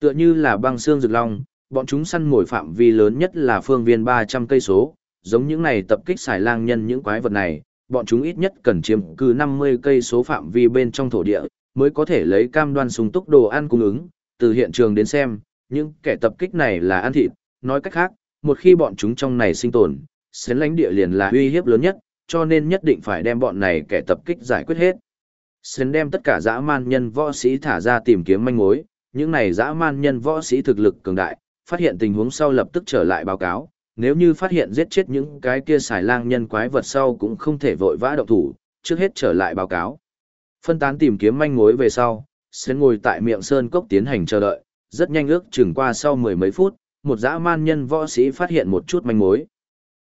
Tựa như là băng xương rực long, bọn chúng săn mồi phạm vi lớn nhất là phương viên 300 cây số, giống những này tập kích xài lang nhân những quái vật này, bọn chúng ít nhất cần chiếm cư 50 cây số phạm vi bên trong thổ địa, mới có thể lấy cam đoan sung túc đồ ăn cung ứng, từ hiện trường đến xem, những kẻ tập kích này là ăn thịt, nói cách khác, một khi bọn chúng trong này sinh tồn, xến lãnh địa liền là uy hiếp lớn nhất, cho nên nhất định phải đem bọn này kẻ tập kích giải quyết hết. Xến đem tất cả dã man nhân võ sĩ thả ra tìm kiếm manh mối, những này dã man nhân võ sĩ thực lực cường đại, phát hiện tình huống sau lập tức trở lại báo cáo, nếu như phát hiện giết chết những cái kia xài lang nhân quái vật sau cũng không thể vội vã động thủ, trước hết trở lại báo cáo. Phân tán tìm kiếm manh mối về sau, sẽ ngồi tại miệng sơn cốc tiến hành chờ đợi, rất nhanh ước chừng qua sau mười mấy phút, một dã man nhân võ sĩ phát hiện một chút manh mối.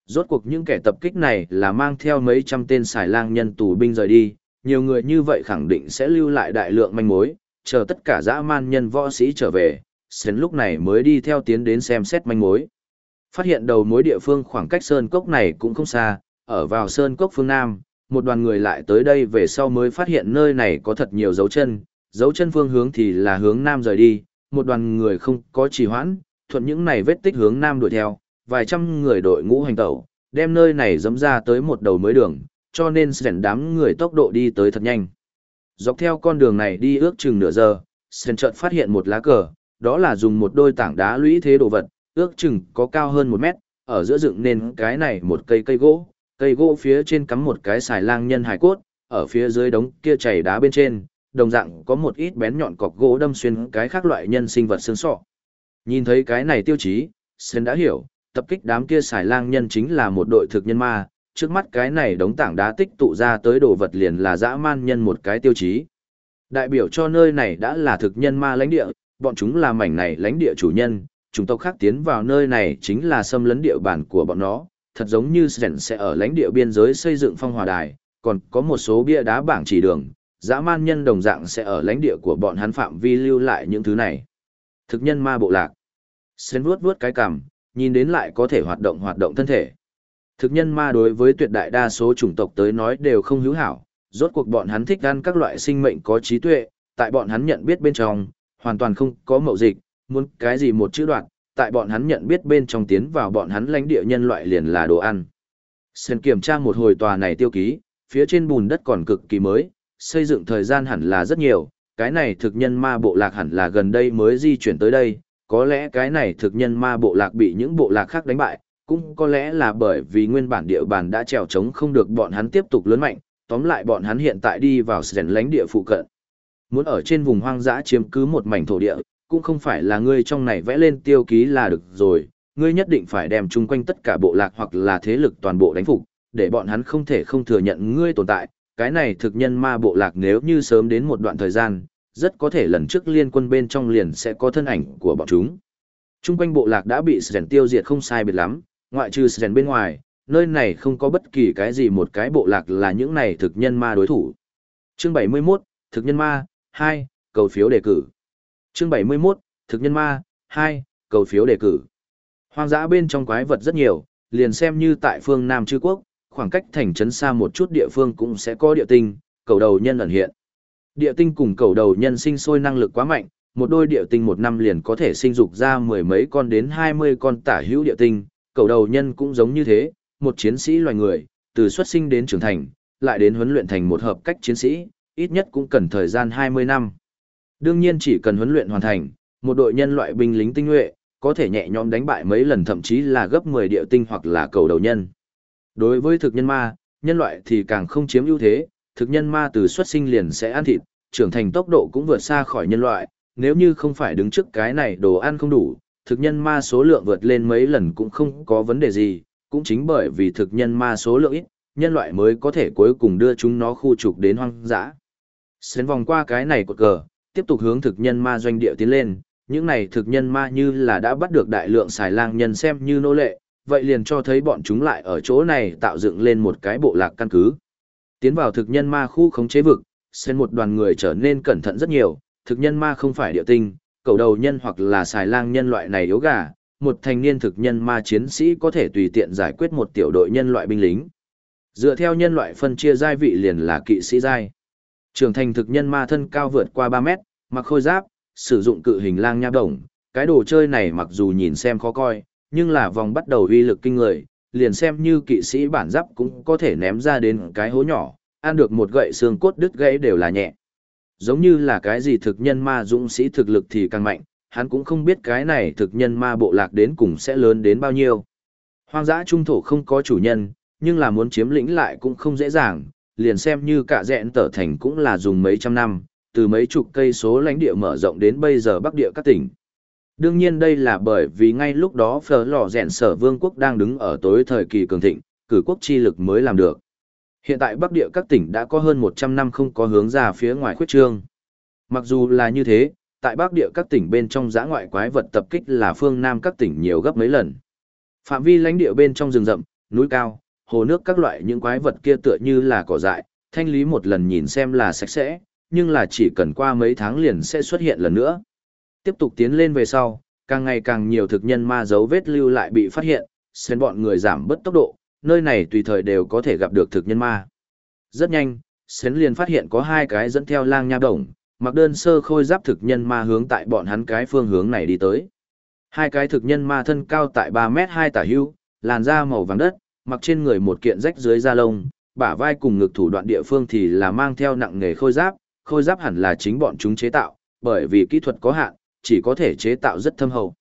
Rốt cuộc những kẻ tập kích này là mang theo mấy trăm tên xài lang nhân tù binh rời đi, nhiều người như vậy khẳng định sẽ lưu lại đại lượng manh mối, chờ tất cả dã man nhân võ sĩ trở về, Sến lúc này mới đi theo tiến đến xem xét manh mối. Phát hiện đầu mối địa phương khoảng cách sơn cốc này cũng không xa, ở vào sơn cốc phương Nam, một đoàn người lại tới đây về sau mới phát hiện nơi này có thật nhiều dấu chân, dấu chân phương hướng thì là hướng Nam rời đi, một đoàn người không có trì hoãn, thuận những này vết tích hướng Nam đuổi theo, vài trăm người đội ngũ hành tẩu, đem nơi này dẫm ra tới một đầu mới đường, cho nên sẻn đám người tốc độ đi tới thật nhanh. Dọc theo con đường này đi ước chừng nửa giờ, sẻn chợt phát hiện một lá cờ, đó là dùng một đôi tảng đá lũy thế đồ vật, ước chừng có cao hơn một mét, ở giữa dựng nên cái này một cây cây gỗ, cây gỗ phía trên cắm một cái xài lang nhân hải cốt, ở phía dưới đống kia chảy đá bên trên, đồng dạng có một ít bén nhọn cọc gỗ đâm xuyên cái khác loại nhân sinh vật xương sọ. Nhìn thấy cái này tiêu chí, Sen đã hiểu, tập kích đám kia xài lang nhân chính là một đội thực nhân ma, trước mắt cái này đống tảng đá tích tụ ra tới đồ vật liền là dã man nhân một cái tiêu chí. Đại biểu cho nơi này đã là thực nhân ma lãnh địa, bọn chúng là mảnh này lãnh địa chủ nhân, chúng tộc khác tiến vào nơi này chính là xâm lấn địa bàn của bọn nó, thật giống như Sren sẽ ở lãnh địa biên giới xây dựng phong hòa đài, còn có một số bia đá bảng chỉ đường, dã man nhân đồng dạng sẽ ở lãnh địa của bọn hắn phạm vi lưu lại những thứ này. Thực nhân ma bộ lạc. Sren vuốt vuốt cái cằm, nhìn đến lại có thể hoạt động hoạt động thân thể. Thực nhân ma đối với tuyệt đại đa số chủng tộc tới nói đều không hữu hảo, rốt cuộc bọn hắn thích ăn các loại sinh mệnh có trí tuệ, tại bọn hắn nhận biết bên trong, hoàn toàn không có mậu dịch, muốn cái gì một chữ đoạn, tại bọn hắn nhận biết bên trong tiến vào bọn hắn lãnh địa nhân loại liền là đồ ăn. Xem kiểm tra một hồi tòa này tiêu ký, phía trên bùn đất còn cực kỳ mới, xây dựng thời gian hẳn là rất nhiều, cái này thực nhân ma bộ lạc hẳn là gần đây mới di chuyển tới đây, có lẽ cái này thực nhân ma bộ lạc bị những bộ lạc khác đánh bại, cũng có lẽ là bởi vì nguyên bản địa bàn đã trèo trống không được bọn hắn tiếp tục lớn mạnh, tóm lại bọn hắn hiện tại đi vào sền lánh địa phụ cận. Muốn ở trên vùng hoang dã chiếm cứ một mảnh thổ địa, cũng không phải là ngươi trong này vẽ lên tiêu ký là được rồi, ngươi nhất định phải đem chung quanh tất cả bộ lạc hoặc là thế lực toàn bộ đánh phục, để bọn hắn không thể không thừa nhận ngươi tồn tại. Cái này thực nhân ma bộ lạc nếu như sớm đến một đoạn thời gian, rất có thể lần trước liên quân bên trong liền sẽ có thân ảnh của bọn chúng. Trung quanh bộ lạc đã bị sẻn tiêu diệt không sai biệt lắm, ngoại trừ Sren bên ngoài, nơi này không có bất kỳ cái gì một cái bộ lạc là những này thực nhân ma đối thủ. Chương 71, thực nhân ma, 2, cầu phiếu đề cử. Chương 71, thực nhân ma, 2, cầu phiếu đề cử. Hoang dã bên trong quái vật rất nhiều, liền xem như tại phương Nam Chư Quốc, khoảng cách thành trấn xa một chút địa phương cũng sẽ có địa tinh, cầu đầu nhân ẩn hiện. Địa tinh cùng cầu đầu nhân sinh sôi năng lực quá mạnh, một đôi địa tinh một năm liền có thể sinh dục ra mười mấy con đến hai mươi con tả hữu địa tinh, cầu đầu nhân cũng giống như thế, một chiến sĩ loài người, từ xuất sinh đến trưởng thành, lại đến huấn luyện thành một hợp cách chiến sĩ, ít nhất cũng cần thời gian hai mươi năm. Đương nhiên chỉ cần huấn luyện hoàn thành, một đội nhân loại binh lính tinh nhuệ, có thể nhẹ nhõm đánh bại mấy lần thậm chí là gấp 10 địa tinh hoặc là cầu đầu nhân. Đối với thực nhân ma, nhân loại thì càng không chiếm ưu thế, thực nhân ma từ xuất sinh liền sẽ ăn thịt, trưởng thành tốc độ cũng vượt xa khỏi nhân loại, nếu như không phải đứng trước cái này đồ ăn không đủ, thực nhân ma số lượng vượt lên mấy lần cũng không có vấn đề gì, cũng chính bởi vì thực nhân ma số lượng ít, nhân loại mới có thể cuối cùng đưa chúng nó khu trục đến hoang dã. Xến vòng qua cái này cột cờ, tiếp tục hướng thực nhân ma doanh địa tiến lên, những này thực nhân ma như là đã bắt được đại lượng xài lang nhân xem như nô lệ, vậy liền cho thấy bọn chúng lại ở chỗ này tạo dựng lên một cái bộ lạc căn cứ. Tiến vào thực nhân ma khu khống chế vực, xến một đoàn người trở nên cẩn thận rất nhiều, thực nhân ma không phải địa tinh, cầu đầu nhân hoặc là xài lang nhân loại này yếu gà, một thành niên thực nhân ma chiến sĩ có thể tùy tiện giải quyết một tiểu đội nhân loại binh lính. Dựa theo nhân loại phân chia giai vị liền là kỵ sĩ giai. Trưởng thành thực nhân ma thân cao vượt qua 3 mét, mặc khôi giáp, sử dụng cự hình lang nha đồng, cái đồ chơi này mặc dù nhìn xem khó coi, nhưng là vòng bắt đầu uy lực kinh người, liền xem như kỵ sĩ bản giáp cũng có thể ném ra đến cái hố nhỏ, ăn được một gậy xương cốt đứt gãy đều là nhẹ. Giống như là cái gì thực nhân ma dũng sĩ thực lực thì càng mạnh, hắn cũng không biết cái này thực nhân ma bộ lạc đến cùng sẽ lớn đến bao nhiêu. Hoang dã trung thổ không có chủ nhân, nhưng là muốn chiếm lĩnh lại cũng không dễ dàng, liền xem như cả dẹn tở thành cũng là dùng mấy trăm năm, từ mấy chục cây số lãnh địa mở rộng đến bây giờ bắc địa các tỉnh. Đương nhiên đây là bởi vì ngay lúc đó phở lò rèn sở vương quốc đang đứng ở tối thời kỳ cường thịnh, cử quốc chi lực mới làm được. Hiện tại bắc địa các tỉnh đã có hơn 100 năm không có hướng ra phía ngoài khuyết trương. Mặc dù là như thế, tại bắc địa các tỉnh bên trong giã ngoại quái vật tập kích là phương nam các tỉnh nhiều gấp mấy lần. Phạm vi lãnh địa bên trong rừng rậm, núi cao, hồ nước các loại những quái vật kia tựa như là cỏ dại, thanh lý một lần nhìn xem là sạch sẽ, nhưng là chỉ cần qua mấy tháng liền sẽ xuất hiện lần nữa. Tiếp tục tiến lên về sau, càng ngày càng nhiều thực nhân ma dấu vết lưu lại bị phát hiện, xem bọn người giảm bớt tốc độ, nơi này tùy thời đều có thể gặp được thực nhân ma. Rất nhanh, Sến liền phát hiện có hai cái dẫn theo lang nha đồng, mặc đơn sơ khôi giáp thực nhân ma hướng tại bọn hắn cái phương hướng này đi tới. Hai cái thực nhân ma thân cao tại 3 mét 2 tả hưu, làn da màu vàng đất, mặc trên người một kiện rách dưới da lông, bả vai cùng ngực thủ đoạn địa phương thì là mang theo nặng nghề khôi giáp, khôi giáp hẳn là chính bọn chúng chế tạo, bởi vì kỹ thuật có hạn, chỉ có thể chế tạo rất thâm hậu.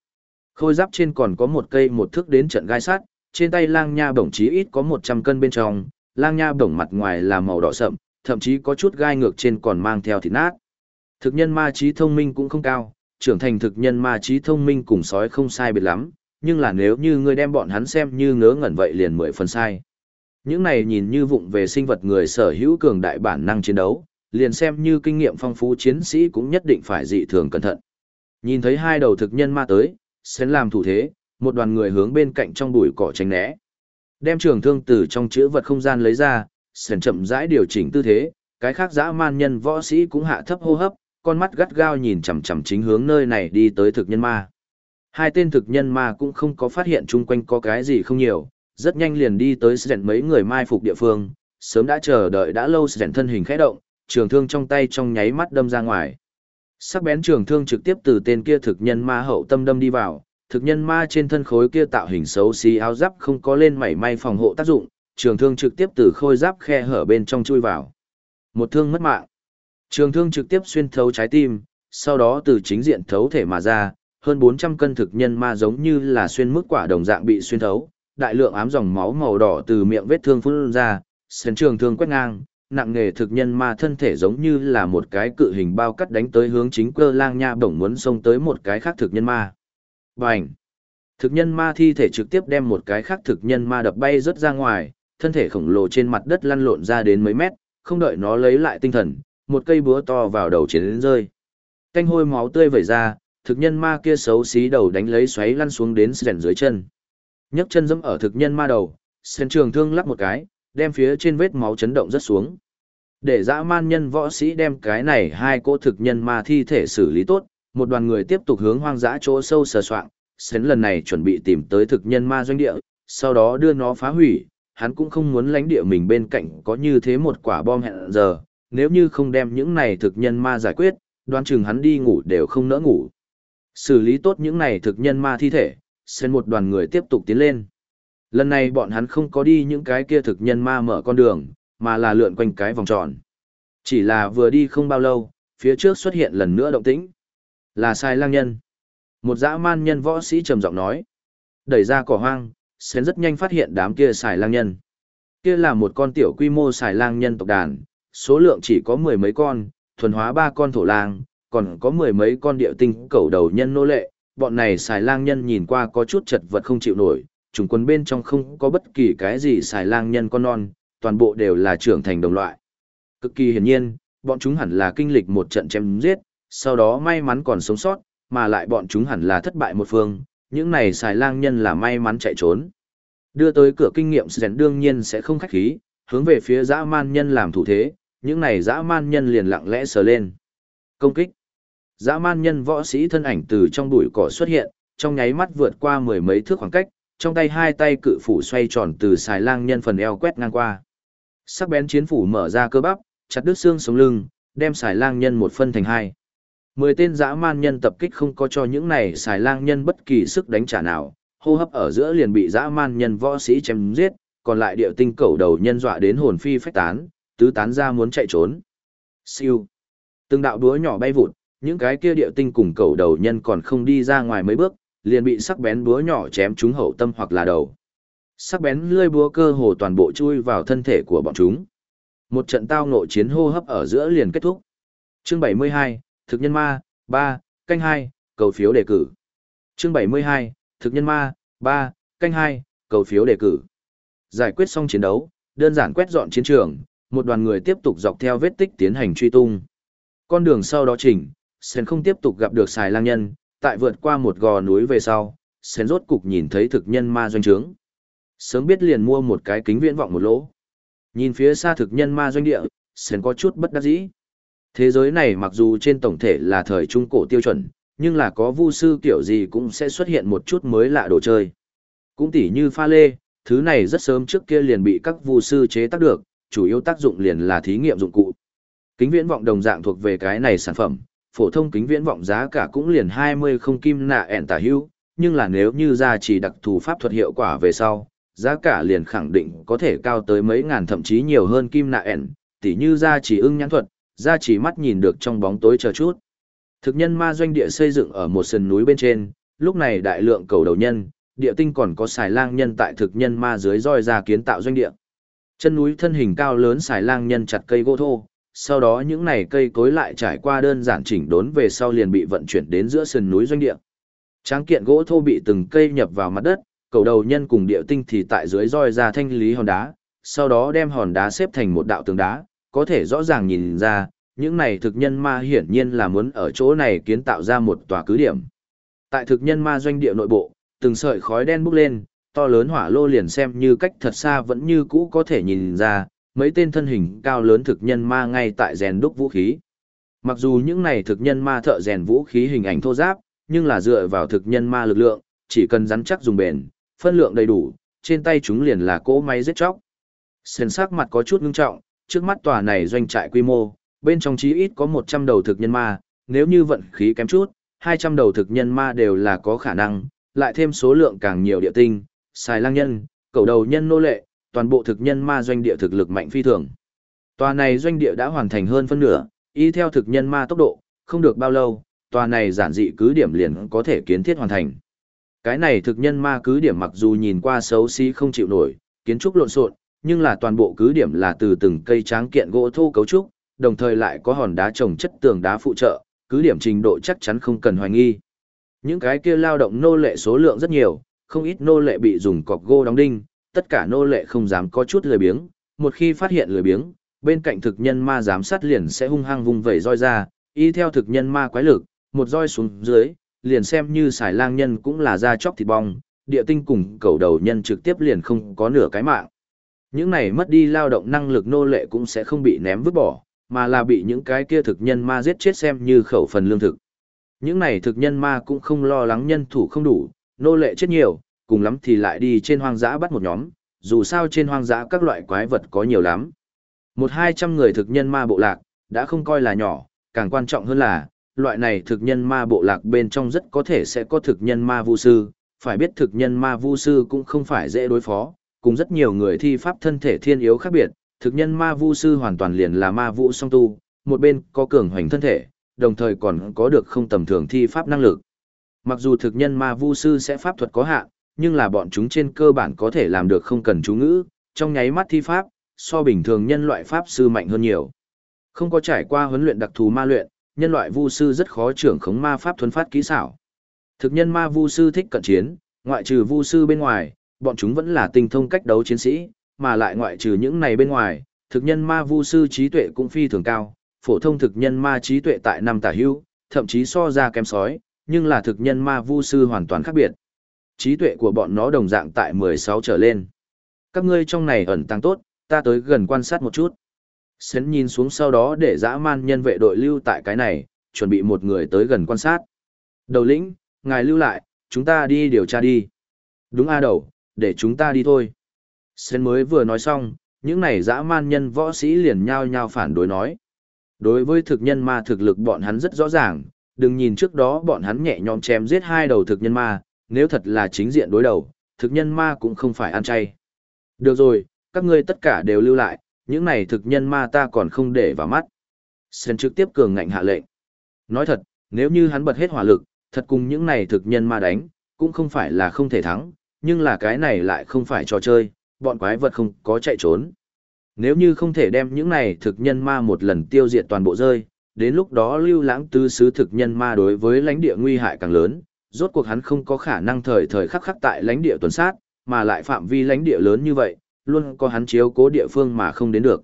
Khôi giáp trên còn có một cây một thước đến trận gai sắt, trên tay lang nha bổng chí ít có 100 cân bên trong, lang nha bổng mặt ngoài là màu đỏ sậm, thậm chí có chút gai ngược trên còn mang theo thịt nát. Thực nhân ma trí thông minh cũng không cao, trưởng thành thực nhân ma trí thông minh cùng sói không sai biệt lắm, nhưng là nếu như ngươi đem bọn hắn xem như ngớ ngẩn vậy liền mười phần sai. Những này nhìn như vụng về sinh vật người sở hữu cường đại bản năng chiến đấu, liền xem như kinh nghiệm phong phú chiến sĩ cũng nhất định phải dị thường cẩn thận. Nhìn thấy hai đầu thực nhân ma tới, sẽ làm thủ thế, một đoàn người hướng bên cạnh trong bụi cỏ tránh né. Đem trường thương từ trong chữ vật không gian lấy ra, Sến chậm rãi điều chỉnh tư thế, cái khác dã man nhân võ sĩ cũng hạ thấp hô hấp, con mắt gắt gao nhìn chằm chằm chính hướng nơi này đi tới thực nhân ma. Hai tên thực nhân ma cũng không có phát hiện chung quanh có cái gì không nhiều, rất nhanh liền đi tới Sến mấy người mai phục địa phương, sớm đã chờ đợi đã lâu Sến thân hình khẽ động, trường thương trong tay trong nháy mắt đâm ra ngoài. Sắc bén trường thương trực tiếp từ tên kia thực nhân ma hậu tâm đâm đi vào, thực nhân ma trên thân khối kia tạo hình xấu xí áo giáp không có lên mảy may phòng hộ tác dụng, trường thương trực tiếp từ khôi giáp khe hở bên trong chui vào. Một thương mất mạng. Trường thương trực tiếp xuyên thấu trái tim, sau đó từ chính diện thấu thể mà ra, hơn 400 cân thực nhân ma giống như là xuyên mức quả đồng dạng bị xuyên thấu, đại lượng ám dòng máu màu đỏ từ miệng vết thương phun ra, sến trường thương quét ngang, nặng nghề thực nhân ma thân thể giống như là một cái cự hình bao cắt đánh tới hướng chính cơ lang nha bổng muốn xông tới một cái khác thực nhân ma. Bành! Thực nhân ma thi thể trực tiếp đem một cái khác thực nhân ma đập bay rớt ra ngoài, thân thể khổng lồ trên mặt đất lăn lộn ra đến mấy mét, không đợi nó lấy lại tinh thần, một cây búa to vào đầu chiến đến rơi. Canh hôi máu tươi vẩy ra, thực nhân ma kia xấu xí đầu đánh lấy xoáy lăn xuống đến sèn dưới chân. nhấc chân dẫm ở thực nhân ma đầu, sèn trường thương lắp một cái, đem phía trên vết máu chấn động rất xuống. Để dã man nhân võ sĩ đem cái này hai cô thực nhân ma thi thể xử lý tốt, một đoàn người tiếp tục hướng hoang dã chỗ sâu sờ soạng, Sến lần này chuẩn bị tìm tới thực nhân ma doanh địa, sau đó đưa nó phá hủy, hắn cũng không muốn lãnh địa mình bên cạnh có như thế một quả bom hẹn giờ, nếu như không đem những này thực nhân ma giải quyết, đoán chừng hắn đi ngủ đều không nỡ ngủ. Xử lý tốt những này thực nhân ma thi thể, Sến một đoàn người tiếp tục tiến lên. Lần này bọn hắn không có đi những cái kia thực nhân ma mở con đường, mà là lượn quanh cái vòng tròn. Chỉ là vừa đi không bao lâu, phía trước xuất hiện lần nữa động tĩnh. Là sai lang nhân. Một dã man nhân võ sĩ trầm giọng nói. Đẩy ra cỏ hoang, Sến rất nhanh phát hiện đám kia xài lang nhân. Kia là một con tiểu quy mô xài lang nhân tộc đàn, số lượng chỉ có mười mấy con, thuần hóa ba con thổ lang, còn có mười mấy con địa tinh cẩu đầu nhân nô lệ. Bọn này xài lang nhân nhìn qua có chút chật vật không chịu nổi, chủng quân bên trong không có bất kỳ cái gì xài lang nhân con non, toàn bộ đều là trưởng thành đồng loại. Cực kỳ hiển nhiên, bọn chúng hẳn là kinh lịch một trận chém giết, sau đó may mắn còn sống sót, mà lại bọn chúng hẳn là thất bại một phương, những này xài lang nhân là may mắn chạy trốn. Đưa tới cửa kinh nghiệm rèn đương nhiên sẽ không khách khí, hướng về phía dã man nhân làm thủ thế, những này dã man nhân liền lặng lẽ sờ lên. Công kích. Dã man nhân võ sĩ thân ảnh từ trong bụi cỏ xuất hiện, trong nháy mắt vượt qua mười mấy thước khoảng cách, trong tay hai tay cự phủ xoay tròn từ xài lang nhân phần eo quét ngang qua. Sắc bén chiến phủ mở ra cơ bắp, chặt đứt xương sống lưng, đem xài lang nhân một phân thành hai. Mười tên dã man nhân tập kích không có cho những này xài lang nhân bất kỳ sức đánh trả nào, hô hấp ở giữa liền bị dã man nhân võ sĩ chém giết, còn lại điệu tinh cầu đầu nhân dọa đến hồn phi phách tán, tứ tán ra muốn chạy trốn. Siêu. Từng đạo đúa nhỏ bay vụt, những cái kia điệu tinh cùng cầu đầu nhân còn không đi ra ngoài mấy bước, liền bị sắc bén búa nhỏ chém trúng hậu tâm hoặc là đầu. Sắc bén lưỡi búa cơ hồ toàn bộ chui vào thân thể của bọn chúng. Một trận tao ngộ chiến hô hấp ở giữa liền kết thúc. Chương 72, Thực nhân ma, 3, canh 2, cầu phiếu đề cử. Chương 72, Thực nhân ma, 3, canh 2, cầu phiếu đề cử. Giải quyết xong chiến đấu, đơn giản quét dọn chiến trường, một đoàn người tiếp tục dọc theo vết tích tiến hành truy tung. Con đường sau đó chỉnh, Sen không tiếp tục gặp được xài lang nhân, tại vượt qua một gò núi về sau, Sen rốt cục nhìn thấy thực nhân ma doanh trướng. Sớm biết liền mua một cái kính viễn vọng một lỗ. Nhìn phía xa thực nhân ma doanh địa, Sen có chút bất đắc dĩ. Thế giới này mặc dù trên tổng thể là thời trung cổ tiêu chuẩn, nhưng là có vu sư kiểu gì cũng sẽ xuất hiện một chút mới lạ đồ chơi. Cũng tỉ như pha lê, thứ này rất sớm trước kia liền bị các vu sư chế tác được, chủ yếu tác dụng liền là thí nghiệm dụng cụ. Kính viễn vọng đồng dạng thuộc về cái này sản phẩm, phổ thông kính viễn vọng giá cả cũng liền 20 không kim nạ ẻn tả hưu, nhưng là nếu như ra chỉ đặc thù pháp thuật hiệu quả về sau, giá cả liền khẳng định có thể cao tới mấy ngàn thậm chí nhiều hơn kim nạ ẻn, tỉ như ra chỉ ưng nhãn thuật, ra chỉ mắt nhìn được trong bóng tối chờ chút. Thực nhân ma doanh địa xây dựng ở một sườn núi bên trên, lúc này đại lượng cầu đầu nhân, địa tinh còn có xài lang nhân tại thực nhân ma dưới roi ra kiến tạo doanh địa. Chân núi thân hình cao lớn xài lang nhân chặt cây gỗ thô, sau đó những này cây cối lại trải qua đơn giản chỉnh đốn về sau liền bị vận chuyển đến giữa sườn núi doanh địa. Tráng kiện gỗ thô bị từng cây nhập vào mặt đất, cầu đầu nhân cùng địa tinh thì tại dưới roi ra thanh lý hòn đá, sau đó đem hòn đá xếp thành một đạo tường đá, có thể rõ ràng nhìn ra, những này thực nhân ma hiển nhiên là muốn ở chỗ này kiến tạo ra một tòa cứ điểm. Tại thực nhân ma doanh địa nội bộ, từng sợi khói đen bốc lên, to lớn hỏa lô liền xem như cách thật xa vẫn như cũ có thể nhìn ra, mấy tên thân hình cao lớn thực nhân ma ngay tại rèn đúc vũ khí. Mặc dù những này thực nhân ma thợ rèn vũ khí hình ảnh thô giáp, nhưng là dựa vào thực nhân ma lực lượng, chỉ cần rắn chắc dùng bền, phân lượng đầy đủ, trên tay chúng liền là cỗ máy giết chóc. Sền sắc mặt có chút ngưng trọng, trước mắt tòa này doanh trại quy mô, bên trong chí ít có 100 đầu thực nhân ma, nếu như vận khí kém chút, 200 đầu thực nhân ma đều là có khả năng, lại thêm số lượng càng nhiều địa tinh, xài lang nhân, cầu đầu nhân nô lệ, toàn bộ thực nhân ma doanh địa thực lực mạnh phi thường. Tòa này doanh địa đã hoàn thành hơn phân nửa, y theo thực nhân ma tốc độ, không được bao lâu, tòa này giản dị cứ điểm liền có thể kiến thiết hoàn thành. Cái này thực nhân ma cứ điểm mặc dù nhìn qua xấu xí không chịu nổi, kiến trúc lộn xộn, nhưng là toàn bộ cứ điểm là từ từng cây tráng kiện gỗ thô cấu trúc, đồng thời lại có hòn đá trồng chất tường đá phụ trợ, cứ điểm trình độ chắc chắn không cần hoài nghi. Những cái kia lao động nô lệ số lượng rất nhiều, không ít nô lệ bị dùng cọc gỗ đóng đinh, tất cả nô lệ không dám có chút lười biếng, một khi phát hiện lười biếng, bên cạnh thực nhân ma giám sát liền sẽ hung hăng vùng vẩy roi ra, y theo thực nhân ma quái lực, một roi xuống dưới, liền xem như xài lang nhân cũng là da chóc thịt bong, địa tinh cùng cầu đầu nhân trực tiếp liền không có nửa cái mạng. Những này mất đi lao động năng lực nô lệ cũng sẽ không bị ném vứt bỏ, mà là bị những cái kia thực nhân ma giết chết xem như khẩu phần lương thực. Những này thực nhân ma cũng không lo lắng nhân thủ không đủ, nô lệ chết nhiều, cùng lắm thì lại đi trên hoang dã bắt một nhóm, dù sao trên hoang dã các loại quái vật có nhiều lắm. Một hai trăm người thực nhân ma bộ lạc, đã không coi là nhỏ, càng quan trọng hơn là, loại này thực nhân ma bộ lạc bên trong rất có thể sẽ có thực nhân ma vu sư, phải biết thực nhân ma vu sư cũng không phải dễ đối phó, cùng rất nhiều người thi pháp thân thể thiên yếu khác biệt, thực nhân ma vu sư hoàn toàn liền là ma vũ song tu, một bên có cường hoành thân thể, đồng thời còn có được không tầm thường thi pháp năng lực. Mặc dù thực nhân ma vu sư sẽ pháp thuật có hạn, nhưng là bọn chúng trên cơ bản có thể làm được không cần chú ngữ, trong nháy mắt thi pháp, so bình thường nhân loại pháp sư mạnh hơn nhiều. Không có trải qua huấn luyện đặc thù ma luyện, nhân loại vu sư rất khó trưởng khống ma pháp thuần phát kỹ xảo. Thực nhân ma vu sư thích cận chiến, ngoại trừ vu sư bên ngoài, bọn chúng vẫn là tinh thông cách đấu chiến sĩ, mà lại ngoại trừ những này bên ngoài, thực nhân ma vu sư trí tuệ cũng phi thường cao, phổ thông thực nhân ma trí tuệ tại năm tả hưu, thậm chí so ra kém sói, nhưng là thực nhân ma vu sư hoàn toàn khác biệt. Trí tuệ của bọn nó đồng dạng tại 16 trở lên. Các ngươi trong này ẩn tăng tốt, ta tới gần quan sát một chút. Sến nhìn xuống sau đó để dã man nhân vệ đội lưu tại cái này, chuẩn bị một người tới gần quan sát. Đầu lĩnh, ngài lưu lại, chúng ta đi điều tra đi. Đúng a đầu, để chúng ta đi thôi. Sến mới vừa nói xong, những này dã man nhân võ sĩ liền nhao nhao phản đối nói. Đối với thực nhân ma thực lực bọn hắn rất rõ ràng, đừng nhìn trước đó bọn hắn nhẹ nhõm chém giết hai đầu thực nhân ma, nếu thật là chính diện đối đầu, thực nhân ma cũng không phải ăn chay. Được rồi, các ngươi tất cả đều lưu lại, những này thực nhân ma ta còn không để vào mắt. Sen trực tiếp cường ngạnh hạ lệnh. Nói thật, nếu như hắn bật hết hỏa lực, thật cùng những này thực nhân ma đánh, cũng không phải là không thể thắng, nhưng là cái này lại không phải trò chơi, bọn quái vật không có chạy trốn. Nếu như không thể đem những này thực nhân ma một lần tiêu diệt toàn bộ rơi, đến lúc đó lưu lãng tư sứ thực nhân ma đối với lãnh địa nguy hại càng lớn, rốt cuộc hắn không có khả năng thời thời khắc khắc tại lãnh địa tuần sát, mà lại phạm vi lãnh địa lớn như vậy, luôn có hắn chiếu cố địa phương mà không đến được.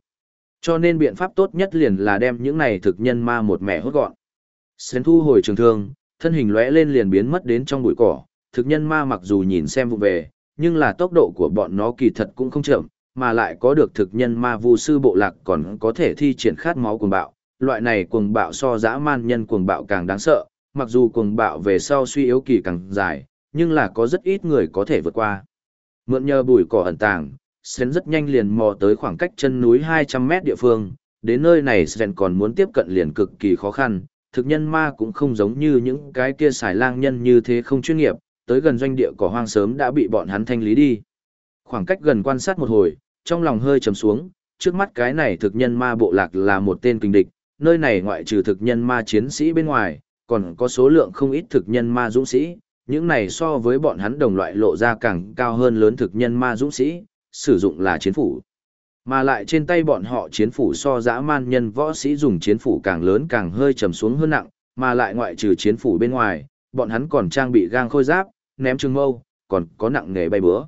Cho nên biện pháp tốt nhất liền là đem những này thực nhân ma một mẹ hốt gọn. Sến thu hồi trường thương, thân hình lóe lên liền biến mất đến trong bụi cỏ, thực nhân ma mặc dù nhìn xem vụ về, nhưng là tốc độ của bọn nó kỳ thật cũng không chậm, mà lại có được thực nhân ma vu sư bộ lạc còn có thể thi triển khát máu cuồng bạo. Loại này cuồng bạo so dã man nhân cuồng bạo càng đáng sợ, mặc dù cuồng bạo về sau suy yếu kỳ càng dài, nhưng là có rất ít người có thể vượt qua. Mượn nhờ bụi cỏ ẩn tàng, Sven rất nhanh liền mò tới khoảng cách chân núi 200 mét địa phương, đến nơi này Sven còn muốn tiếp cận liền cực kỳ khó khăn, thực nhân ma cũng không giống như những cái kia xài lang nhân như thế không chuyên nghiệp, tới gần doanh địa cỏ hoang sớm đã bị bọn hắn thanh lý đi. Khoảng cách gần quan sát một hồi, trong lòng hơi trầm xuống, trước mắt cái này thực nhân ma bộ lạc là một tên kinh địch, nơi này ngoại trừ thực nhân ma chiến sĩ bên ngoài, còn có số lượng không ít thực nhân ma dũng sĩ, những này so với bọn hắn đồng loại lộ ra càng cao hơn lớn thực nhân ma dũng sĩ, sử dụng là chiến phủ. Mà lại trên tay bọn họ chiến phủ so dã man nhân võ sĩ dùng chiến phủ càng lớn càng hơi trầm xuống hơn nặng, mà lại ngoại trừ chiến phủ bên ngoài, bọn hắn còn trang bị gang khôi giáp, ném trường mâu, còn có nặng nghề bay búa.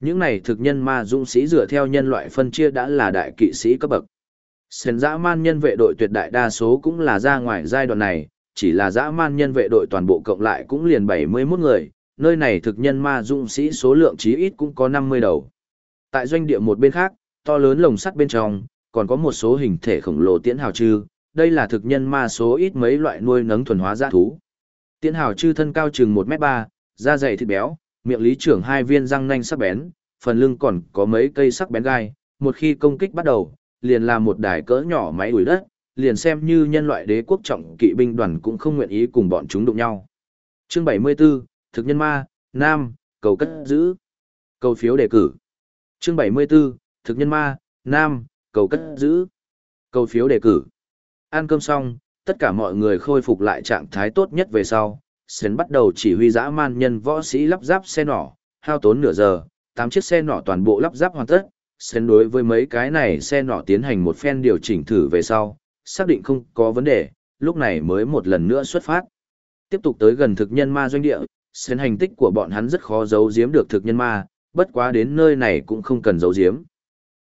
Những này thực nhân ma dũng sĩ dựa theo nhân loại phân chia đã là đại kỵ sĩ cấp bậc. Sến dã man nhân vệ đội tuyệt đại đa số cũng là ra ngoài giai đoạn này, chỉ là dã man nhân vệ đội toàn bộ cộng lại cũng liền 71 người, nơi này thực nhân ma dũng sĩ số lượng chí ít cũng có 50 đầu. Tại doanh địa một bên khác, to lớn lồng sắt bên trong, còn có một số hình thể khổng lồ tiễn hào chư, đây là thực nhân ma số ít mấy loại nuôi nấng thuần hóa dã thú. Tiễn hào chư thân cao chừng 1m3, da dày thịt béo, miệng lý trưởng hai viên răng nanh sắc bén, phần lưng còn có mấy cây sắc bén gai, một khi công kích bắt đầu, liền là một đài cỡ nhỏ máy đuổi đất, liền xem như nhân loại đế quốc trọng kỵ binh đoàn cũng không nguyện ý cùng bọn chúng đụng nhau. Chương 74, Thực nhân ma, Nam, cầu cất giữ. Cầu phiếu đề cử. Chương 74, Thực nhân ma, Nam, cầu cất giữ. Cầu phiếu đề cử. Ăn cơm xong, tất cả mọi người khôi phục lại trạng thái tốt nhất về sau, Sến bắt đầu chỉ huy dã man nhân võ sĩ lắp ráp xe nỏ, hao tốn nửa giờ, tám chiếc xe nỏ toàn bộ lắp ráp hoàn tất. Sến đối với mấy cái này xe nỏ tiến hành một phen điều chỉnh thử về sau, xác định không có vấn đề, lúc này mới một lần nữa xuất phát. Tiếp tục tới gần thực nhân ma doanh địa, Sến hành tích của bọn hắn rất khó giấu giếm được thực nhân ma, bất quá đến nơi này cũng không cần giấu giếm.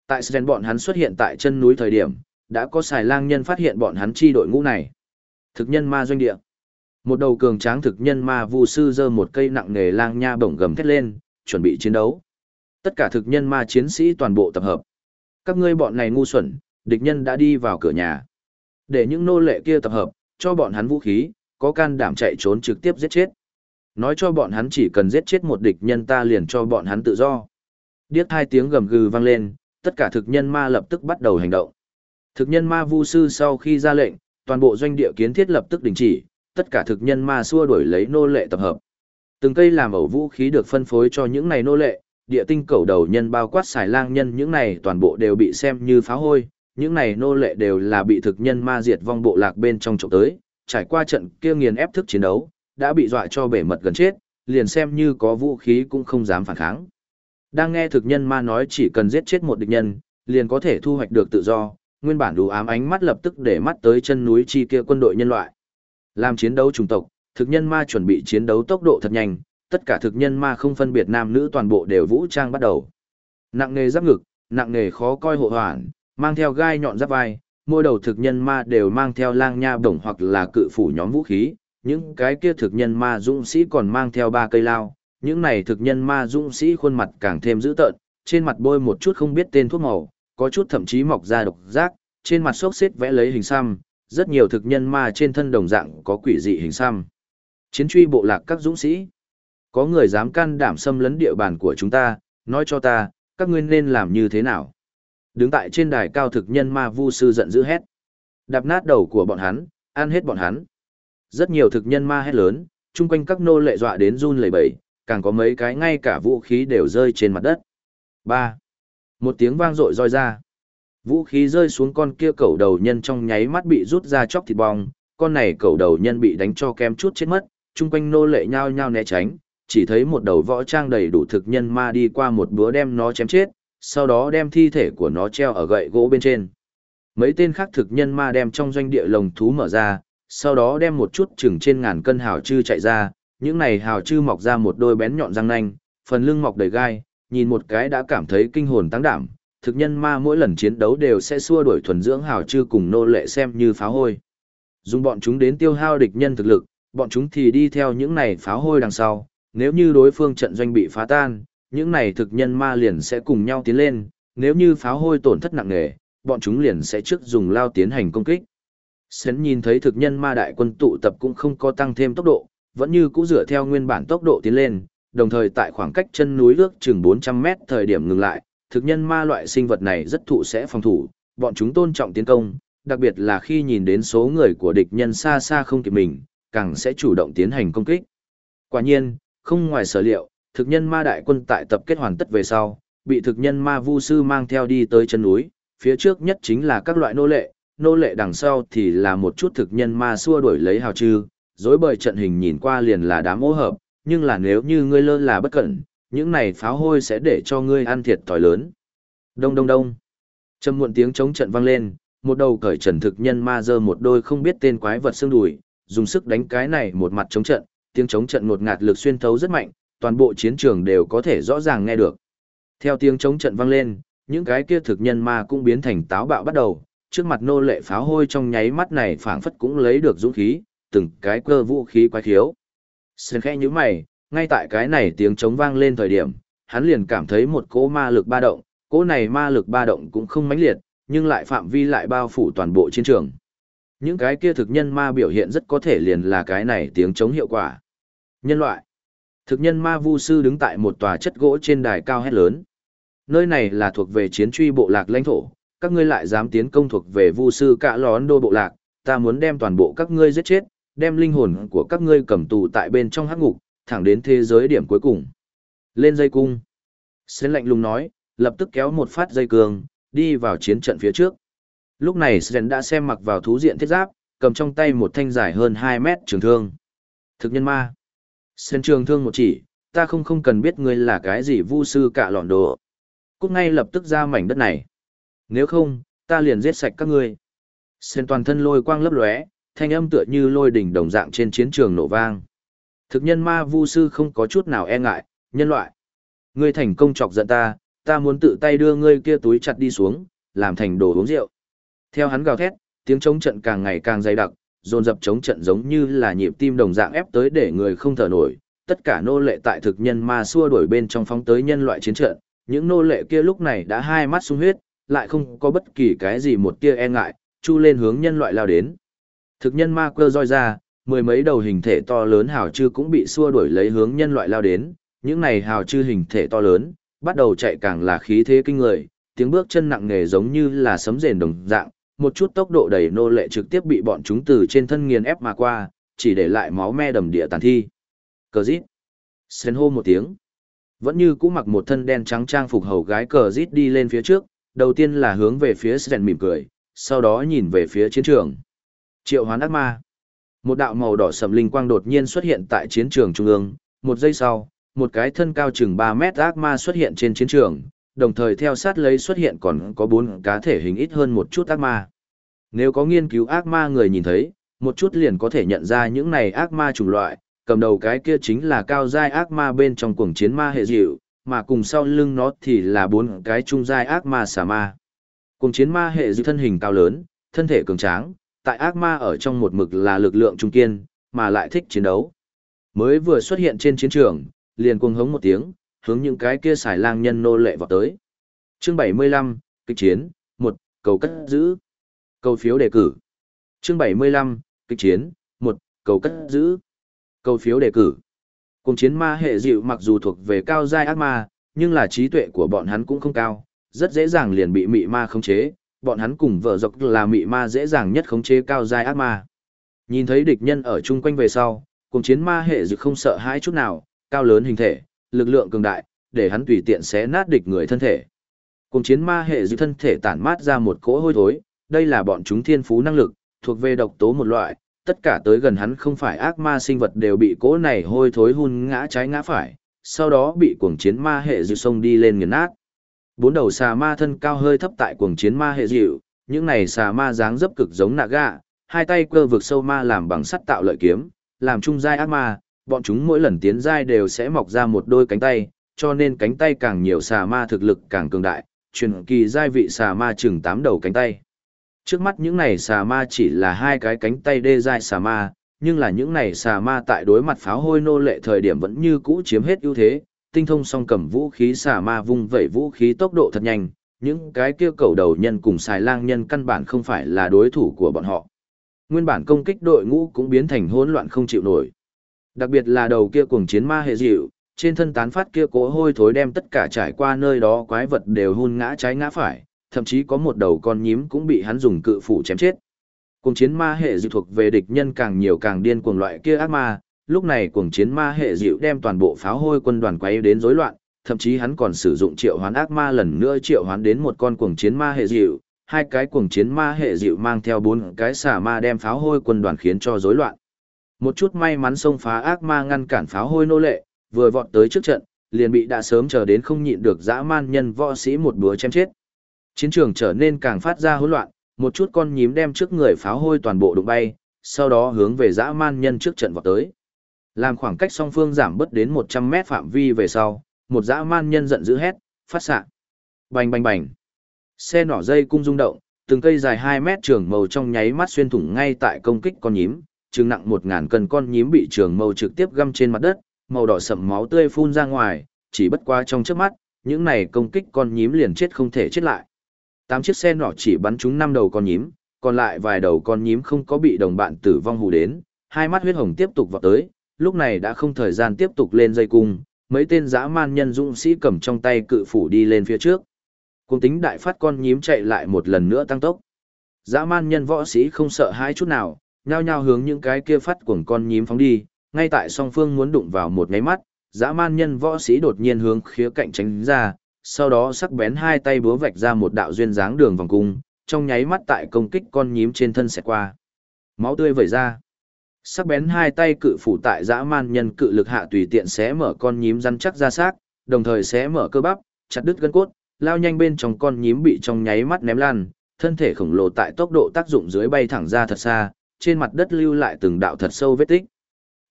Tại Sến bọn hắn xuất hiện tại chân núi thời điểm, đã có xài lang nhân phát hiện bọn hắn chi đội ngũ này. Thực nhân ma doanh địa. Một đầu cường tráng thực nhân ma vu sư giơ một cây nặng nề lang nha bổng gầm thét lên, chuẩn bị chiến đấu. Tất cả thực nhân ma chiến sĩ toàn bộ tập hợp. Các ngươi bọn này ngu xuẩn, địch nhân đã đi vào cửa nhà. Để những nô lệ kia tập hợp, cho bọn hắn vũ khí, có can đảm chạy trốn trực tiếp giết chết. Nói cho bọn hắn chỉ cần giết chết một địch nhân ta liền cho bọn hắn tự do. Điếc hai tiếng gầm gừ vang lên, tất cả thực nhân ma lập tức bắt đầu hành động. Thực nhân ma vu sư sau khi ra lệnh, toàn bộ doanh địa kiến thiết lập tức đình chỉ, tất cả thực nhân ma xua đuổi lấy nô lệ tập hợp. Từng cây làm ẩu vũ khí được phân phối cho những này nô lệ, địa tinh cầu đầu nhân bao quát xài lang nhân những này toàn bộ đều bị xem như phá hôi, những này nô lệ đều là bị thực nhân ma diệt vong bộ lạc bên trong trộm tới, trải qua trận kia nghiền ép thức chiến đấu, đã bị dọa cho bể mật gần chết, liền xem như có vũ khí cũng không dám phản kháng. Đang nghe thực nhân ma nói chỉ cần giết chết một địch nhân, liền có thể thu hoạch được tự do, nguyên bản đủ ám ánh mắt lập tức để mắt tới chân núi chi kia quân đội nhân loại. Làm chiến đấu chủng tộc, thực nhân ma chuẩn bị chiến đấu tốc độ thật nhanh, tất cả thực nhân ma không phân biệt nam nữ toàn bộ đều vũ trang bắt đầu. Nặng nghề giáp ngực, nặng nghề khó coi hộ hoàn, mang theo gai nhọn giáp vai, mỗi đầu thực nhân ma đều mang theo lang nha bổng hoặc là cự phủ nhóm vũ khí, những cái kia thực nhân ma dũng sĩ còn mang theo ba cây lao, những này thực nhân ma dũng sĩ khuôn mặt càng thêm dữ tợn, trên mặt bôi một chút không biết tên thuốc màu, có chút thậm chí mọc ra độc giác, trên mặt xốc xếp vẽ lấy hình xăm, rất nhiều thực nhân ma trên thân đồng dạng có quỷ dị hình xăm. Chiến truy bộ lạc các dũng sĩ. Có người dám can đảm xâm lấn địa bàn của chúng ta, nói cho ta, các ngươi nên làm như thế nào. Đứng tại trên đài cao thực nhân ma vu sư giận dữ hét. Đạp nát đầu của bọn hắn, ăn hết bọn hắn. rất nhiều thực nhân ma hét lớn, chung quanh các nô lệ dọa đến run lẩy bẩy, càng có mấy cái ngay cả vũ khí đều rơi trên mặt đất. 3. Một tiếng vang dội roi ra. Vũ khí rơi xuống con kia cẩu đầu nhân trong nháy mắt bị rút ra chóc thịt bong, con này cẩu đầu nhân bị đánh cho kem chút chết mất, chung quanh nô lệ nhao nhao né tránh, chỉ thấy một đầu võ trang đầy đủ thực nhân ma đi qua một búa đem nó chém chết, sau đó đem thi thể của nó treo ở gậy gỗ bên trên. Mấy tên khác thực nhân ma đem trong doanh địa lồng thú mở ra, sau đó đem một chút chừng trên ngàn cân hào chư chạy ra, những này hào chư mọc ra một đôi bén nhọn răng nanh, phần lưng mọc đầy gai, nhìn một cái đã cảm thấy kinh hồn tăng đảm, thực nhân ma mỗi lần chiến đấu đều sẽ xua đuổi thuần dưỡng hào chư cùng nô lệ xem như pháo hôi. Dùng bọn chúng đến tiêu hao địch nhân thực lực, bọn chúng thì đi theo những này pháo hôi đằng sau, nếu như đối phương trận doanh bị phá tan, những này thực nhân ma liền sẽ cùng nhau tiến lên, nếu như pháo hôi tổn thất nặng nề, bọn chúng liền sẽ trước dùng lao tiến hành công kích. Sến nhìn thấy thực nhân ma đại quân tụ tập cũng không có tăng thêm tốc độ, vẫn như cũ dựa theo nguyên bản tốc độ tiến lên, đồng thời tại khoảng cách chân núi ước chừng 400 mét thời điểm ngừng lại, thực nhân ma loại sinh vật này rất thụ sẽ phòng thủ, bọn chúng tôn trọng tiến công, đặc biệt là khi nhìn đến số người của địch nhân xa xa không kịp mình, càng sẽ chủ động tiến hành công kích. Quả nhiên, không ngoài sở liệu, thực nhân ma đại quân tại tập kết hoàn tất về sau, bị thực nhân ma vu sư mang theo đi tới chân núi, phía trước nhất chính là các loại nô lệ, nô lệ đằng sau thì là một chút thực nhân ma xua đuổi lấy hào chư, dối bời trận hình nhìn qua liền là đám ô hợp, nhưng là nếu như ngươi lơ là bất cẩn, những này pháo hôi sẽ để cho ngươi ăn thiệt thòi lớn. Đông đông đông. Trầm muộn tiếng chống trận vang lên, một đầu cởi trần thực nhân ma dơ một đôi không biết tên quái vật xương đùi, dùng sức đánh cái này một mặt chống trận, tiếng chống trận ngột ngạt lực xuyên thấu rất mạnh, toàn bộ chiến trường đều có thể rõ ràng nghe được. Theo tiếng chống trận vang lên, những cái kia thực nhân ma cũng biến thành táo bạo bắt đầu, trước mặt nô lệ pháo hôi trong nháy mắt này phảng phất cũng lấy được dũng khí, từng cái cơ vũ khí quái khiếu. Sơn khẽ như mày, ngay tại cái này tiếng chống vang lên thời điểm, hắn liền cảm thấy một cỗ ma lực ba động, cỗ này ma lực ba động cũng không mãnh liệt, nhưng lại phạm vi lại bao phủ toàn bộ chiến trường. Những cái kia thực nhân ma biểu hiện rất có thể liền là cái này tiếng chống hiệu quả. Nhân loại. Thực nhân ma vu sư đứng tại một tòa chất gỗ trên đài cao hét lớn. Nơi này là thuộc về chiến truy bộ lạc lãnh thổ, các ngươi lại dám tiến công thuộc về vu sư cả lón đô bộ lạc, ta muốn đem toàn bộ các ngươi giết chết, đem linh hồn của các ngươi cầm tù tại bên trong hắc ngục, thẳng đến thế giới điểm cuối cùng. Lên dây cung. Sến lạnh lùng nói, lập tức kéo một phát dây cường, đi vào chiến trận phía trước. Lúc này Sến đã xem mặc vào thú diện thiết giáp, cầm trong tay một thanh dài hơn 2 mét trường thương. Thực nhân ma. Sến trường thương một chỉ, ta không không cần biết ngươi là cái gì vu sư cả lọn đồ. Cút ngay lập tức ra mảnh đất này. Nếu không, ta liền giết sạch các ngươi. Sến toàn thân lôi quang lấp lóe, thanh âm tựa như lôi đỉnh đồng dạng trên chiến trường nổ vang. Thực nhân ma vu sư không có chút nào e ngại, nhân loại. Ngươi thành công chọc giận ta, ta muốn tự tay đưa ngươi kia túi chặt đi xuống, làm thành đồ uống rượu. Theo hắn gào thét, tiếng chống trận càng ngày càng dày đặc, dồn dập chống trận giống như là nhịp tim đồng dạng ép tới để người không thở nổi. Tất cả nô lệ tại thực nhân ma xua đuổi bên trong phóng tới nhân loại chiến trận, những nô lệ kia lúc này đã hai mắt sung huyết, lại không có bất kỳ cái gì một tia e ngại, chu lên hướng nhân loại lao đến. Thực nhân ma quơ roi ra, mười mấy đầu hình thể to lớn hào chư cũng bị xua đuổi lấy hướng nhân loại lao đến, những này hào chư hình thể to lớn, bắt đầu chạy càng là khí thế kinh người, tiếng bước chân nặng nề giống như là sấm rền đồng dạng, một chút tốc độ đầy nô lệ trực tiếp bị bọn chúng từ trên thân nghiền ép mà qua, chỉ để lại máu me đầm địa tàn thi. Cờ rít. Sen hô một tiếng. Vẫn như cũ mặc một thân đen trắng trang phục hầu gái cờ rít đi lên phía trước, đầu tiên là hướng về phía Sen mỉm cười, sau đó nhìn về phía chiến trường. Triệu hoán ác ma. Một đạo màu đỏ sầm linh quang đột nhiên xuất hiện tại chiến trường trung ương, một giây sau, một cái thân cao chừng 3 mét ác ma xuất hiện trên chiến trường, đồng thời theo sát lấy xuất hiện còn có bốn cá thể hình ít hơn một chút ác ma. Nếu có nghiên cứu ác ma người nhìn thấy, một chút liền có thể nhận ra những này ác ma chủng loại, cầm đầu cái kia chính là cao giai ác ma bên trong cuồng chiến ma hệ dịu, mà cùng sau lưng nó thì là bốn cái trung giai ác ma xà ma. Cuồng chiến ma hệ dịu thân hình cao lớn, thân thể cường tráng, tại ác ma ở trong một mực là lực lượng trung kiên, mà lại thích chiến đấu. Mới vừa xuất hiện trên chiến trường, liền cuồng hống một tiếng, hướng những cái kia xài lang nhân nô lệ vào tới. Chương 75, kịch chiến, 1, cầu cất giữ. Cầu phiếu đề cử. Chương 75, kịch chiến, 1, cầu cất giữ. Cầu phiếu đề cử. Cùng chiến ma hệ dịu mặc dù thuộc về cao giai ác ma, nhưng là trí tuệ của bọn hắn cũng không cao, rất dễ dàng liền bị mị ma khống chế, bọn hắn cùng vợ dọc là mị ma dễ dàng nhất khống chế cao giai ác ma. Nhìn thấy địch nhân ở chung quanh về sau, cùng chiến ma hệ dự không sợ hãi chút nào, cao lớn hình thể, lực lượng cường đại, để hắn tùy tiện xé nát địch người thân thể. Cùng chiến ma hệ dự thân thể tản mát ra một cỗ hôi thối, đây là bọn chúng thiên phú năng lực, thuộc về độc tố một loại, tất cả tới gần hắn không phải ác ma sinh vật đều bị cỗ này hôi thối hun ngã trái ngã phải, sau đó bị cuồng chiến ma hệ dự sông đi lên nghiền nát. Bốn đầu xà ma thân cao hơi thấp tại cuồng chiến ma hệ dịu, những này xà ma dáng dấp cực giống Naga, hai tay cơ vực sâu ma làm bằng sắt tạo lợi kiếm, làm trung giai ác ma, bọn chúng mỗi lần tiến giai đều sẽ mọc ra một đôi cánh tay, cho nên cánh tay càng nhiều xà ma thực lực càng cường đại, truyền kỳ giai vị xà ma chừng tám đầu cánh tay. Trước mắt những này xà ma chỉ là hai cái cánh tay đê giai xà ma, nhưng là những này xà ma tại đối mặt pháo hôi nô lệ thời điểm vẫn như cũ chiếm hết ưu thế, tinh thông song cầm vũ khí xà ma vung vẩy vũ khí tốc độ thật nhanh, những cái kia cầu đầu nhân cùng xài lang nhân căn bản không phải là đối thủ của bọn họ. Nguyên bản công kích đội ngũ cũng biến thành hỗn loạn không chịu nổi. Đặc biệt là đầu kia cuồng chiến ma hệ dịu, trên thân tán phát kia cố hôi thối đem tất cả trải qua nơi đó quái vật đều hun ngã trái ngã phải, thậm chí có một đầu con nhím cũng bị hắn dùng cự phủ chém chết. Cuồng chiến ma hệ dịu thuộc về địch nhân càng nhiều càng điên cuồng loại kia ác ma, lúc này cuồng chiến ma hệ dịu đem toàn bộ pháo hôi quân đoàn quay đến rối loạn, thậm chí hắn còn sử dụng triệu hoán ác ma lần nữa triệu hoán đến một con cuồng chiến ma hệ dịu, hai cái cuồng chiến ma hệ dịu mang theo bốn cái xà ma đem pháo hôi quân đoàn khiến cho rối loạn. Một chút may mắn xông phá ác ma ngăn cản pháo hôi nô lệ, vừa vọt tới trước trận, liền bị đã sớm chờ đến không nhịn được dã man nhân võ sĩ một búa chém chết. Chiến trường trở nên càng phát ra hỗn loạn, một chút con nhím đem trước người pháo hôi toàn bộ đụng bay, sau đó hướng về dã man nhân trước trận vọt tới. Làm khoảng cách song phương giảm bớt đến 100 mét phạm vi về sau, một dã man nhân giận dữ hét, phát xạ. Bành bành bành. Xe nỏ dây cung rung động, từng cây dài 2 mét trường màu trong nháy mắt xuyên thủng ngay tại công kích con nhím, chừng nặng 1000 cân con nhím bị trường màu trực tiếp găm trên mặt đất, màu đỏ sậm máu tươi phun ra ngoài, chỉ bất qua trong trước mắt, những này công kích con nhím liền chết không thể chết lại. Tám chiếc xe nỏ chỉ bắn trúng năm đầu con nhím, còn lại vài đầu con nhím không có bị đồng bạn tử vong hù đến, hai mắt huyết hồng tiếp tục vào tới, lúc này đã không thời gian tiếp tục lên dây cung, mấy tên dã man nhân dũng sĩ cầm trong tay cự phủ đi lên phía trước. Cùng tính đại phát con nhím chạy lại một lần nữa tăng tốc. Dã man nhân võ sĩ không sợ hãi chút nào, nhao nhao hướng những cái kia phát cuồng con nhím phóng đi, ngay tại song phương muốn đụng vào một nháy mắt, dã man nhân võ sĩ đột nhiên hướng khía cạnh tránh ra, sau đó sắc bén hai tay búa vạch ra một đạo duyên dáng đường vòng cung, trong nháy mắt tại công kích con nhím trên thân sẽ qua. Máu tươi vẩy ra. Sắc bén hai tay cự phủ tại dã man nhân cự lực hạ tùy tiện xé mở con nhím rắn chắc ra xác, đồng thời xé mở cơ bắp, chặt đứt gân cốt, lao nhanh bên trong con nhím bị trong nháy mắt ném lan, thân thể khổng lồ tại tốc độ tác dụng dưới bay thẳng ra thật xa, trên mặt đất lưu lại từng đạo thật sâu vết tích.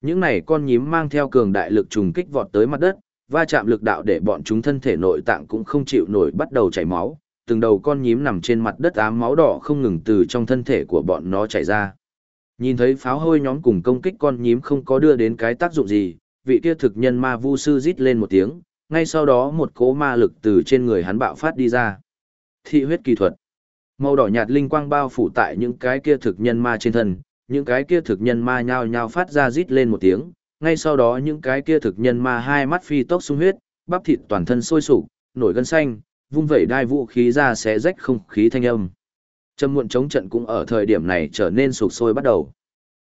Những này con nhím mang theo cường đại lực trùng kích vọt tới mặt đất, va chạm lực đạo để bọn chúng thân thể nội tạng cũng không chịu nổi bắt đầu chảy máu, từng đầu con nhím nằm trên mặt đất ám máu đỏ không ngừng từ trong thân thể của bọn nó chảy ra. Nhìn thấy pháo hôi nhóm cùng công kích con nhím không có đưa đến cái tác dụng gì, vị kia thực nhân ma vu sư rít lên một tiếng, ngay sau đó một cỗ ma lực từ trên người hắn bạo phát đi ra. Thị huyết kỳ thuật. Màu đỏ nhạt linh quang bao phủ tại những cái kia thực nhân ma trên thân, những cái kia thực nhân ma nhao nhao phát ra rít lên một tiếng, ngay sau đó những cái kia thực nhân ma hai mắt phi tốc sung huyết, bắp thịt toàn thân sôi sục, nổi gân xanh, vung vẩy đai vũ khí ra xé rách không khí thanh âm. Trầm muộn chống trận cũng ở thời điểm này trở nên sục sôi bắt đầu.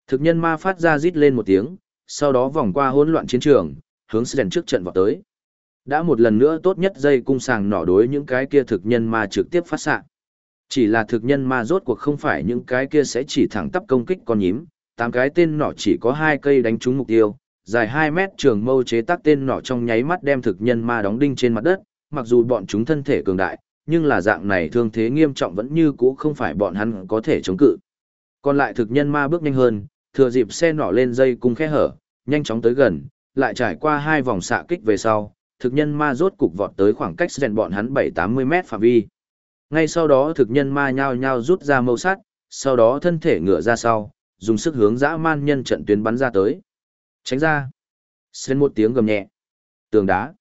Thực nhân ma phát ra rít lên một tiếng, sau đó vòng qua hỗn loạn chiến trường, hướng Sren trước trận vào tới. Đã một lần nữa tốt nhất dây cung sàng nỏ đối những cái kia thực nhân ma trực tiếp phát xạ. Chỉ là thực nhân ma rốt cuộc không phải những cái kia sẽ chỉ thẳng tắp công kích con nhím, tám cái tên nỏ chỉ có hai cây đánh trúng mục tiêu, dài 2 mét trường mâu chế tác tên nỏ trong nháy mắt đem thực nhân ma đóng đinh trên mặt đất, mặc dù bọn chúng thân thể cường đại, nhưng là dạng này thương thế nghiêm trọng vẫn như cũ không phải bọn hắn có thể chống cự. Còn lại thực nhân ma bước nhanh hơn, thừa dịp xe nỏ lên dây cung khe hở, nhanh chóng tới gần, lại trải qua hai vòng xạ kích về sau, thực nhân ma rốt cục vọt tới khoảng cách rèn bọn hắn 7-80 mét phạm vi. Ngay sau đó thực nhân ma nhao nhao rút ra mâu sát sau đó thân thể ngựa ra sau, dùng sức hướng dã man nhân trận tuyến bắn ra tới. Tránh ra. Xên một tiếng gầm nhẹ. Tường đá.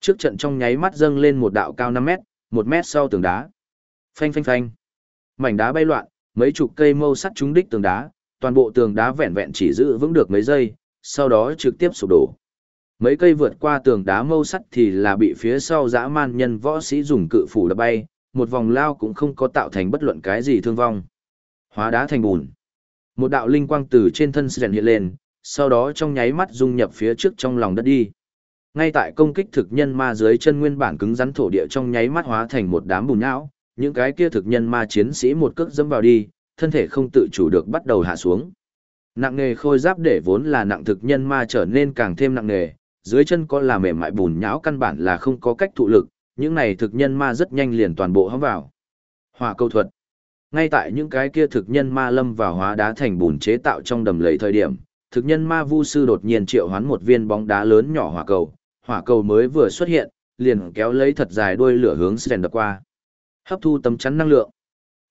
Trước trận trong nháy mắt dâng lên một đạo cao 5 mét, một mét sau tường đá. Phanh phanh phanh. Mảnh đá bay loạn, mấy chục cây mâu sắt trúng đích tường đá, toàn bộ tường đá vẹn vẹn chỉ giữ vững được mấy giây, sau đó trực tiếp sụp đổ. Mấy cây vượt qua tường đá mâu sắt thì là bị phía sau dã man nhân võ sĩ dùng cự phủ đập bay, một vòng lao cũng không có tạo thành bất luận cái gì thương vong. Hóa đá thành bùn. Một đạo linh quang từ trên thân Sren hiện lên, sau đó trong nháy mắt dung nhập phía trước trong lòng đất đi. Ngay tại công kích thực nhân ma dưới chân nguyên bản cứng rắn thổ địa trong nháy mắt hóa thành một đám bùn nhão, những cái kia thực nhân ma chiến sĩ một cước dẫm vào đi, thân thể không tự chủ được bắt đầu hạ xuống. Nặng nghề khôi giáp để vốn là nặng thực nhân ma trở nên càng thêm nặng nghề, dưới chân có là mềm mại bùn nhão căn bản là không có cách thụ lực, những này thực nhân ma rất nhanh liền toàn bộ hóng vào. Hỏa câu thuật. Ngay tại những cái kia thực nhân ma lâm vào hóa đá thành bùn chế tạo trong đầm lầy thời điểm, thực nhân ma vu sư đột nhiên triệu hoán một viên bóng đá lớn nhỏ hỏa cầu, hỏa cầu mới vừa xuất hiện, liền kéo lấy thật dài đuôi lửa hướng Sren đập qua. Hấp thu tấm chắn năng lượng.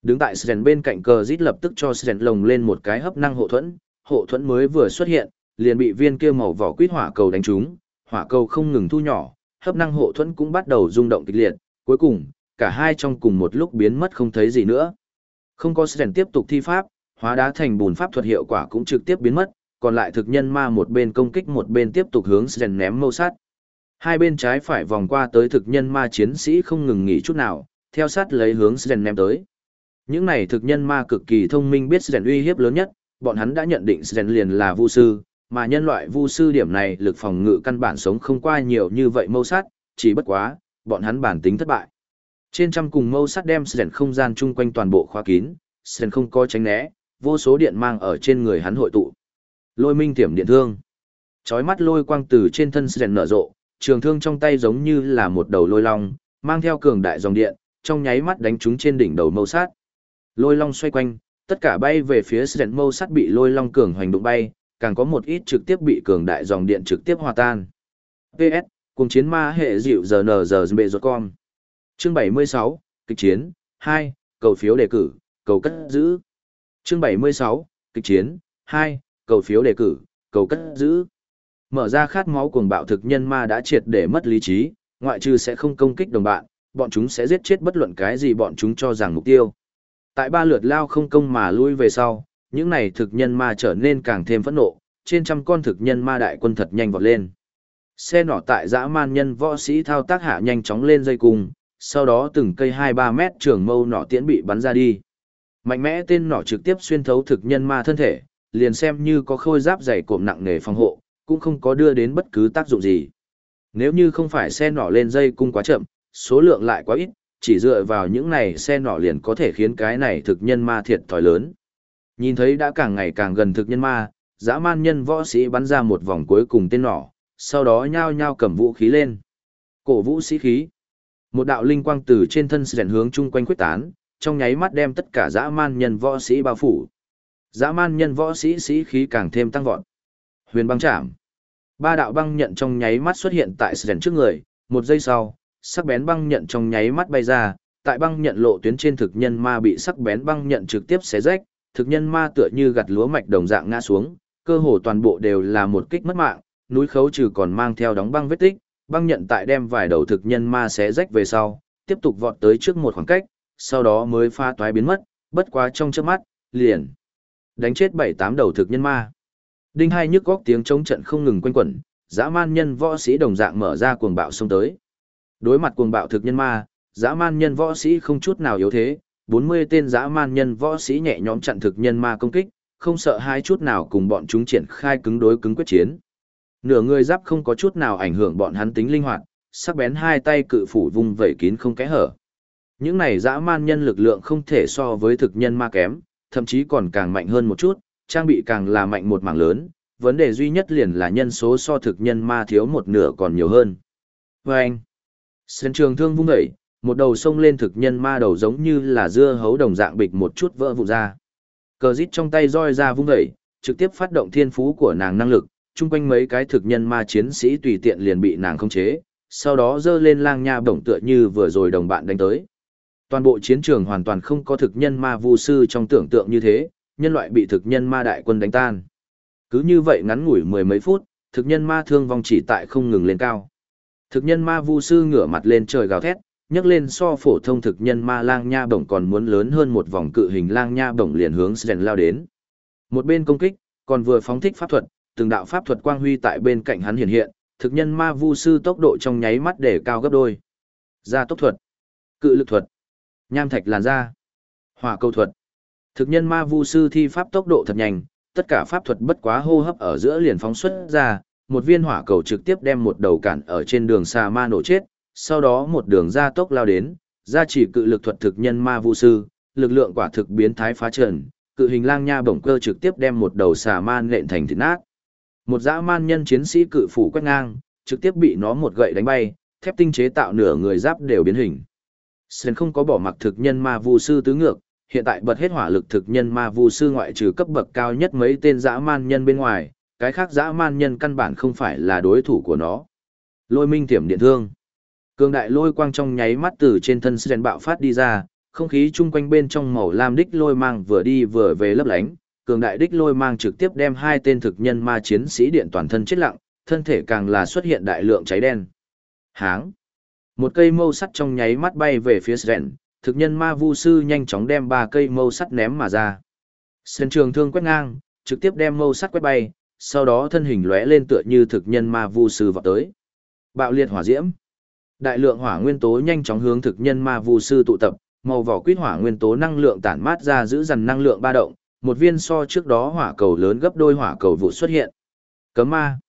Đứng tại Sren bên cạnh cờ rít lập tức cho Sren lồng lên một cái hấp năng hộ thuẫn, hộ thuẫn mới vừa xuất hiện, liền bị viên kia màu vỏ quýt hỏa cầu đánh trúng, hỏa cầu không ngừng thu nhỏ, hấp năng hộ thuẫn cũng bắt đầu rung động kịch liệt, cuối cùng, cả hai trong cùng một lúc biến mất không thấy gì nữa. Không có Sren tiếp tục thi pháp, hóa đá thành bùn pháp thuật hiệu quả cũng trực tiếp biến mất, còn lại thực nhân ma một bên công kích một bên tiếp tục hướng Sren ném mâu sát. Hai bên trái phải vòng qua tới thực nhân ma chiến sĩ không ngừng nghỉ chút nào, theo sát lấy hướng Sren ném tới. Những này thực nhân ma cực kỳ thông minh biết Sren uy hiếp lớn nhất, bọn hắn đã nhận định Sren liền là vu sư, mà nhân loại vu sư điểm này lực phòng ngự căn bản sống không qua nhiều như vậy mâu sát, chỉ bất quá, bọn hắn bản tính thất bại. Trên trăm cùng mâu sắt đem Sren không gian chung quanh toàn bộ khóa kín, Sren không có tránh né, vô số điện mang ở trên người hắn hội tụ. Lôi minh tiểm điện thương. Chói mắt lôi quang từ trên thân Sren nở rộ, trường thương trong tay giống như là một đầu lôi long, mang theo cường đại dòng điện, trong nháy mắt đánh trúng trên đỉnh đầu mâu sát. Lôi long xoay quanh, tất cả bay về phía Sren mâu sát bị lôi long cường hoành đụng bay, càng có một ít trực tiếp bị cường đại dòng điện trực tiếp hòa tan. PS, cùng chiến ma hệ dịu giờ nờ giờ bệ rốt con. Chương 76, kịch chiến, 2, cầu phiếu đề cử, cầu cất giữ. Chương 76, kịch chiến, 2, cầu phiếu đề cử, cầu cất giữ. Mở ra khát máu cuồng bạo thực nhân ma đã triệt để mất lý trí, ngoại trừ sẽ không công kích đồng bạn, bọn chúng sẽ giết chết bất luận cái gì bọn chúng cho rằng mục tiêu. Tại ba lượt lao không công mà lui về sau, những này thực nhân ma trở nên càng thêm phẫn nộ, trên trăm con thực nhân ma đại quân thật nhanh vọt lên. Xe nỏ tại dã man nhân võ sĩ thao tác hạ nhanh chóng lên dây cung, sau đó từng cây 2-3 mét trường mâu nỏ tiễn bị bắn ra đi. Mạnh mẽ tên nỏ trực tiếp xuyên thấu thực nhân ma thân thể, liền xem như có khôi giáp dày cộm nặng nề phòng hộ, cũng không có đưa đến bất cứ tác dụng gì. Nếu như không phải xe nỏ lên dây cung quá chậm, số lượng lại quá ít, chỉ dựa vào những này xe nỏ liền có thể khiến cái này thực nhân ma thiệt thòi lớn. Nhìn thấy đã càng ngày càng gần thực nhân ma, dã man nhân võ sĩ bắn ra một vòng cuối cùng tên nỏ, sau đó nhao nhao cầm vũ khí lên. Cổ vũ sĩ khí. Một đạo linh quang từ trên thân sẹn hướng chung quanh quyết tán, trong nháy mắt đem tất cả dã man nhân võ sĩ bao phủ. Dã man nhân võ sĩ sĩ khí càng thêm tăng vọt. Huyền băng chạm. Ba đạo băng nhận trong nháy mắt xuất hiện tại sẹn trước người, một giây sau, sắc bén băng nhận trong nháy mắt bay ra, tại băng nhận lộ tuyến trên thực nhân ma bị sắc bén băng nhận trực tiếp xé rách, thực nhân ma tựa như gặt lúa mạch đồng dạng ngã xuống, cơ hồ toàn bộ đều là một kích mất mạng, núi khấu trừ còn mang theo đóng băng vết tích, băng nhận tại đem vài đầu thực nhân ma xé rách về sau, tiếp tục vọt tới trước một khoảng cách, sau đó mới pha toái biến mất, bất quá trong chớp mắt, liền đánh chết bảy tám đầu thực nhân ma. Đinh hai nhức góc tiếng chống trận không ngừng quanh quẩn, dã man nhân võ sĩ đồng dạng mở ra cuồng bạo xông tới. Đối mặt cuồng bạo thực nhân ma, dã man nhân võ sĩ không chút nào yếu thế, 40 tên dã man nhân võ sĩ nhẹ nhõm chặn thực nhân ma công kích, không sợ hai chút nào cùng bọn chúng triển khai cứng đối cứng quyết chiến. Nửa người giáp không có chút nào ảnh hưởng bọn hắn tính linh hoạt, sắc bén hai tay cự phủ vung vẩy kín không kẽ hở. Những này dã man nhân lực lượng không thể so với thực nhân ma kém, thậm chí còn càng mạnh hơn một chút, trang bị càng là mạnh một mảng lớn, vấn đề duy nhất liền là nhân số so thực nhân ma thiếu một nửa còn nhiều hơn. Và anh, sân trường thương vung dậy, một đầu sông lên thực nhân ma đầu giống như là dưa hấu đồng dạng bịch một chút vỡ vụn ra. Cờ rít trong tay roi ra vung dậy, trực tiếp phát động thiên phú của nàng năng lực, chung quanh mấy cái thực nhân ma chiến sĩ tùy tiện liền bị nàng khống chế, sau đó dơ lên lang nha bổng tựa như vừa rồi đồng bạn đánh tới. Toàn bộ chiến trường hoàn toàn không có thực nhân ma vu sư trong tưởng tượng như thế, nhân loại bị thực nhân ma đại quân đánh tan. Cứ như vậy ngắn ngủi mười mấy phút, thực nhân ma thương vong chỉ tại không ngừng lên cao. Thực nhân ma vu sư ngửa mặt lên trời gào thét, nhấc lên so phổ thông thực nhân ma lang nha bổng còn muốn lớn hơn một vòng cự hình lang nha bổng liền hướng Sren lao đến. Một bên công kích, còn vừa phóng thích pháp thuật, từng đạo pháp thuật quang huy tại bên cạnh hắn hiện hiện, thực nhân ma vu sư tốc độ trong nháy mắt để cao gấp đôi. Gia tốc thuật, cự lực thuật, nham thạch làn da, hỏa câu thuật. Thực nhân ma vu sư thi pháp tốc độ thật nhanh, tất cả pháp thuật bất quá hô hấp ở giữa liền phóng xuất ra, một viên hỏa cầu trực tiếp đem một đầu cản ở trên đường xà ma nổ chết, sau đó một đường ra tốc lao đến, ra chỉ cự lực thuật thực nhân ma vu sư, lực lượng quả thực biến thái phá trần, cự hình lang nha bổng cơ trực tiếp đem một đầu xà man nện thành thịt nát. Một dã man nhân chiến sĩ cự phủ quét ngang, trực tiếp bị nó một gậy đánh bay, thép tinh chế tạo nửa người giáp đều biến hình. Sơn không có bỏ mặc thực nhân ma vu sư tứ ngược, hiện tại bật hết hỏa lực thực nhân ma vu sư ngoại trừ cấp bậc cao nhất mấy tên dã man nhân bên ngoài, cái khác dã man nhân căn bản không phải là đối thủ của nó. Lôi minh tiểm điện thương. Cường đại lôi quang trong nháy mắt từ trên thân Sren bạo phát đi ra, không khí chung quanh bên trong màu lam đích lôi mang vừa đi vừa về lấp lánh, cường đại đích lôi mang trực tiếp đem hai tên thực nhân ma chiến sĩ điện toàn thân chết lặng, thân thể càng là xuất hiện đại lượng cháy đen. Háng. Một cây mâu sắt trong nháy mắt bay về phía Sren, thực nhân ma vu sư nhanh chóng đem ba cây mâu sắt ném mà ra. Sân trường thương quét ngang, trực tiếp đem mâu sắt quét bay, sau đó thân hình lóe lên tựa như thực nhân ma vu sư vọt tới. Bạo liệt hỏa diễm. Đại lượng hỏa nguyên tố nhanh chóng hướng thực nhân ma vu sư tụ tập, màu vỏ quýt hỏa nguyên tố năng lượng tản mát ra giữ dần năng lượng ba động, một viên so trước đó hỏa cầu lớn gấp đôi hỏa cầu vụ xuất hiện. Cấm ma.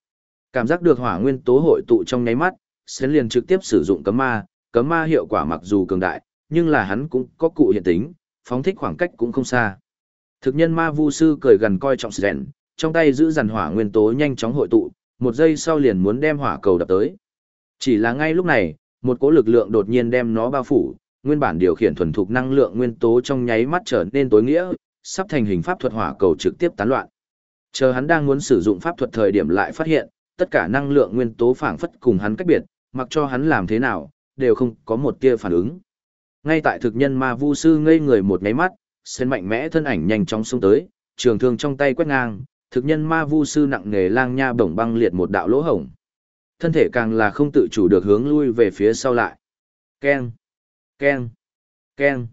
Cảm giác được hỏa nguyên tố hội tụ trong nháy mắt, Sến liền trực tiếp sử dụng cấm ma, cấm ma hiệu quả mặc dù cường đại, nhưng là hắn cũng có cụ hiện tính, phóng thích khoảng cách cũng không xa. Thực nhân ma vu sư cười gần coi trọng Sren, trong tay giữ dàn hỏa nguyên tố nhanh chóng hội tụ, một giây sau liền muốn đem hỏa cầu đập tới. Chỉ là ngay lúc này, một cỗ lực lượng đột nhiên đem nó bao phủ, nguyên bản điều khiển thuần thục năng lượng nguyên tố trong nháy mắt trở nên tối nghĩa, sắp thành hình pháp thuật hỏa cầu trực tiếp tán loạn. Chờ hắn đang muốn sử dụng pháp thuật thời điểm lại phát hiện, tất cả năng lượng nguyên tố phảng phất cùng hắn cách biệt, mặc cho hắn làm thế nào, đều không có một tia phản ứng. Ngay tại thực nhân ma vu sư ngây người một nháy mắt, sen mạnh mẽ thân ảnh nhanh chóng xông tới, trường thương trong tay quét ngang, thực nhân ma vu sư nặng nghề lang nha bổng băng liệt một đạo lỗ hổng. Thân thể càng là không tự chủ được hướng lui về phía sau lại. Keng, keng, keng.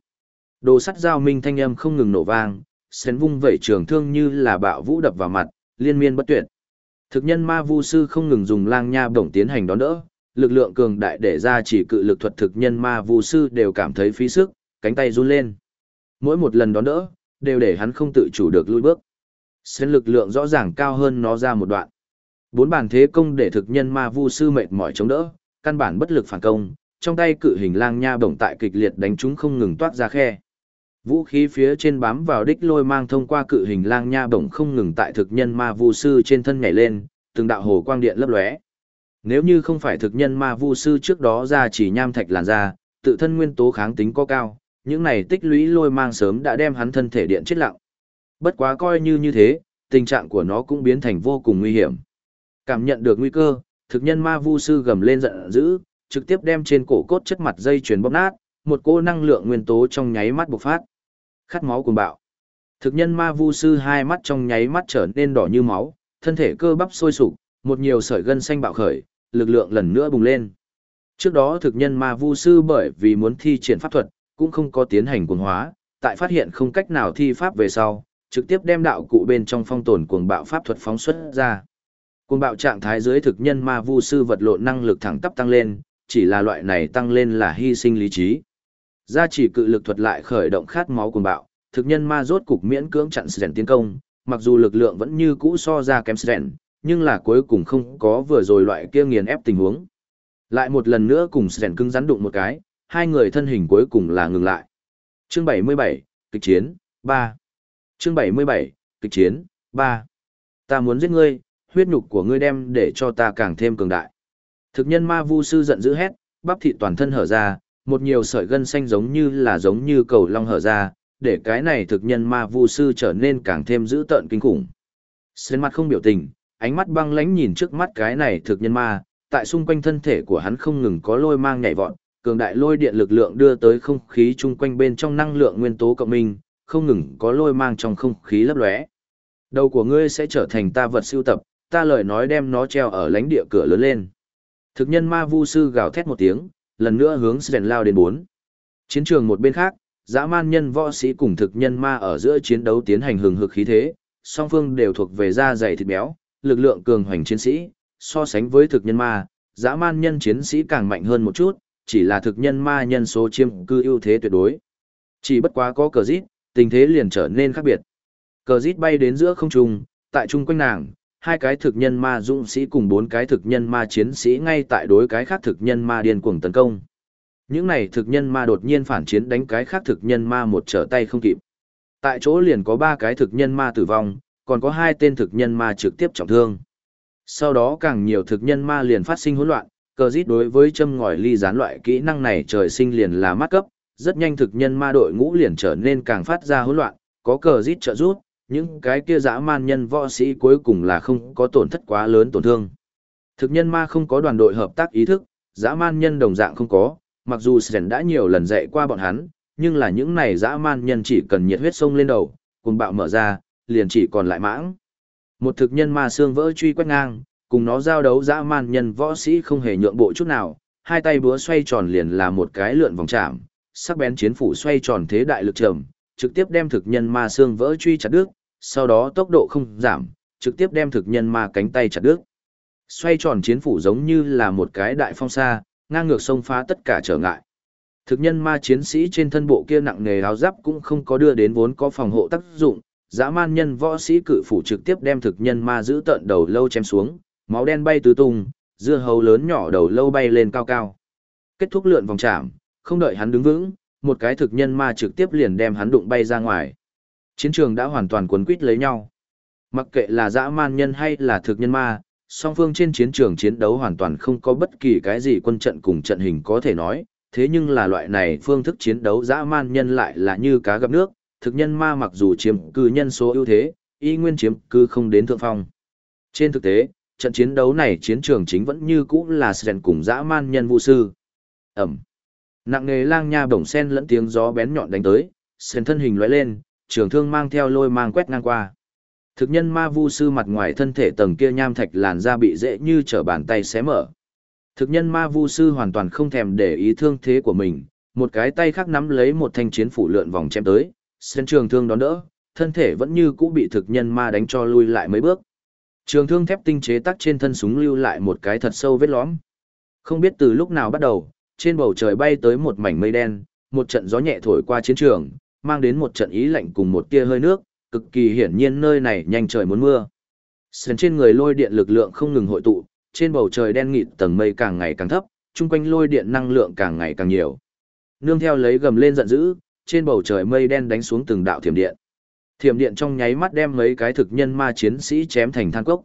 Đồ sắt giao minh thanh âm không ngừng nổ vang, sen vung vẩy trường thương như là bạo vũ đập vào mặt, liên miên bất tuyệt. Thực nhân ma vu sư không ngừng dùng lang nha bổng tiến hành đón đỡ, lực lượng cường đại để ra chỉ cự lực thuật thực nhân ma vu sư đều cảm thấy phí sức, cánh tay run lên. Mỗi một lần đón đỡ, đều để hắn không tự chủ được lùi bước. Xuyên lực lượng rõ ràng cao hơn nó ra một đoạn. Bốn bàn thế công để thực nhân ma vu sư mệt mỏi chống đỡ, căn bản bất lực phản công, trong tay cự hình lang nha bổng tại kịch liệt đánh chúng không ngừng toát ra khe. Vũ khí phía trên bám vào đích lôi mang thông qua cự hình lang nha bổng không ngừng tại thực nhân ma vu sư trên thân nhảy lên, từng đạo hồ quang điện lấp lóe. Nếu như không phải thực nhân ma vu sư trước đó ra chỉ nham thạch làn ra, tự thân nguyên tố kháng tính có cao, những này tích lũy lôi mang sớm đã đem hắn thân thể điện chết lặng. Bất quá coi như như thế, tình trạng của nó cũng biến thành vô cùng nguy hiểm. Cảm nhận được nguy cơ, thực nhân ma vu sư gầm lên giận dữ, trực tiếp đem trên cổ cốt chất mặt dây chuyền bóp nát, một cô năng lượng nguyên tố trong nháy mắt bộc phát. Khát máu cuồng bạo. Thực nhân ma vu sư hai mắt trong nháy mắt trở nên đỏ như máu, thân thể cơ bắp sôi sục, một nhiều sợi gân xanh bạo khởi, lực lượng lần nữa bùng lên. Trước đó thực nhân ma vu sư bởi vì muốn thi triển pháp thuật, cũng không có tiến hành cuồng hóa, tại phát hiện không cách nào thi pháp về sau, trực tiếp đem đạo cụ bên trong phong tồn cuồng bạo pháp thuật phóng xuất ra. Cuồng bạo trạng thái dưới thực nhân ma vu sư vật lộn năng lực thẳng tắp tăng lên, chỉ là loại này tăng lên là hy sinh lý trí. Gia chỉ cự lực thuật lại khởi động khát máu cuồng bạo, thực nhân ma rốt cục miễn cưỡng chặn sẻn tiến công, mặc dù lực lượng vẫn như cũ so ra kém sẻn, nhưng là cuối cùng không có vừa rồi loại kia nghiền ép tình huống. Lại một lần nữa cùng sẻn cứng rắn đụng một cái, hai người thân hình cuối cùng là ngừng lại. Chương 77, kịch chiến, 3. Chương 77, kịch chiến, 3. Ta muốn giết ngươi, huyết nhục của ngươi đem để cho ta càng thêm cường đại. Thực nhân ma vu sư giận dữ hét, bắp thịt toàn thân hở ra, một nhiều sợi gân xanh giống như là giống như cầu long hở ra, để cái này thực nhân ma vu sư trở nên càng thêm dữ tợn kinh khủng. Sến mặt không biểu tình, ánh mắt băng lãnh nhìn trước mắt cái này thực nhân ma, tại xung quanh thân thể của hắn không ngừng có lôi mang nhảy vọt, cường đại lôi điện lực lượng đưa tới không khí chung quanh bên trong năng lượng nguyên tố cộng minh, không ngừng có lôi mang trong không khí lấp lóe. Đầu của ngươi sẽ trở thành ta vật siêu tập, ta lời nói đem nó treo ở lãnh địa cửa lớn lên. Thực nhân ma vu sư gào thét một tiếng, lần nữa hướng Sren lao đến bốn. Chiến trường một bên khác, dã man nhân võ sĩ cùng thực nhân ma ở giữa chiến đấu tiến hành hừng hực khí thế, song phương đều thuộc về da dày thịt béo, lực lượng cường hoành chiến sĩ, so sánh với thực nhân ma, dã man nhân chiến sĩ càng mạnh hơn một chút, chỉ là thực nhân ma nhân số chiêm cư ưu thế tuyệt đối. Chỉ bất quá có cờ rít, tình thế liền trở nên khác biệt. Cờ rít bay đến giữa không trung, tại trung quanh nàng, hai cái thực nhân ma dũng sĩ cùng bốn cái thực nhân ma chiến sĩ ngay tại đối cái khác thực nhân ma điên cuồng tấn công. Những này thực nhân ma đột nhiên phản chiến đánh cái khác thực nhân ma một trở tay không kịp. Tại chỗ liền có ba cái thực nhân ma tử vong, còn có hai tên thực nhân ma trực tiếp trọng thương. Sau đó càng nhiều thực nhân ma liền phát sinh hỗn loạn, cờ rít đối với châm ngòi ly gián loại kỹ năng này trời sinh liền là mắt cấp, rất nhanh thực nhân ma đội ngũ liền trở nên càng phát ra hỗn loạn, có cờ rít trợ giúp, những cái kia dã man nhân võ sĩ cuối cùng là không có tổn thất quá lớn tổn thương. Thực nhân ma không có đoàn đội hợp tác ý thức, dã man nhân đồng dạng không có, mặc dù Sren đã nhiều lần dạy qua bọn hắn, nhưng là những này dã man nhân chỉ cần nhiệt huyết sông lên đầu, cùng bạo mở ra, liền chỉ còn lại mãng. Một thực nhân ma xương vỡ truy quét ngang, cùng nó giao đấu dã man nhân võ sĩ không hề nhượng bộ chút nào, hai tay búa xoay tròn liền là một cái lượn vòng chạm, sắc bén chiến phủ xoay tròn thế đại lực trầm, trực tiếp đem thực nhân ma xương vỡ truy chặt đứt, sau đó tốc độ không giảm, trực tiếp đem thực nhân ma cánh tay chặt đứt. Xoay tròn chiến phủ giống như là một cái đại phong xa, ngang ngược sông phá tất cả trở ngại. Thực nhân ma chiến sĩ trên thân bộ kia nặng nề áo giáp cũng không có đưa đến vốn có phòng hộ tác dụng, dã man nhân võ sĩ cự phủ trực tiếp đem thực nhân ma giữ tận đầu lâu chém xuống, máu đen bay tứ tung, dưa hấu lớn nhỏ đầu lâu bay lên cao cao. Kết thúc lượn vòng chạm, không đợi hắn đứng vững, một cái thực nhân ma trực tiếp liền đem hắn đụng bay ra ngoài. Chiến trường đã hoàn toàn cuốn quýt lấy nhau. Mặc kệ là dã man nhân hay là thực nhân ma, song phương trên chiến trường chiến đấu hoàn toàn không có bất kỳ cái gì quân trận cùng trận hình có thể nói, thế nhưng là loại này phương thức chiến đấu dã man nhân lại là như cá gặp nước, thực nhân ma mặc dù chiếm cư nhân số ưu thế, y nguyên chiếm cư không đến thượng phong. Trên thực tế, trận chiến đấu này chiến trường chính vẫn như cũ là Sren cùng dã man nhân vũ sư. Ẩm. Nặng nghề lang nha bổng sen lẫn tiếng gió bén nhọn đánh tới, Sren thân hình lóe lên, trường thương mang theo lôi mang quét ngang qua. Thực nhân ma vu sư mặt ngoài thân thể tầng kia nham thạch làn da bị dễ như trở bàn tay xé mở. Thực nhân ma vu sư hoàn toàn không thèm để ý thương thế của mình, một cái tay khác nắm lấy một thanh chiến phủ lượn vòng chém tới, sân trường thương đón đỡ, thân thể vẫn như cũ bị thực nhân ma đánh cho lui lại mấy bước. Trường thương thép tinh chế tắc trên thân súng lưu lại một cái thật sâu vết lõm. Không biết từ lúc nào bắt đầu, trên bầu trời bay tới một mảnh mây đen, một trận gió nhẹ thổi qua chiến trường, mang đến một trận ý lạnh cùng một tia hơi nước, cực kỳ hiển nhiên nơi này nhanh trời muốn mưa. Sườn trên người lôi điện lực lượng không ngừng hội tụ, trên bầu trời đen nghịt tầng mây càng ngày càng thấp, chung quanh lôi điện năng lượng càng ngày càng nhiều. Nương theo lấy gầm lên giận dữ, trên bầu trời mây đen đánh xuống từng đạo thiểm điện. Thiểm điện trong nháy mắt đem mấy cái thực nhân ma chiến sĩ chém thành than cốc.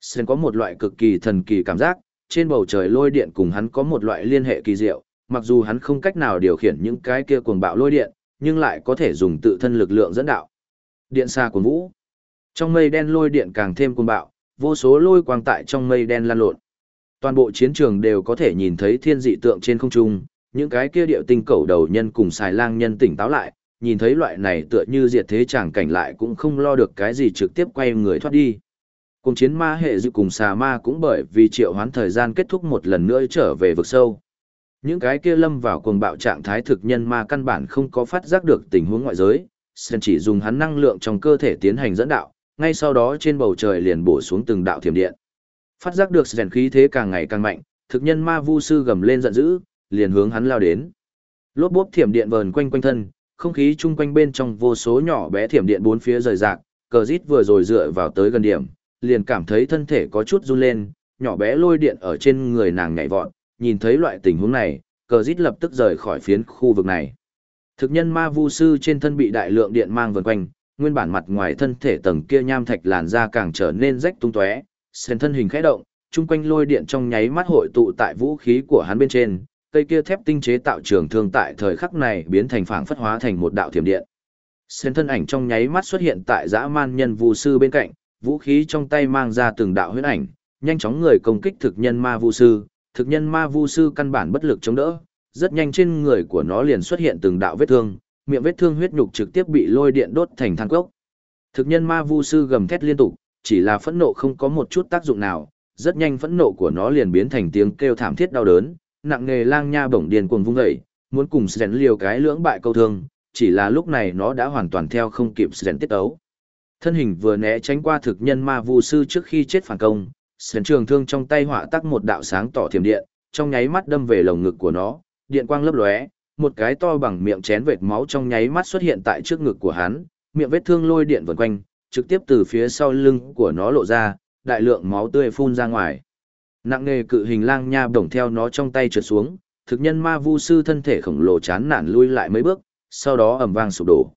Sren có một loại cực kỳ thần kỳ cảm giác, trên bầu trời lôi điện cùng hắn có một loại liên hệ kỳ diệu, mặc dù hắn không cách nào điều khiển những cái kia cuồng bạo lôi điện, nhưng lại có thể dùng tự thân lực lượng dẫn đạo. Điện xa cuồng vũ. Trong mây đen lôi điện càng thêm cuồng bạo, vô số lôi quang tại trong mây đen lan lộn. Toàn bộ chiến trường đều có thể nhìn thấy thiên dị tượng trên không trung, những cái kia điệu tinh cầu đầu nhân cùng xài lang nhân tỉnh táo lại, nhìn thấy loại này tựa như diệt thế chẳng cảnh lại cũng không lo được cái gì trực tiếp quay người thoát đi. Cùng chiến ma hệ dự cùng xà ma cũng bởi vì triệu hoán thời gian kết thúc một lần nữa trở về vực sâu. Những cái kia lâm vào cuồng bạo trạng thái thực nhân ma căn bản không có phát giác được tình huống ngoại giới, Sen chỉ dùng hắn năng lượng trong cơ thể tiến hành dẫn đạo, ngay sau đó trên bầu trời liền bổ xuống từng đạo thiểm điện. Phát giác được Sen khí thế càng ngày càng mạnh, thực nhân ma vu sư gầm lên giận dữ, liền hướng hắn lao đến. Lốp bốp thiểm điện vờn quanh quanh thân, không khí chung quanh bên trong vô số nhỏ bé thiểm điện bốn phía rời rạc, cờ rít vừa rồi dựa vào tới gần điểm, liền cảm thấy thân thể có chút run lên, nhỏ bé lôi điện ở trên người nàng nhảy vọt, nhìn thấy loại tình huống này, cờ rít lập tức rời khỏi phiến khu vực này. Thực nhân ma vu sư trên thân bị đại lượng điện mang vần quanh, nguyên bản mặt ngoài thân thể tầng kia nham thạch làn da càng trở nên rách tung tóe, sền thân hình khẽ động, chung quanh lôi điện trong nháy mắt hội tụ tại vũ khí của hắn bên trên, cây kia thép tinh chế tạo trường thương tại thời khắc này biến thành phảng phất hóa thành một đạo thiểm điện. Sền thân ảnh trong nháy mắt xuất hiện tại dã man nhân vu sư bên cạnh, vũ khí trong tay mang ra từng đạo huyết ảnh, nhanh chóng người công kích thực nhân ma vu sư, thực nhân ma vu sư căn bản bất lực chống đỡ, rất nhanh trên người của nó liền xuất hiện từng đạo vết thương, miệng vết thương huyết nhục trực tiếp bị lôi điện đốt thành than cốc. Thực nhân ma vu sư gầm thét liên tục, chỉ là phẫn nộ không có một chút tác dụng nào, rất nhanh phẫn nộ của nó liền biến thành tiếng kêu thảm thiết đau đớn, nặng nghề lang nha bổng điền cuồng vung dậy, muốn cùng Sren liều cái lưỡng bại câu thương, chỉ là lúc này nó đã hoàn toàn theo không kịp Sren tiết ấu. Thân hình vừa né tránh qua thực nhân ma vu sư trước khi chết phản công, Sren trường thương trong tay họa tắc một đạo sáng tỏ thiểm điện, trong nháy mắt đâm về lồng ngực của nó, điện quang lấp lóe, một cái to bằng miệng chén vệt máu trong nháy mắt xuất hiện tại trước ngực của hắn, miệng vết thương lôi điện vần quanh, trực tiếp từ phía sau lưng của nó lộ ra, đại lượng máu tươi phun ra ngoài. Nặng nghề cự hình lang nha bổng theo nó trong tay trượt xuống, thực nhân ma vu sư thân thể khổng lồ chán nản lui lại mấy bước, sau đó ầm vang sụp đổ.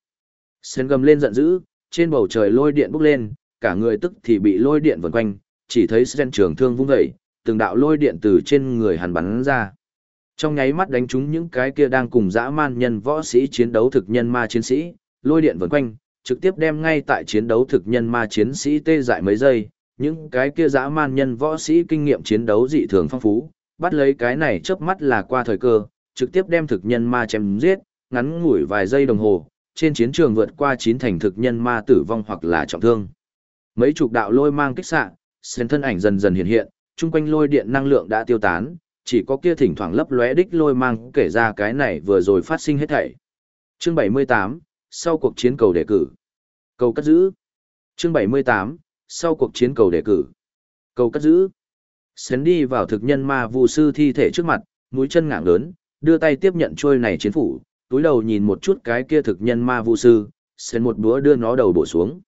Sen gầm lên giận dữ, trên bầu trời lôi điện bốc lên, cả người tức thì bị lôi điện vần quanh, chỉ thấy Sen trường thương vung dậy, từng đạo lôi điện từ trên người hắn bắn ra. Trong nháy mắt đánh trúng những cái kia đang cùng dã man nhân võ sĩ chiến đấu thực nhân ma chiến sĩ, lôi điện vần quanh, trực tiếp đem ngay tại chiến đấu thực nhân ma chiến sĩ tê dại mấy giây, những cái kia dã man nhân võ sĩ kinh nghiệm chiến đấu dị thường phong phú, bắt lấy cái này chớp mắt là qua thời cơ, trực tiếp đem thực nhân ma chém giết, ngắn ngủi vài giây đồng hồ, trên chiến trường vượt qua chín thành thực nhân ma tử vong hoặc là trọng thương. Mấy chục đạo lôi mang kích xạ, sen thân ảnh dần dần hiện hiện, chung quanh lôi điện năng lượng đã tiêu tán, chỉ có kia thỉnh thoảng lấp lóe đích lôi mang kể ra cái này vừa rồi phát sinh hết thảy. Chương 78, sau cuộc chiến cầu đề cử. Cầu cất giữ. Chương 78, sau cuộc chiến cầu đề cử. Cầu cất giữ. Sến đi vào thực nhân ma vu sư thi thể trước mặt, mũi chân ngạng lớn, đưa tay tiếp nhận trôi này chiến phủ, túi đầu nhìn một chút cái kia thực nhân ma vu sư, Sến một búa đưa nó đầu bổ xuống.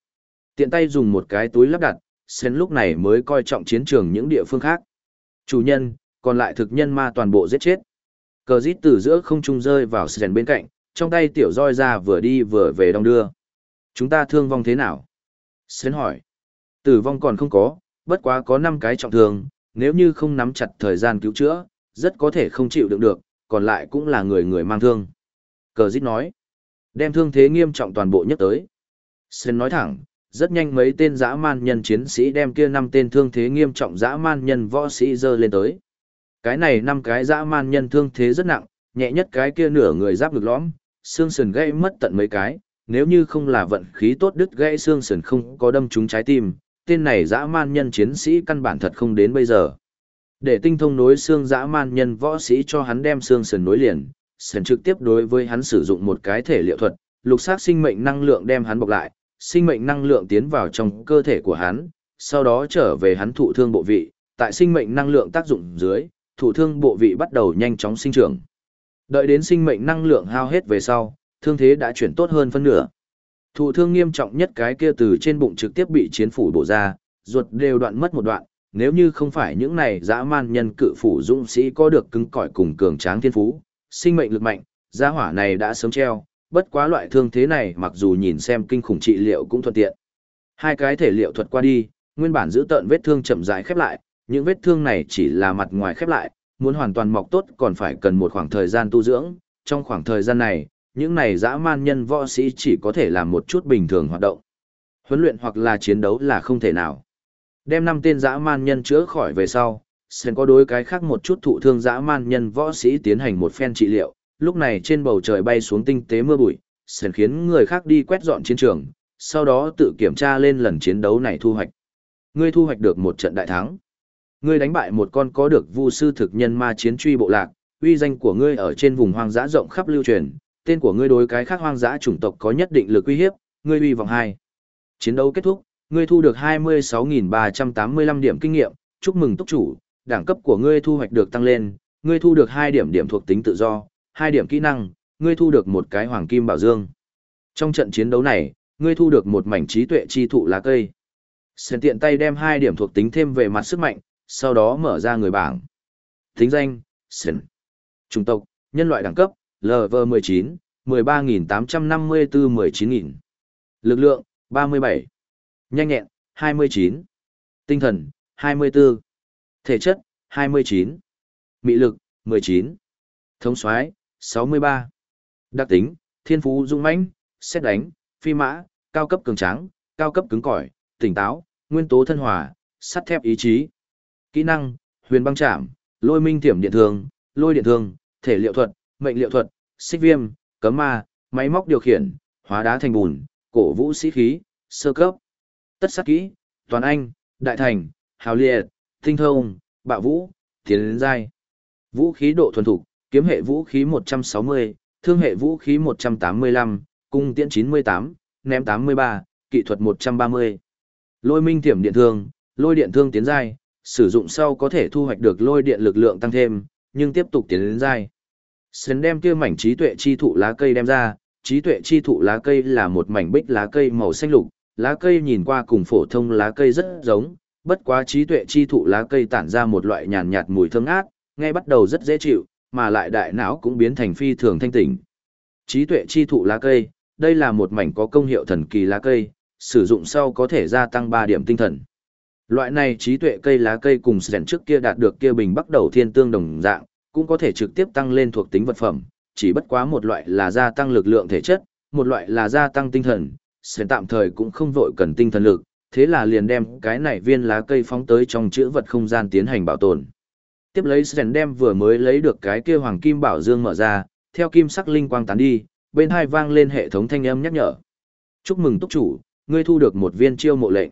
Tiện tay dùng một cái túi lắp đặt, Sến lúc này mới coi trọng chiến trường những địa phương khác. Chủ nhân, còn lại thực nhân ma toàn bộ giết chết. Cờ rít từ giữa không trung rơi vào Sến bên cạnh, trong tay tiểu roi ra vừa đi vừa về đong đưa. Chúng ta thương vong thế nào? Sến hỏi. Tử vong còn không có, bất quá có 5 cái trọng thương, nếu như không nắm chặt thời gian cứu chữa, rất có thể không chịu đựng được, còn lại cũng là người người mang thương. Cờ dít nói. Đem thương thế nghiêm trọng toàn bộ nhất tới. Sơn nói thẳng, rất nhanh mấy tên dã man nhân chiến sĩ đem kia năm tên thương thế nghiêm trọng dã man nhân võ sĩ dơ lên tới. Cái này năm cái dã man nhân thương thế rất nặng, nhẹ nhất cái kia nửa người giáp ngực lõm, xương sườn gãy mất tận mấy cái, nếu như không là vận khí tốt đứt gãy xương sườn không có đâm trúng trái tim, tên này dã man nhân chiến sĩ căn bản thật không đến bây giờ. Để tinh thông nối xương dã man nhân võ sĩ cho hắn đem xương sườn nối liền, sườn trực tiếp đối với hắn sử dụng một cái thể liệu thuật, lục sát sinh mệnh năng lượng đem hắn bọc lại, sinh mệnh năng lượng tiến vào trong cơ thể của hắn, sau đó trở về hắn thụ thương bộ vị, tại sinh mệnh năng lượng tác dụng dưới, thụ thương bộ vị bắt đầu nhanh chóng sinh trưởng. Đợi đến sinh mệnh năng lượng hao hết về sau, thương thế đã chuyển tốt hơn phân nửa. Thụ thương nghiêm trọng nhất cái kia từ trên bụng trực tiếp bị chiến phủ bổ ra, ruột đều đoạn mất một đoạn, nếu như không phải những này dã man nhân cự phủ dũng sĩ có được cứng cỏi cùng cường tráng thiên phú, sinh mệnh lực mạnh, gia hỏa này đã sớm treo, bất quá loại thương thế này mặc dù nhìn xem kinh khủng trị liệu cũng thuận tiện. Hai cái thể liệu thuật qua đi, nguyên bản giữ tận vết thương chậm rãi khép lại, những vết thương này chỉ là mặt ngoài khép lại, muốn hoàn toàn mọc tốt còn phải cần một khoảng thời gian tu dưỡng, trong khoảng thời gian này, những này dã man nhân võ sĩ chỉ có thể làm một chút bình thường hoạt động. Huấn luyện hoặc là chiến đấu là không thể nào. Đem năm tên dã man nhân chữa khỏi về sau, sẽ có đối cái khác một chút thụ thương dã man nhân võ sĩ tiến hành một phen trị liệu. Lúc này trên bầu trời bay xuống tinh tế mưa bụi, sẽ khiến người khác đi quét dọn chiến trường, sau đó tự kiểm tra lên lần chiến đấu này thu hoạch. Ngươi thu hoạch được một trận đại thắng. Ngươi đánh bại một con có được vu sư thực nhân ma chiến truy bộ lạc, uy danh của ngươi ở trên vùng hoang dã rộng khắp lưu truyền, tên của ngươi đối cái khác hoang dã chủng tộc có nhất định lực uy hiếp, ngươi uy vòng 2. Chiến đấu kết thúc, ngươi thu được 26.385 điểm kinh nghiệm, chúc mừng túc chủ, đẳng cấp của ngươi thu hoạch được tăng lên, ngươi thu được 2 điểm điểm thuộc tính tự do, 2 điểm kỹ năng, ngươi thu được một cái hoàng kim bảo dương. Trong trận chiến đấu này, ngươi thu được một mảnh trí tuệ chi thụ lá cây. Sền tiện tay đem 2 điểm thuộc tính thêm về mặt sức mạnh, sau đó mở ra người bảng. Tính danh, Sền. Chủng tộc, nhân loại đẳng cấp, LV19, 13.854-19.000. Lực lượng, 37. Nhanh nhẹn, 29. Tinh thần, 24. Thể chất, 29. Mị lực, 19. Thống soái 63. Đặc tính, thiên phú dung mãnh, xét đánh, phi mã, cao cấp cường tráng, cao cấp cứng cỏi, tỉnh táo, nguyên tố thân hòa, sắt thép ý chí. Kỹ năng, huyền băng chạm, lôi minh tiểm điện thường, lôi điện thường, thể liệu thuật, mệnh liệu thuật, xích viêm, cấm ma, máy móc điều khiển, hóa đá thành bùn, cổ vũ sĩ khí, sơ cấp. Tất sát kỹ, toàn anh, đại thành, hào liệt, tinh thông, bạo vũ, tiến giai. Vũ khí độ thuần thục, kiếm hệ vũ khí 160, thương hệ vũ khí 185, cung tiễn 98, ném 83, kỹ thuật 130. Lôi minh tiểm điện thương, lôi điện thương tiến giai, sử dụng sau có thể thu hoạch được lôi điện lực lượng tăng thêm, nhưng tiếp tục tiến đến giai. Sến đem kia mảnh trí tuệ chi thụ lá cây đem ra, trí tuệ chi thụ lá cây là một mảnh bích lá cây màu xanh lục, lá cây nhìn qua cùng phổ thông lá cây rất giống, bất quá trí tuệ chi thụ lá cây tản ra một loại nhàn nhạt mùi thơm ngát, ngay bắt đầu rất dễ chịu, mà lại đại não cũng biến thành phi thường thanh tỉnh. Trí tuệ chi thụ lá cây, đây là một mảnh có công hiệu thần kỳ lá cây, sử dụng sau có thể gia tăng 3 điểm tinh thần. Loại này trí tuệ cây lá cây cùng sẻn trước kia đạt được kia bình bắt đầu thiên tương đồng dạng, cũng có thể trực tiếp tăng lên thuộc tính vật phẩm, chỉ bất quá một loại là gia tăng lực lượng thể chất, một loại là gia tăng tinh thần, sẻn tạm thời cũng không vội cần tinh thần lực, thế là liền đem cái này viên lá cây phóng tới trong chữ vật không gian tiến hành bảo tồn. Tiếp lấy sẻn đem vừa mới lấy được cái kia hoàng kim bảo dương mở ra, theo kim sắc linh quang tán đi, bên hai vang lên hệ thống thanh âm nhắc nhở. Chúc mừng túc chủ, ngươi thu được một viên chiêu mộ lệnh.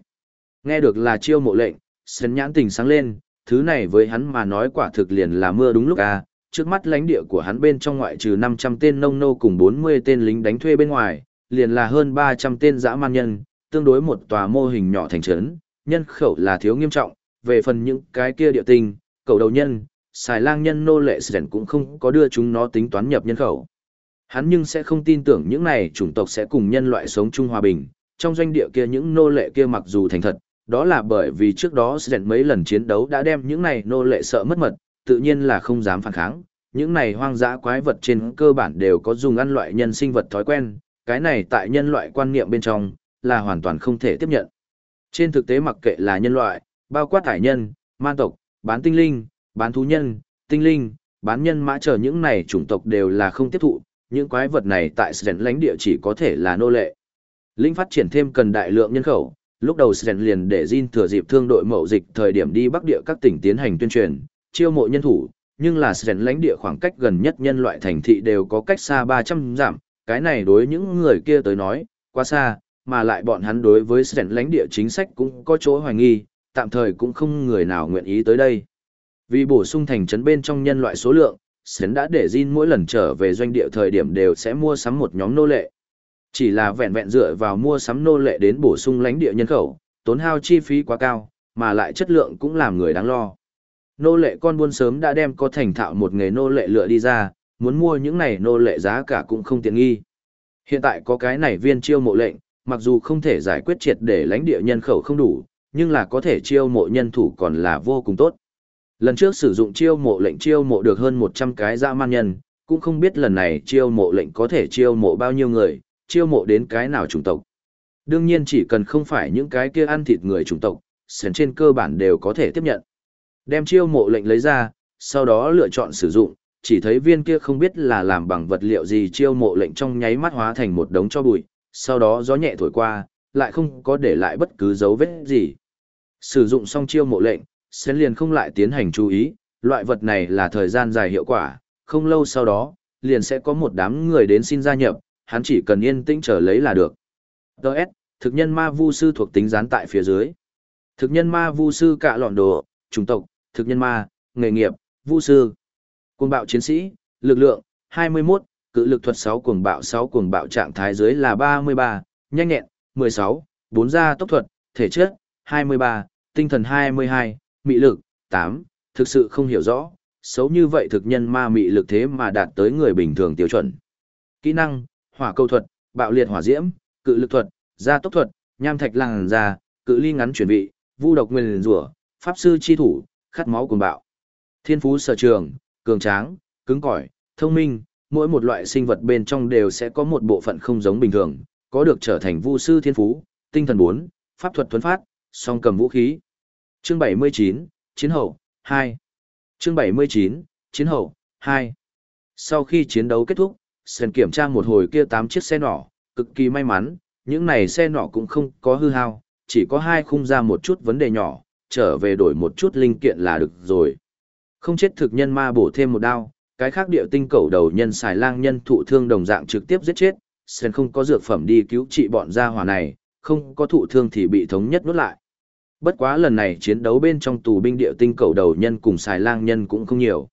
Nghe được là chiêu mộ lệnh, sân nhãn tình sáng lên, thứ này với hắn mà nói quả thực liền là mưa đúng lúc à, trước mắt lãnh địa của hắn bên trong ngoại trừ 500 tên nông nô cùng 40 tên lính đánh thuê bên ngoài, liền là hơn 300 tên dã man nhân, tương đối một tòa mô hình nhỏ thành trấn, nhân khẩu là thiếu nghiêm trọng, về phần những cái kia địa tinh, cầu đầu nhân, xài lang nhân nô lệ sẻn cũng không có đưa chúng nó tính toán nhập nhân khẩu. Hắn nhưng sẽ không tin tưởng những này chủng tộc sẽ cùng nhân loại sống chung hòa bình, trong doanh địa kia những nô lệ kia mặc dù thành thật, đó là bởi vì trước đó Sren mấy lần chiến đấu đã đem những này nô lệ sợ mất mật, tự nhiên là không dám phản kháng. Những này hoang dã quái vật trên cơ bản đều có dùng ăn loại nhân sinh vật thói quen, cái này tại nhân loại quan niệm bên trong, là hoàn toàn không thể tiếp nhận. Trên thực tế mặc kệ là nhân loại, bao quát thải nhân, man tộc, bán tinh linh, bán thú nhân, tinh linh, bán nhân mã chờ những này chủng tộc đều là không tiếp thụ, những quái vật này tại Sren lãnh địa chỉ có thể là nô lệ. Linh phát triển thêm cần đại lượng nhân khẩu, lúc đầu Sren liền để Jin thừa dịp thương đội mậu dịch thời điểm đi bắc địa các tỉnh tiến hành tuyên truyền, chiêu mộ nhân thủ, nhưng là Sren lãnh địa khoảng cách gần nhất nhân loại thành thị đều có cách xa 300 dặm, cái này đối những người kia tới nói, quá xa, mà lại bọn hắn đối với Sren lãnh địa chính sách cũng có chỗ hoài nghi, tạm thời cũng không người nào nguyện ý tới đây. Vì bổ sung thành trấn bên trong nhân loại số lượng, Sren đã để Jin mỗi lần trở về doanh địa thời điểm đều sẽ mua sắm một nhóm nô lệ. Chỉ là vẹn vẹn dựa vào mua sắm nô lệ đến bổ sung lãnh địa nhân khẩu, tốn hao chi phí quá cao, mà lại chất lượng cũng làm người đáng lo. Nô lệ con buôn sớm đã đem có thành thạo một nghề nô lệ lựa đi ra, muốn mua những này nô lệ giá cả cũng không tiện nghi. Hiện tại có cái này viên chiêu mộ lệnh, mặc dù không thể giải quyết triệt để lãnh địa nhân khẩu không đủ, nhưng là có thể chiêu mộ nhân thủ còn là vô cùng tốt. Lần trước sử dụng chiêu mộ lệnh chiêu mộ được hơn 100 cái dã man nhân, cũng không biết lần này chiêu mộ lệnh có thể chiêu mộ bao nhiêu người, chiêu mộ đến cái nào chủng tộc. Đương nhiên chỉ cần không phải những cái kia ăn thịt người chủng tộc, sến trên cơ bản đều có thể tiếp nhận. Đem chiêu mộ lệnh lấy ra, sau đó lựa chọn sử dụng, chỉ thấy viên kia không biết là làm bằng vật liệu gì chiêu mộ lệnh trong nháy mắt hóa thành một đống cho bụi, sau đó gió nhẹ thổi qua, lại không có để lại bất cứ dấu vết gì. Sử dụng xong chiêu mộ lệnh, Sến liền không lại tiến hành chú ý, loại vật này là thời gian dài hiệu quả, không lâu sau đó, liền sẽ có một đám người đến xin gia nhập, hắn chỉ cần yên tĩnh chờ lấy là được. Đợt, thực nhân ma vu sư thuộc tính gián tại phía dưới. Thực nhân ma vu sư cạ lọn đồ, chủng tộc, thực nhân ma, nghề nghiệp, vu sư. Cuồng bạo chiến sĩ, lực lượng, 21, cự lực thuật 6 cuồng bạo 6 cuồng bạo trạng thái dưới là 33, nhanh nhẹn, 16, 4 gia tốc thuật, thể chất, 23, tinh thần 22, mị lực, 8, thực sự không hiểu rõ, xấu như vậy thực nhân ma mị lực thế mà đạt tới người bình thường tiêu chuẩn. Kỹ năng, hỏa câu thuật, bạo liệt hỏa diễm, cự lực thuật, gia tốc thuật, nham thạch làng ra, cự ly ngắn chuyển vị, vu độc nguyên rủa, pháp sư chi thủ, khát máu cuồng bạo. Thiên phú sở trường, cường tráng, cứng cỏi, thông minh, mỗi một loại sinh vật bên trong đều sẽ có một bộ phận không giống bình thường, có được trở thành vu sư thiên phú, tinh thần 4, pháp thuật thuần phát, song cầm vũ khí. Chương 79, Chiến hậu, 2. Chương 79, Chiến hậu, 2. Sau khi chiến đấu kết thúc, Sơn kiểm tra một hồi kia tám chiếc xe nỏ, cực kỳ may mắn, những này xe nỏ cũng không có hư hao, chỉ có hai khung ra một chút vấn đề nhỏ, trở về đổi một chút linh kiện là được rồi. Không chết thực nhân ma bổ thêm một đao, cái khác điệu tinh cầu đầu nhân xài lang nhân thụ thương đồng dạng trực tiếp giết chết, Sơn không có dược phẩm đi cứu trị bọn gia hỏa này, không có thụ thương thì bị thống nhất nuốt lại. Bất quá lần này chiến đấu bên trong tù binh điệu tinh cầu đầu nhân cùng xài lang nhân cũng không nhiều.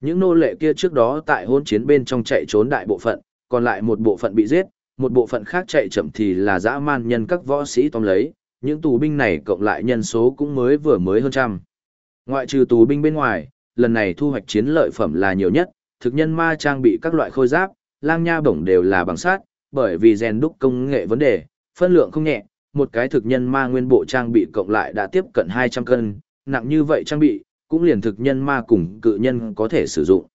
Những nô lệ kia trước đó tại hôn chiến bên trong chạy trốn đại bộ phận, còn lại một bộ phận bị giết, một bộ phận khác chạy chậm thì là dã man nhân các võ sĩ tóm lấy, những tù binh này cộng lại nhân số cũng mới vừa mới hơn trăm. Ngoại trừ tù binh bên ngoài, lần này thu hoạch chiến lợi phẩm là nhiều nhất, thực nhân ma trang bị các loại khôi giáp, lang nha bổng đều là bằng sắt, bởi vì rèn đúc công nghệ vấn đề, phân lượng không nhẹ, một cái thực nhân ma nguyên bộ trang bị cộng lại đã tiếp cận 200 cân, nặng như vậy trang bị, cũng liền thực nhân ma cùng cự nhân có thể sử dụng.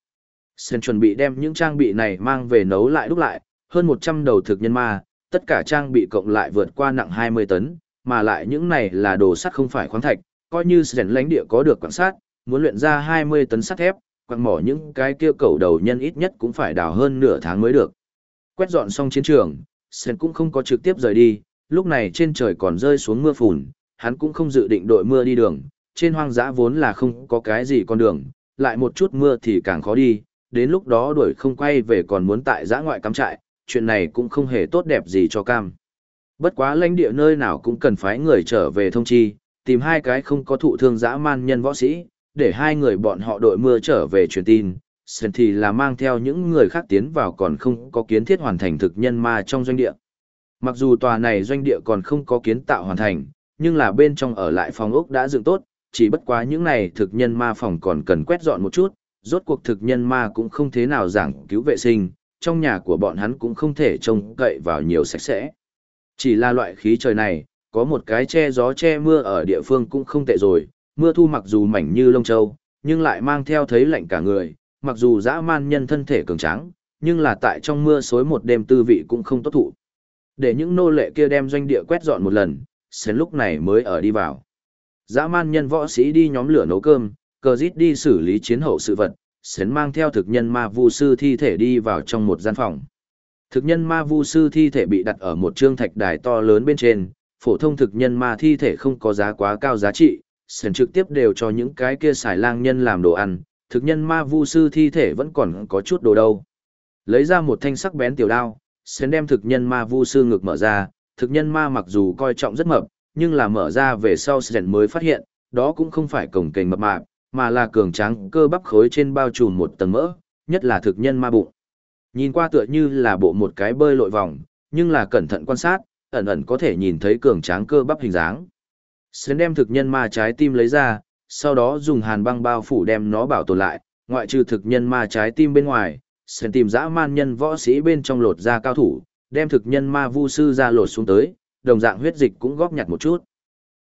Sen chuẩn bị đem những trang bị này mang về nấu lại đúc lại, hơn 100 đầu thực nhân ma, tất cả trang bị cộng lại vượt qua nặng 20 tấn, mà lại những này là đồ sắt không phải khoáng thạch, coi như Sen lãnh địa có được quan sát, muốn luyện ra 20 tấn sắt thép, quặng mỏ những cái kia cầu đầu nhân ít nhất cũng phải đào hơn nửa tháng mới được. Quét dọn xong chiến trường, Sen cũng không có trực tiếp rời đi, lúc này trên trời còn rơi xuống mưa phùn, hắn cũng không dự định đội mưa đi đường, trên hoang dã vốn là không có cái gì con đường, lại một chút mưa thì càng khó đi, đến lúc đó đuổi không quay về còn muốn tại dã ngoại cắm trại, chuyện này cũng không hề tốt đẹp gì cho cam. Bất quá lãnh địa nơi nào cũng cần phái người trở về thông chi, tìm hai cái không có thụ thương dã man nhân võ sĩ, để hai người bọn họ đội mưa trở về truyền tin. Sen thì là mang theo những người khác tiến vào còn không có kiến thiết hoàn thành thực nhân ma trong doanh địa. Mặc dù tòa này doanh địa còn không có kiến tạo hoàn thành, nhưng là bên trong ở lại phòng ốc đã dựng tốt, chỉ bất quá những này thực nhân ma phòng còn cần quét dọn một chút, rốt cuộc thực nhân ma cũng không thế nào giảng cứu vệ sinh, trong nhà của bọn hắn cũng không thể trông cậy vào nhiều sạch sẽ. Chỉ là loại khí trời này, có một cái che gió che mưa ở địa phương cũng không tệ rồi, mưa thu mặc dù mảnh như lông châu, nhưng lại mang theo thấy lạnh cả người, mặc dù dã man nhân thân thể cường tráng, nhưng là tại trong mưa xối một đêm tư vị cũng không tốt thụ. Để những nô lệ kia đem doanh địa quét dọn một lần, sến lúc này mới ở đi vào. Dã man nhân võ sĩ đi nhóm lửa nấu cơm, cờ dít đi xử lý chiến hậu sự vật, sến mang theo thực nhân ma vu sư thi thể đi vào trong một gian phòng. Thực nhân ma vu sư thi thể bị đặt ở một trương thạch đài to lớn bên trên, phổ thông thực nhân ma thi thể không có giá quá cao giá trị, sến trực tiếp đều cho những cái kia xài lang nhân làm đồ ăn, thực nhân ma vu sư thi thể vẫn còn có chút đồ đâu. Lấy ra một thanh sắc bén tiểu đao, sến đem thực nhân ma vu sư ngực mở ra, thực nhân ma mặc dù coi trọng rất mập, nhưng là mở ra về sau sền mới phát hiện, đó cũng không phải cổng kềnh mập mạp, mà là cường tráng cơ bắp khối trên bao trùm một tầng mỡ, nhất là thực nhân ma bụng. Nhìn qua tựa như là bộ một cái bơi lội vòng, nhưng là cẩn thận quan sát, ẩn ẩn có thể nhìn thấy cường tráng cơ bắp hình dáng. Sến đem thực nhân ma trái tim lấy ra, sau đó dùng hàn băng bao phủ đem nó bảo tồn lại, ngoại trừ thực nhân ma trái tim bên ngoài, Sến tìm dã man nhân võ sĩ bên trong lột ra cao thủ, đem thực nhân ma vu sư ra lột xuống tới, đồng dạng huyết dịch cũng góp nhặt một chút.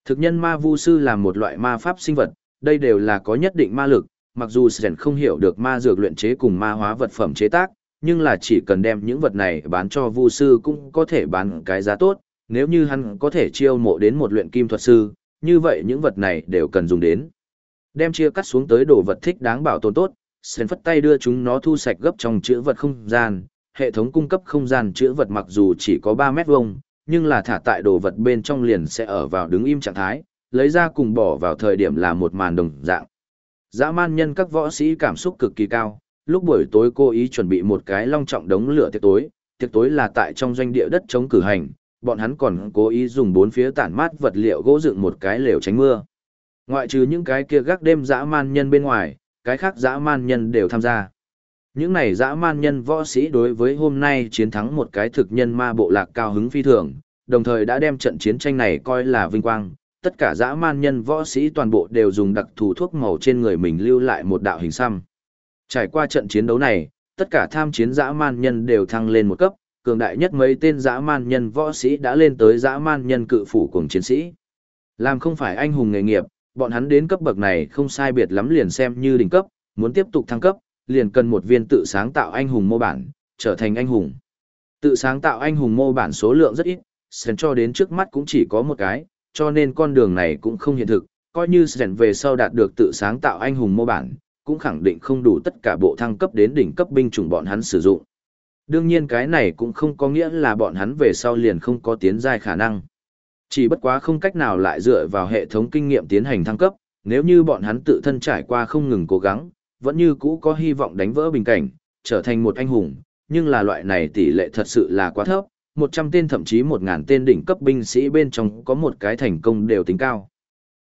Thực nhân ma vu sư là một loại ma pháp sinh vật, đây đều là có nhất định ma lực, mặc dù Sren không hiểu được ma dược luyện chế cùng ma hóa vật phẩm chế tác, nhưng là chỉ cần đem những vật này bán cho vu sư cũng có thể bán cái giá tốt, nếu như hắn có thể chiêu mộ đến một luyện kim thuật sư, như vậy những vật này đều cần dùng đến. Đem chia cắt xuống tới đồ vật thích đáng bảo tồn tốt, Sen phất tay đưa chúng nó thu sạch gấp trong chữ vật không gian, hệ thống cung cấp không gian chữ vật mặc dù chỉ có 3 mét vuông, nhưng là thả tại đồ vật bên trong liền sẽ ở vào đứng im trạng thái, lấy ra cùng bỏ vào thời điểm là một màn đồng dạng. Dã man nhân các võ sĩ cảm xúc cực kỳ cao, lúc buổi tối cô ý chuẩn bị một cái long trọng đống lửa tiệc tối, tiệc tối là tại trong doanh địa đất chống cử hành, bọn hắn còn cố ý dùng bốn phía tản mát vật liệu gỗ dựng một cái lều tránh mưa. Ngoại trừ những cái kia gác đêm dã man nhân bên ngoài, cái khác dã man nhân đều tham gia. Những này dã man nhân võ sĩ đối với hôm nay chiến thắng một cái thực nhân ma bộ lạc cao hứng phi thường, đồng thời đã đem trận chiến tranh này coi là vinh quang. Tất cả dã man nhân võ sĩ toàn bộ đều dùng đặc thù thuốc màu trên người mình lưu lại một đạo hình xăm. Trải qua trận chiến đấu này, tất cả tham chiến dã man nhân đều thăng lên một cấp, cường đại nhất mấy tên dã man nhân võ sĩ đã lên tới dã man nhân cự phủ cùng chiến sĩ. Làm không phải anh hùng nghề nghiệp, bọn hắn đến cấp bậc này không sai biệt lắm liền xem như đỉnh cấp, muốn tiếp tục thăng cấp, liền cần một viên tự sáng tạo anh hùng mô bản, trở thành anh hùng. Tự sáng tạo anh hùng mô bản số lượng rất ít, sen cho đến trước mắt cũng chỉ có một cái, cho nên con đường này cũng không hiện thực, coi như sen về sau đạt được tự sáng tạo anh hùng mô bản, cũng khẳng định không đủ tất cả bộ thăng cấp đến đỉnh cấp binh chủng bọn hắn sử dụng. Đương nhiên cái này cũng không có nghĩa là bọn hắn về sau liền không có tiến giai khả năng. Chỉ bất quá không cách nào lại dựa vào hệ thống kinh nghiệm tiến hành thăng cấp, nếu như bọn hắn tự thân trải qua không ngừng cố gắng, vẫn như cũ có hy vọng đánh vỡ bình cảnh, trở thành một anh hùng, nhưng là loại này tỷ lệ thật sự là quá thấp, 100 tên thậm chí 1000 tên đỉnh cấp binh sĩ bên trong có một cái thành công đều tính cao.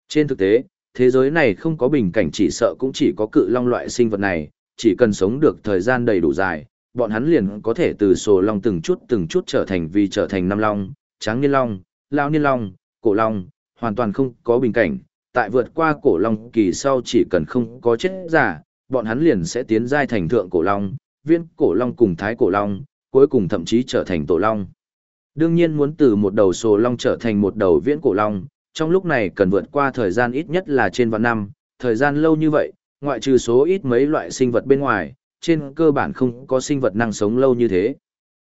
Trên thực tế, thế giới này không có bình cảnh chỉ sợ cũng chỉ có cự long loại sinh vật này, chỉ cần sống được thời gian đầy đủ dài, bọn hắn liền có thể từ sổ long từng chút từng chút trở thành vì trở thành năm long, tráng niên long, lao niên long, cổ long, hoàn toàn không có bình cảnh. Tại vượt qua cổ long kỳ sau chỉ cần không có chết giả, bọn hắn liền sẽ tiến giai thành thượng cổ long, viên cổ long cùng thái cổ long, cuối cùng thậm chí trở thành tổ long. Đương nhiên muốn từ một đầu sồ long trở thành một đầu viễn cổ long, trong lúc này cần vượt qua thời gian ít nhất là trên vạn năm, thời gian lâu như vậy, ngoại trừ số ít mấy loại sinh vật bên ngoài, trên cơ bản không có sinh vật năng sống lâu như thế.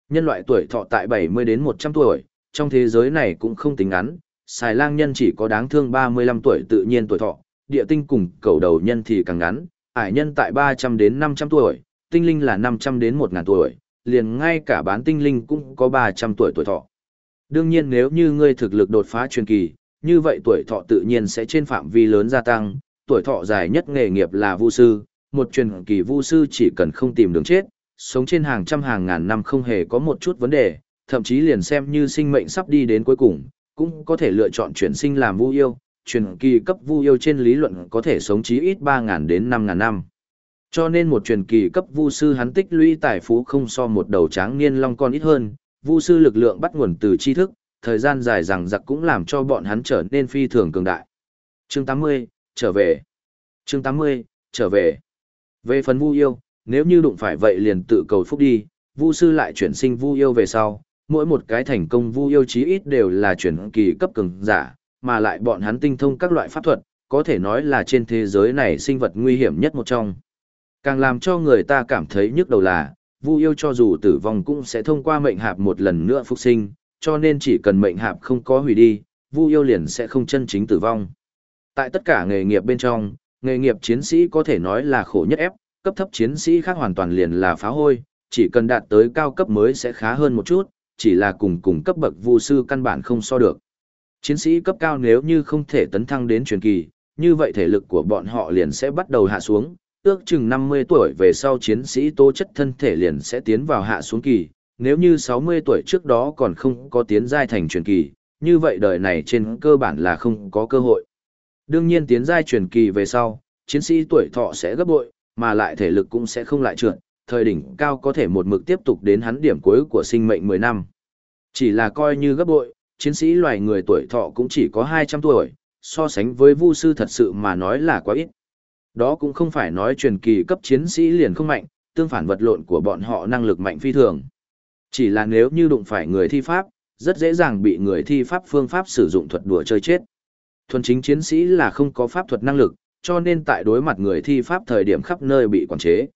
Nhân loại tuổi thọ tại 70 đến 100 tuổi, trong thế giới này cũng không tính ngắn, xài lang nhân chỉ có đáng thương 35 tuổi tự nhiên tuổi thọ, địa tinh cùng cầu đầu nhân thì càng ngắn, ải nhân tại 300 đến 500 tuổi, tinh linh là 500 đến 1000 tuổi, liền ngay cả bán tinh linh cũng có 300 tuổi tuổi thọ. Đương nhiên nếu như ngươi thực lực đột phá truyền kỳ, như vậy tuổi thọ tự nhiên sẽ trên phạm vi lớn gia tăng, tuổi thọ dài nhất nghề nghiệp là vu sư, một truyền kỳ vu sư chỉ cần không tìm đường chết, sống trên hàng trăm hàng ngàn năm không hề có một chút vấn đề, thậm chí liền xem như sinh mệnh sắp đi đến cuối cùng, cũng có thể lựa chọn chuyển sinh làm vu yêu, truyền kỳ cấp vu yêu trên lý luận có thể sống chí ít 3.000 đến 5.000 năm. Cho nên một truyền kỳ cấp vu sư hắn tích lũy tài phú không so một đầu tráng niên long con ít hơn, vu sư lực lượng bắt nguồn từ tri thức, thời gian dài rằng giặc cũng làm cho bọn hắn trở nên phi thường cường đại. Chương 80, trở về. Chương 80, trở về. Về phần vu yêu, nếu như đụng phải vậy liền tự cầu phúc đi, vu sư lại chuyển sinh vu yêu về sau, mỗi một cái thành công vu yêu chí ít đều là chuyển kỳ cấp cường giả, mà lại bọn hắn tinh thông các loại pháp thuật, có thể nói là trên thế giới này sinh vật nguy hiểm nhất một trong. Càng làm cho người ta cảm thấy nhức đầu là, Vu yêu cho dù tử vong cũng sẽ thông qua mệnh hạp một lần nữa phục sinh, cho nên chỉ cần mệnh hạp không có hủy đi, Vu yêu liền sẽ không chân chính tử vong. Tại tất cả nghề nghiệp bên trong, nghề nghiệp chiến sĩ có thể nói là khổ nhất ép, cấp thấp chiến sĩ khác hoàn toàn liền là phá hôi, chỉ cần đạt tới cao cấp mới sẽ khá hơn một chút, chỉ là cùng cùng cấp bậc vu sư căn bản không so được. Chiến sĩ cấp cao nếu như không thể tấn thăng đến truyền kỳ, như vậy thể lực của bọn họ liền sẽ bắt đầu hạ xuống, ước chừng 50 tuổi về sau chiến sĩ tố chất thân thể liền sẽ tiến vào hạ xuống kỳ, nếu như 60 tuổi trước đó còn không có tiến giai thành truyền kỳ, như vậy đời này trên cơ bản là không có cơ hội. Đương nhiên tiến giai truyền kỳ về sau, chiến sĩ tuổi thọ sẽ gấp bội, mà lại thể lực cũng sẽ không lại trượt, thời đỉnh cao có thể một mực tiếp tục đến hắn điểm cuối của sinh mệnh 10 năm. Chỉ là coi như gấp bội, chiến sĩ loài người tuổi thọ cũng chỉ có 200 tuổi, so sánh với vu sư thật sự mà nói là quá ít. Đó cũng không phải nói truyền kỳ cấp chiến sĩ liền không mạnh, tương phản vật lộn của bọn họ năng lực mạnh phi thường. Chỉ là nếu như đụng phải người thi pháp, rất dễ dàng bị người thi pháp phương pháp sử dụng thuật đùa chơi chết. Thuần chính chiến sĩ là không có pháp thuật năng lực, cho nên tại đối mặt người thi pháp thời điểm khắp nơi bị quản chế.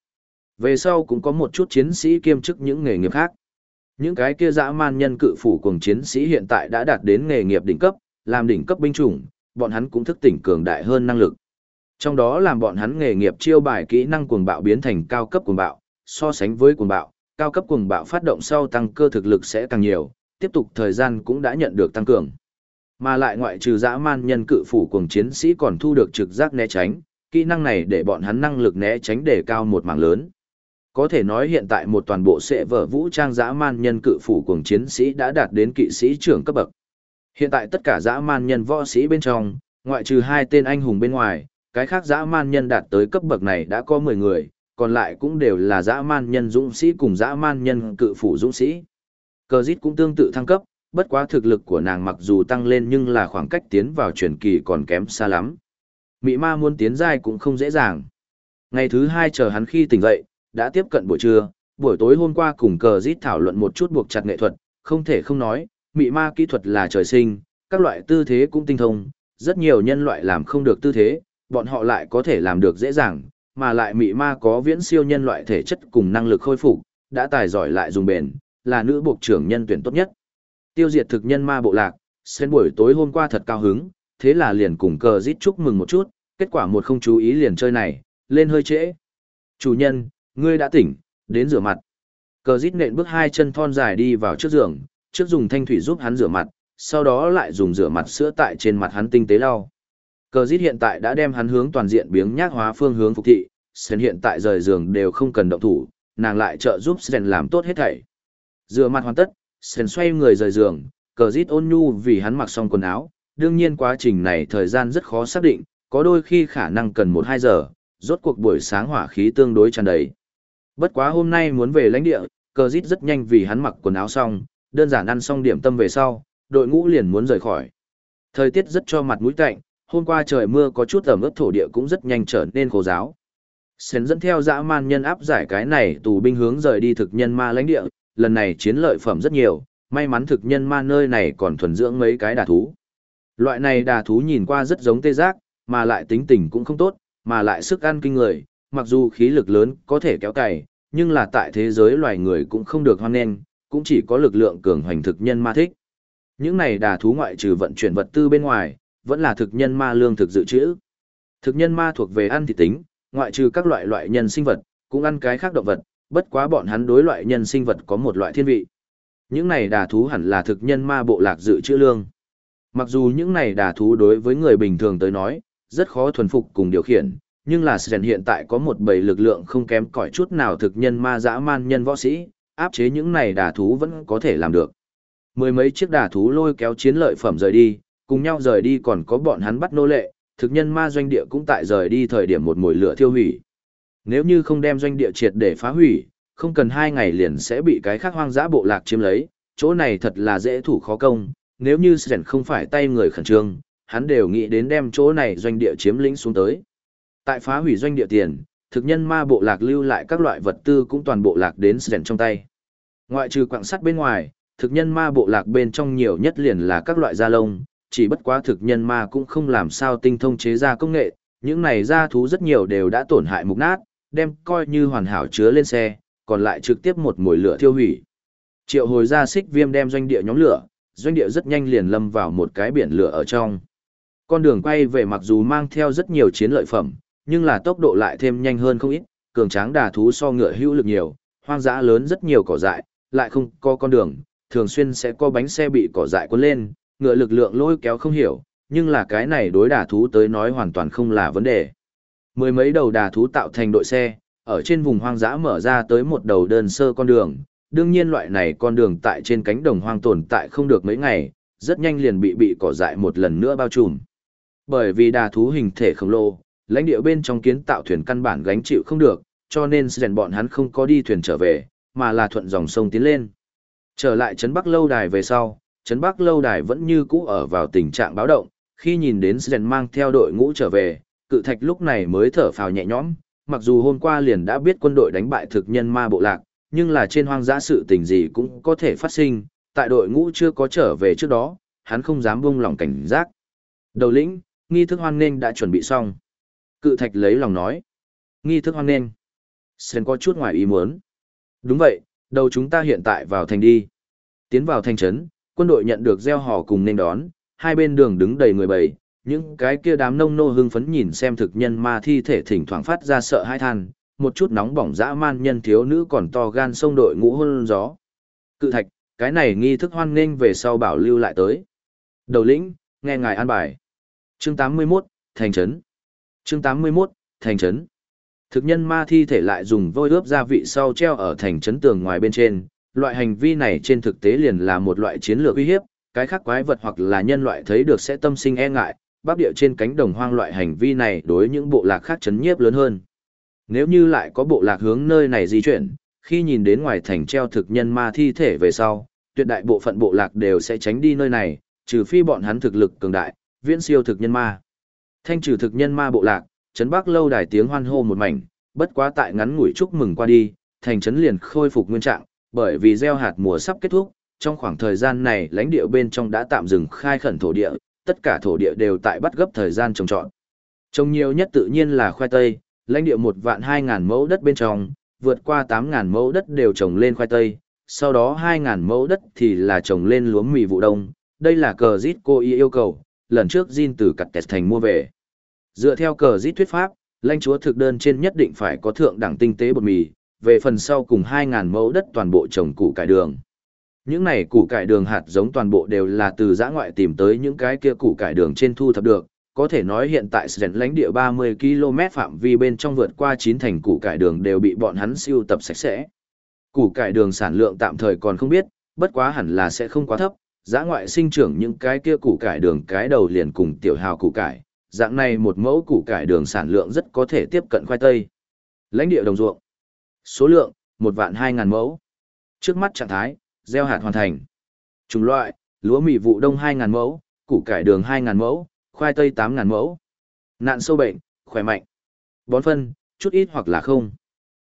Về sau cũng có một chút chiến sĩ kiêm chức những nghề nghiệp khác. Những cái kia dã man nhân cự phủ cùng chiến sĩ hiện tại đã đạt đến nghề nghiệp đỉnh cấp, làm đỉnh cấp binh chủng, bọn hắn cũng thức tỉnh cường đại hơn năng lực. Trong đó làm bọn hắn nghề nghiệp chiêu bài kỹ năng cuồng bạo biến thành cao cấp cuồng bạo, so sánh với cuồng bạo, cao cấp cuồng bạo phát động sau tăng cơ thực lực sẽ càng nhiều, tiếp tục thời gian cũng đã nhận được tăng cường. Mà lại ngoại trừ dã man nhân cự phủ cuồng chiến sĩ còn thu được trực giác né tránh, kỹ năng này để bọn hắn năng lực né tránh đề cao một mảng lớn. Có thể nói hiện tại một toàn bộ sẽ vở vũ trang dã man nhân cự phủ cuồng chiến sĩ đã đạt đến kỵ sĩ trưởng cấp bậc. Hiện tại tất cả dã man nhân võ sĩ bên trong, ngoại trừ hai tên anh hùng bên ngoài, cái khác dã man nhân đạt tới cấp bậc này đã có 10 người, còn lại cũng đều là dã man nhân dũng sĩ cùng dã man nhân cự phủ dũng sĩ. Cờ dít cũng tương tự thăng cấp, bất quá thực lực của nàng mặc dù tăng lên nhưng là khoảng cách tiến vào truyền kỳ còn kém xa lắm. Mị ma muốn tiến giai cũng không dễ dàng. Ngày thứ hai chờ hắn khi tỉnh dậy, đã tiếp cận buổi trưa, buổi tối hôm qua cùng cờ dít thảo luận một chút buộc chặt nghệ thuật, không thể không nói, mị ma kỹ thuật là trời sinh, các loại tư thế cũng tinh thông, rất nhiều nhân loại làm không được tư thế, bọn họ lại có thể làm được dễ dàng, mà lại mị ma có viễn siêu nhân loại thể chất cùng năng lực khôi phục, đã tài giỏi lại dùng bền, là nữ buộc trưởng nhân tuyển tốt nhất. Tiêu diệt thực nhân ma bộ lạc, sen buổi tối hôm qua thật cao hứng, thế là liền cùng cờ rít chúc mừng một chút, kết quả một không chú ý liền chơi này, lên hơi trễ. Chủ nhân, ngươi đã tỉnh, đến rửa mặt. Cờ rít nện bước hai chân thon dài đi vào trước giường, trước dùng thanh thủy giúp hắn rửa mặt, sau đó lại dùng rửa mặt sữa tại trên mặt hắn tinh tế lau. Cờ giết hiện tại đã đem hắn hướng toàn diện biếng nhác hóa phương hướng phục thị, Sen hiện tại rời giường đều không cần động thủ, nàng lại trợ giúp Sen làm tốt hết thảy. Rửa mặt hoàn tất, Sen xoay người rời giường, cờ giết ôn nhu vì hắn mặc xong quần áo, đương nhiên quá trình này thời gian rất khó xác định, có đôi khi khả năng cần 1-2 giờ, rốt cuộc buổi sáng hỏa khí tương đối tràn đầy. Bất quá hôm nay muốn về lãnh địa, cờ dít rất nhanh vì hắn mặc quần áo xong, đơn giản ăn xong điểm tâm về sau, đội ngũ liền muốn rời khỏi. Thời tiết rất cho mặt mũi cạnh, hôm qua trời mưa có chút ẩm ướt thổ địa cũng rất nhanh trở nên khô giáo. Sến dẫn theo dã man nhân áp giải cái này tù binh hướng rời đi thực nhân ma lãnh địa, lần này chiến lợi phẩm rất nhiều, may mắn thực nhân ma nơi này còn thuần dưỡng mấy cái đà thú. Loại này đà thú nhìn qua rất giống tê giác, mà lại tính tình cũng không tốt, mà lại sức ăn kinh người, mặc dù khí lực lớn có thể kéo cày, nhưng là tại thế giới loài người cũng không được hoan nghênh, cũng chỉ có lực lượng cường hoành thực nhân ma thích. Những này đà thú ngoại trừ vận chuyển vật tư bên ngoài, vẫn là thực nhân ma lương thực dự trữ. Thực nhân ma thuộc về ăn thịt tính, ngoại trừ các loại loại nhân sinh vật, cũng ăn cái khác động vật, bất quá bọn hắn đối loại nhân sinh vật có một loại thiên vị. Những này đà thú hẳn là thực nhân ma bộ lạc dự trữ lương. Mặc dù những này đà thú đối với người bình thường tới nói, rất khó thuần phục cùng điều khiển, nhưng là Sren hiện tại có một bầy lực lượng không kém cỏi chút nào thực nhân ma dã man nhân võ sĩ, áp chế những này đà thú vẫn có thể làm được. Mười mấy chiếc đà thú lôi kéo chiến lợi phẩm rời đi, cùng nhau rời đi còn có bọn hắn bắt nô lệ, thực nhân ma doanh địa cũng tại rời đi thời điểm một mùi lửa thiêu hủy. Nếu như không đem doanh địa triệt để phá hủy, không cần hai ngày liền sẽ bị cái khác hoang dã bộ lạc chiếm lấy, chỗ này thật là dễ thủ khó công, nếu như Sren không phải tay người khẩn trương, hắn đều nghĩ đến đem chỗ này doanh địa chiếm lĩnh xuống tới. Tại phá hủy doanh địa tiền, thực nhân ma bộ lạc lưu lại các loại vật tư cũng toàn bộ lạc đến sẻn trong tay. Ngoại trừ quặng sắt bên ngoài, thực nhân ma bộ lạc bên trong nhiều nhất liền là các loại da lông, chỉ bất quá thực nhân ma cũng không làm sao tinh thông chế ra công nghệ, những này da thú rất nhiều đều đã tổn hại mục nát, đem coi như hoàn hảo chứa lên xe, còn lại trực tiếp một mùi lửa thiêu hủy. Triệu hồi ra xích viêm đem doanh địa nhóm lửa, doanh địa rất nhanh liền lâm vào một cái biển lửa ở trong. Con đường quay về mặc dù mang theo rất nhiều chiến lợi phẩm, nhưng là tốc độ lại thêm nhanh hơn không ít, cường tráng đà thú so ngựa hữu lực nhiều, hoang dã lớn rất nhiều cỏ dại, lại không có con đường, thường xuyên sẽ có bánh xe bị cỏ dại cuốn lên, ngựa lực lượng lôi kéo không hiểu, nhưng là cái này đối đà thú tới nói hoàn toàn không là vấn đề. Mười mấy đầu đà thú tạo thành đội xe, ở trên vùng hoang dã mở ra tới một đầu đơn sơ con đường, đương nhiên loại này con đường tại trên cánh đồng hoang tồn tại không được mấy ngày, rất nhanh liền bị bị cỏ dại một lần nữa bao trùm. Bởi vì đà thú hình thể khổng lồ, lãnh địa bên trong kiến tạo thuyền căn bản gánh chịu không được, cho nên rèn bọn hắn không có đi thuyền trở về, mà là thuận dòng sông tiến lên. Trở lại trấn Bắc lâu đài về sau, trấn Bắc lâu đài vẫn như cũ ở vào tình trạng báo động, khi nhìn đến rèn mang theo đội ngũ trở về, cự thạch lúc này mới thở phào nhẹ nhõm, mặc dù hôm qua liền đã biết quân đội đánh bại thực nhân ma bộ lạc, nhưng là trên hoang dã sự tình gì cũng có thể phát sinh, tại đội ngũ chưa có trở về trước đó, hắn không dám buông lòng cảnh giác. Đầu lĩnh, nghi thức hoan nghênh đã chuẩn bị xong. Cự thạch lấy lòng nói. Nghi thức hoan nghênh. Sen có chút ngoài ý muốn. Đúng vậy, đầu chúng ta hiện tại vào thành đi. Tiến vào thành trấn, quân đội nhận được gieo hò cùng nên đón, hai bên đường đứng đầy người bầy, những cái kia đám nông nô hưng phấn nhìn xem thực nhân ma thi thể thỉnh thoảng phát ra sợ hai than, một chút nóng bỏng dã man nhân thiếu nữ còn to gan sông đội ngũ hôn gió. Cự thạch, cái này nghi thức hoan nghênh về sau bảo lưu lại tới. Đầu lĩnh, nghe ngài an bài. Chương 81, thành trấn. Chương 81, thành trấn. Thực nhân ma thi thể lại dùng vôi ướp gia vị sau treo ở thành trấn tường ngoài bên trên, loại hành vi này trên thực tế liền là một loại chiến lược uy hiếp, cái khác quái vật hoặc là nhân loại thấy được sẽ tâm sinh e ngại, bắc địa trên cánh đồng hoang loại hành vi này đối những bộ lạc khác chấn nhiếp lớn hơn. Nếu như lại có bộ lạc hướng nơi này di chuyển, khi nhìn đến ngoài thành treo thực nhân ma thi thể về sau, tuyệt đại bộ phận bộ lạc đều sẽ tránh đi nơi này, trừ phi bọn hắn thực lực cường đại, viễn siêu thực nhân ma. Thanh trừ thực nhân ma bộ lạc, trấn Bắc lâu đài tiếng hoan hô một mảnh, bất quá tại ngắn ngủi chúc mừng qua đi, thành trấn liền khôi phục nguyên trạng, bởi vì gieo hạt mùa sắp kết thúc, trong khoảng thời gian này lãnh địa bên trong đã tạm dừng khai khẩn thổ địa, tất cả thổ địa đều tại bắt gấp thời gian trồng trọt. Trồng nhiều nhất tự nhiên là khoai tây, lãnh địa một vạn hai ngàn mẫu đất bên trong, vượt qua tám ngàn mẫu đất đều trồng lên khoai tây, sau đó hai ngàn mẫu đất thì là trồng lên lúa mì vụ đông. Đây là cờ rít cô y yêu cầu, lần trước Jin từ cặt tẹt thành mua về. Dựa theo cờ dít thuyết pháp, lãnh chúa thực đơn trên nhất định phải có thượng đẳng tinh tế bột mì, về phần sau cùng 2.000 mẫu đất toàn bộ trồng củ cải đường. Những này củ cải đường hạt giống toàn bộ đều là từ giã ngoại tìm tới những cái kia củ cải đường trên thu thập được, có thể nói hiện tại Sren lãnh địa 30 km phạm vi bên trong vượt qua 9 thành củ cải đường đều bị bọn hắn siêu tập sạch sẽ. Củ cải đường sản lượng tạm thời còn không biết, bất quá hẳn là sẽ không quá thấp, giã ngoại sinh trưởng những cái kia củ cải đường cái đầu liền cùng tiểu hào củ cải, dạng này một mẫu củ cải đường sản lượng rất có thể tiếp cận khoai tây. Lãnh địa đồng ruộng. Số lượng, một vạn hai ngàn mẫu. Trước mắt trạng thái, gieo hạt hoàn thành. Chủng loại, lúa mì vụ đông hai ngàn mẫu, củ cải đường hai ngàn mẫu, khoai tây tám ngàn mẫu. Nạn sâu bệnh, khỏe mạnh. Bón phân, chút ít hoặc là không.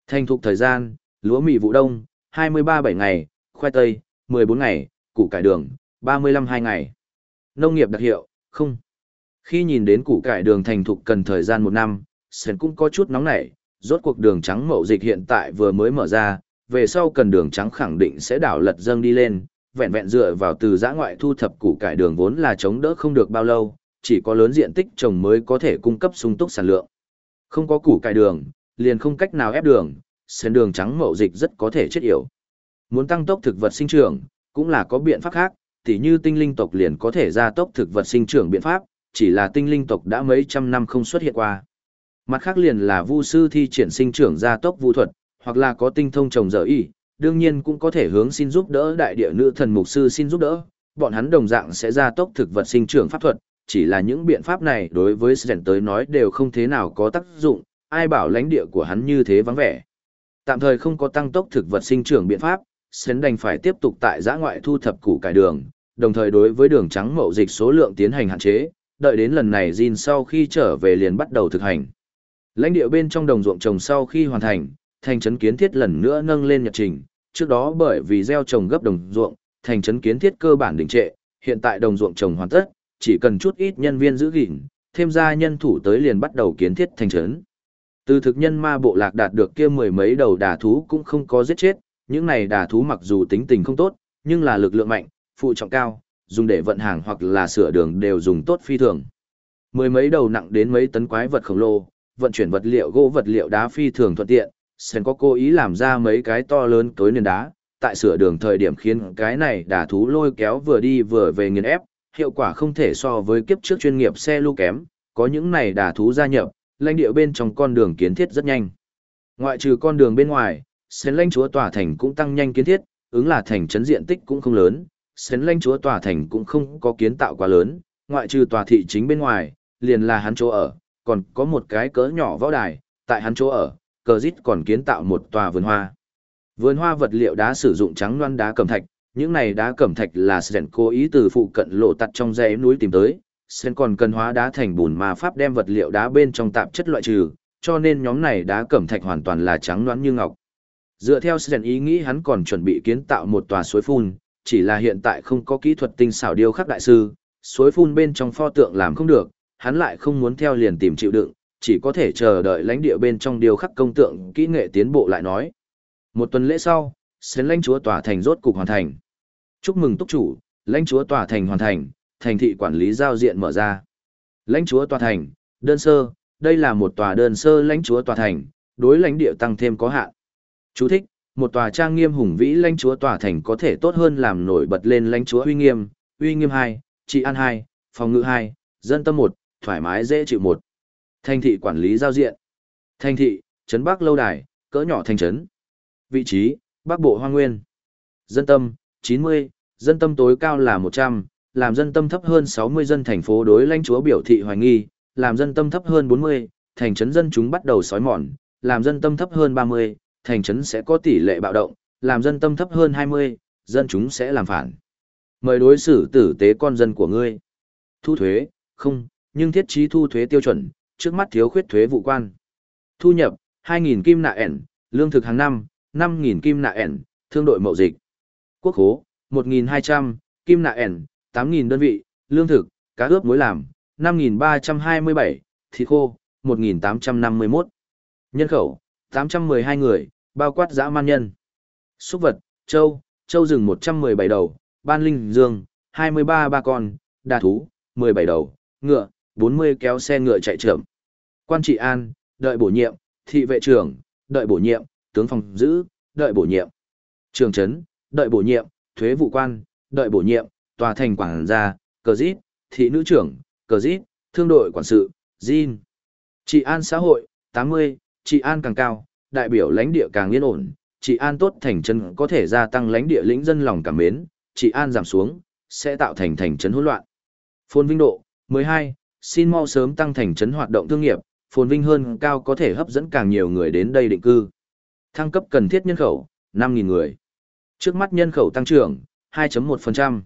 Thành thục thời gian, lúa mì vụ đông, 23 7 ngày, khoai tây, 14 ngày, củ cải đường, 35 2 ngày. Nông nghiệp đặc hiệu, không. Khi nhìn đến củ cải đường thành thục cần thời gian một năm, Sến cũng có chút nóng nảy, rốt cuộc đường trắng mậu dịch hiện tại vừa mới mở ra, về sau cần đường trắng khẳng định sẽ đảo lật dâng đi lên, vẹn vẹn dựa vào từ giã ngoại thu thập củ cải đường vốn là chống đỡ không được bao lâu, chỉ có lớn diện tích trồng mới có thể cung cấp sung túc sản lượng. Không có củ cải đường, liền không cách nào ép đường, sen đường trắng mậu dịch rất có thể chết yểu. Muốn tăng tốc thực vật sinh trưởng, cũng là có biện pháp khác, tỉ như tinh linh tộc liền có thể gia tốc thực vật sinh trưởng biện pháp, chỉ là tinh linh tộc đã mấy trăm năm không xuất hiện qua. Mặt khác liền là vu sư thi triển sinh trưởng gia tốc vu thuật, hoặc là có tinh thông trồng dở y, đương nhiên cũng có thể hướng xin giúp đỡ đại địa nữ thần mục sư xin giúp đỡ, bọn hắn đồng dạng sẽ gia tốc thực vật sinh trưởng pháp thuật, chỉ là những biện pháp này đối với Sren tới nói đều không thế nào có tác dụng, ai bảo lãnh địa của hắn như thế vắng vẻ. Tạm thời không có tăng tốc thực vật sinh trưởng biện pháp, Sến đành phải tiếp tục tại giã ngoại thu thập củ cải đường, đồng thời đối với đường trắng mậu dịch số lượng tiến hành hạn chế, đợi đến lần này Jin sau khi trở về liền bắt đầu thực hành. Lãnh địa bên trong đồng ruộng trồng sau khi hoàn thành, thành trấn kiến thiết lần nữa nâng lên nhật trình, trước đó bởi vì gieo trồng gấp đồng ruộng, thành trấn kiến thiết cơ bản đình trệ, hiện tại đồng ruộng trồng hoàn tất, chỉ cần chút ít nhân viên giữ gìn, thêm ra nhân thủ tới liền bắt đầu kiến thiết thành trấn. Từ thực nhân ma bộ lạc đạt được kia mười mấy đầu đà thú cũng không có giết chết, những này đà thú mặc dù tính tình không tốt, nhưng là lực lượng mạnh, phụ trọng cao, dùng để vận hàng hoặc là sửa đường đều dùng tốt phi thường. Mười mấy đầu nặng đến mấy tấn quái vật khổng lồ, vận chuyển vật liệu gỗ vật liệu đá phi thường thuận tiện, sen có cố ý làm ra mấy cái to lớn tối nền đá, tại sửa đường thời điểm khiến cái này đà thú lôi kéo vừa đi vừa về nghiền ép, hiệu quả không thể so với kiếp trước chuyên nghiệp xe lưu kém, có những này đà thú gia nhập, lãnh địa bên trong con đường kiến thiết rất nhanh. Ngoại trừ con đường bên ngoài, Sến lãnh chúa tòa thành cũng tăng nhanh kiến thiết, ứng là thành trấn diện tích cũng không lớn, Sến lãnh chúa tòa thành cũng không có kiến tạo quá lớn, ngoại trừ tòa thị chính bên ngoài, liền là hắn chỗ ở, còn có một cái cỡ nhỏ võ đài, tại hắn chỗ ở, cờ dít còn kiến tạo một tòa vườn hoa. Vườn hoa vật liệu đá sử dụng trắng loan đá cẩm thạch, những này đá cẩm thạch là Sến cố ý từ phụ cận lộ tặt trong dãy núi tìm tới. Sến còn cần hóa đá thành bùn mà pháp đem vật liệu đá bên trong tạp chất loại trừ, cho nên nhóm này đá cẩm thạch hoàn toàn là trắng loãng như ngọc. Dựa theo Sren ý nghĩ hắn còn chuẩn bị kiến tạo một tòa suối phun, chỉ là hiện tại không có kỹ thuật tinh xảo điêu khắc đại sư, suối phun bên trong pho tượng làm không được, hắn lại không muốn theo liền tìm chịu đựng, chỉ có thể chờ đợi lãnh địa bên trong điêu khắc công tượng kỹ nghệ tiến bộ lại nói. Một tuần lễ sau, sến lãnh chúa tòa thành rốt cục hoàn thành. Chúc mừng túc chủ, lãnh chúa tòa thành hoàn thành, thành thị quản lý giao diện mở ra. Lãnh chúa tòa thành, đơn sơ, đây là một tòa đơn sơ lãnh chúa tòa thành, đối lãnh địa tăng thêm có hạn. Chú thích, một tòa trang nghiêm hùng vĩ lãnh chúa tòa thành có thể tốt hơn làm nổi bật lên lãnh chúa uy nghiêm, uy nghiêm 2, trị an 2, phòng ngự 2, dân tâm 1, thoải mái dễ chịu 1. Thành thị quản lý giao diện. Thành thị, trấn Bắc lâu đài, cỡ nhỏ thành trấn. Vị trí, Bắc Bộ Hoang Nguyên. Dân tâm, 90, dân tâm tối cao là 100, làm dân tâm thấp hơn 60 dân thành phố đối lãnh chúa biểu thị hoài nghi, làm dân tâm thấp hơn 40, thành trấn dân chúng bắt đầu sói mòn, làm dân tâm thấp hơn 30, thành trấn sẽ có tỷ lệ bạo động, làm dân tâm thấp hơn 20, dân chúng sẽ làm phản. Mời đối xử tử tế con dân của ngươi. Thu thuế, không, nhưng thiết trí thu thuế tiêu chuẩn, trước mắt thiếu khuyết thuế vụ quan. Thu nhập, 2.000 kim nạ ẻn, lương thực hàng năm, 5.000 kim nạ ẻn, thương đội mậu dịch. Quốc khố, 1.200, kim nạ ẻn, 8.000 đơn vị, lương thực, cá ướp muối làm, 5.327, thịt khô, 1.851. Nhân khẩu, 812 người, bao quát dã man nhân. Súc vật, châu, châu rừng 117 đầu, ban linh dương, 23 ba con, đà thú, 17 đầu, ngựa, 40 kéo xe ngựa chạy trưởng. Quan trị an, đợi bổ nhiệm, thị vệ trưởng, đợi bổ nhiệm, tướng phòng giữ, đợi bổ nhiệm. Trường trấn, đợi bổ nhiệm, thuế vụ quan, đợi bổ nhiệm, tòa thành quản gia, cờ dít, thị nữ trưởng, cờ dít, thương đội quản sự, Jin. Trị an xã hội, 80, trị an càng cao, đại biểu lãnh địa càng yên ổn, trị an tốt thành trấn có thể gia tăng lãnh địa lĩnh dân lòng cảm mến, trị an giảm xuống, sẽ tạo thành thành trấn hỗn loạn. Phồn vinh độ, 12, xin mau sớm tăng thành trấn hoạt động thương nghiệp, phồn vinh hơn cao có thể hấp dẫn càng nhiều người đến đây định cư. Thăng cấp cần thiết nhân khẩu, 5.000 người. Trước mắt nhân khẩu tăng trưởng, 2.1%.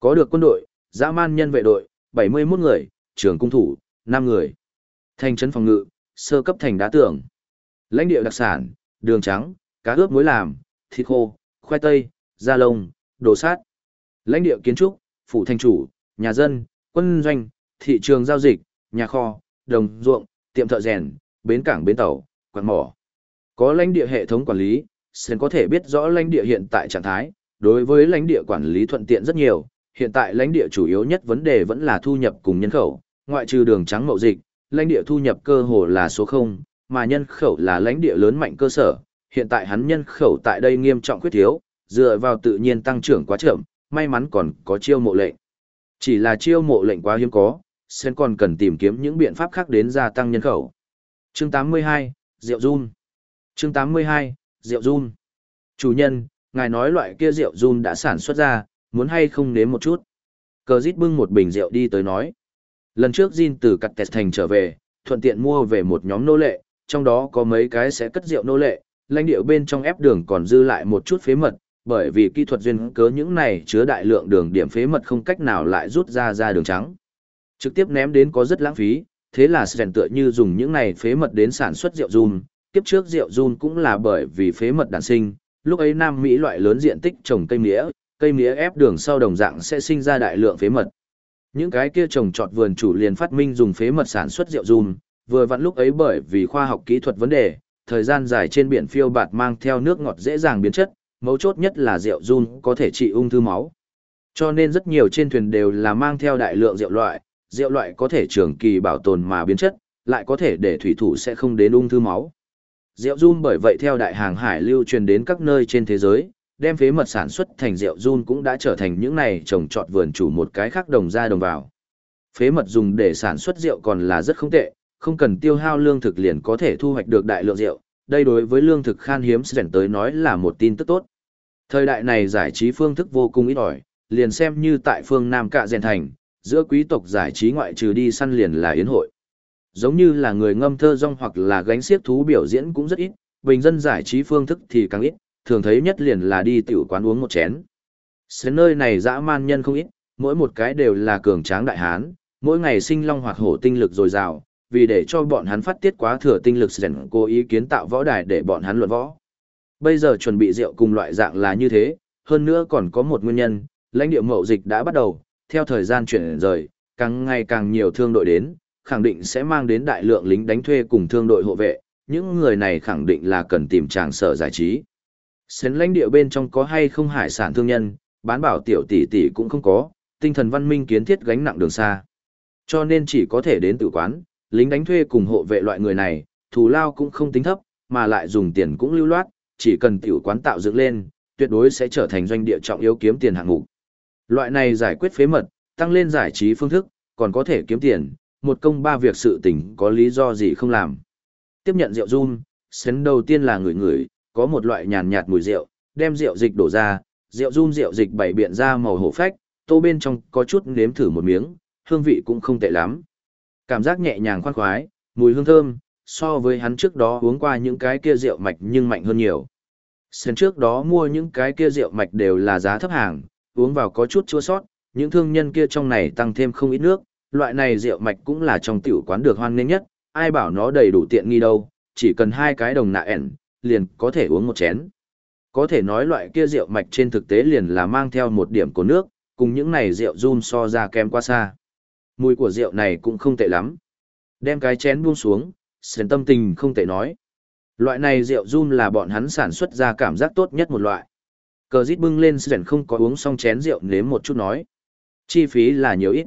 Có được quân đội, dã man nhân vệ đội, 71 người, trưởng cung thủ, 5 người. Thành trấn phòng ngự, sơ cấp thành đá tường. Lãnh địa đặc sản, đường trắng, cá ướp muối làm, thịt khô, khoai tây, da lông, đồ sát. Lãnh địa kiến trúc, phủ thành chủ, nhà dân, quân doanh, thị trường giao dịch, nhà kho, đồng ruộng, tiệm thợ rèn, bến cảng bến tàu, quán mỏ. Có lãnh địa hệ thống quản lý, sen có thể biết rõ lãnh địa hiện tại trạng thái, đối với lãnh địa quản lý thuận tiện rất nhiều, hiện tại lãnh địa chủ yếu nhất vấn đề vẫn là thu nhập cùng nhân khẩu, ngoại trừ đường trắng mậu dịch, lãnh địa thu nhập cơ hồ là số 0, mà nhân khẩu là lãnh địa lớn mạnh cơ sở, hiện tại hắn nhân khẩu tại đây nghiêm trọng khuyết thiếu, dựa vào tự nhiên tăng trưởng quá chậm, may mắn còn có chiêu mộ lệnh. Chỉ là chiêu mộ lệnh quá hiếm có, sen còn cần tìm kiếm những biện pháp khác đến gia tăng nhân khẩu. Chương 82, Rượu Run Chương 82, Rượu Run Chủ nhân, ngài nói loại kia rượu run đã sản xuất ra, muốn hay không nếm một chút. Cờ dít bưng một bình rượu đi tới nói. Lần trước Jin từ cặt tẹt thành trở về, thuận tiện mua về một nhóm nô lệ, trong đó có mấy cái sẽ cất rượu nô lệ, lãnh điệu bên trong ép đường còn dư lại một chút phế mật, bởi vì kỹ thuật duyên cớ những này chứa đại lượng đường điểm phế mật không cách nào lại rút ra ra đường trắng. Trực tiếp ném đến có rất lãng phí, thế là Sven tựa như dùng những này phế mật đến sản xuất rượu run, kiếp trước rượu run cũng là bởi vì phế mật đản sinh, lúc ấy Nam Mỹ loại lớn diện tích trồng cây mía, cây mía ép đường sau đồng dạng sẽ sinh ra đại lượng phế mật. Những cái kia trồng trọt vườn chủ liền phát minh dùng phế mật sản xuất rượu run, vừa vặn lúc ấy bởi vì khoa học kỹ thuật vấn đề, thời gian dài trên biển phiêu bạt mang theo nước ngọt dễ dàng biến chất, mấu chốt nhất là rượu run có thể trị ung thư máu. Cho nên rất nhiều trên thuyền đều là mang theo đại lượng rượu loại, rượu loại có thể trường kỳ bảo tồn mà biến chất, lại có thể để thủy thủ sẽ không đến ung thư máu. Rượu run bởi vậy theo đại hàng hải lưu truyền đến các nơi trên thế giới, đem phế mật sản xuất thành rượu run cũng đã trở thành những này trồng trọt vườn chủ một cái khác đồng ra đồng vào. Phế mật dùng để sản xuất rượu còn là rất không tệ, không cần tiêu hao lương thực liền có thể thu hoạch được đại lượng rượu, đây đối với lương thực khan hiếm Sven tới nói là một tin tức tốt. Thời đại này giải trí phương thức vô cùng ít ỏi, liền xem như tại phương Nam Cạ Rèn Thành, giữa quý tộc giải trí ngoại trừ đi săn liền là yến hội. Giống như là người ngâm thơ rong hoặc là gánh xiếc thú biểu diễn cũng rất ít, bình dân giải trí phương thức thì càng ít, thường thấy nhất liền là đi tiểu quán uống một chén. Sến nơi này dã man nhân không ít, mỗi một cái đều là cường tráng đại hán, mỗi ngày sinh long hoạt hổ tinh lực dồi dào, vì để cho bọn hắn phát tiết quá thừa tinh lực rèn cố ý kiến tạo võ đài để bọn hắn luận võ. Bây giờ chuẩn bị rượu cùng loại dạng là như thế, hơn nữa còn có một nguyên nhân, lãnh địa mậu dịch đã bắt đầu, theo thời gian chuyển rời, càng ngày càng nhiều thương đội đến, khẳng định sẽ mang đến đại lượng lính đánh thuê cùng thương đội hộ vệ, những người này khẳng định là cần tìm tràng sở giải trí. Xến lãnh địa bên trong có hay không hải sản thương nhân, bán bảo tiểu tỷ tỷ cũng không có, tinh thần văn minh kiến thiết gánh nặng đường xa. Cho nên chỉ có thể đến tự quán, lính đánh thuê cùng hộ vệ loại người này, thù lao cũng không tính thấp, mà lại dùng tiền cũng lưu loát, chỉ cần tiểu quán tạo dựng lên, tuyệt đối sẽ trở thành doanh địa trọng yếu kiếm tiền hạng mục. Loại này giải quyết phế mật, tăng lên giải trí phương thức, còn có thể kiếm tiền, một công ba việc sự tình có lý do gì không làm. Tiếp nhận rượu run, sến đầu tiên là người người, có một loại nhàn nhạt mùi rượu, đem rượu dịch đổ ra, rượu run rượu dịch bảy biện ra màu hổ phách, tô bên trong có chút nếm thử một miếng, hương vị cũng không tệ lắm. Cảm giác nhẹ nhàng khoan khoái, mùi hương thơm, so với hắn trước đó uống qua những cái kia rượu mạch nhưng mạnh hơn nhiều. Sến trước đó mua những cái kia rượu mạch đều là giá thấp hàng, uống vào có chút chua sót, những thương nhân kia trong này tăng thêm không ít nước, loại này rượu mạch cũng là trong tiểu quán được hoan nghênh nhất, ai bảo nó đầy đủ tiện nghi đâu, chỉ cần hai cái đồng nạ ẻn, liền có thể uống một chén. Có thể nói loại kia rượu mạch trên thực tế liền là mang theo một điểm của nước, cùng những này rượu run so ra kém quá xa. Mùi của rượu này cũng không tệ lắm. Đem cái chén buông xuống, sến tâm tình không tệ nói. Loại này rượu run là bọn hắn sản xuất ra cảm giác tốt nhất một loại. Cờ dít bưng lên sến không có uống xong chén rượu nếm một chút nói. Chi phí là nhiều ít.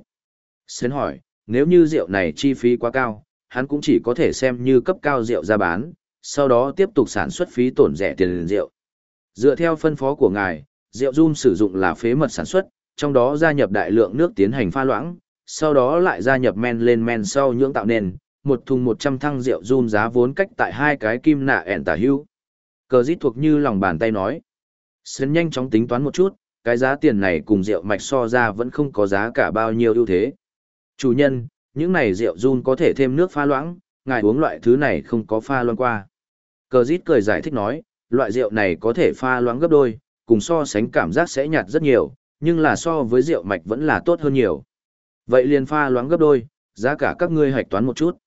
Sến hỏi, nếu như rượu này chi phí quá cao, hắn cũng chỉ có thể xem như cấp cao rượu ra bán, sau đó tiếp tục sản xuất phí tổn rẻ tiền rượu. Dựa theo phân phó của ngài, rượu run sử dụng là phế mật sản xuất, trong đó gia nhập đại lượng nước tiến hành pha loãng, sau đó lại gia nhập men lên men sau nhưỡng tạo nền, một thùng 100 thăng rượu run giá vốn cách tại hai cái kim nạ ẻn tả hưu. Cờ dít thuộc như lòng bàn tay nói. sơn nhanh chóng tính toán một chút, cái giá tiền này cùng rượu mạch so ra vẫn không có giá cả bao nhiêu ưu thế. Chủ nhân, những này rượu run có thể thêm nước pha loãng, ngài uống loại thứ này không có pha loãng qua. Cờ dít cười giải thích nói, loại rượu này có thể pha loãng gấp đôi, cùng so sánh cảm giác sẽ nhạt rất nhiều, nhưng là so với rượu mạch vẫn là tốt hơn nhiều. Vậy liền pha loãng gấp đôi, giá cả các ngươi hạch toán một chút.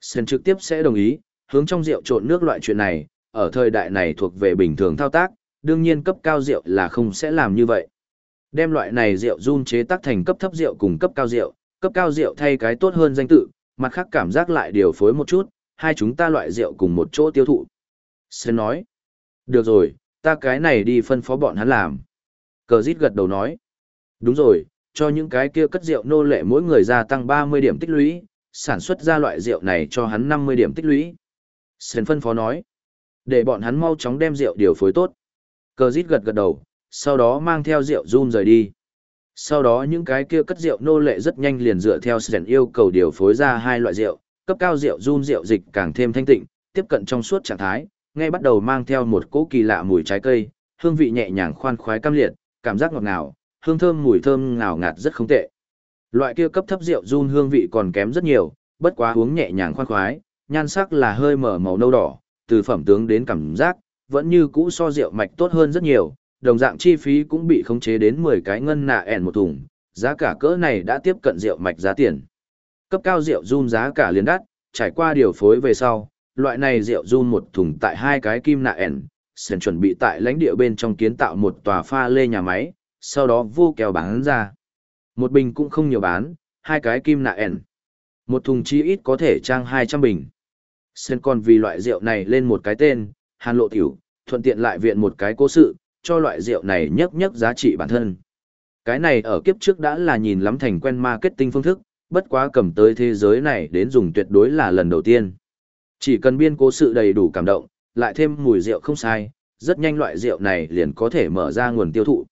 sơn trực tiếp sẽ đồng ý, hướng trong rượu trộn nước loại chuyện này, ở thời đại này thuộc về bình thường thao tác, đương nhiên cấp cao rượu là không sẽ làm như vậy. Đem loại này rượu run chế tác thành cấp thấp rượu cùng cấp cao rượu, cấp cao rượu thay cái tốt hơn danh tự, mặt khác cảm giác lại điều phối một chút, hai chúng ta loại rượu cùng một chỗ tiêu thụ. Sơn nói, được rồi, ta cái này đi phân phó bọn hắn làm. Cờ dít gật đầu nói, đúng rồi, cho những cái kia cất rượu nô lệ mỗi người gia tăng 30 điểm tích lũy, sản xuất ra loại rượu này cho hắn 50 điểm tích lũy. Sơn phân phó nói, để bọn hắn mau chóng đem rượu điều phối tốt. Cờ dít gật gật đầu, sau đó mang theo rượu run rời đi. Sau đó những cái kia cất rượu nô lệ rất nhanh liền dựa theo Sơn yêu cầu điều phối ra hai loại rượu, cấp cao rượu run rượu dịch càng thêm thanh tịnh, tiếp cận trong suốt trạng thái, ngay bắt đầu mang theo một cỗ kỳ lạ mùi trái cây, hương vị nhẹ nhàng khoan khoái cam liệt, cảm giác ngọt ngào, hương thơm mùi thơm ngào ngạt rất không tệ. Loại kia cấp thấp rượu run hương vị còn kém rất nhiều, bất quá uống nhẹ nhàng khoan khoái, nhan sắc là hơi mở màu nâu đỏ, từ phẩm tướng đến cảm giác, vẫn như cũ so rượu mạch tốt hơn rất nhiều, đồng dạng chi phí cũng bị khống chế đến 10 cái ngân nạ ẻn một thùng, giá cả cỡ này đã tiếp cận rượu mạch giá tiền. Cấp cao rượu run giá cả liền đắt, trải qua điều phối về sau, loại này rượu run một thùng tại hai cái kim nạ ẻn, sẽ chuẩn bị tại lãnh địa bên trong kiến tạo một tòa pha lê nhà máy, sau đó vô kèo bán ra. Một bình cũng không nhiều bán, hai cái kim nạ ẻn. Một thùng chi ít có thể trang 200 bình. Sơn còn vì loại rượu này lên một cái tên, Hàn Lộ Tiểu, thuận tiện lại viện một cái cố sự, cho loại rượu này nhấc nhấc giá trị bản thân. Cái này ở kiếp trước đã là nhìn lắm thành quen marketing phương thức, bất quá cầm tới thế giới này đến dùng tuyệt đối là lần đầu tiên. Chỉ cần biên cố sự đầy đủ cảm động, lại thêm mùi rượu không sai, rất nhanh loại rượu này liền có thể mở ra nguồn tiêu thụ.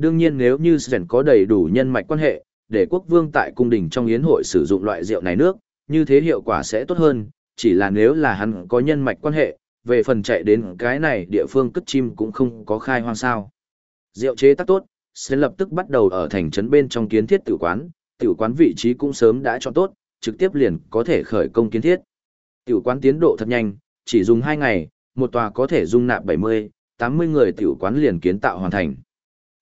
Đương nhiên nếu như Sren có đầy đủ nhân mạch quan hệ, để quốc vương tại cung đình trong yến hội sử dụng loại rượu này nước, như thế hiệu quả sẽ tốt hơn, chỉ là nếu là hắn có nhân mạch quan hệ, về phần chạy đến cái này địa phương cất chim cũng không có khai hoang sao. Rượu chế tác tốt, sẽ lập tức bắt đầu ở thành trấn bên trong kiến thiết tử quán, tử quán vị trí cũng sớm đã chọn tốt, trực tiếp liền có thể khởi công kiến thiết. Tử quán tiến độ thật nhanh, chỉ dùng 2 ngày, một tòa có thể dung nạp 70, 80 người tử quán liền kiến tạo hoàn thành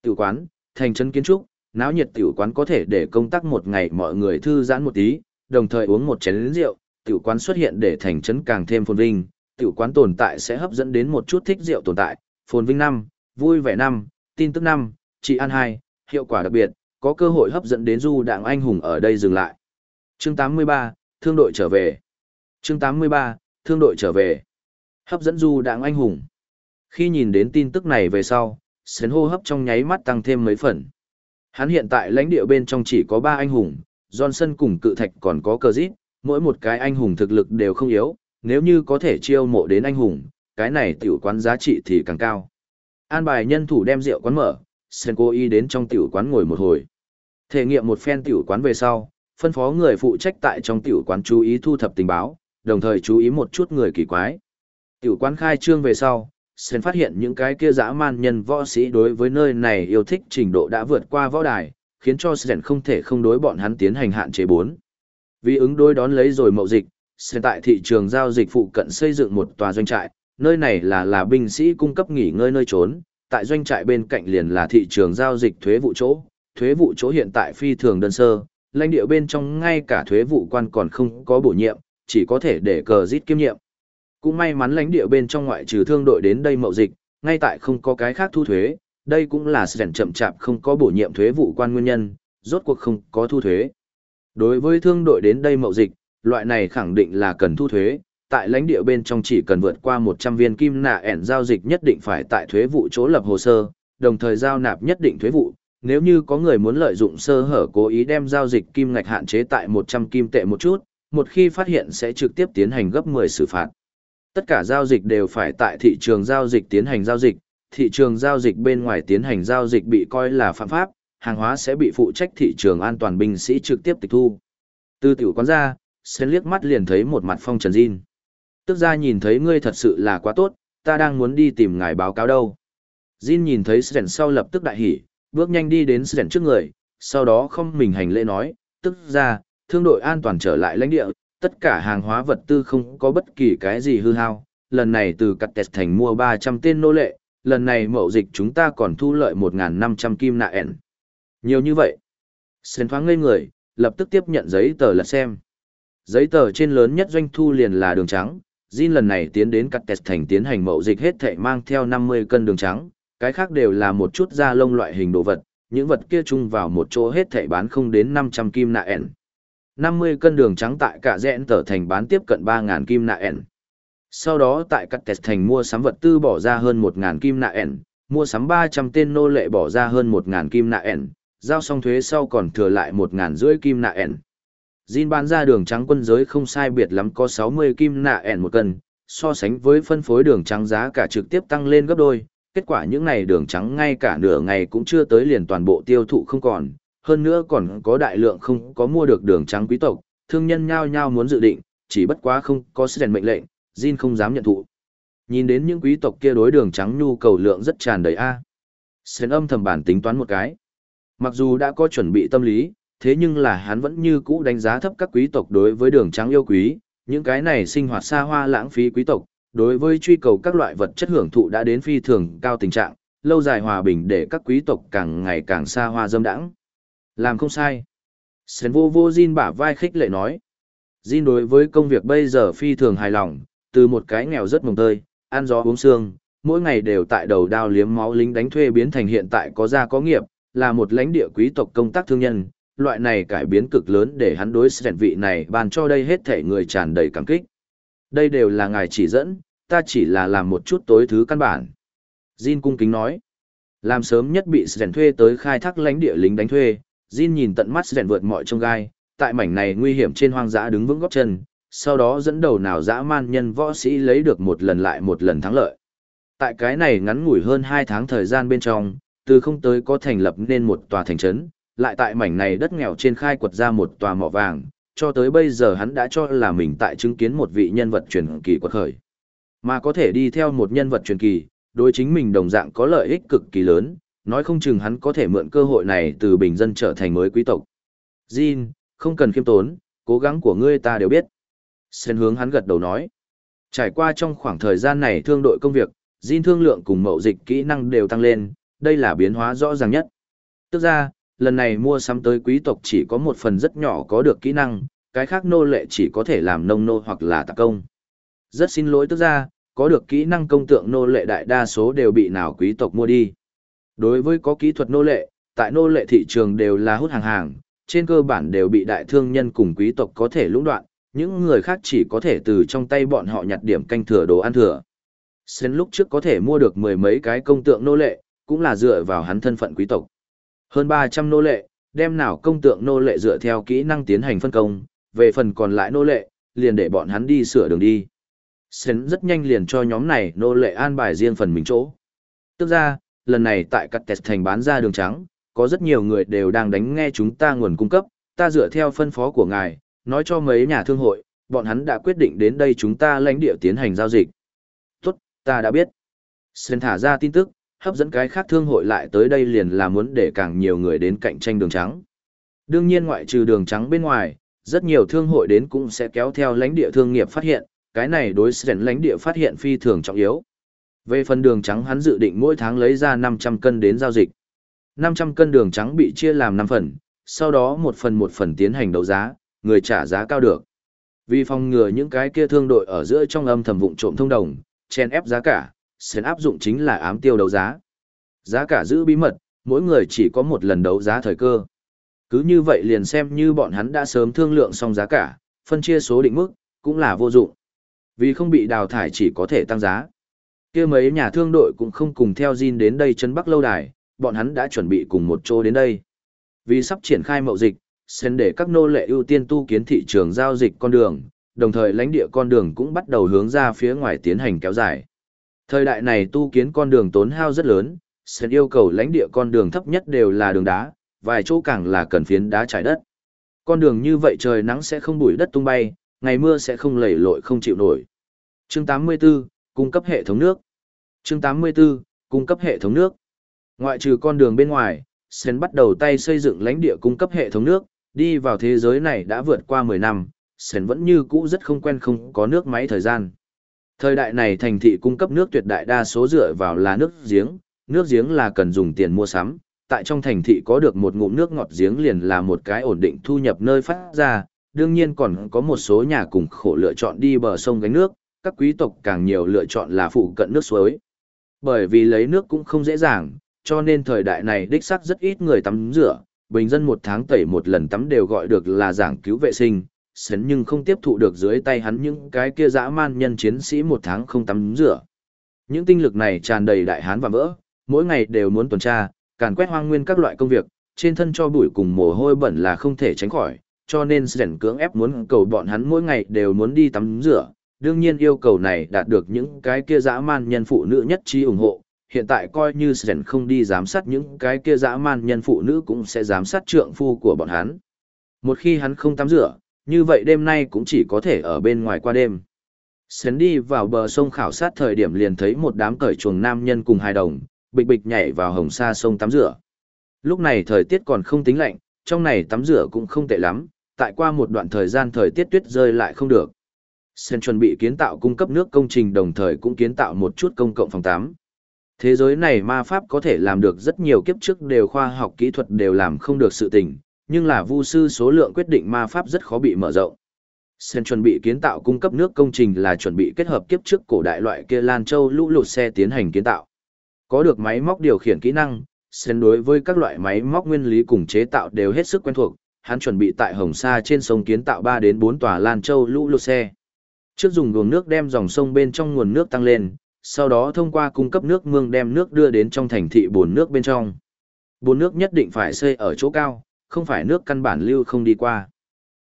tiểu quán, thành trấn kiến trúc, náo nhiệt tiểu quán có thể để công tác một ngày mọi người thư giãn một tí, đồng thời uống một chén rượu, Tiểu quán xuất hiện để thành trấn càng thêm phồn vinh, tiểu quán tồn tại sẽ hấp dẫn đến một chút thích rượu tồn tại, phồn vinh năm, vui vẻ năm, tin tức năm, trị an hai, hiệu quả đặc biệt, có cơ hội hấp dẫn đến du đảng anh hùng ở đây dừng lại. Chương 83, thương đội trở về. Chương 83, thương đội trở về. Hấp dẫn du đảng anh hùng. Khi nhìn đến tin tức này về sau, sến hô hấp trong nháy mắt tăng thêm mấy phần. Hắn hiện tại lãnh địa bên trong chỉ có 3 anh hùng, Johnson cùng cự thạch còn có cờ dít, mỗi một cái anh hùng thực lực đều không yếu, nếu như có thể chiêu mộ đến anh hùng, cái này tiểu quán giá trị thì càng cao. An bài nhân thủ đem rượu quán mở, sen cô y đến trong tiểu quán ngồi một hồi. Thể nghiệm một phen tiểu quán về sau, phân phó người phụ trách tại trong tiểu quán chú ý thu thập tình báo, đồng thời chú ý một chút người kỳ quái. Tiểu quán khai trương về sau, sen phát hiện những cái kia dã man nhân võ sĩ đối với nơi này yêu thích trình độ đã vượt qua võ đài, khiến cho sen không thể không đối bọn hắn tiến hành hạn chế bốn. Vì ứng đối đón lấy rồi mậu dịch, sẽ tại thị trường giao dịch phụ cận xây dựng một tòa doanh trại, nơi này là là binh sĩ cung cấp nghỉ ngơi nơi trốn, tại doanh trại bên cạnh liền là thị trường giao dịch thuế vụ chỗ, thuế vụ chỗ hiện tại phi thường đơn sơ, lãnh địa bên trong ngay cả thuế vụ quan còn không có bổ nhiệm, chỉ có thể để cờ giết kiêm nhiệm. Cũng may mắn lãnh địa bên trong ngoại trừ thương đội đến đây mậu dịch, ngay tại không có cái khác thu thuế, đây cũng là sẻn chậm chạp không có bổ nhiệm thuế vụ quan nguyên nhân, rốt cuộc không có thu thuế. Đối với thương đội đến đây mậu dịch, loại này khẳng định là cần thu thuế, tại lãnh địa bên trong chỉ cần vượt qua 100 viên kim nạ ẻn giao dịch nhất định phải tại thuế vụ chỗ lập hồ sơ, đồng thời giao nạp nhất định thuế vụ. Nếu như có người muốn lợi dụng sơ hở cố ý đem giao dịch kim ngạch hạn chế tại 100 kim tệ một chút, một khi phát hiện sẽ trực tiếp tiến hành gấp 10 xử phạt. Tất cả giao dịch đều phải tại thị trường giao dịch tiến hành giao dịch, thị trường giao dịch bên ngoài tiến hành giao dịch bị coi là phạm pháp, hàng hóa sẽ bị phụ trách thị trường an toàn binh sĩ trực tiếp tịch thu. Từ tiểu quán ra, Sen liếc mắt liền thấy một mặt phong trần Jin. Tức ra nhìn thấy ngươi thật sự là quá tốt, ta đang muốn đi tìm ngài báo cáo đâu. Jin nhìn thấy Sen sau lập tức đại hỉ, bước nhanh đi đến Sen trước người, sau đó không mình hành lễ nói, tức ra, thương đội an toàn trở lại lãnh địa, tất cả hàng hóa vật tư không có bất kỳ cái gì hư hao. Lần này từ cắt tẹt thành mua 300 tên nô lệ, lần này mậu dịch chúng ta còn thu lợi 1.500 kim nạ ẻn. Nhiều như vậy. Sen thoáng ngây người, lập tức tiếp nhận giấy tờ lật xem. Giấy tờ trên lớn nhất doanh thu liền là đường trắng, Jin lần này tiến đến cắt test thành tiến hành mậu dịch hết thảy mang theo 50 cân đường trắng, cái khác đều là một chút da lông loại hình đồ vật, những vật kia chung vào một chỗ hết thảy bán không đến 500 kim nạ ẻn. 50 cân đường trắng tại cả dẹn tở thành bán tiếp cận 3.000 kim nạ ẻn. Sau đó tại cắt tẹt thành mua sắm vật tư bỏ ra hơn 1.000 kim nạ ẻn, mua sắm 300 tên nô lệ bỏ ra hơn 1.000 kim nạ ẻn, giao xong thuế sau còn thừa lại 1.000 rưỡi kim nạ ẻn. Jin bán ra đường trắng quân giới không sai biệt lắm có 60 kim nạ ẻn một cân, so sánh với phân phối đường trắng giá cả trực tiếp tăng lên gấp đôi, kết quả những này đường trắng ngay cả nửa ngày cũng chưa tới liền toàn bộ tiêu thụ không còn, hơn nữa còn có đại lượng không có mua được đường trắng quý tộc, thương nhân nhao nhao muốn dự định, chỉ bất quá không có sự mệnh lệnh, Jin không dám nhận thụ. Nhìn đến những quý tộc kia đối đường trắng nhu cầu lượng rất tràn đầy a. sen âm thầm bản tính toán một cái. Mặc dù đã có chuẩn bị tâm lý, thế nhưng là hắn vẫn như cũ đánh giá thấp các quý tộc đối với đường trắng yêu quý, những cái này sinh hoạt xa hoa lãng phí quý tộc, đối với truy cầu các loại vật chất hưởng thụ đã đến phi thường cao tình trạng, lâu dài hòa bình để các quý tộc càng ngày càng xa hoa dâm đãng. Làm không sai. Sến vô vô Jin bả vai khích lệ nói. Jin đối với công việc bây giờ phi thường hài lòng, từ một cái nghèo rất mồng tơi, ăn gió uống xương, mỗi ngày đều tại đầu đao liếm máu lính đánh thuê biến thành hiện tại có gia có nghiệp, là một lãnh địa quý tộc công tác thương nhân, loại này cải biến cực lớn để hắn đối sẹn vị này bàn cho đây hết thể người tràn đầy cảm kích. Đây đều là ngài chỉ dẫn, ta chỉ là làm một chút tối thứ căn bản. Jin cung kính nói, làm sớm nhất bị sẹn thuê tới khai thác lãnh địa lính đánh thuê, Jin nhìn tận mắt rèn vượt mọi trông gai, tại mảnh này nguy hiểm trên hoang dã đứng vững góp chân, sau đó dẫn đầu nào dã man nhân võ sĩ lấy được một lần lại một lần thắng lợi. Tại cái này ngắn ngủi hơn 2 tháng thời gian bên trong, từ không tới có thành lập nên một tòa thành trấn, lại tại mảnh này đất nghèo trên khai quật ra một tòa mỏ vàng, cho tới bây giờ hắn đã cho là mình tại chứng kiến một vị nhân vật truyền kỳ quật khởi. Mà có thể đi theo một nhân vật truyền kỳ, đối chính mình đồng dạng có lợi ích cực kỳ lớn, nói không chừng hắn có thể mượn cơ hội này từ bình dân trở thành mới quý tộc. Jin, không cần khiêm tốn, cố gắng của ngươi ta đều biết. Sen hướng hắn gật đầu nói. Trải qua trong khoảng thời gian này thương đội công việc, Jin thương lượng cùng mậu dịch kỹ năng đều tăng lên, đây là biến hóa rõ ràng nhất. Tức ra, lần này mua sắm tới quý tộc chỉ có một phần rất nhỏ có được kỹ năng, cái khác nô lệ chỉ có thể làm nông nô hoặc là tạc công. Rất xin lỗi tức ra, có được kỹ năng công tượng nô lệ đại đa số đều bị nào quý tộc mua đi. Đối với có kỹ thuật nô lệ, tại nô lệ thị trường đều là hút hàng hàng, trên cơ bản đều bị đại thương nhân cùng quý tộc có thể lũng đoạn, những người khác chỉ có thể từ trong tay bọn họ nhặt điểm canh thừa đồ ăn thừa. Sến lúc trước có thể mua được mười mấy cái công tượng nô lệ, cũng là dựa vào hắn thân phận quý tộc. Hơn 300 nô lệ, đem nào công tượng nô lệ dựa theo kỹ năng tiến hành phân công, về phần còn lại nô lệ, liền để bọn hắn đi sửa đường đi. Sến rất nhanh liền cho nhóm này nô lệ an bài riêng phần mình chỗ. Tức ra, lần này tại cắt test thành bán ra đường trắng, có rất nhiều người đều đang đánh nghe chúng ta nguồn cung cấp, ta dựa theo phân phó của ngài, nói cho mấy nhà thương hội, bọn hắn đã quyết định đến đây chúng ta lãnh địa tiến hành giao dịch. Tốt, ta đã biết. Sến thả ra tin tức, hấp dẫn cái khác thương hội lại tới đây liền là muốn để càng nhiều người đến cạnh tranh đường trắng. Đương nhiên ngoại trừ đường trắng bên ngoài, rất nhiều thương hội đến cũng sẽ kéo theo lãnh địa thương nghiệp phát hiện, cái này đối sến lãnh địa phát hiện phi thường trọng yếu. Về phần đường trắng hắn dự định mỗi tháng lấy ra 500 cân đến giao dịch. 500 cân đường trắng bị chia làm 5 phần, sau đó một phần một phần tiến hành đấu giá, người trả giá cao được. Vì phòng ngừa những cái kia thương đội ở giữa trong âm thầm vụng trộm thông đồng, chen ép giá cả, sẽ áp dụng chính là ám tiêu đấu giá. Giá cả giữ bí mật, mỗi người chỉ có một lần đấu giá thời cơ. Cứ như vậy liền xem như bọn hắn đã sớm thương lượng xong giá cả, phân chia số định mức, cũng là vô dụng. Vì không bị đào thải chỉ có thể tăng giá kia mấy nhà thương đội cũng không cùng theo Jin đến đây chân Bắc lâu đài, bọn hắn đã chuẩn bị cùng một chỗ đến đây. Vì sắp triển khai mậu dịch, sen để các nô lệ ưu tiên tu kiến thị trường giao dịch con đường, đồng thời lãnh địa con đường cũng bắt đầu hướng ra phía ngoài tiến hành kéo dài. Thời đại này tu kiến con đường tốn hao rất lớn, sen yêu cầu lãnh địa con đường thấp nhất đều là đường đá, vài chỗ càng là cần phiến đá trải đất. Con đường như vậy trời nắng sẽ không bụi đất tung bay, ngày mưa sẽ không lầy lội không chịu nổi. Chương 84, cung cấp hệ thống nước. Chương 84, cung cấp hệ thống nước. Ngoại trừ con đường bên ngoài, Sen bắt đầu tay xây dựng lãnh địa cung cấp hệ thống nước, đi vào thế giới này đã vượt qua 10 năm, Sen vẫn như cũ rất không quen không có nước máy thời gian. Thời đại này thành thị cung cấp nước tuyệt đại đa số dựa vào là nước giếng, nước giếng là cần dùng tiền mua sắm, tại trong thành thị có được một ngụm nước ngọt giếng liền là một cái ổn định thu nhập nơi phát ra, đương nhiên còn có một số nhà cùng khổ lựa chọn đi bờ sông gánh nước, các quý tộc càng nhiều lựa chọn là phụ cận nước suối. Bởi vì lấy nước cũng không dễ dàng, cho nên thời đại này đích xác rất ít người tắm rửa, bình dân một tháng tẩy một lần tắm đều gọi được là giảng cứu vệ sinh, sến nhưng không tiếp thụ được dưới tay hắn những cái kia dã man nhân chiến sĩ một tháng không tắm rửa. Những tinh lực này tràn đầy đại hán và vỡ, mỗi ngày đều muốn tuần tra, càn quét hoang nguyên các loại công việc, trên thân cho bụi cùng mồ hôi bẩn là không thể tránh khỏi, cho nên sến cưỡng ép muốn cầu bọn hắn mỗi ngày đều muốn đi tắm rửa. Đương nhiên yêu cầu này đạt được những cái kia dã man nhân phụ nữ nhất trí ủng hộ, hiện tại coi như Sren không đi giám sát những cái kia dã man nhân phụ nữ cũng sẽ giám sát trượng phu của bọn hắn. Một khi hắn không tắm rửa, như vậy đêm nay cũng chỉ có thể ở bên ngoài qua đêm. Sến đi vào bờ sông khảo sát thời điểm liền thấy một đám cởi chuồng nam nhân cùng hai đồng, bịch bịch nhảy vào hồng sa sông tắm rửa. Lúc này thời tiết còn không tính lạnh, trong này tắm rửa cũng không tệ lắm, tại qua một đoạn thời gian thời tiết tuyết rơi lại không được. Sen chuẩn bị kiến tạo cung cấp nước công trình đồng thời cũng kiến tạo một chút công cộng phòng tắm. Thế giới này ma pháp có thể làm được rất nhiều kiếp trước đều khoa học kỹ thuật đều làm không được sự tình, nhưng là vu sư số lượng quyết định ma pháp rất khó bị mở rộng. Sen chuẩn bị kiến tạo cung cấp nước công trình là chuẩn bị kết hợp kiếp trước cổ đại loại kia Lan Châu lũ lụt xe tiến hành kiến tạo. Có được máy móc điều khiển kỹ năng, Sen đối với các loại máy móc nguyên lý cùng chế tạo đều hết sức quen thuộc, hắn chuẩn bị tại Hồng Sa trên sông kiến tạo 3 đến 4 tòa Lan Châu lũ lụt xe. Trước dùng luồng nước đem dòng sông bên trong nguồn nước tăng lên, sau đó thông qua cung cấp nước mương đem nước đưa đến trong thành thị bồn nước bên trong. Bồn nước nhất định phải xây ở chỗ cao, không phải nước căn bản lưu không đi qua.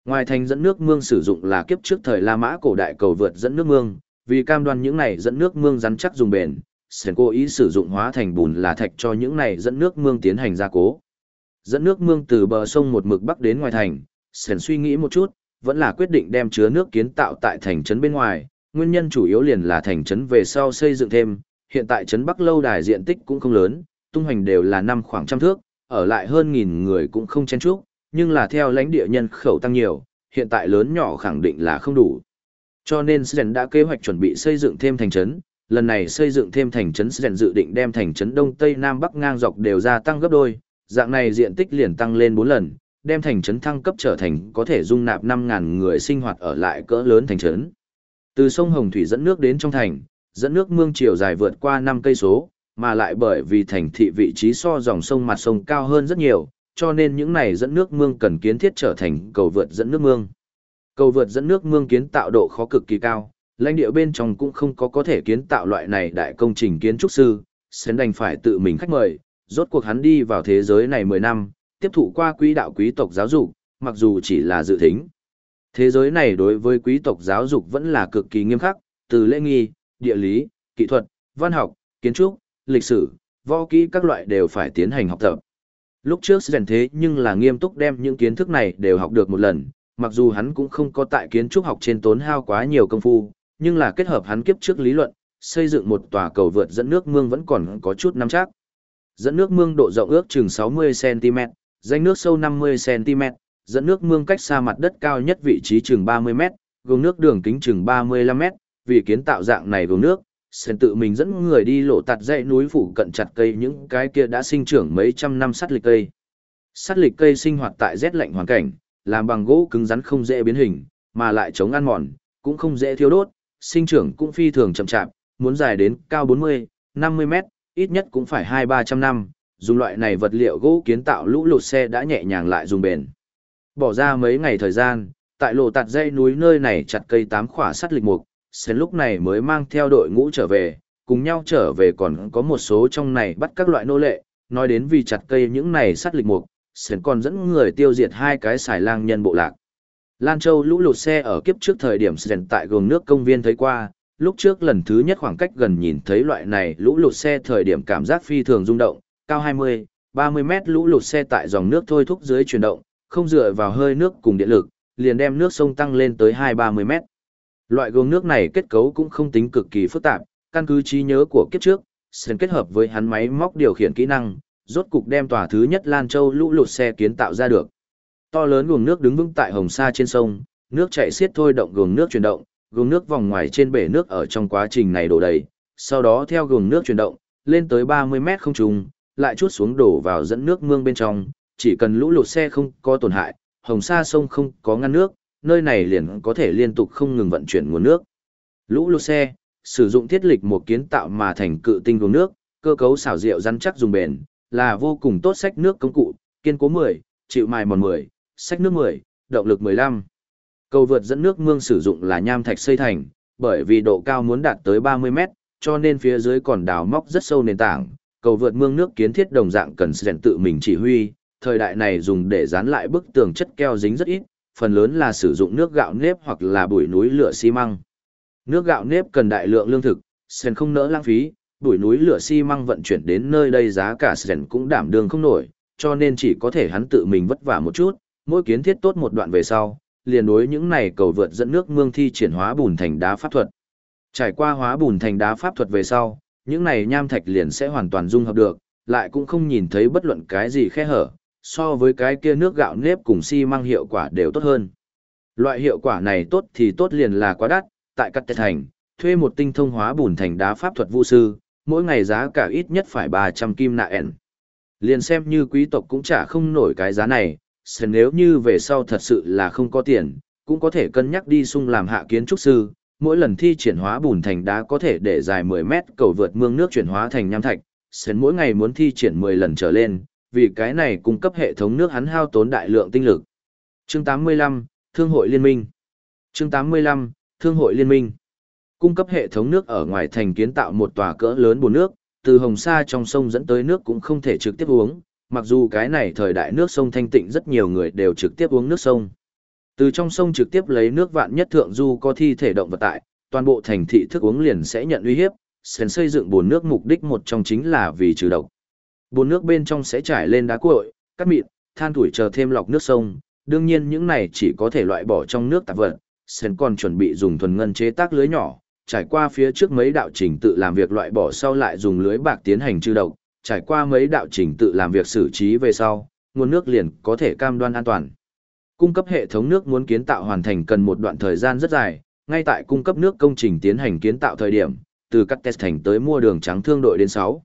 Ngoài thành dẫn nước mương sử dụng là kiếp trước thời La Mã cổ đại cầu vượt dẫn nước mương, vì cam đoan những này dẫn nước mương rắn chắc dùng bền, Sển cố ý sử dụng hóa thành bùn là thạch cho những này dẫn nước mương tiến hành gia cố. Dẫn nước mương từ bờ sông một mực bắc đến ngoài thành, Sển suy nghĩ một chút, vẫn là quyết định đem chứa nước kiến tạo tại thành trấn bên ngoài, nguyên nhân chủ yếu liền là thành trấn về sau xây dựng thêm, hiện tại trấn Bắc lâu đài diện tích cũng không lớn, tung hành đều là năm khoảng trăm thước, ở lại hơn nghìn người cũng không chen chúc, nhưng là theo lãnh địa nhân khẩu tăng nhiều, hiện tại lớn nhỏ khẳng định là không đủ. Cho nên Sren đã kế hoạch chuẩn bị xây dựng thêm thành trấn, lần này xây dựng thêm thành trấn Sren dự định đem thành trấn Đông Tây Nam Bắc ngang dọc đều gia tăng gấp đôi, dạng này diện tích liền tăng lên 4 lần, đem thành trấn thăng cấp trở thành có thể dung nạp 5000 người sinh hoạt ở lại cỡ lớn thành trấn. Từ sông Hồng Thủy dẫn nước đến trong thành, dẫn nước mương chiều dài vượt qua 5 cây số, mà lại bởi vì thành thị vị trí so dòng sông mặt sông cao hơn rất nhiều, cho nên những này dẫn nước mương cần kiến thiết trở thành cầu vượt dẫn nước mương. Cầu vượt dẫn nước mương kiến tạo độ khó cực kỳ cao, lãnh địa bên trong cũng không có có thể kiến tạo loại này đại công trình kiến trúc sư, sến đành phải tự mình khách mời, rốt cuộc hắn đi vào thế giới này 10 năm, tiếp thụ qua quý đạo quý tộc giáo dục, mặc dù chỉ là dự thính. Thế giới này đối với quý tộc giáo dục vẫn là cực kỳ nghiêm khắc, từ lễ nghi, địa lý, kỹ thuật, văn học, kiến trúc, lịch sử, võ kỹ các loại đều phải tiến hành học tập. Lúc trước rèn thế nhưng là nghiêm túc đem những kiến thức này đều học được một lần, mặc dù hắn cũng không có tại kiến trúc học trên tốn hao quá nhiều công phu, nhưng là kết hợp hắn kiếp trước lý luận, xây dựng một tòa cầu vượt dẫn nước mương vẫn còn có chút nắm chắc. Dẫn nước mương độ rộng ước chừng 60cm, danh nước sâu 50cm, dẫn nước mương cách xa mặt đất cao nhất vị trí chừng 30m, gồm nước đường kính chừng 35m, vì kiến tạo dạng này gồm nước, Sen tự mình dẫn người đi lộ tạt dãy núi phủ cận chặt cây những cái kia đã sinh trưởng mấy trăm năm sắt lịch cây. Sắt lịch cây sinh hoạt tại rét lạnh hoàn cảnh, làm bằng gỗ cứng rắn không dễ biến hình, mà lại chống ăn mòn, cũng không dễ thiêu đốt, sinh trưởng cũng phi thường chậm chạp, muốn dài đến cao 40, 50 mét, ít nhất cũng phải 2-300 năm, dùng loại này vật liệu gỗ kiến tạo lũ lụt xe đã nhẹ nhàng lại dùng bền. Bỏ ra mấy ngày thời gian, tại lộ tạt dây núi nơi này chặt cây tám khỏa sắt lịch mục, Sến lúc này mới mang theo đội ngũ trở về, cùng nhau trở về còn có một số trong này bắt các loại nô lệ, nói đến vì chặt cây những này sắt lịch mục, Sến còn dẫn người tiêu diệt hai cái xài lang nhân bộ lạc. Lan Châu lũ lụt xe ở kiếp trước thời điểm Sến tại gồm nước công viên thấy qua, lúc trước lần thứ nhất khoảng cách gần nhìn thấy loại này lũ lụt xe thời điểm cảm giác phi thường rung động, cao 20, 30 mét lũ lụt xe tại dòng nước thôi thúc dưới chuyển động, không dựa vào hơi nước cùng điện lực, liền đem nước sông tăng lên tới 2-30 mét. Loại gương nước này kết cấu cũng không tính cực kỳ phức tạp, căn cứ trí nhớ của kiếp trước, Sến kết hợp với hắn máy móc điều khiển kỹ năng, rốt cục đem tòa thứ nhất Lan Châu lũ lụt xe kiến tạo ra được. To lớn guồng nước đứng vững tại hồng sa trên sông, nước chảy xiết thôi động gương nước chuyển động, gương nước vòng ngoài trên bể nước ở trong quá trình này đổ đầy, sau đó theo gương nước chuyển động, lên tới 30 mét không trùng, lại chút xuống đổ vào dẫn nước mương bên trong, chỉ cần lũ lụt xe không có tổn hại, hồng sa sông không có ngăn nước, nơi này liền có thể liên tục không ngừng vận chuyển nguồn nước. Lũ lụt xe, sử dụng thiết lịch một kiến tạo mà thành cự tinh uống nước, cơ cấu xảo diệu rắn chắc dùng bền, là vô cùng tốt sách nước công cụ, kiên cố 10, chịu mài mòn 10, sách nước 10, động lực 15. Cầu vượt dẫn nước mương sử dụng là nham thạch xây thành, bởi vì độ cao muốn đạt tới 30 mét, cho nên phía dưới còn đào móc rất sâu nền tảng. Cầu vượt mương nước kiến thiết đồng dạng cần rèn tự mình chỉ huy, thời đại này dùng để dán lại bức tường chất keo dính rất ít, phần lớn là sử dụng nước gạo nếp hoặc là bụi núi lửa xi măng. Nước gạo nếp cần đại lượng lương thực, sen không nỡ lãng phí, bụi núi lửa xi măng vận chuyển đến nơi đây giá cả sen cũng đảm đương không nổi, cho nên chỉ có thể hắn tự mình vất vả một chút, mỗi kiến thiết tốt một đoạn về sau, liền đối những này cầu vượt dẫn nước mương thi triển hóa bùn thành đá pháp thuật. Trải qua hóa bùn thành đá pháp thuật về sau, những này nham thạch liền sẽ hoàn toàn dung hợp được, lại cũng không nhìn thấy bất luận cái gì khe hở, so với cái kia nước gạo nếp cùng xi măng hiệu quả đều tốt hơn. Loại hiệu quả này tốt thì tốt liền là quá đắt, tại các tệ thành, thuê một tinh thông hóa bùn thành đá pháp thuật vu sư, mỗi ngày giá cả ít nhất phải 300 kim nạ ẻn. Liền xem như quý tộc cũng trả không nổi cái giá này, sẽ nếu như về sau thật sự là không có tiền, cũng có thể cân nhắc đi sung làm hạ kiến trúc sư, mỗi lần thi triển hóa bùn thành đá có thể để dài 10 mét cầu vượt mương nước chuyển hóa thành nham thạch, sến mỗi ngày muốn thi triển 10 lần trở lên, vì cái này cung cấp hệ thống nước hắn hao tốn đại lượng tinh lực. Chương 85, Thương hội Liên minh Chương 85, Thương hội Liên minh Cung cấp hệ thống nước ở ngoài thành kiến tạo một tòa cỡ lớn bùn nước, từ hồng sa trong sông dẫn tới nước cũng không thể trực tiếp uống, mặc dù cái này thời đại nước sông thanh tịnh rất nhiều người đều trực tiếp uống nước sông. Từ trong sông trực tiếp lấy nước vạn nhất thượng du có thi thể động vật tại, toàn bộ thành thị thức uống liền sẽ nhận uy hiếp, sền xây dựng bồn nước mục đích một trong chính là vì trừ độc. Bồn nước bên trong sẽ trải lên đá cuội, cắt mịn, than tuổi chờ thêm lọc nước sông, đương nhiên những này chỉ có thể loại bỏ trong nước tạp vật, sền còn chuẩn bị dùng thuần ngân chế tác lưới nhỏ, trải qua phía trước mấy đạo trình tự làm việc loại bỏ sau lại dùng lưới bạc tiến hành trừ độc, trải qua mấy đạo trình tự làm việc xử trí về sau, nguồn nước liền có thể cam đoan an toàn. Cung cấp hệ thống nước muốn kiến tạo hoàn thành cần một đoạn thời gian rất dài, ngay tại cung cấp nước công trình tiến hành kiến tạo thời điểm, từ cắt test thành tới mua đường trắng thương đội đến 6.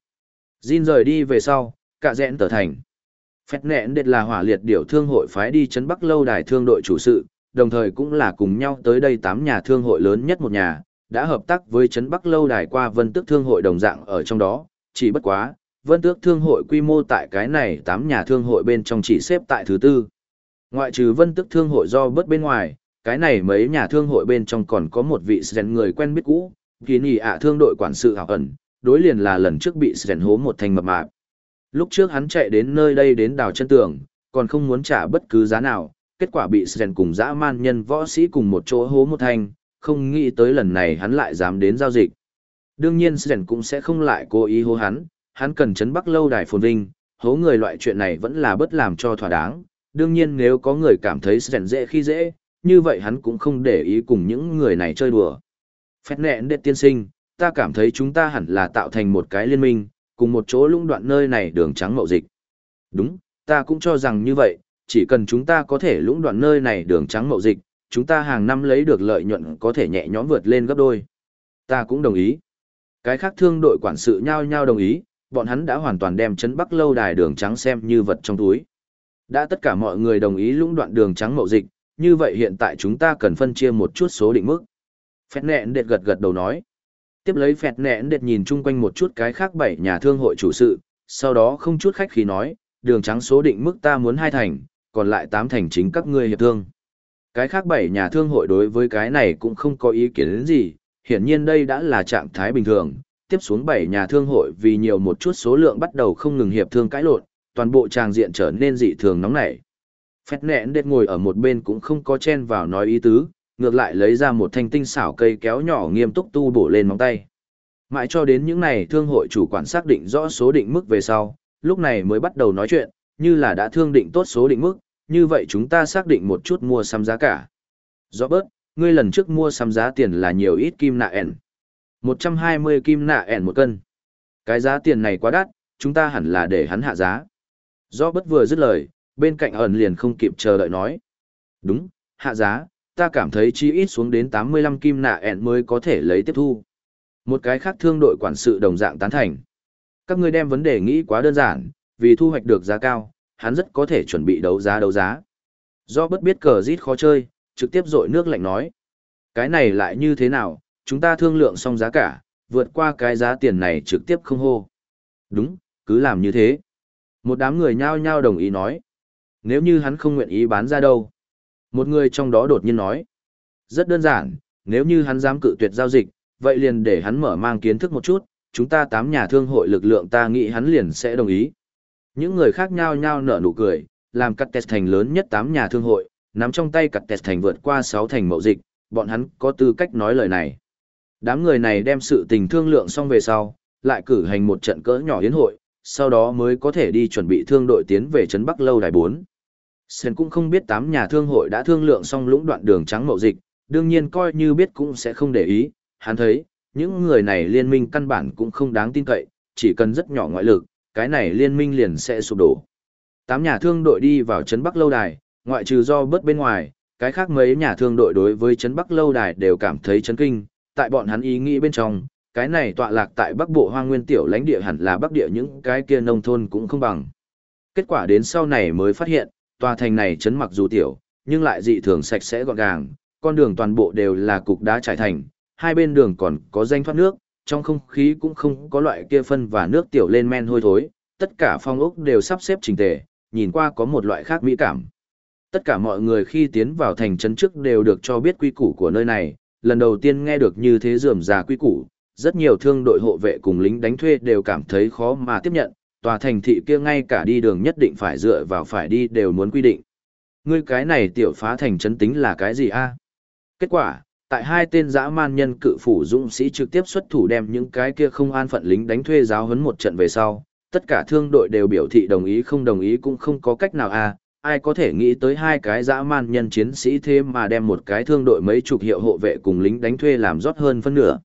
Jin rời đi về sau, cả rẽn tờ thành. Phét nẹn đệt là hỏa liệt điểu thương hội phái đi chấn Bắc lâu đài thương đội chủ sự, đồng thời cũng là cùng nhau tới đây 8 nhà thương hội lớn nhất một nhà, đã hợp tác với chấn Bắc lâu đài qua vân tước thương hội đồng dạng ở trong đó, chỉ bất quá, vân tước thương hội quy mô tại cái này 8 nhà thương hội bên trong chỉ xếp tại thứ tư. Ngoại trừ vân tức thương hội do bớt bên ngoài, cái này mấy nhà thương hội bên trong còn có một vị sren người quen biết cũ, kỳ nhì ạ thương đội quản sự hảo ẩn, đối liền là lần trước bị sren hố một thành mập mạp. Lúc trước hắn chạy đến nơi đây đến đào chân tường, còn không muốn trả bất cứ giá nào, kết quả bị sren cùng dã man nhân võ sĩ cùng một chỗ hố một thành, không nghĩ tới lần này hắn lại dám đến giao dịch. Đương nhiên sren cũng sẽ không lại cố ý hố hắn, hắn cần chấn bắc lâu đài phồn vinh, hố người loại chuyện này vẫn là bất làm cho thỏa đáng, đương nhiên nếu có người cảm thấy sẻn dễ khi dễ, như vậy hắn cũng không để ý cùng những người này chơi đùa. Phét nẹn đệ tiên sinh, ta cảm thấy chúng ta hẳn là tạo thành một cái liên minh, cùng một chỗ lũng đoạn nơi này đường trắng mậu dịch. Đúng, ta cũng cho rằng như vậy, chỉ cần chúng ta có thể lũng đoạn nơi này đường trắng mậu dịch, chúng ta hàng năm lấy được lợi nhuận có thể nhẹ nhõm vượt lên gấp đôi. Ta cũng đồng ý. Cái khác thương đội quản sự nhau nhau đồng ý, bọn hắn đã hoàn toàn đem chấn bắc lâu đài đường trắng xem như vật trong túi. Đã tất cả mọi người đồng ý lũng đoạn đường trắng mậu dịch, như vậy hiện tại chúng ta cần phân chia một chút số định mức. Phẹt nẹn đệt gật gật đầu nói. Tiếp lấy phẹt nẹn đệt nhìn chung quanh một chút cái khác bảy nhà thương hội chủ sự, sau đó không chút khách khí nói, đường trắng số định mức ta muốn hai thành, còn lại tám thành chính các ngươi hiệp thương. Cái khác bảy nhà thương hội đối với cái này cũng không có ý kiến gì, hiển nhiên đây đã là trạng thái bình thường. Tiếp xuống bảy nhà thương hội vì nhiều một chút số lượng bắt đầu không ngừng hiệp thương cãi lộn, toàn bộ tràng diện trở nên dị thường nóng nảy. Phét nẹn đệt ngồi ở một bên cũng không có chen vào nói ý tứ, ngược lại lấy ra một thanh tinh xảo cây kéo nhỏ nghiêm túc tu bổ lên móng tay. Mãi cho đến những này thương hội chủ quản xác định rõ số định mức về sau, lúc này mới bắt đầu nói chuyện, như là đã thương định tốt số định mức, như vậy chúng ta xác định một chút mua sắm giá cả. Rõ bớt, ngươi lần trước mua sắm giá tiền là nhiều ít kim nạ ẻn. 120 kim nạ ẻn một cân. Cái giá tiền này quá đắt, chúng ta hẳn là để hắn hạ giá do bất vừa dứt lời, bên cạnh ẩn liền không kịp chờ đợi nói. Đúng, hạ giá, ta cảm thấy chi ít xuống đến 85 kim nạ ẻn mới có thể lấy tiếp thu. Một cái khác thương đội quản sự đồng dạng tán thành. Các ngươi đem vấn đề nghĩ quá đơn giản, vì thu hoạch được giá cao, hắn rất có thể chuẩn bị đấu giá đấu giá. Do bất biết cờ rít khó chơi, trực tiếp rội nước lạnh nói. Cái này lại như thế nào, chúng ta thương lượng xong giá cả, vượt qua cái giá tiền này trực tiếp không hô. Đúng, cứ làm như thế. Một đám người nhao nhao đồng ý nói. Nếu như hắn không nguyện ý bán ra đâu. Một người trong đó đột nhiên nói. Rất đơn giản, nếu như hắn dám cự tuyệt giao dịch, vậy liền để hắn mở mang kiến thức một chút, chúng ta tám nhà thương hội lực lượng ta nghĩ hắn liền sẽ đồng ý. Những người khác nhao nhao nở nụ cười, làm cắt test thành lớn nhất tám nhà thương hội, nắm trong tay cắt test thành vượt qua sáu thành mậu dịch, bọn hắn có tư cách nói lời này. Đám người này đem sự tình thương lượng xong về sau, lại cử hành một trận cỡ nhỏ hiến hội, sau đó mới có thể đi chuẩn bị thương đội tiến về Trấn Bắc Lâu Đài 4. Sen cũng không biết tám nhà thương hội đã thương lượng xong lũng đoạn đường trắng mậu dịch, đương nhiên coi như biết cũng sẽ không để ý, hắn thấy, những người này liên minh căn bản cũng không đáng tin cậy, chỉ cần rất nhỏ ngoại lực, cái này liên minh liền sẽ sụp đổ. Tám nhà thương đội đi vào Trấn Bắc Lâu Đài, ngoại trừ do bớt bên ngoài, cái khác mấy nhà thương đội đối với Trấn Bắc Lâu Đài đều cảm thấy chấn kinh, tại bọn hắn ý nghĩ bên trong, cái này tọa lạc tại Bắc Bộ Hoang Nguyên tiểu lãnh địa hẳn là Bắc địa những cái kia nông thôn cũng không bằng. Kết quả đến sau này mới phát hiện, tòa thành này chấn mặc dù tiểu, nhưng lại dị thường sạch sẽ gọn gàng, con đường toàn bộ đều là cục đá trải thành, hai bên đường còn có danh thoát nước, trong không khí cũng không có loại kia phân và nước tiểu lên men hôi thối, tất cả phong ốc đều sắp xếp chỉnh tề, nhìn qua có một loại khác mỹ cảm. Tất cả mọi người khi tiến vào thành trấn trước đều được cho biết quy củ của nơi này, lần đầu tiên nghe được như thế rườm rà quy củ, rất nhiều thương đội hộ vệ cùng lính đánh thuê đều cảm thấy khó mà tiếp nhận, tòa thành thị kia ngay cả đi đường nhất định phải dựa vào phải đi đều muốn quy định. Ngươi cái này tiểu phá thành trấn tính là cái gì a? Kết quả, tại hai tên dã man nhân cự phủ dũng sĩ trực tiếp xuất thủ đem những cái kia không an phận lính đánh thuê giáo huấn một trận về sau, tất cả thương đội đều biểu thị đồng ý không đồng ý cũng không có cách nào a ai có thể nghĩ tới hai cái dã man nhân chiến sĩ thế mà đem một cái thương đội mấy chục hiệu hộ vệ cùng lính đánh thuê làm rót hơn phân nửa.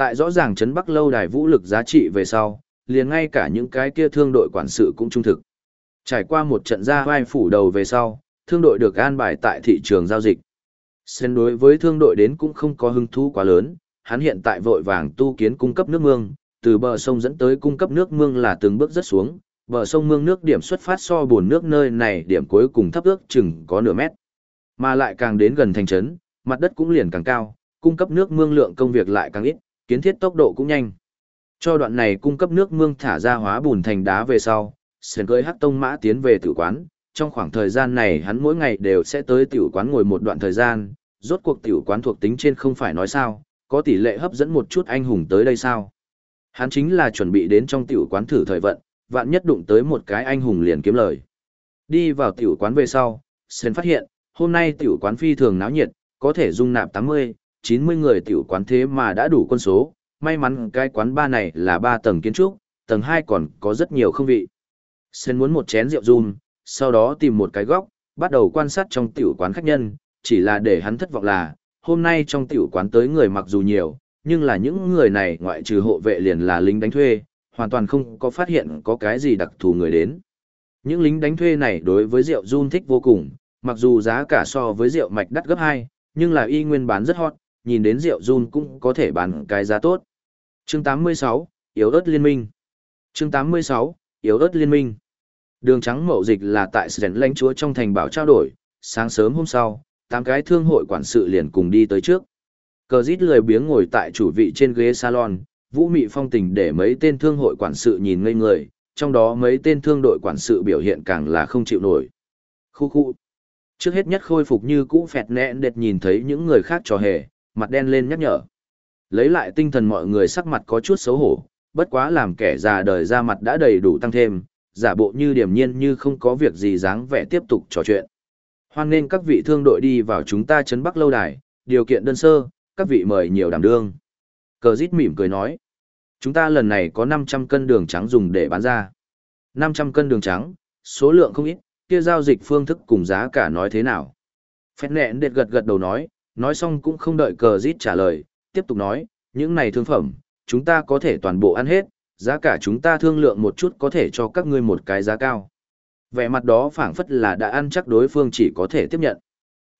Tại rõ ràng chấn Bắc lâu đài vũ lực giá trị về sau, liền ngay cả những cái kia thương đội quản sự cũng trung thực. Trải qua một trận ra vai phủ đầu về sau, thương đội được an bài tại thị trường giao dịch. Sen đối với thương đội đến cũng không có hứng thú quá lớn, hắn hiện tại vội vàng tu kiến cung cấp nước mương, từ bờ sông dẫn tới cung cấp nước mương là từng bước rất xuống, bờ sông mương nước điểm xuất phát so buồn nước nơi này điểm cuối cùng thấp ước chừng có nửa mét. Mà lại càng đến gần thành trấn, mặt đất cũng liền càng cao, cung cấp nước mương lượng công việc lại càng ít, kiến thiết tốc độ cũng nhanh. Cho đoạn này cung cấp nước mương thả ra hóa bùn thành đá về sau, sền cưới hắc tông mã tiến về tử quán, trong khoảng thời gian này hắn mỗi ngày đều sẽ tới tiểu quán ngồi một đoạn thời gian, rốt cuộc tiểu quán thuộc tính trên không phải nói sao, có tỷ lệ hấp dẫn một chút anh hùng tới đây sao. Hắn chính là chuẩn bị đến trong tiểu quán thử thời vận, vạn nhất đụng tới một cái anh hùng liền kiếm lời. Đi vào tiểu quán về sau, Sến phát hiện, hôm nay tiểu quán phi thường náo nhiệt, có thể dung nạp 80, 90 người tiểu quán thế mà đã đủ quân số, may mắn cái quán ba này là 3 tầng kiến trúc, tầng 2 còn có rất nhiều không vị. Sến muốn một chén rượu rum, sau đó tìm một cái góc, bắt đầu quan sát trong tiểu quán khách nhân, chỉ là để hắn thất vọng là, hôm nay trong tiểu quán tới người mặc dù nhiều, nhưng là những người này ngoại trừ hộ vệ liền là lính đánh thuê, hoàn toàn không có phát hiện có cái gì đặc thù người đến. Những lính đánh thuê này đối với rượu run thích vô cùng, mặc dù giá cả so với rượu mạch đắt gấp 2, nhưng là y nguyên bán rất hot, nhìn đến rượu run cũng có thể bán cái giá tốt. Chương 86, Yếu ớt liên minh. Chương 86, Yếu ớt liên minh. Đường trắng mậu dịch là tại Sren lãnh chúa trong thành bảo trao đổi, sáng sớm hôm sau, tám cái thương hội quản sự liền cùng đi tới trước. Cờ dít lười biếng ngồi tại chủ vị trên ghế salon, vũ mị phong tình để mấy tên thương hội quản sự nhìn ngây người, trong đó mấy tên thương đội quản sự biểu hiện càng là không chịu nổi. Khu khu. Trước hết nhất khôi phục như cũ phẹt nẹn đệt nhìn thấy những người khác trò hề, mặt đen lên nhắc nhở. Lấy lại tinh thần mọi người sắc mặt có chút xấu hổ, bất quá làm kẻ già đời ra mặt đã đầy đủ tăng thêm, giả bộ như điềm nhiên như không có việc gì dáng vẻ tiếp tục trò chuyện. Hoan nên các vị thương đội đi vào chúng ta Trấn Bắc lâu đài, điều kiện đơn sơ, các vị mời nhiều đảm đương. Cờ dít mỉm cười nói. Chúng ta lần này có 500 cân đường trắng dùng để bán ra. 500 cân đường trắng, số lượng không ít, kia giao dịch phương thức cùng giá cả nói thế nào. Phét nẹn đệt gật gật đầu nói, nói xong cũng không đợi cờ rít trả lời, tiếp tục nói, những này thương phẩm, chúng ta có thể toàn bộ ăn hết, giá cả chúng ta thương lượng một chút có thể cho các ngươi một cái giá cao. Vẻ mặt đó phảng phất là đã ăn chắc đối phương chỉ có thể tiếp nhận.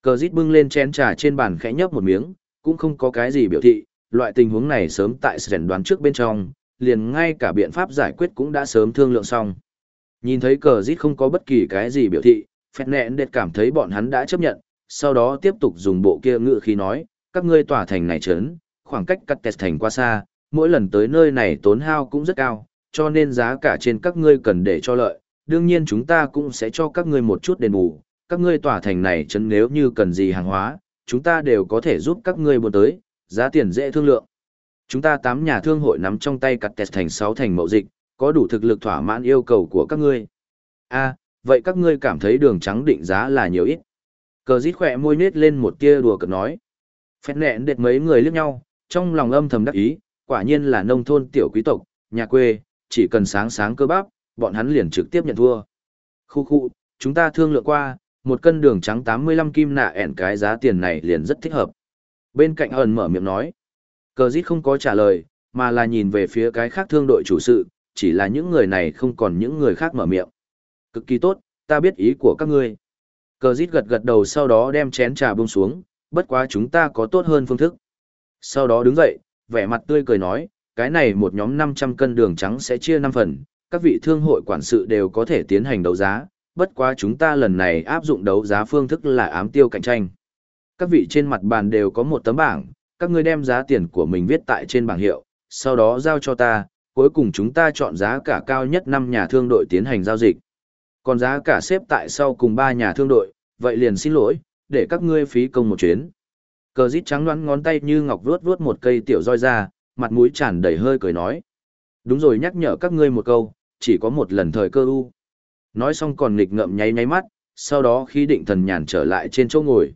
Cờ rít bưng lên chén trà trên bàn khẽ nhấp một miếng, cũng không có cái gì biểu thị, loại tình huống này sớm tại sẻn đoán trước bên trong, liền ngay cả biện pháp giải quyết cũng đã sớm thương lượng xong. Nhìn thấy cờ rít không có bất kỳ cái gì biểu thị, phẹt nẹn đệt cảm thấy bọn hắn đã chấp nhận, sau đó tiếp tục dùng bộ kia ngự khí nói, các ngươi tỏa thành này trấn, khoảng cách cắt tẹt thành quá xa, mỗi lần tới nơi này tốn hao cũng rất cao, cho nên giá cả trên các ngươi cần để cho lợi, đương nhiên chúng ta cũng sẽ cho các ngươi một chút đền bù, các ngươi tỏa thành này chấn nếu như cần gì hàng hóa, chúng ta đều có thể giúp các ngươi buôn tới, giá tiền dễ thương lượng. Chúng ta tám nhà thương hội nắm trong tay cắt tẹt thành 6 thành mậu dịch, có đủ thực lực thỏa mãn yêu cầu của các ngươi. A, vậy các ngươi cảm thấy đường trắng định giá là nhiều ít. Cờ dít khỏe môi nết lên một tia đùa cợt nói. Phét nẹn đệt mấy người liếc nhau, trong lòng âm thầm đắc ý, quả nhiên là nông thôn tiểu quý tộc, nhà quê, chỉ cần sáng sáng cơ bắp, bọn hắn liền trực tiếp nhận thua. Khu khu, chúng ta thương lượng qua, một cân đường trắng 85 kim nạ ẻn cái giá tiền này liền rất thích hợp. Bên cạnh ẩn mở miệng nói. Cờ dít không có trả lời, mà là nhìn về phía cái khác thương đội chủ sự, chỉ là những người này không còn những người khác mở miệng. Cực kỳ tốt, ta biết ý của các ngươi. Cờ dít gật gật đầu sau đó đem chén trà buông xuống, bất quá chúng ta có tốt hơn phương thức. Sau đó đứng dậy, vẻ mặt tươi cười nói, cái này một nhóm 500 cân đường trắng sẽ chia 5 phần, các vị thương hội quản sự đều có thể tiến hành đấu giá, bất quá chúng ta lần này áp dụng đấu giá phương thức là ám tiêu cạnh tranh. Các vị trên mặt bàn đều có một tấm bảng, các ngươi đem giá tiền của mình viết tại trên bảng hiệu, sau đó giao cho ta, cuối cùng chúng ta chọn giá cả cao nhất 5 nhà thương đội tiến hành giao dịch. Còn giá cả xếp tại sau cùng ba nhà thương đội, vậy liền xin lỗi, để các ngươi phí công một chuyến. Cờ dít trắng đoán ngón tay như ngọc vuốt vuốt một cây tiểu roi ra, mặt mũi tràn đầy hơi cười nói. Đúng rồi nhắc nhở các ngươi một câu, chỉ có một lần thời cơ u. Nói xong còn nghịch ngợm nháy nháy mắt, sau đó khi định thần nhàn trở lại trên chỗ ngồi.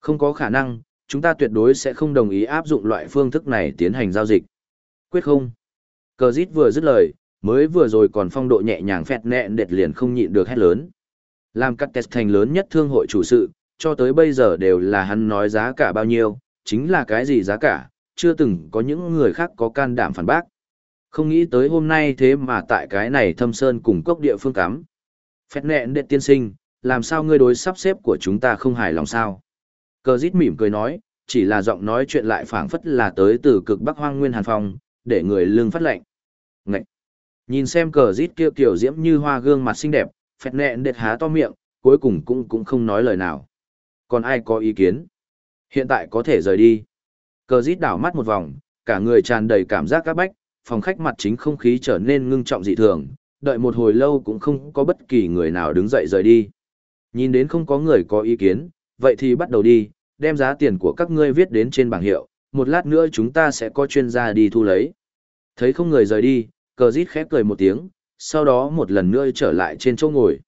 Không có khả năng, chúng ta tuyệt đối sẽ không đồng ý áp dụng loại phương thức này tiến hành giao dịch. Quyết không? Cờ dít vừa dứt lời, mới vừa rồi còn phong độ nhẹ nhàng phẹt nẹn đệt liền không nhịn được hét lớn. Làm cắt test thành lớn nhất thương hội chủ sự, cho tới bây giờ đều là hắn nói giá cả bao nhiêu, chính là cái gì giá cả, chưa từng có những người khác có can đảm phản bác. Không nghĩ tới hôm nay thế mà tại cái này thâm sơn cùng cốc địa phương cắm. Phét nẹn đệt tiên sinh, làm sao ngươi đối sắp xếp của chúng ta không hài lòng sao? Cờ dít mỉm cười nói, chỉ là giọng nói chuyện lại phảng phất là tới từ cực bắc hoang nguyên hàn phong, để người lương phát lệnh. Ngậy! Nhìn xem cờ rít kia kiểu diễm như hoa gương mặt xinh đẹp, phẹt nẹn đệt há to miệng, cuối cùng cũng cũng không nói lời nào. Còn ai có ý kiến? Hiện tại có thể rời đi. Cờ rít đảo mắt một vòng, cả người tràn đầy cảm giác các bách, phòng khách mặt chính không khí trở nên ngưng trọng dị thường, đợi một hồi lâu cũng không có bất kỳ người nào đứng dậy rời đi. Nhìn đến không có người có ý kiến, vậy thì bắt đầu đi, đem giá tiền của các ngươi viết đến trên bảng hiệu, một lát nữa chúng ta sẽ có chuyên gia đi thu lấy. Thấy không người rời đi, cờ rít khép cười một tiếng, sau đó một lần nữa trở lại trên chỗ ngồi.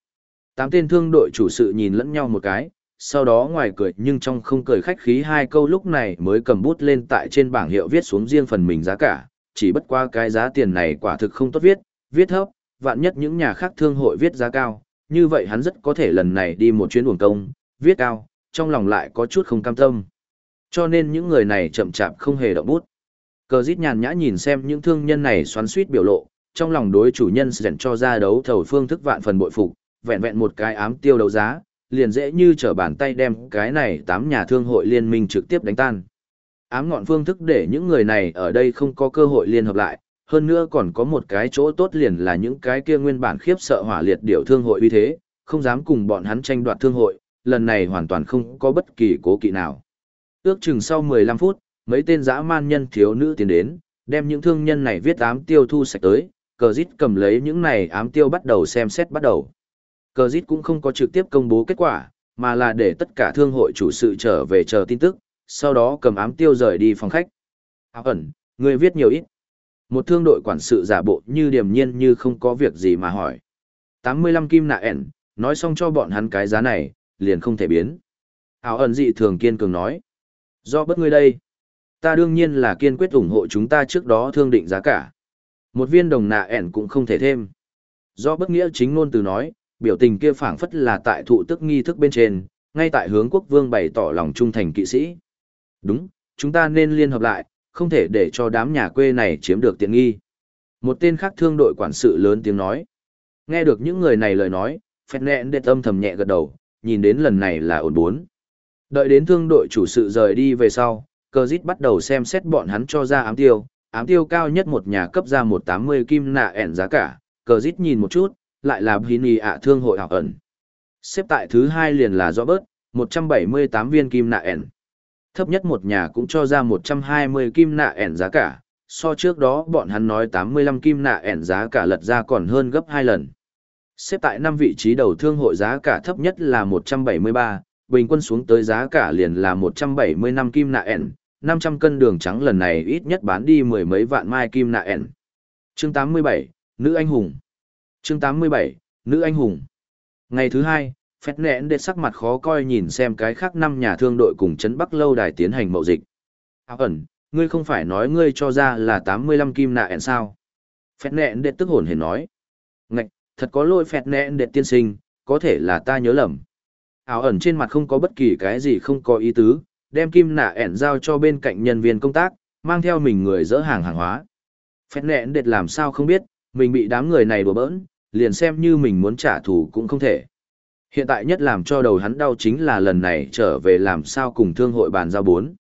Tám tên thương đội chủ sự nhìn lẫn nhau một cái, sau đó ngoài cười nhưng trong không cười khách khí hai câu lúc này mới cầm bút lên tại trên bảng hiệu viết xuống riêng phần mình giá cả, chỉ bất qua cái giá tiền này quả thực không tốt viết, viết thấp, vạn nhất những nhà khác thương hội viết giá cao, như vậy hắn rất có thể lần này đi một chuyến uổng công, viết cao, trong lòng lại có chút không cam tâm. Cho nên những người này chậm chạp không hề động bút. Cờ dít nhàn nhã nhìn xem những thương nhân này xoắn suýt biểu lộ, trong lòng đối chủ nhân dành cho ra đấu thầu phương thức vạn phần bội phục, vẹn vẹn một cái ám tiêu đấu giá, liền dễ như trở bàn tay đem cái này tám nhà thương hội liên minh trực tiếp đánh tan. Ám ngọn phương thức để những người này ở đây không có cơ hội liên hợp lại, hơn nữa còn có một cái chỗ tốt liền là những cái kia nguyên bản khiếp sợ hỏa liệt điều thương hội uy thế, không dám cùng bọn hắn tranh đoạt thương hội, lần này hoàn toàn không có bất kỳ cố kỵ nào. Ước chừng sau 15 phút, mấy tên dã man nhân thiếu nữ tiến đến, đem những thương nhân này viết ám tiêu thu sạch tới, cờ dít cầm lấy những này ám tiêu bắt đầu xem xét bắt đầu. Cờ dít cũng không có trực tiếp công bố kết quả, mà là để tất cả thương hội chủ sự trở về chờ tin tức, sau đó cầm ám tiêu rời đi phòng khách. Áo ẩn, người viết nhiều ít. Một thương đội quản sự giả bộ như điềm nhiên như không có việc gì mà hỏi. 85 kim nạ ẻn, nói xong cho bọn hắn cái giá này, liền không thể biến. Áo ẩn dị thường kiên cường nói. Do bất ngươi đây. Ta đương nhiên là kiên quyết ủng hộ chúng ta trước đó thương định giá cả. Một viên đồng nạ ẻn cũng không thể thêm. Do bất nghĩa chính ngôn từ nói, biểu tình kia phảng phất là tại thụ tức nghi thức bên trên, ngay tại hướng quốc vương bày tỏ lòng trung thành kỵ sĩ. Đúng, chúng ta nên liên hợp lại, không thể để cho đám nhà quê này chiếm được tiện nghi. Một tên khác thương đội quản sự lớn tiếng nói. Nghe được những người này lời nói, phẹt nẹn đệ tâm thầm nhẹ gật đầu, nhìn đến lần này là ổn bốn. Đợi đến thương đội chủ sự rời đi về sau, cờ dít bắt đầu xem xét bọn hắn cho ra ám tiêu, ám tiêu cao nhất một nhà cấp ra một tám mươi kim nạ ẻn giá cả, cờ dít nhìn một chút, lại là Bhini ạ thương hội ảo ẩn. Xếp tại thứ hai liền là do bớt, 178 viên kim nạ ẻn. thấp nhất một nhà cũng cho ra 120 kim nạ ẻn giá cả, so trước đó bọn hắn nói 85 kim nạ ẻn giá cả lật ra còn hơn gấp 2 lần. Xếp tại năm vị trí đầu thương hội giá cả thấp nhất là 173, bình quân xuống tới giá cả liền là 175 kim nạ ẻn, 500 cân đường trắng lần này ít nhất bán đi mười mấy vạn mai kim nạ ẻn. Chương 87, Nữ Anh Hùng Chương 87, Nữ Anh Hùng Ngày thứ hai, phét nẹn đệ sắc mặt khó coi nhìn xem cái khác năm nhà thương đội cùng chấn Bắc lâu đài tiến hành mậu dịch. Áo ẩn, ngươi không phải nói ngươi cho ra là 85 kim nạ ẻn sao? Phét nẹn đệ tức hồn hề nói. Ngạch, thật có lỗi phét nẹn đệ tiên sinh, có thể là ta nhớ lầm. Áo ẩn trên mặt không có bất kỳ cái gì không có ý tứ, đem kim nạ ẻn giao cho bên cạnh nhân viên công tác, mang theo mình người dỡ hàng hàng hóa. Phét nẹn đệt làm sao không biết, mình bị đám người này đùa bỡn, liền xem như mình muốn trả thù cũng không thể. Hiện tại nhất làm cho đầu hắn đau chính là lần này trở về làm sao cùng thương hội bàn giao bốn.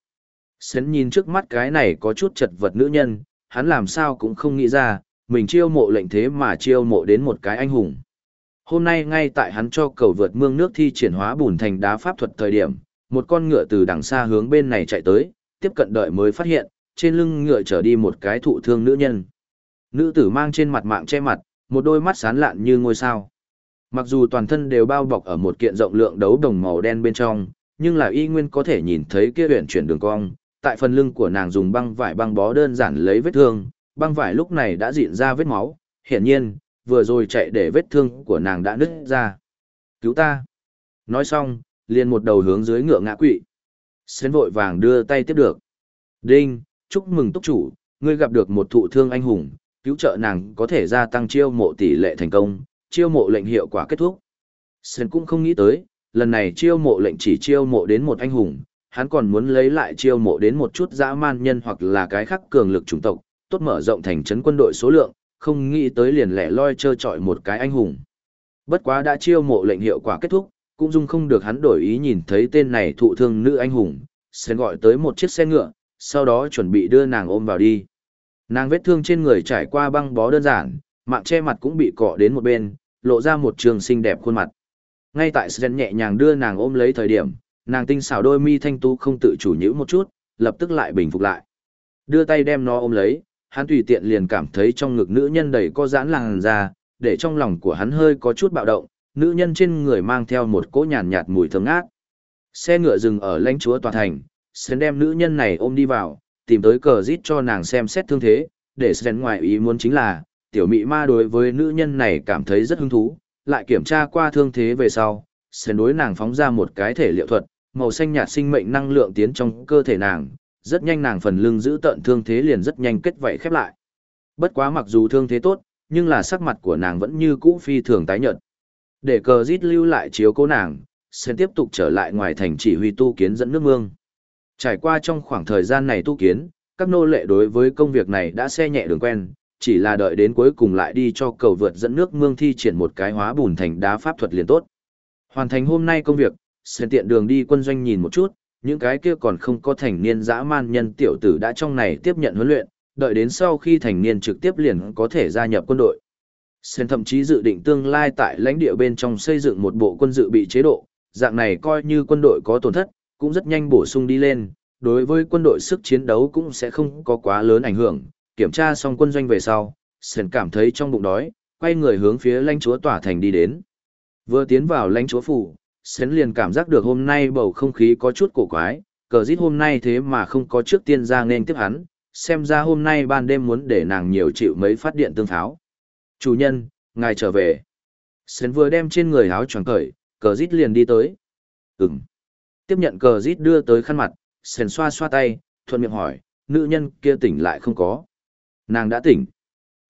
Sến nhìn trước mắt cái này có chút chật vật nữ nhân, hắn làm sao cũng không nghĩ ra, mình chiêu mộ lệnh thế mà chiêu mộ đến một cái anh hùng. Hôm nay ngay tại hắn cho cầu vượt mương nước thi triển hóa bùn thành đá pháp thuật thời điểm, một con ngựa từ đằng xa hướng bên này chạy tới, tiếp cận đợi mới phát hiện, trên lưng ngựa trở đi một cái thụ thương nữ nhân. Nữ tử mang trên mặt mạng che mặt, một đôi mắt sáng lạn như ngôi sao. Mặc dù toàn thân đều bao bọc ở một kiện rộng lượng đấu đồng màu đen bên trong, nhưng là y nguyên có thể nhìn thấy kia huyền chuyển đường cong. Tại phần lưng của nàng dùng băng vải băng bó đơn giản lấy vết thương, băng vải lúc này đã dịn ra vết máu, hiển nhiên, vừa rồi chạy để vết thương của nàng đã nứt ra. Cứu ta! Nói xong, liền một đầu hướng dưới ngựa ngã quỵ. Xến vội vàng đưa tay tiếp được. Đinh, chúc mừng túc chủ, ngươi gặp được một thụ thương anh hùng, cứu trợ nàng có thể gia tăng chiêu mộ tỷ lệ thành công, chiêu mộ lệnh hiệu quả kết thúc. Sơn cũng không nghĩ tới, lần này chiêu mộ lệnh chỉ chiêu mộ đến một anh hùng, hắn còn muốn lấy lại chiêu mộ đến một chút dã man nhân hoặc là cái khác cường lực chủng tộc, tốt mở rộng thành trấn quân đội số lượng, không nghĩ tới liền lẻ loi trơ trọi một cái anh hùng. Bất quá đã chiêu mộ lệnh hiệu quả kết thúc, cũng dung không được hắn đổi ý nhìn thấy tên này thụ thương nữ anh hùng, Sơn gọi tới một chiếc xe ngựa, sau đó chuẩn bị đưa nàng ôm vào đi. Nàng vết thương trên người trải qua băng bó đơn giản, mạng che mặt cũng bị cọ đến một bên, lộ ra một trường xinh đẹp khuôn mặt. Ngay tại Sren nhẹ nhàng đưa nàng ôm lấy thời điểm, nàng tinh xảo đôi mi thanh tú không tự chủ nhữ một chút, lập tức lại bình phục lại. Đưa tay đem nó ôm lấy, hắn tùy tiện liền cảm thấy trong ngực nữ nhân đầy có giãn làn ra, để trong lòng của hắn hơi có chút bạo động, nữ nhân trên người mang theo một cỗ nhàn nhạt, mùi thơm ngát. Xe ngựa dừng ở lãnh chúa tòa thành, Sến đem nữ nhân này ôm đi vào, tìm tới cờ rít cho nàng xem xét thương thế, để Sến ngoài ý muốn chính là, tiểu mị ma đối với nữ nhân này cảm thấy rất hứng thú, lại kiểm tra qua thương thế về sau, Sến đối nàng phóng ra một cái thể liệu thuật, màu xanh nhạt sinh mệnh năng lượng tiến trong cơ thể nàng, rất nhanh nàng phần lưng giữ tận thương thế liền rất nhanh kết vảy khép lại. Bất quá mặc dù thương thế tốt, nhưng là sắc mặt của nàng vẫn như cũ phi thường tái nhợt. Để cờ rít lưu lại chiếu cố nàng, sẽ tiếp tục trở lại ngoài thành chỉ huy tu kiến dẫn nước mương. Trải qua trong khoảng thời gian này tu kiến, các nô lệ đối với công việc này đã xe nhẹ đường quen, chỉ là đợi đến cuối cùng lại đi cho cầu vượt dẫn nước mương thi triển một cái hóa bùn thành đá pháp thuật liền tốt. Hoàn thành hôm nay công việc, sẽ tiện đường đi quân doanh nhìn một chút, những cái kia còn không có thành niên dã man nhân tiểu tử đã trong này tiếp nhận huấn luyện, đợi đến sau khi thành niên trực tiếp liền có thể gia nhập quân đội. Sen thậm chí dự định tương lai tại lãnh địa bên trong xây dựng một bộ quân dự bị chế độ, dạng này coi như quân đội có tổn thất, cũng rất nhanh bổ sung đi lên, đối với quân đội sức chiến đấu cũng sẽ không có quá lớn ảnh hưởng. Kiểm tra xong quân doanh về sau, Sền cảm thấy trong bụng đói, quay người hướng phía lãnh chúa tỏa thành đi đến. Vừa tiến vào lãnh chúa phủ, Sến liền cảm giác được hôm nay bầu không khí có chút cổ quái, cờ dít hôm nay thế mà không có trước tiên ra nên tiếp hắn, xem ra hôm nay ban đêm muốn để nàng nhiều chịu mấy phát điện tương pháo. Chủ nhân, ngài trở về. Sến vừa đem trên người áo choàng cởi, cờ dít liền đi tới. Ừm. Tiếp nhận cờ dít đưa tới khăn mặt, Sến xoa xoa tay, thuận miệng hỏi, nữ nhân kia tỉnh lại không có. Nàng đã tỉnh.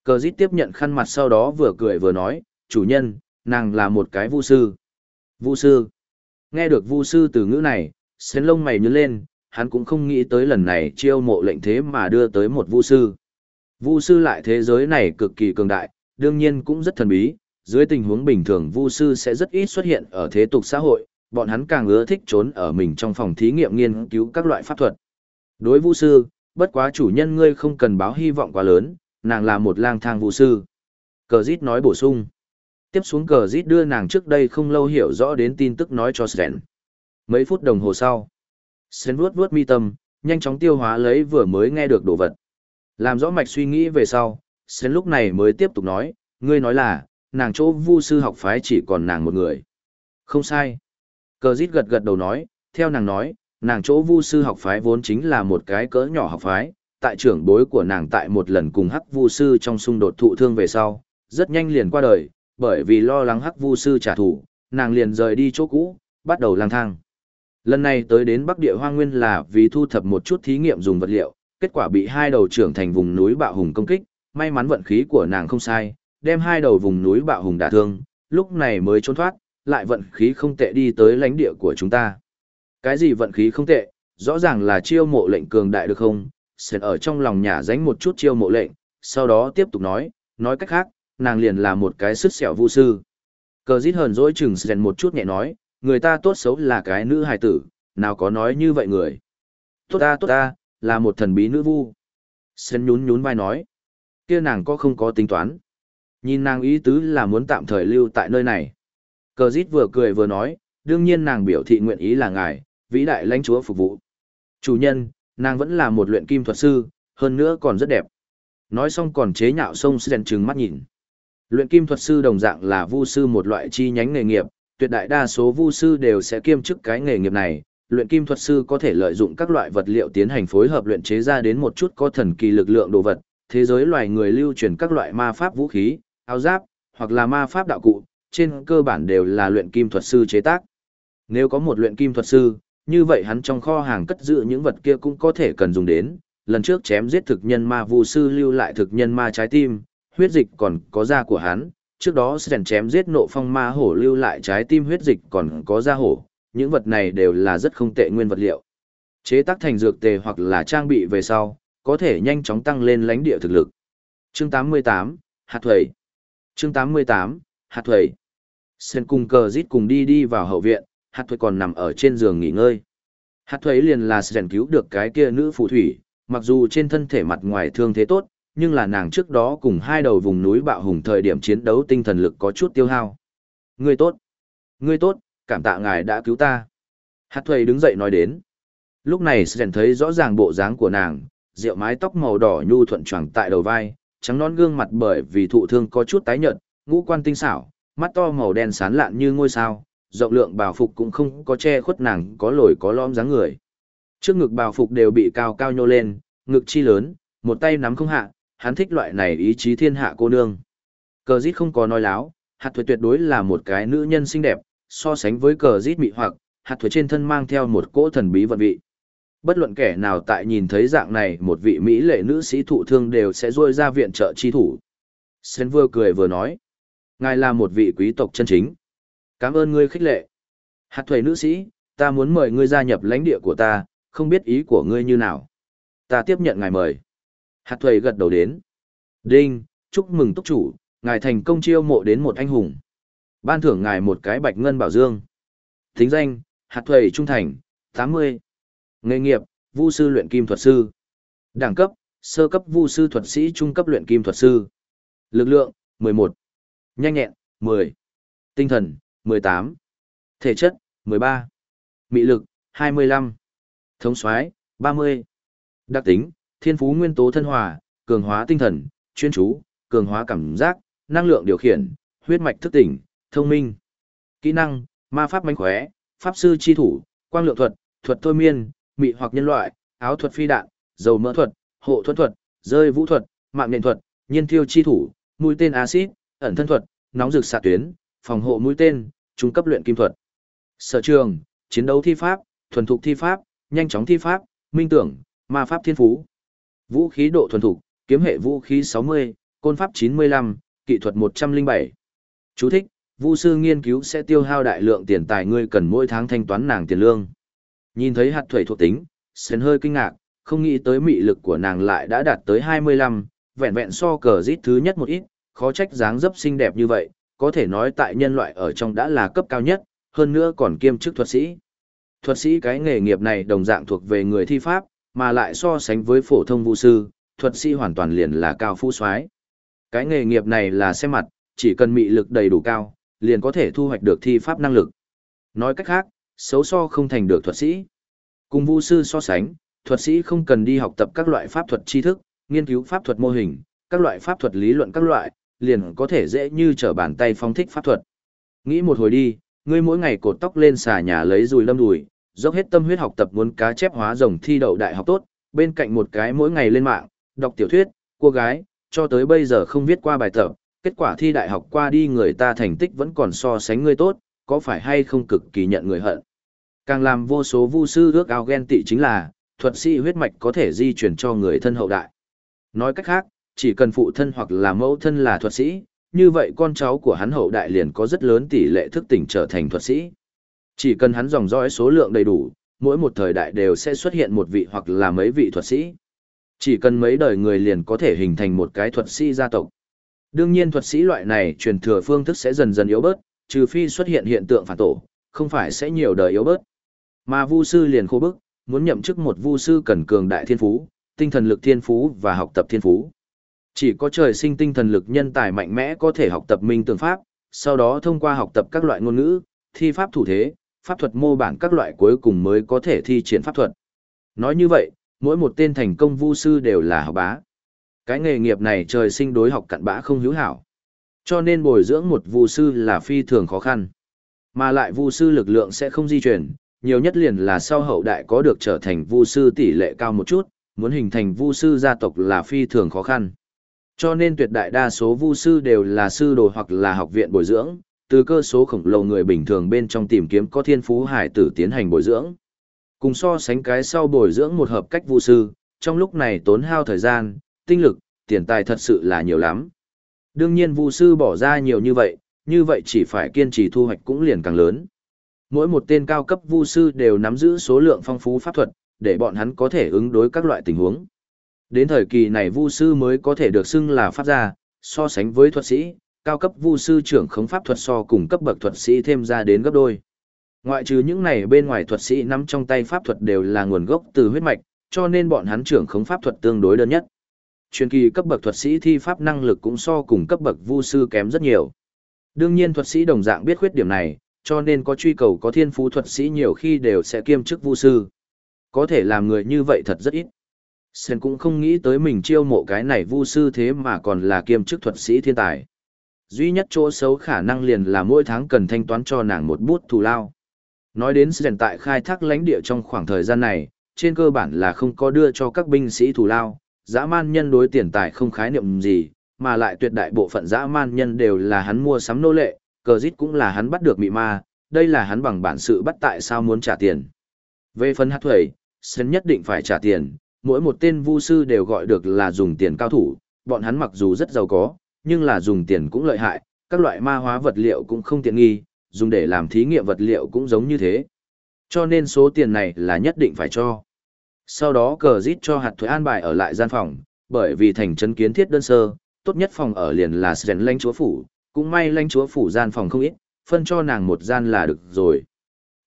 Cờ dít tiếp nhận khăn mặt sau đó vừa cười vừa nói, chủ nhân, nàng là một cái vu sư. Vu sư. Nghe được vu sư từ ngữ này, sến lông mày nhớ lên, hắn cũng không nghĩ tới lần này chiêu mộ lệnh thế mà đưa tới một vu sư. Vu sư lại thế giới này cực kỳ cường đại, đương nhiên cũng rất thần bí, dưới tình huống bình thường vu sư sẽ rất ít xuất hiện ở thế tục xã hội, bọn hắn càng ưa thích trốn ở mình trong phòng thí nghiệm nghiên cứu các loại pháp thuật. Đối Vu sư, bất quá chủ nhân ngươi không cần báo hy vọng quá lớn, nàng là một lang thang Vu sư. Cờ dít nói bổ sung. Tiếp xuống cờ rít đưa nàng trước đây không lâu hiểu rõ đến tin tức nói cho Sren. Mấy phút đồng hồ sau, Sến vuốt vuốt mi tâm, nhanh chóng tiêu hóa lấy vừa mới nghe được đồ vật. Làm rõ mạch suy nghĩ về sau, Sến lúc này mới tiếp tục nói, ngươi nói là, nàng chỗ vu sư học phái chỉ còn nàng một người. Không sai. Cờ rít gật gật đầu nói, theo nàng nói, nàng chỗ vu sư học phái vốn chính là một cái cỡ nhỏ học phái, tại trưởng bối của nàng tại một lần cùng hắc vu sư trong xung đột thụ thương về sau, rất nhanh liền qua đời, bởi vì lo lắng hắc vu sư trả thù, nàng liền rời đi chỗ cũ, bắt đầu lang thang. Lần này tới đến Bắc Địa Hoang Nguyên là vì thu thập một chút thí nghiệm dùng vật liệu, kết quả bị hai đầu trưởng thành vùng núi bạo hùng công kích, may mắn vận khí của nàng không sai, đem hai đầu vùng núi bạo hùng đả thương, lúc này mới trốn thoát, lại vận khí không tệ đi tới lãnh địa của chúng ta. Cái gì vận khí không tệ, rõ ràng là chiêu mộ lệnh cường đại được không? Sệt ở trong lòng nhà dánh một chút chiêu mộ lệnh, sau đó tiếp tục nói, nói cách khác, nàng liền là một cái sứt sẹo vu sư. Cờ dít hờn dỗi chừng sèn một chút nhẹ nói, người ta tốt xấu là cái nữ hài tử, nào có nói như vậy người. Tốt ta tốt ta, là một thần bí nữ vu. Sèn nhún nhún vai nói, kia nàng có không có tính toán. Nhìn nàng ý tứ là muốn tạm thời lưu tại nơi này. Cờ dít vừa cười vừa nói, đương nhiên nàng biểu thị nguyện ý là ngài, vĩ đại lãnh chúa phục vụ. Chủ nhân, nàng vẫn là một luyện kim thuật sư, hơn nữa còn rất đẹp. Nói xong còn chế nhạo sông Sren trừng mắt nhìn. Luyện kim thuật sư đồng dạng là vu sư một loại chi nhánh nghề nghiệp, tuyệt đại đa số vu sư đều sẽ kiêm chức cái nghề nghiệp này. Luyện kim thuật sư có thể lợi dụng các loại vật liệu tiến hành phối hợp luyện chế ra đến một chút có thần kỳ lực lượng đồ vật. Thế giới loài người lưu truyền các loại ma pháp vũ khí, áo giáp, hoặc là ma pháp đạo cụ, trên cơ bản đều là luyện kim thuật sư chế tác. Nếu có một luyện kim thuật sư, như vậy hắn trong kho hàng cất giữ những vật kia cũng có thể cần dùng đến. Lần trước chém giết thực nhân ma vu sư lưu lại thực nhân ma trái tim, huyết dịch còn có da của hắn, trước đó Sren chém giết nộ phong ma hổ lưu lại trái tim huyết dịch còn có da hổ, những vật này đều là rất không tệ nguyên vật liệu. Chế tác thành dược tề hoặc là trang bị về sau, có thể nhanh chóng tăng lên lãnh địa thực lực. Chương 88, Hạt Thuẩy Chương 88, Hạt Thuẩy Sen cùng cờ rít cùng đi đi vào hậu viện, Hạt Thuẩy còn nằm ở trên giường nghỉ ngơi. Hạt Thuẩy liền là Sen cứu được cái kia nữ phù thủy, mặc dù trên thân thể mặt ngoài thương thế tốt, nhưng là nàng trước đó cùng hai đầu vùng núi bạo hùng thời điểm chiến đấu tinh thần lực có chút tiêu hao. Ngươi tốt. Ngươi tốt, cảm tạ ngài đã cứu ta. hạt thuầy đứng dậy nói đến. Lúc này Sren thấy rõ ràng bộ dáng của nàng, rượu mái tóc màu đỏ nhu thuận choàng tại đầu vai, trắng non gương mặt bởi vì thụ thương có chút tái nhợt, ngũ quan tinh xảo, mắt to màu đen sáng lạn như ngôi sao, rộng lượng bào phục cũng không có che khuất nàng có lồi có lõm dáng người. Trước ngực bào phục đều bị cao cao nhô lên, ngực chi lớn, một tay nắm không hạ, hắn thích loại này ý chí thiên hạ cô nương. Cờ dít không có nói láo, hạt thuế tuyệt đối là một cái nữ nhân xinh đẹp, so sánh với cờ dít mị hoặc, hạt thuế trên thân mang theo một cỗ thần bí vận vị. Bất luận kẻ nào tại nhìn thấy dạng này một vị Mỹ lệ nữ sĩ thụ thương đều sẽ ruôi ra viện trợ chi thủ. Sến vừa cười vừa nói. Ngài là một vị quý tộc chân chính. Cảm ơn ngươi khích lệ. Hạt thuế nữ sĩ, ta muốn mời ngươi gia nhập lãnh địa của ta, không biết ý của ngươi như nào. Ta tiếp nhận ngài mời. Hạt thuầy gật đầu đến. Đinh, chúc mừng túc chủ, ngài thành công chiêu mộ đến một anh hùng. Ban thưởng ngài một cái bạch ngân bảo dương. Thính danh, hạt thuầy trung thành, 80. Nghề nghiệp, vu sư luyện kim thuật sư. Đẳng cấp, sơ cấp vu sư thuật sĩ trung cấp luyện kim thuật sư. Lực lượng, 11. Nhanh nhẹn, 10. Tinh thần, 18. Thể chất, 13. Mị lực, 25. Thống soái 30. Đặc tính, thiên phú nguyên tố thân hòa, cường hóa tinh thần, chuyên chú, cường hóa cảm giác, năng lượng điều khiển, huyết mạch thức tỉnh, thông minh. Kỹ năng, ma pháp mánh khóe, pháp sư chi thủ, quang lượng thuật, thuật thôi miên, mị hoặc nhân loại, áo thuật phi đạn, dầu mỡ thuật, hộ thuật thuật, rơi vũ thuật, mạng nền thuật, nhiên thiêu chi thủ, mũi tên axit, ẩn thân thuật, nóng rực xạ tuyến, phòng hộ mũi tên, trung cấp luyện kim thuật. Sở trường, chiến đấu thi pháp, thuần thục thi pháp, nhanh chóng thi pháp, minh tưởng, ma pháp thiên phú. Vũ khí độ thuần thục, kiếm hệ vũ khí 60, côn pháp 95, kỹ thuật 107. Chú thích, Vu sư nghiên cứu sẽ tiêu hao đại lượng tiền tài ngươi cần mỗi tháng thanh toán nàng tiền lương. Nhìn thấy hạt thủy thuộc tính, Sến hơi kinh ngạc, không nghĩ tới mị lực của nàng lại đã đạt tới 25, vẹn vẹn so cờ rít thứ nhất một ít, khó trách dáng dấp xinh đẹp như vậy, có thể nói tại nhân loại ở trong đã là cấp cao nhất, hơn nữa còn kiêm chức thuật sĩ. Thuật sĩ cái nghề nghiệp này đồng dạng thuộc về người thi pháp, mà lại so sánh với phổ thông vũ sư, thuật sĩ hoàn toàn liền là cao phú soái. Cái nghề nghiệp này là xem mặt, chỉ cần mị lực đầy đủ cao, liền có thể thu hoạch được thi pháp năng lực. Nói cách khác, xấu so không thành được thuật sĩ. Cùng vũ sư so sánh, thuật sĩ không cần đi học tập các loại pháp thuật tri thức, nghiên cứu pháp thuật mô hình, các loại pháp thuật lý luận các loại, liền có thể dễ như trở bàn tay phong thích pháp thuật. Nghĩ một hồi đi, ngươi mỗi ngày cột tóc lên xà nhà lấy dùi lâm đùi, dốc hết tâm huyết học tập muốn cá chép hóa rồng thi đậu đại học tốt, bên cạnh một cái mỗi ngày lên mạng, đọc tiểu thuyết, cô gái, cho tới bây giờ không viết qua bài tập, kết quả thi đại học qua đi người ta thành tích vẫn còn so sánh người tốt, có phải hay không cực kỳ nhận người hận. Càng làm vô số vu sư ước ao ghen tị chính là, thuật sĩ huyết mạch có thể di chuyển cho người thân hậu đại. Nói cách khác, chỉ cần phụ thân hoặc là mẫu thân là thuật sĩ, như vậy con cháu của hắn hậu đại liền có rất lớn tỷ lệ thức tỉnh trở thành thuật sĩ. Chỉ cần hắn dòng dõi số lượng đầy đủ, mỗi một thời đại đều sẽ xuất hiện một vị hoặc là mấy vị thuật sĩ. Chỉ cần mấy đời người liền có thể hình thành một cái thuật sĩ gia tộc. Đương nhiên thuật sĩ loại này truyền thừa phương thức sẽ dần dần yếu bớt, trừ phi xuất hiện hiện tượng phản tổ, không phải sẽ nhiều đời yếu bớt. Mà vu sư liền khô bức, muốn nhậm chức một vu sư cần cường đại thiên phú, tinh thần lực thiên phú và học tập thiên phú. Chỉ có trời sinh tinh thần lực nhân tài mạnh mẽ có thể học tập minh tường pháp, sau đó thông qua học tập các loại ngôn ngữ, thi pháp thủ thế, pháp thuật mô bản các loại cuối cùng mới có thể thi triển pháp thuật. Nói như vậy, mỗi một tên thành công vu sư đều là học bá. Cái nghề nghiệp này trời sinh đối học cặn bã không hữu hảo. Cho nên bồi dưỡng một vu sư là phi thường khó khăn. Mà lại vu sư lực lượng sẽ không di chuyển, nhiều nhất liền là sau hậu đại có được trở thành vu sư tỷ lệ cao một chút, muốn hình thành vu sư gia tộc là phi thường khó khăn. Cho nên tuyệt đại đa số vu sư đều là sư đồ hoặc là học viện bồi dưỡng, từ cơ số khổng lồ người bình thường bên trong tìm kiếm có thiên phú hải tử tiến hành bồi dưỡng. Cùng so sánh cái sau bồi dưỡng một hợp cách vu sư, trong lúc này tốn hao thời gian, tinh lực, tiền tài thật sự là nhiều lắm. Đương nhiên vu sư bỏ ra nhiều như vậy, như vậy chỉ phải kiên trì thu hoạch cũng liền càng lớn. Mỗi một tên cao cấp vu sư đều nắm giữ số lượng phong phú pháp thuật, để bọn hắn có thể ứng đối các loại tình huống. Đến thời kỳ này vu sư mới có thể được xưng là pháp gia, so sánh với thuật sĩ, cao cấp vu sư trưởng khống pháp thuật so cùng cấp bậc thuật sĩ thêm ra đến gấp đôi. Ngoại trừ những này bên ngoài thuật sĩ nắm trong tay pháp thuật đều là nguồn gốc từ huyết mạch, cho nên bọn hắn trưởng khống pháp thuật tương đối đơn nhất. Truyền kỳ cấp bậc thuật sĩ thi pháp năng lực cũng so cùng cấp bậc vu sư kém rất nhiều. Đương nhiên thuật sĩ đồng dạng biết khuyết điểm này, cho nên có truy cầu có thiên phú thuật sĩ nhiều khi đều sẽ kiêm chức vu sư. Có thể làm người như vậy thật rất ít. Sen cũng không nghĩ tới mình chiêu mộ cái này vu sư thế mà còn là kiêm chức thuật sĩ thiên tài. Duy nhất chỗ xấu khả năng liền là mỗi tháng cần thanh toán cho nàng một bút thù lao. Nói đến Sen tại khai thác lãnh địa trong khoảng thời gian này, trên cơ bản là không có đưa cho các binh sĩ thù lao, dã man nhân đối tiền tài không khái niệm gì, mà lại tuyệt đại bộ phận dã man nhân đều là hắn mua sắm nô lệ, cờ dít cũng là hắn bắt được mị ma, đây là hắn bằng bản sự bắt tại sao muốn trả tiền. Về phần hát thuẩy, Sen nhất định phải trả tiền, mỗi một tên vu sư đều gọi được là dùng tiền cao thủ, bọn hắn mặc dù rất giàu có, nhưng là dùng tiền cũng lợi hại, các loại ma hóa vật liệu cũng không tiện nghi, dùng để làm thí nghiệm vật liệu cũng giống như thế. Cho nên số tiền này là nhất định phải cho. Sau đó cờ rít cho hạt thuế an bài ở lại gian phòng, bởi vì thành trấn kiến thiết đơn sơ, tốt nhất phòng ở liền là Sren lãnh chúa phủ, cũng may lãnh chúa phủ gian phòng không ít, phân cho nàng một gian là được rồi.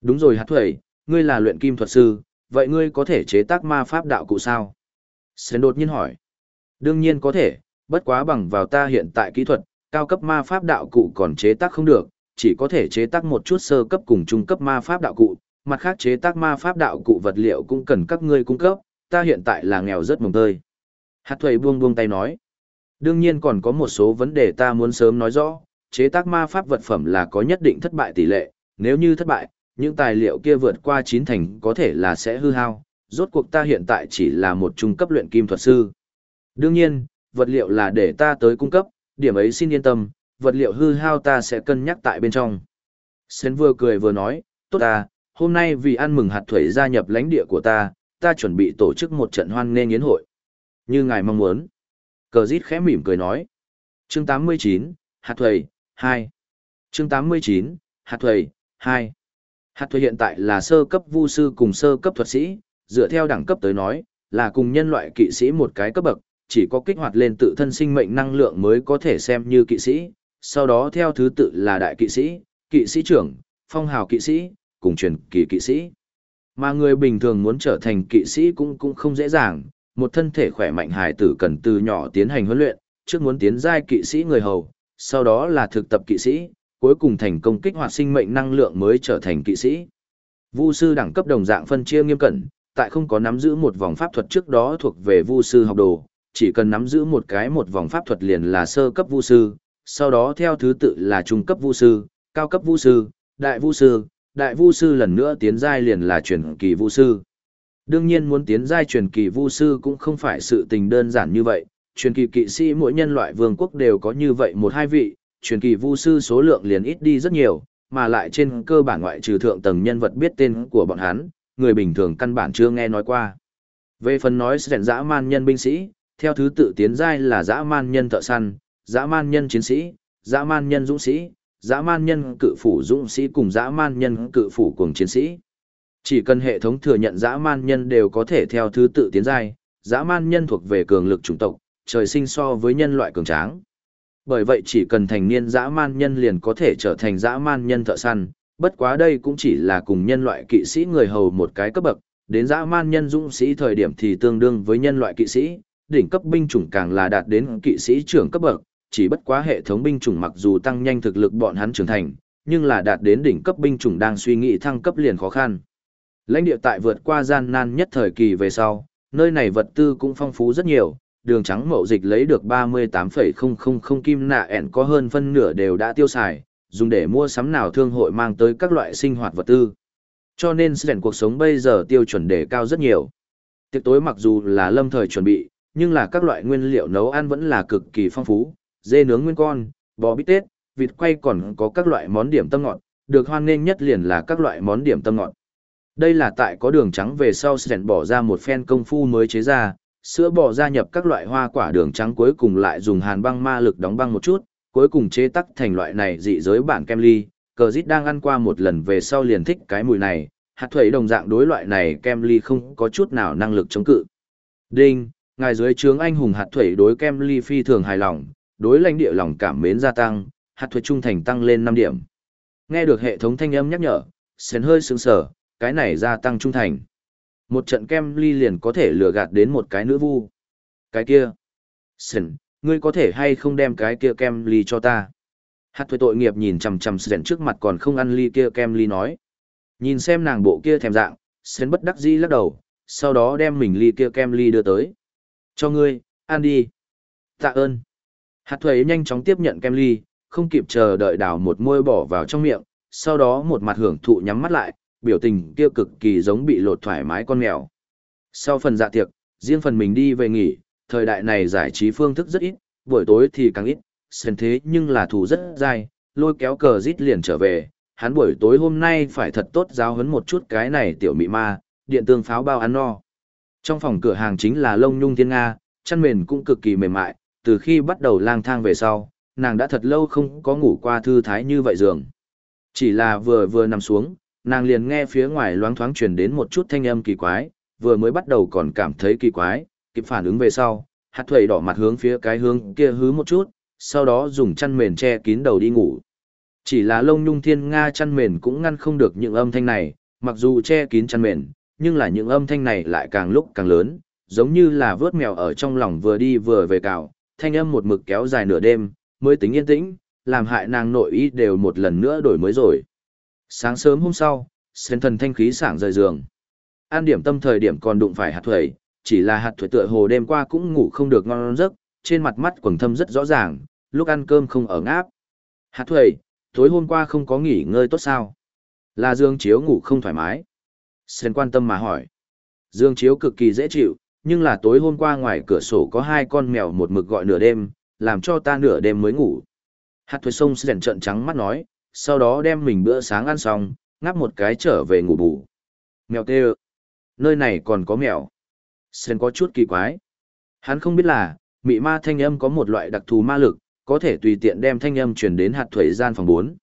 Đúng rồi hạt thuế, ngươi là luyện kim thuật sư, vậy ngươi có thể chế tác ma pháp đạo cụ sao? Sren đột nhiên hỏi. Đương nhiên có thể, bất quá bằng vào ta hiện tại kỹ thuật, cao cấp ma pháp đạo cụ còn chế tác không được, chỉ có thể chế tác một chút sơ cấp cùng trung cấp ma pháp đạo cụ, mặt khác chế tác ma pháp đạo cụ vật liệu cũng cần các ngươi cung cấp, ta hiện tại là nghèo rất mồng tơi. Hạt thuầy buông buông tay nói. Đương nhiên còn có một số vấn đề ta muốn sớm nói rõ, chế tác ma pháp vật phẩm là có nhất định thất bại tỷ lệ, nếu như thất bại, những tài liệu kia vượt qua chín thành có thể là sẽ hư hao, rốt cuộc ta hiện tại chỉ là một trung cấp luyện kim thuật sư. Đương nhiên, vật liệu là để ta tới cung cấp, điểm ấy xin yên tâm, vật liệu hư hao ta sẽ cân nhắc tại bên trong. Sến vừa cười vừa nói, tốt à, hôm nay vì ăn mừng hạt thuẩy gia nhập lãnh địa của ta, ta chuẩn bị tổ chức một trận hoan nghênh yến hội. Như ngài mong muốn. Cờ dít khẽ mỉm cười nói. Chương 89, hạt thuẩy, 2. Chương 89, hạt thuẩy, 2. Hạt thuẩy hiện tại là sơ cấp vu sư cùng sơ cấp thuật sĩ, dựa theo đẳng cấp tới nói, là cùng nhân loại kỵ sĩ một cái cấp bậc, chỉ có kích hoạt lên tự thân sinh mệnh năng lượng mới có thể xem như kỵ sĩ, sau đó theo thứ tự là đại kỵ sĩ, kỵ sĩ trưởng, phong hào kỵ sĩ, cùng truyền kỳ kỵ sĩ. Mà người bình thường muốn trở thành kỵ sĩ cũng cũng không dễ dàng, một thân thể khỏe mạnh hài tử cần từ nhỏ tiến hành huấn luyện, trước muốn tiến giai kỵ sĩ người hầu, sau đó là thực tập kỵ sĩ, cuối cùng thành công kích hoạt sinh mệnh năng lượng mới trở thành kỵ sĩ. Vu sư đẳng cấp đồng dạng phân chia nghiêm cẩn, tại không có nắm giữ một vòng pháp thuật trước đó thuộc về vu sư học đồ, chỉ cần nắm giữ một cái một vòng pháp thuật liền là sơ cấp vu sư, sau đó theo thứ tự là trung cấp vu sư, cao cấp vu sư, đại vu sư, đại vu sư lần nữa tiến giai liền là truyền kỳ vu sư. Đương nhiên muốn tiến giai truyền kỳ vu sư cũng không phải sự tình đơn giản như vậy, truyền kỳ kỵ sĩ mỗi nhân loại vương quốc đều có như vậy một hai vị, truyền kỳ vu sư số lượng liền ít đi rất nhiều, mà lại trên cơ bản ngoại trừ thượng tầng nhân vật biết tên của bọn hắn, người bình thường căn bản chưa nghe nói qua. Về phần nói sẽ dã man nhân binh sĩ, theo thứ tự tiến giai là dã man nhân thợ săn, dã man nhân chiến sĩ, dã man nhân dũng sĩ, dã man nhân cự phủ dũng sĩ cùng dã man nhân cự phủ cùng chiến sĩ. Chỉ cần hệ thống thừa nhận dã man nhân đều có thể theo thứ tự tiến giai, dã man nhân thuộc về cường lực chủng tộc, trời sinh so với nhân loại cường tráng. Bởi vậy chỉ cần thành niên dã man nhân liền có thể trở thành dã man nhân thợ săn, bất quá đây cũng chỉ là cùng nhân loại kỵ sĩ người hầu một cái cấp bậc, đến dã man nhân dũng sĩ thời điểm thì tương đương với nhân loại kỵ sĩ, đỉnh cấp binh chủng càng là đạt đến kỵ sĩ trưởng cấp bậc, chỉ bất quá hệ thống binh chủng mặc dù tăng nhanh thực lực bọn hắn trưởng thành, nhưng là đạt đến đỉnh cấp binh chủng đang suy nghĩ thăng cấp liền khó khăn. Lãnh địa tại vượt qua gian nan nhất thời kỳ về sau, nơi này vật tư cũng phong phú rất nhiều, đường trắng mậu dịch lấy được 38,000 kim nạ ẻn có hơn phân nửa đều đã tiêu xài, dùng để mua sắm nào thương hội mang tới các loại sinh hoạt vật tư. Cho nên sẻn cuộc sống bây giờ tiêu chuẩn đề cao rất nhiều. Tiệc tối mặc dù là lâm thời chuẩn bị, nhưng là các loại nguyên liệu nấu ăn vẫn là cực kỳ phong phú, dê nướng nguyên con, bò bít tết, vịt quay còn có các loại món điểm tâm ngọt, được hoan nghênh nhất liền là các loại món điểm tâm ngọt. Đây là tại có đường trắng về sau sẻn bỏ ra một phen công phu mới chế ra, sữa bò gia nhập các loại hoa quả đường trắng cuối cùng lại dùng hàn băng ma lực đóng băng một chút, cuối cùng chế tắc thành loại này dị giới bản kem ly. Cờ dít đang ăn qua một lần về sau liền thích cái mùi này, hạt thuẩy đồng dạng đối loại này kem ly không có chút nào năng lực chống cự. Đinh, ngài dưới trướng anh hùng hạt thuẩy đối kem ly phi thường hài lòng, đối lãnh địa lòng cảm mến gia tăng, hạt thuẩy trung thành tăng lên 5 điểm. Nghe được hệ thống thanh âm nhắc nhở, Sến hơi sững sờ cái này gia tăng trung thành. Một trận kem ly liền có thể lừa gạt đến một cái nữ vu. Cái kia. Sến, ngươi có thể hay không đem cái kia kem ly cho ta? Hạt thuế tội nghiệp nhìn chằm chằm Sến trước mặt còn không ăn ly kia kem ly nói. Nhìn xem nàng bộ kia thèm dạng, Sến bất đắc dĩ lắc đầu, sau đó đem mình ly kia kem ly đưa tới. Cho ngươi, ăn đi. Tạ ơn. Hạt thuế nhanh chóng tiếp nhận kem ly, không kịp chờ đợi đào một môi bỏ vào trong miệng, sau đó một mặt hưởng thụ nhắm mắt lại, biểu tình kia cực kỳ giống bị lột thoải mái con mèo. Sau phần dạ tiệc, riêng phần mình đi về nghỉ, thời đại này giải trí phương thức rất ít, buổi tối thì càng ít, sân thế nhưng là thù rất dai, lôi kéo cờ rít liền trở về, hắn buổi tối hôm nay phải thật tốt giáo huấn một chút cái này tiểu mị ma, điện tương pháo bao ăn no. Trong phòng cửa hàng chính là lông nhung thiên Nga, chăn mền cũng cực kỳ mềm mại, từ khi bắt đầu lang thang về sau, nàng đã thật lâu không có ngủ qua thư thái như vậy giường. Chỉ là vừa vừa nằm xuống, nàng liền nghe phía ngoài loáng thoáng truyền đến một chút thanh âm kỳ quái, vừa mới bắt đầu còn cảm thấy kỳ quái, kịp phản ứng về sau, hạt thuầy đỏ mặt hướng phía cái hướng kia hứ một chút, sau đó dùng chăn mền che kín đầu đi ngủ. Chỉ là lông nhung thiên nga chăn mền cũng ngăn không được những âm thanh này, mặc dù che kín chăn mền, nhưng là những âm thanh này lại càng lúc càng lớn, giống như là vớt mèo ở trong lòng vừa đi vừa về cào, thanh âm một mực kéo dài nửa đêm, mới tính yên tĩnh, làm hại nàng nội ý đều một lần nữa đổi mới rồi. Sáng sớm hôm sau, sen thần thanh khí sảng rời giường. An điểm tâm thời điểm còn đụng phải hạt thuẩy, chỉ là hạt thuẩy tựa hồ đêm qua cũng ngủ không được ngon giấc, trên mặt mắt quầng thâm rất rõ ràng, lúc ăn cơm không ở ngáp. Hạt thuẩy, tối hôm qua không có nghỉ ngơi tốt sao? Là dương chiếu ngủ không thoải mái. Sen quan tâm mà hỏi. Dương chiếu cực kỳ dễ chịu, nhưng là tối hôm qua ngoài cửa sổ có hai con mèo một mực gọi nửa đêm, làm cho ta nửa đêm mới ngủ. Hạt thuế sông Sen trận trắng mắt nói, sau đó đem mình bữa sáng ăn xong, ngáp một cái trở về ngủ bù. Mèo tê Nơi này còn có mèo. Sen có chút kỳ quái. Hắn không biết là, mị ma thanh âm có một loại đặc thù ma lực, có thể tùy tiện đem thanh âm truyền đến hạt thuế gian phòng 4.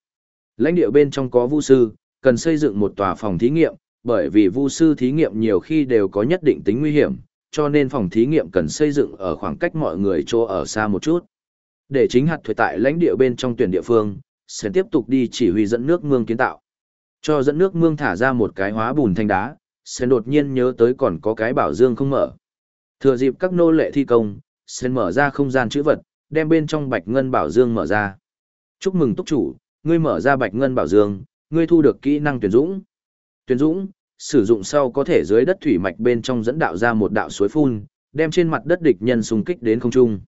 Lãnh địa bên trong có vu sư, cần xây dựng một tòa phòng thí nghiệm, bởi vì vu sư thí nghiệm nhiều khi đều có nhất định tính nguy hiểm, cho nên phòng thí nghiệm cần xây dựng ở khoảng cách mọi người chỗ ở xa một chút. Để chính hạt thuế tại lãnh địa bên trong tuyển địa phương, sẽ tiếp tục đi chỉ huy dẫn nước mương kiến tạo. Cho dẫn nước mương thả ra một cái hóa bùn thanh đá, sẽ đột nhiên nhớ tới còn có cái bảo dương không mở. Thừa dịp các nô lệ thi công, sẽ mở ra không gian chữ vật, đem bên trong bạch ngân bảo dương mở ra. Chúc mừng túc chủ, ngươi mở ra bạch ngân bảo dương, ngươi thu được kỹ năng tuyển dũng. Tuyển Dũng, sử dụng sau có thể dưới đất thủy mạch bên trong dẫn đạo ra một đạo suối phun, đem trên mặt đất địch nhân xung kích đến không trung.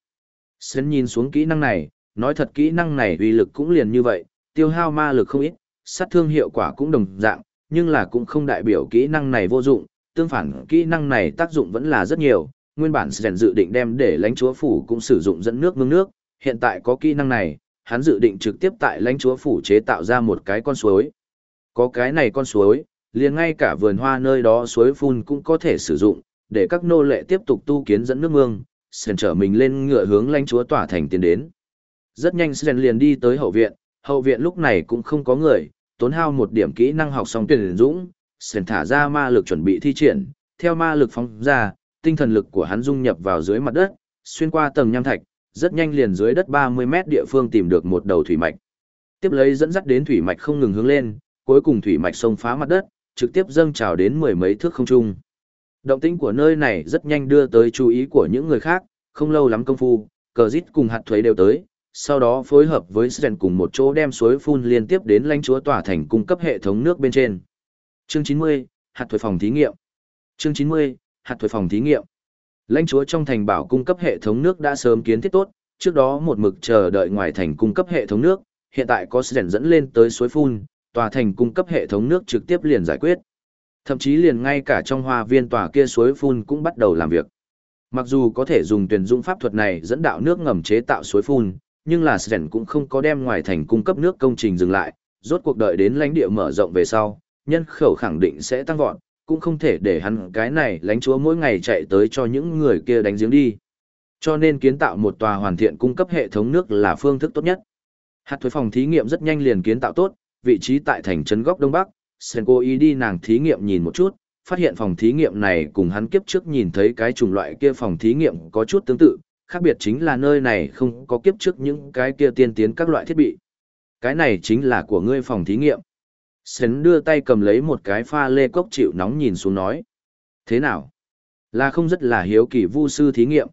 Sến nhìn xuống kỹ năng này, nói thật kỹ năng này uy lực cũng liền như vậy, tiêu hao ma lực không ít, sát thương hiệu quả cũng đồng dạng, nhưng là cũng không đại biểu kỹ năng này vô dụng, tương phản kỹ năng này tác dụng vẫn là rất nhiều, nguyên bản Sến dự định đem để lãnh chúa phủ cũng sử dụng dẫn nước mương nước, hiện tại có kỹ năng này, hắn dự định trực tiếp tại lãnh chúa phủ chế tạo ra một cái con suối. Có cái này con suối, liền ngay cả vườn hoa nơi đó suối phun cũng có thể sử dụng, để các nô lệ tiếp tục tu kiến dẫn nước mương, Sren trở mình lên ngựa hướng lãnh chúa tỏa thành tiến đến. Rất nhanh Sren liền đi tới hậu viện, hậu viện lúc này cũng không có người, tốn hao một điểm kỹ năng học xong tuyển dũng, Sren thả ra ma lực chuẩn bị thi triển, theo ma lực phóng ra, tinh thần lực của hắn dung nhập vào dưới mặt đất, xuyên qua tầng nham thạch, rất nhanh liền dưới đất 30 mét địa phương tìm được một đầu thủy mạch. Tiếp lấy dẫn dắt đến thủy mạch không ngừng hướng lên, cuối cùng thủy mạch sông phá mặt đất, trực tiếp dâng trào đến mười mấy thước không trung. Động tĩnh của nơi này rất nhanh đưa tới chú ý của những người khác, không lâu lắm công phu, cờ dít cùng hạt thuế đều tới, sau đó phối hợp với Sren cùng một chỗ đem suối phun liên tiếp đến lãnh chúa tỏa thành cung cấp hệ thống nước bên trên. Chương 90, hạt thuế phòng thí nghiệm. Chương 90, hạt thuế phòng thí nghiệm. Lãnh chúa trong thành bảo cung cấp hệ thống nước đã sớm kiến thiết tốt, trước đó một mực chờ đợi ngoài thành cung cấp hệ thống nước, hiện tại có Sren dẫn lên tới suối phun, tòa thành cung cấp hệ thống nước trực tiếp liền giải quyết. Thậm chí liền ngay cả trong hoa viên tòa kia suối phun cũng bắt đầu làm việc. Mặc dù có thể dùng tuyển dụng pháp thuật này dẫn đạo nước ngầm chế tạo suối phun, nhưng là Sren cũng không có đem ngoài thành cung cấp nước công trình dừng lại, rốt cuộc đợi đến lãnh địa mở rộng về sau, nhân khẩu khẳng định sẽ tăng vọt, cũng không thể để hắn cái này lãnh chúa mỗi ngày chạy tới cho những người kia đánh giếng đi. Cho nên kiến tạo một tòa hoàn thiện cung cấp hệ thống nước là phương thức tốt nhất. Hạt thuế phòng thí nghiệm rất nhanh liền kiến tạo tốt, vị trí tại thành trấn góc đông bắc, Sen cố ý đi nàng thí nghiệm nhìn một chút, phát hiện phòng thí nghiệm này cùng hắn kiếp trước nhìn thấy cái chủng loại kia phòng thí nghiệm có chút tương tự, khác biệt chính là nơi này không có kiếp trước những cái kia tiên tiến các loại thiết bị. Cái này chính là của ngươi phòng thí nghiệm. Sến đưa tay cầm lấy một cái pha lê cốc chịu nóng nhìn xuống nói. Thế nào? Là không rất là hiếu kỳ vu sư thí nghiệm.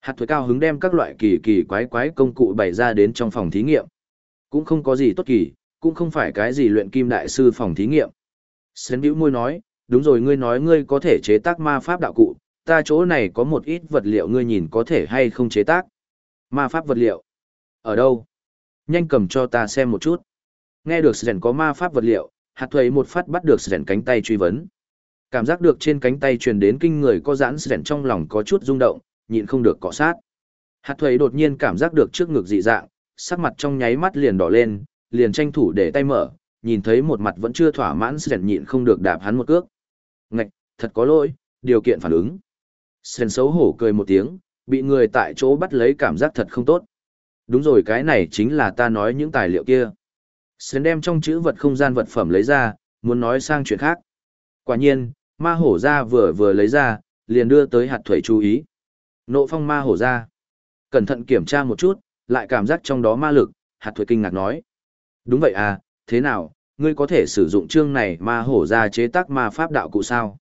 Hạt thuế cao hứng đem các loại kỳ kỳ quái quái công cụ bày ra đến trong phòng thí nghiệm. Cũng không có gì tốt kỳ, cũng không phải cái gì luyện kim đại sư phòng thí nghiệm. Sến bĩu môi nói, đúng rồi ngươi nói ngươi có thể chế tác ma pháp đạo cụ, ta chỗ này có một ít vật liệu ngươi nhìn có thể hay không chế tác. Ma pháp vật liệu? Ở đâu? Nhanh cầm cho ta xem một chút. Nghe được Sến có ma pháp vật liệu, hạt thuế một phát bắt được Sến cánh tay truy vấn. Cảm giác được trên cánh tay truyền đến kinh người có giãn Sến trong lòng có chút rung động, nhịn không được cọ sát. Hạt thuế đột nhiên cảm giác được trước ngực dị dạng, sắc mặt trong nháy mắt liền đỏ lên, liền tranh thủ để tay mở, nhìn thấy một mặt vẫn chưa thỏa mãn Sren nhịn không được đạp hắn một cước. Ngạch, thật có lỗi, điều kiện phản ứng. Sren xấu hổ cười một tiếng, bị người tại chỗ bắt lấy cảm giác thật không tốt. Đúng rồi cái này chính là ta nói những tài liệu kia. Sren đem trong chữ vật không gian vật phẩm lấy ra, muốn nói sang chuyện khác. Quả nhiên, ma hổ ra vừa vừa lấy ra, liền đưa tới hạt thủy chú ý. Nộ phong ma hổ ra. Cẩn thận kiểm tra một chút, lại cảm giác trong đó ma lực, hạt thủy kinh ngạc nói. Đúng vậy à, thế nào, ngươi có thể sử dụng chương này ma hổ ra chế tác ma pháp đạo cụ sao?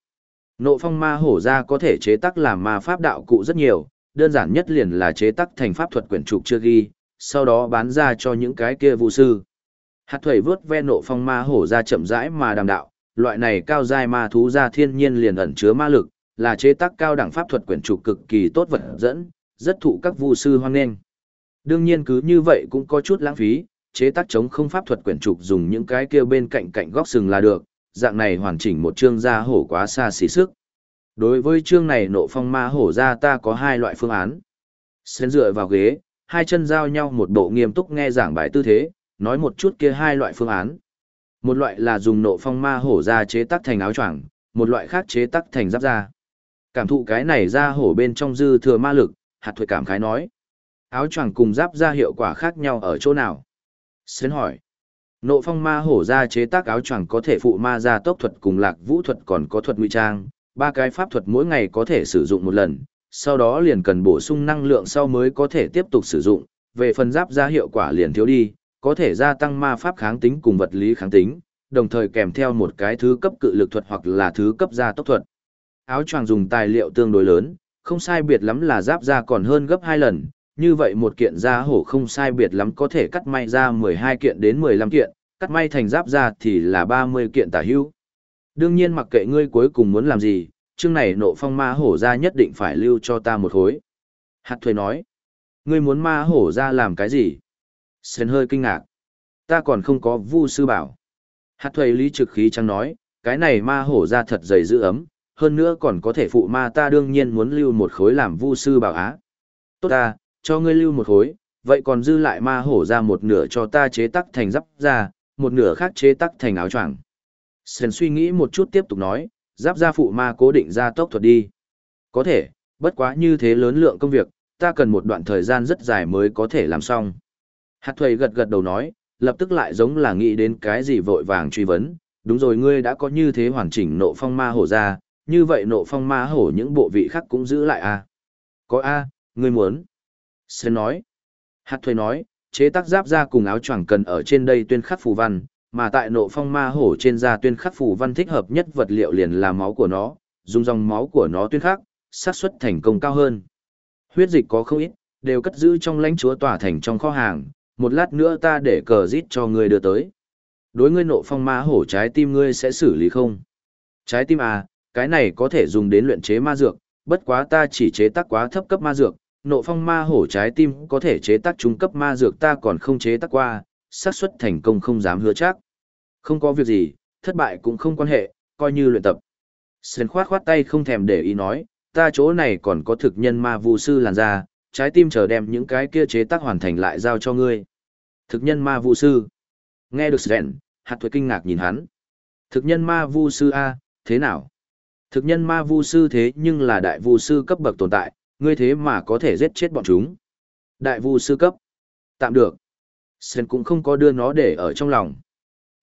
Nộ phong ma hổ ra có thể chế tác làm ma pháp đạo cụ rất nhiều, đơn giản nhất liền là chế tác thành pháp thuật quyển trục chưa ghi, sau đó bán ra cho những cái kia vũ sư. Hạt thuẩy vớt ve nộ phong ma hổ ra chậm rãi mà đàm đạo, loại này cao giai ma thú ra thiên nhiên liền ẩn chứa ma lực, là chế tác cao đẳng pháp thuật quyển trục cực kỳ tốt vật dẫn, rất thụ các vu sư hoan nghênh. Đương nhiên cứ như vậy cũng có chút lãng phí, chế tác chống không pháp thuật quyển trục dùng những cái kia bên cạnh cạnh góc sừng là được, dạng này hoàn chỉnh một chương ra hổ quá xa xỉ sức. Đối với chương này nộ phong ma hổ ra ta có hai loại phương án. Xen dựa vào ghế, hai chân giao nhau một bộ nghiêm túc nghe giảng bài tư thế, nói một chút kia hai loại phương án. Một loại là dùng nộ phong ma hổ ra chế tác thành áo choàng, một loại khác chế tác thành giáp da. Cảm thụ cái này ra hổ bên trong dư thừa ma lực, hạt thuệ cảm khái nói. Áo choàng cùng giáp da hiệu quả khác nhau ở chỗ nào? Xến hỏi. Nộ phong ma hổ ra chế tác áo choàng có thể phụ ma ra tốc thuật cùng lạc vũ thuật còn có thuật ngụy trang, ba cái pháp thuật mỗi ngày có thể sử dụng một lần, sau đó liền cần bổ sung năng lượng sau mới có thể tiếp tục sử dụng, về phần giáp ra hiệu quả liền thiếu đi, có thể gia tăng ma pháp kháng tính cùng vật lý kháng tính, đồng thời kèm theo một cái thứ cấp cự lực thuật hoặc là thứ cấp gia tốc thuật. Áo choàng dùng tài liệu tương đối lớn, không sai biệt lắm là giáp ra còn hơn gấp hai lần, như vậy một kiện da hổ không sai biệt lắm có thể cắt may ra 12 kiện đến 15 kiện, cắt may thành giáp da thì là 30 kiện tả hữu. Đương nhiên mặc kệ ngươi cuối cùng muốn làm gì, chương này nộ phong ma hổ ra nhất định phải lưu cho ta một khối. Hạt thuế nói, ngươi muốn ma hổ ra làm cái gì? Sến hơi kinh ngạc. Ta còn không có vu sư bảo. Hạt thuế lý trực khí trắng nói, cái này ma hổ ra thật dày giữ ấm, hơn nữa còn có thể phụ ma ta đương nhiên muốn lưu một khối làm vu sư bảo á. Tốt ta, cho ngươi lưu một khối, vậy còn dư lại ma hổ ra một nửa cho ta chế tắc thành giáp ra, một nửa khác chế tắc thành áo choàng. Sến suy nghĩ một chút tiếp tục nói, giáp ra phụ ma cố định ra tốc thuật đi. Có thể, bất quá như thế lớn lượng công việc, ta cần một đoạn thời gian rất dài mới có thể làm xong. Hạt thuầy gật gật đầu nói, lập tức lại giống là nghĩ đến cái gì vội vàng truy vấn, đúng rồi ngươi đã có như thế hoàn chỉnh nộ phong ma hổ ra, như vậy nộ phong ma hổ những bộ vị khác cũng giữ lại à? Có a, ngươi muốn. Sơn nói. Hạt thuê nói, chế tác giáp ra cùng áo choàng cần ở trên đây tuyên khắc phù văn, mà tại nộ phong ma hổ trên da tuyên khắc phù văn thích hợp nhất vật liệu liền là máu của nó, dùng dòng máu của nó tuyên khắc, xác suất thành công cao hơn. Huyết dịch có không ít, đều cất giữ trong lãnh chúa tỏa thành trong kho hàng, một lát nữa ta để cờ rít cho ngươi đưa tới. Đối ngươi nộ phong ma hổ trái tim ngươi sẽ xử lý không? Trái tim à, cái này có thể dùng đến luyện chế ma dược, bất quá ta chỉ chế tác quá thấp cấp ma dược, nộ phong ma hổ trái tim có thể chế tác trung cấp ma dược ta còn không chế tác qua, xác suất thành công không dám hứa chắc. Không có việc gì, thất bại cũng không quan hệ, coi như luyện tập. Sơn khoát khoát tay không thèm để ý nói, ta chỗ này còn có thực nhân ma vu sư làn ra, trái tim chờ đem những cái kia chế tác hoàn thành lại giao cho ngươi. Thực nhân ma vu sư. Nghe được Sơn, hạt thuế kinh ngạc nhìn hắn. Thực nhân ma vu sư A, thế nào? Thực nhân ma vu sư thế nhưng là đại vu sư cấp bậc tồn tại, ngươi thế mà có thể giết chết bọn chúng. Đại vu sư cấp. Tạm được. Sren cũng không có đưa nó để ở trong lòng.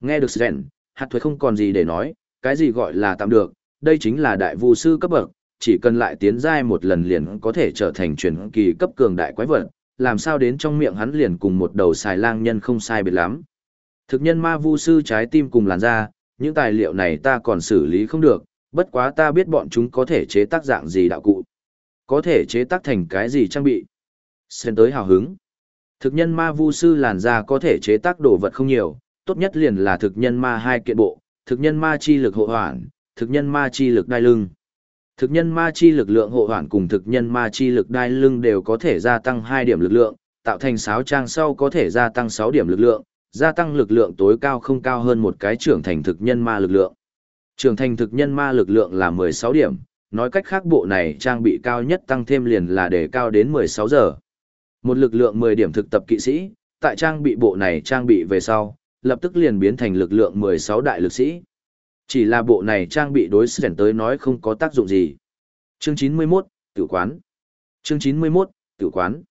Nghe được Sren, hạt thuế không còn gì để nói, cái gì gọi là tạm được, đây chính là đại vu sư cấp bậc, chỉ cần lại tiến giai một lần liền có thể trở thành truyền kỳ cấp cường đại quái vật, làm sao đến trong miệng hắn liền cùng một đầu xài lang nhân không sai biệt lắm. Thực nhân ma vu sư trái tim cùng làn da, những tài liệu này ta còn xử lý không được, bất quá ta biết bọn chúng có thể chế tác dạng gì đạo cụ. Có thể chế tác thành cái gì trang bị. Xen tới hào hứng. Thực nhân ma vu sư làn da có thể chế tác đồ vật không nhiều, tốt nhất liền là thực nhân ma hai kiện bộ, thực nhân ma chi lực hộ hoàn, thực nhân ma chi lực đai lưng. Thực nhân ma chi lực lượng hộ hoàn cùng thực nhân ma chi lực đai lưng đều có thể gia tăng 2 điểm lực lượng, tạo thành sáu trang sau có thể gia tăng 6 điểm lực lượng, gia tăng lực lượng tối cao không cao hơn một cái trưởng thành thực nhân ma lực lượng. Trưởng thành thực nhân ma lực lượng là 16 điểm, nói cách khác bộ này trang bị cao nhất tăng thêm liền là để cao đến 16 giờ. Một lực lượng 10 điểm thực tập kỵ sĩ, tại trang bị bộ này trang bị về sau, lập tức liền biến thành lực lượng 16 đại lực sĩ. Chỉ là bộ này trang bị đối sẻn tới nói không có tác dụng gì. Chương 91, Tử quán. Chương 91, Tử quán.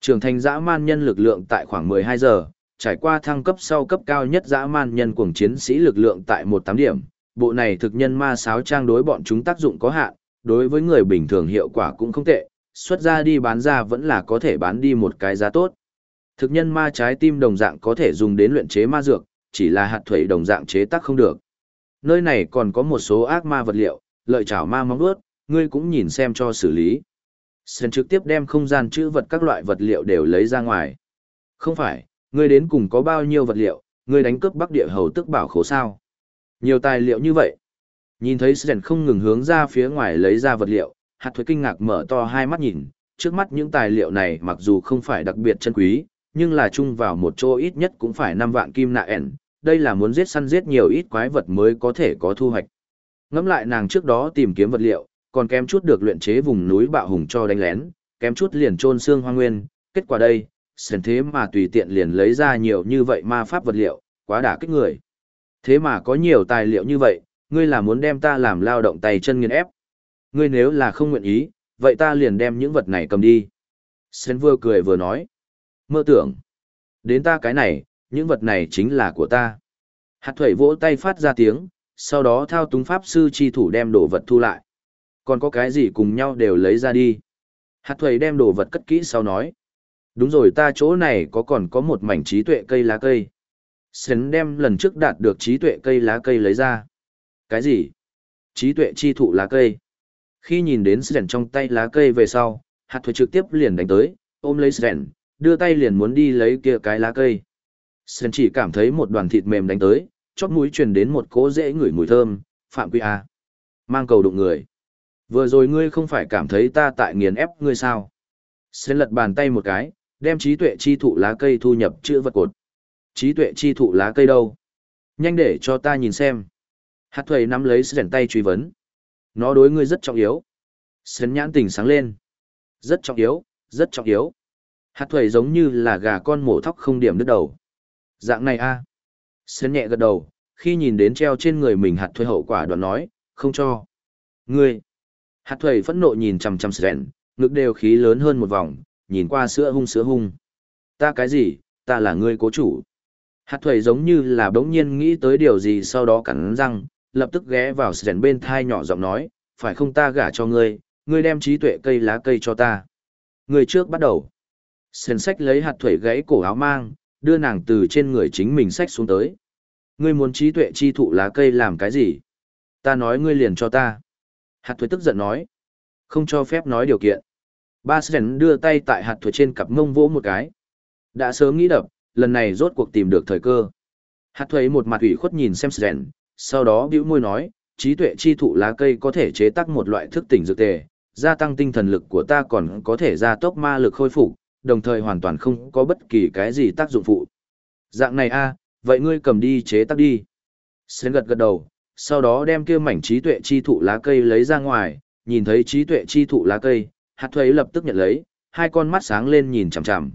Trưởng thành dã man nhân lực lượng tại khoảng 12 giờ, trải qua thăng cấp sau cấp cao nhất dã man nhân cuồng chiến sĩ lực lượng tại 18 điểm. Bộ này thực nhân ma sáo trang đối bọn chúng tác dụng có hạn, đối với người bình thường hiệu quả cũng không tệ, xuất ra đi bán ra vẫn là có thể bán đi một cái giá tốt. Thực nhân ma trái tim đồng dạng có thể dùng đến luyện chế ma dược, chỉ là hạt thủy đồng dạng chế tác không được. Nơi này còn có một số ác ma vật liệu, lợi chảo ma móng vuốt, ngươi cũng nhìn xem cho xử lý. sơn trực tiếp đem không gian chữ vật các loại vật liệu đều lấy ra ngoài. Không phải, ngươi đến cùng có bao nhiêu vật liệu, ngươi đánh cướp bắc địa hầu tức bảo khố sao. Nhiều tài liệu như vậy. Nhìn thấy Sren không ngừng hướng ra phía ngoài lấy ra vật liệu, hạt thuế kinh ngạc mở to hai mắt nhìn, trước mắt những tài liệu này mặc dù không phải đặc biệt chân quý, nhưng là chung vào một chỗ ít nhất cũng phải 5 vạn kim nạ ẻn, đây là muốn giết săn giết nhiều ít quái vật mới có thể có thu hoạch. Ngắm lại nàng trước đó tìm kiếm vật liệu, còn kém chút được luyện chế vùng núi bạo hùng cho đánh lén, kém chút liền trôn xương hoang nguyên, kết quả đây, sền thế mà tùy tiện liền lấy ra nhiều như vậy ma pháp vật liệu, quá đả kích người. Thế mà có nhiều tài liệu như vậy, ngươi là muốn đem ta làm lao động tay chân nghiền ép. Ngươi nếu là không nguyện ý, vậy ta liền đem những vật này cầm đi. Sen vừa cười vừa nói. Mơ tưởng. Đến ta cái này, những vật này chính là của ta. Hạt thủy vỗ tay phát ra tiếng, sau đó thao túng pháp sư chi thủ đem đồ vật thu lại. Còn có cái gì cùng nhau đều lấy ra đi. Hạt thủy đem đồ vật cất kỹ sau nói. Đúng rồi ta chỗ này có còn có một mảnh trí tuệ cây lá cây. Sến đem lần trước đạt được trí tuệ cây lá cây lấy ra. Cái gì? Trí tuệ chi thụ lá cây. Khi nhìn đến Sến trong tay lá cây về sau, hạt thủy trực tiếp liền đánh tới, ôm lấy Sến, đưa tay liền muốn đi lấy kia cái lá cây. Sến chỉ cảm thấy một đoàn thịt mềm đánh tới, chót mũi truyền đến một cỗ dễ ngửi mùi thơm, phạm quy A. Mang cầu đụng người. Vừa rồi ngươi không phải cảm thấy ta tại nghiền ép ngươi sao? Sến lật bàn tay một cái, đem trí tuệ chi thụ lá cây thu nhập chữ vật cột. Trí tuệ chi thụ lá cây đâu? Nhanh để cho ta nhìn xem. Hạt thuầy nắm lấy sến tay truy vấn. Nó đối ngươi rất trọng yếu. Sến nhãn tỉnh sáng lên. Rất trọng yếu, rất trọng yếu. Hạt thuầy giống như là gà con mổ thóc không điểm đứt đầu. Dạng này a Sến nhẹ gật đầu, khi nhìn đến treo trên người mình hạt thuầy hậu quả đoạn nói, không cho. Ngươi. Hạt thuầy phẫn nộ nhìn chằm chằm Sến, ngực đều khí lớn hơn một vòng, nhìn qua sữa hung sữa hung. Ta cái gì, ta là ngươi cố chủ. Hạt thuầy giống như là bỗng nhiên nghĩ tới điều gì sau đó cắn răng, lập tức ghé vào Sến bên thai nhỏ giọng nói, phải không ta gả cho ngươi, ngươi đem trí tuệ cây lá cây cho ta. Ngươi trước bắt đầu. Sến sách lấy hạt thuầy gãy cổ áo mang, đưa nàng từ trên người chính mình sách xuống tới. Ngươi muốn trí tuệ chi thụ lá cây làm cái gì? Ta nói ngươi liền cho ta. Hạt thuế tức giận nói. Không cho phép nói điều kiện. Ba Sren đưa tay tại hạt thuế trên cặp ngông vỗ một cái. Đã sớm nghĩ đập, lần này rốt cuộc tìm được thời cơ. Hạt thuế một mặt ủy khuất nhìn xem Sren, sau đó bĩu môi nói, trí tuệ chi thụ lá cây có thể chế tác một loại thức tỉnh dược tề, gia tăng tinh thần lực của ta còn có thể gia tốc ma lực khôi phục, đồng thời hoàn toàn không có bất kỳ cái gì tác dụng phụ. Dạng này a, vậy ngươi cầm đi chế tác đi. Sến gật gật đầu, sau đó đem kia mảnh trí tuệ chi thụ lá cây lấy ra ngoài, nhìn thấy trí tuệ chi thụ lá cây, hạt thuế lập tức nhận lấy, hai con mắt sáng lên nhìn chằm chằm.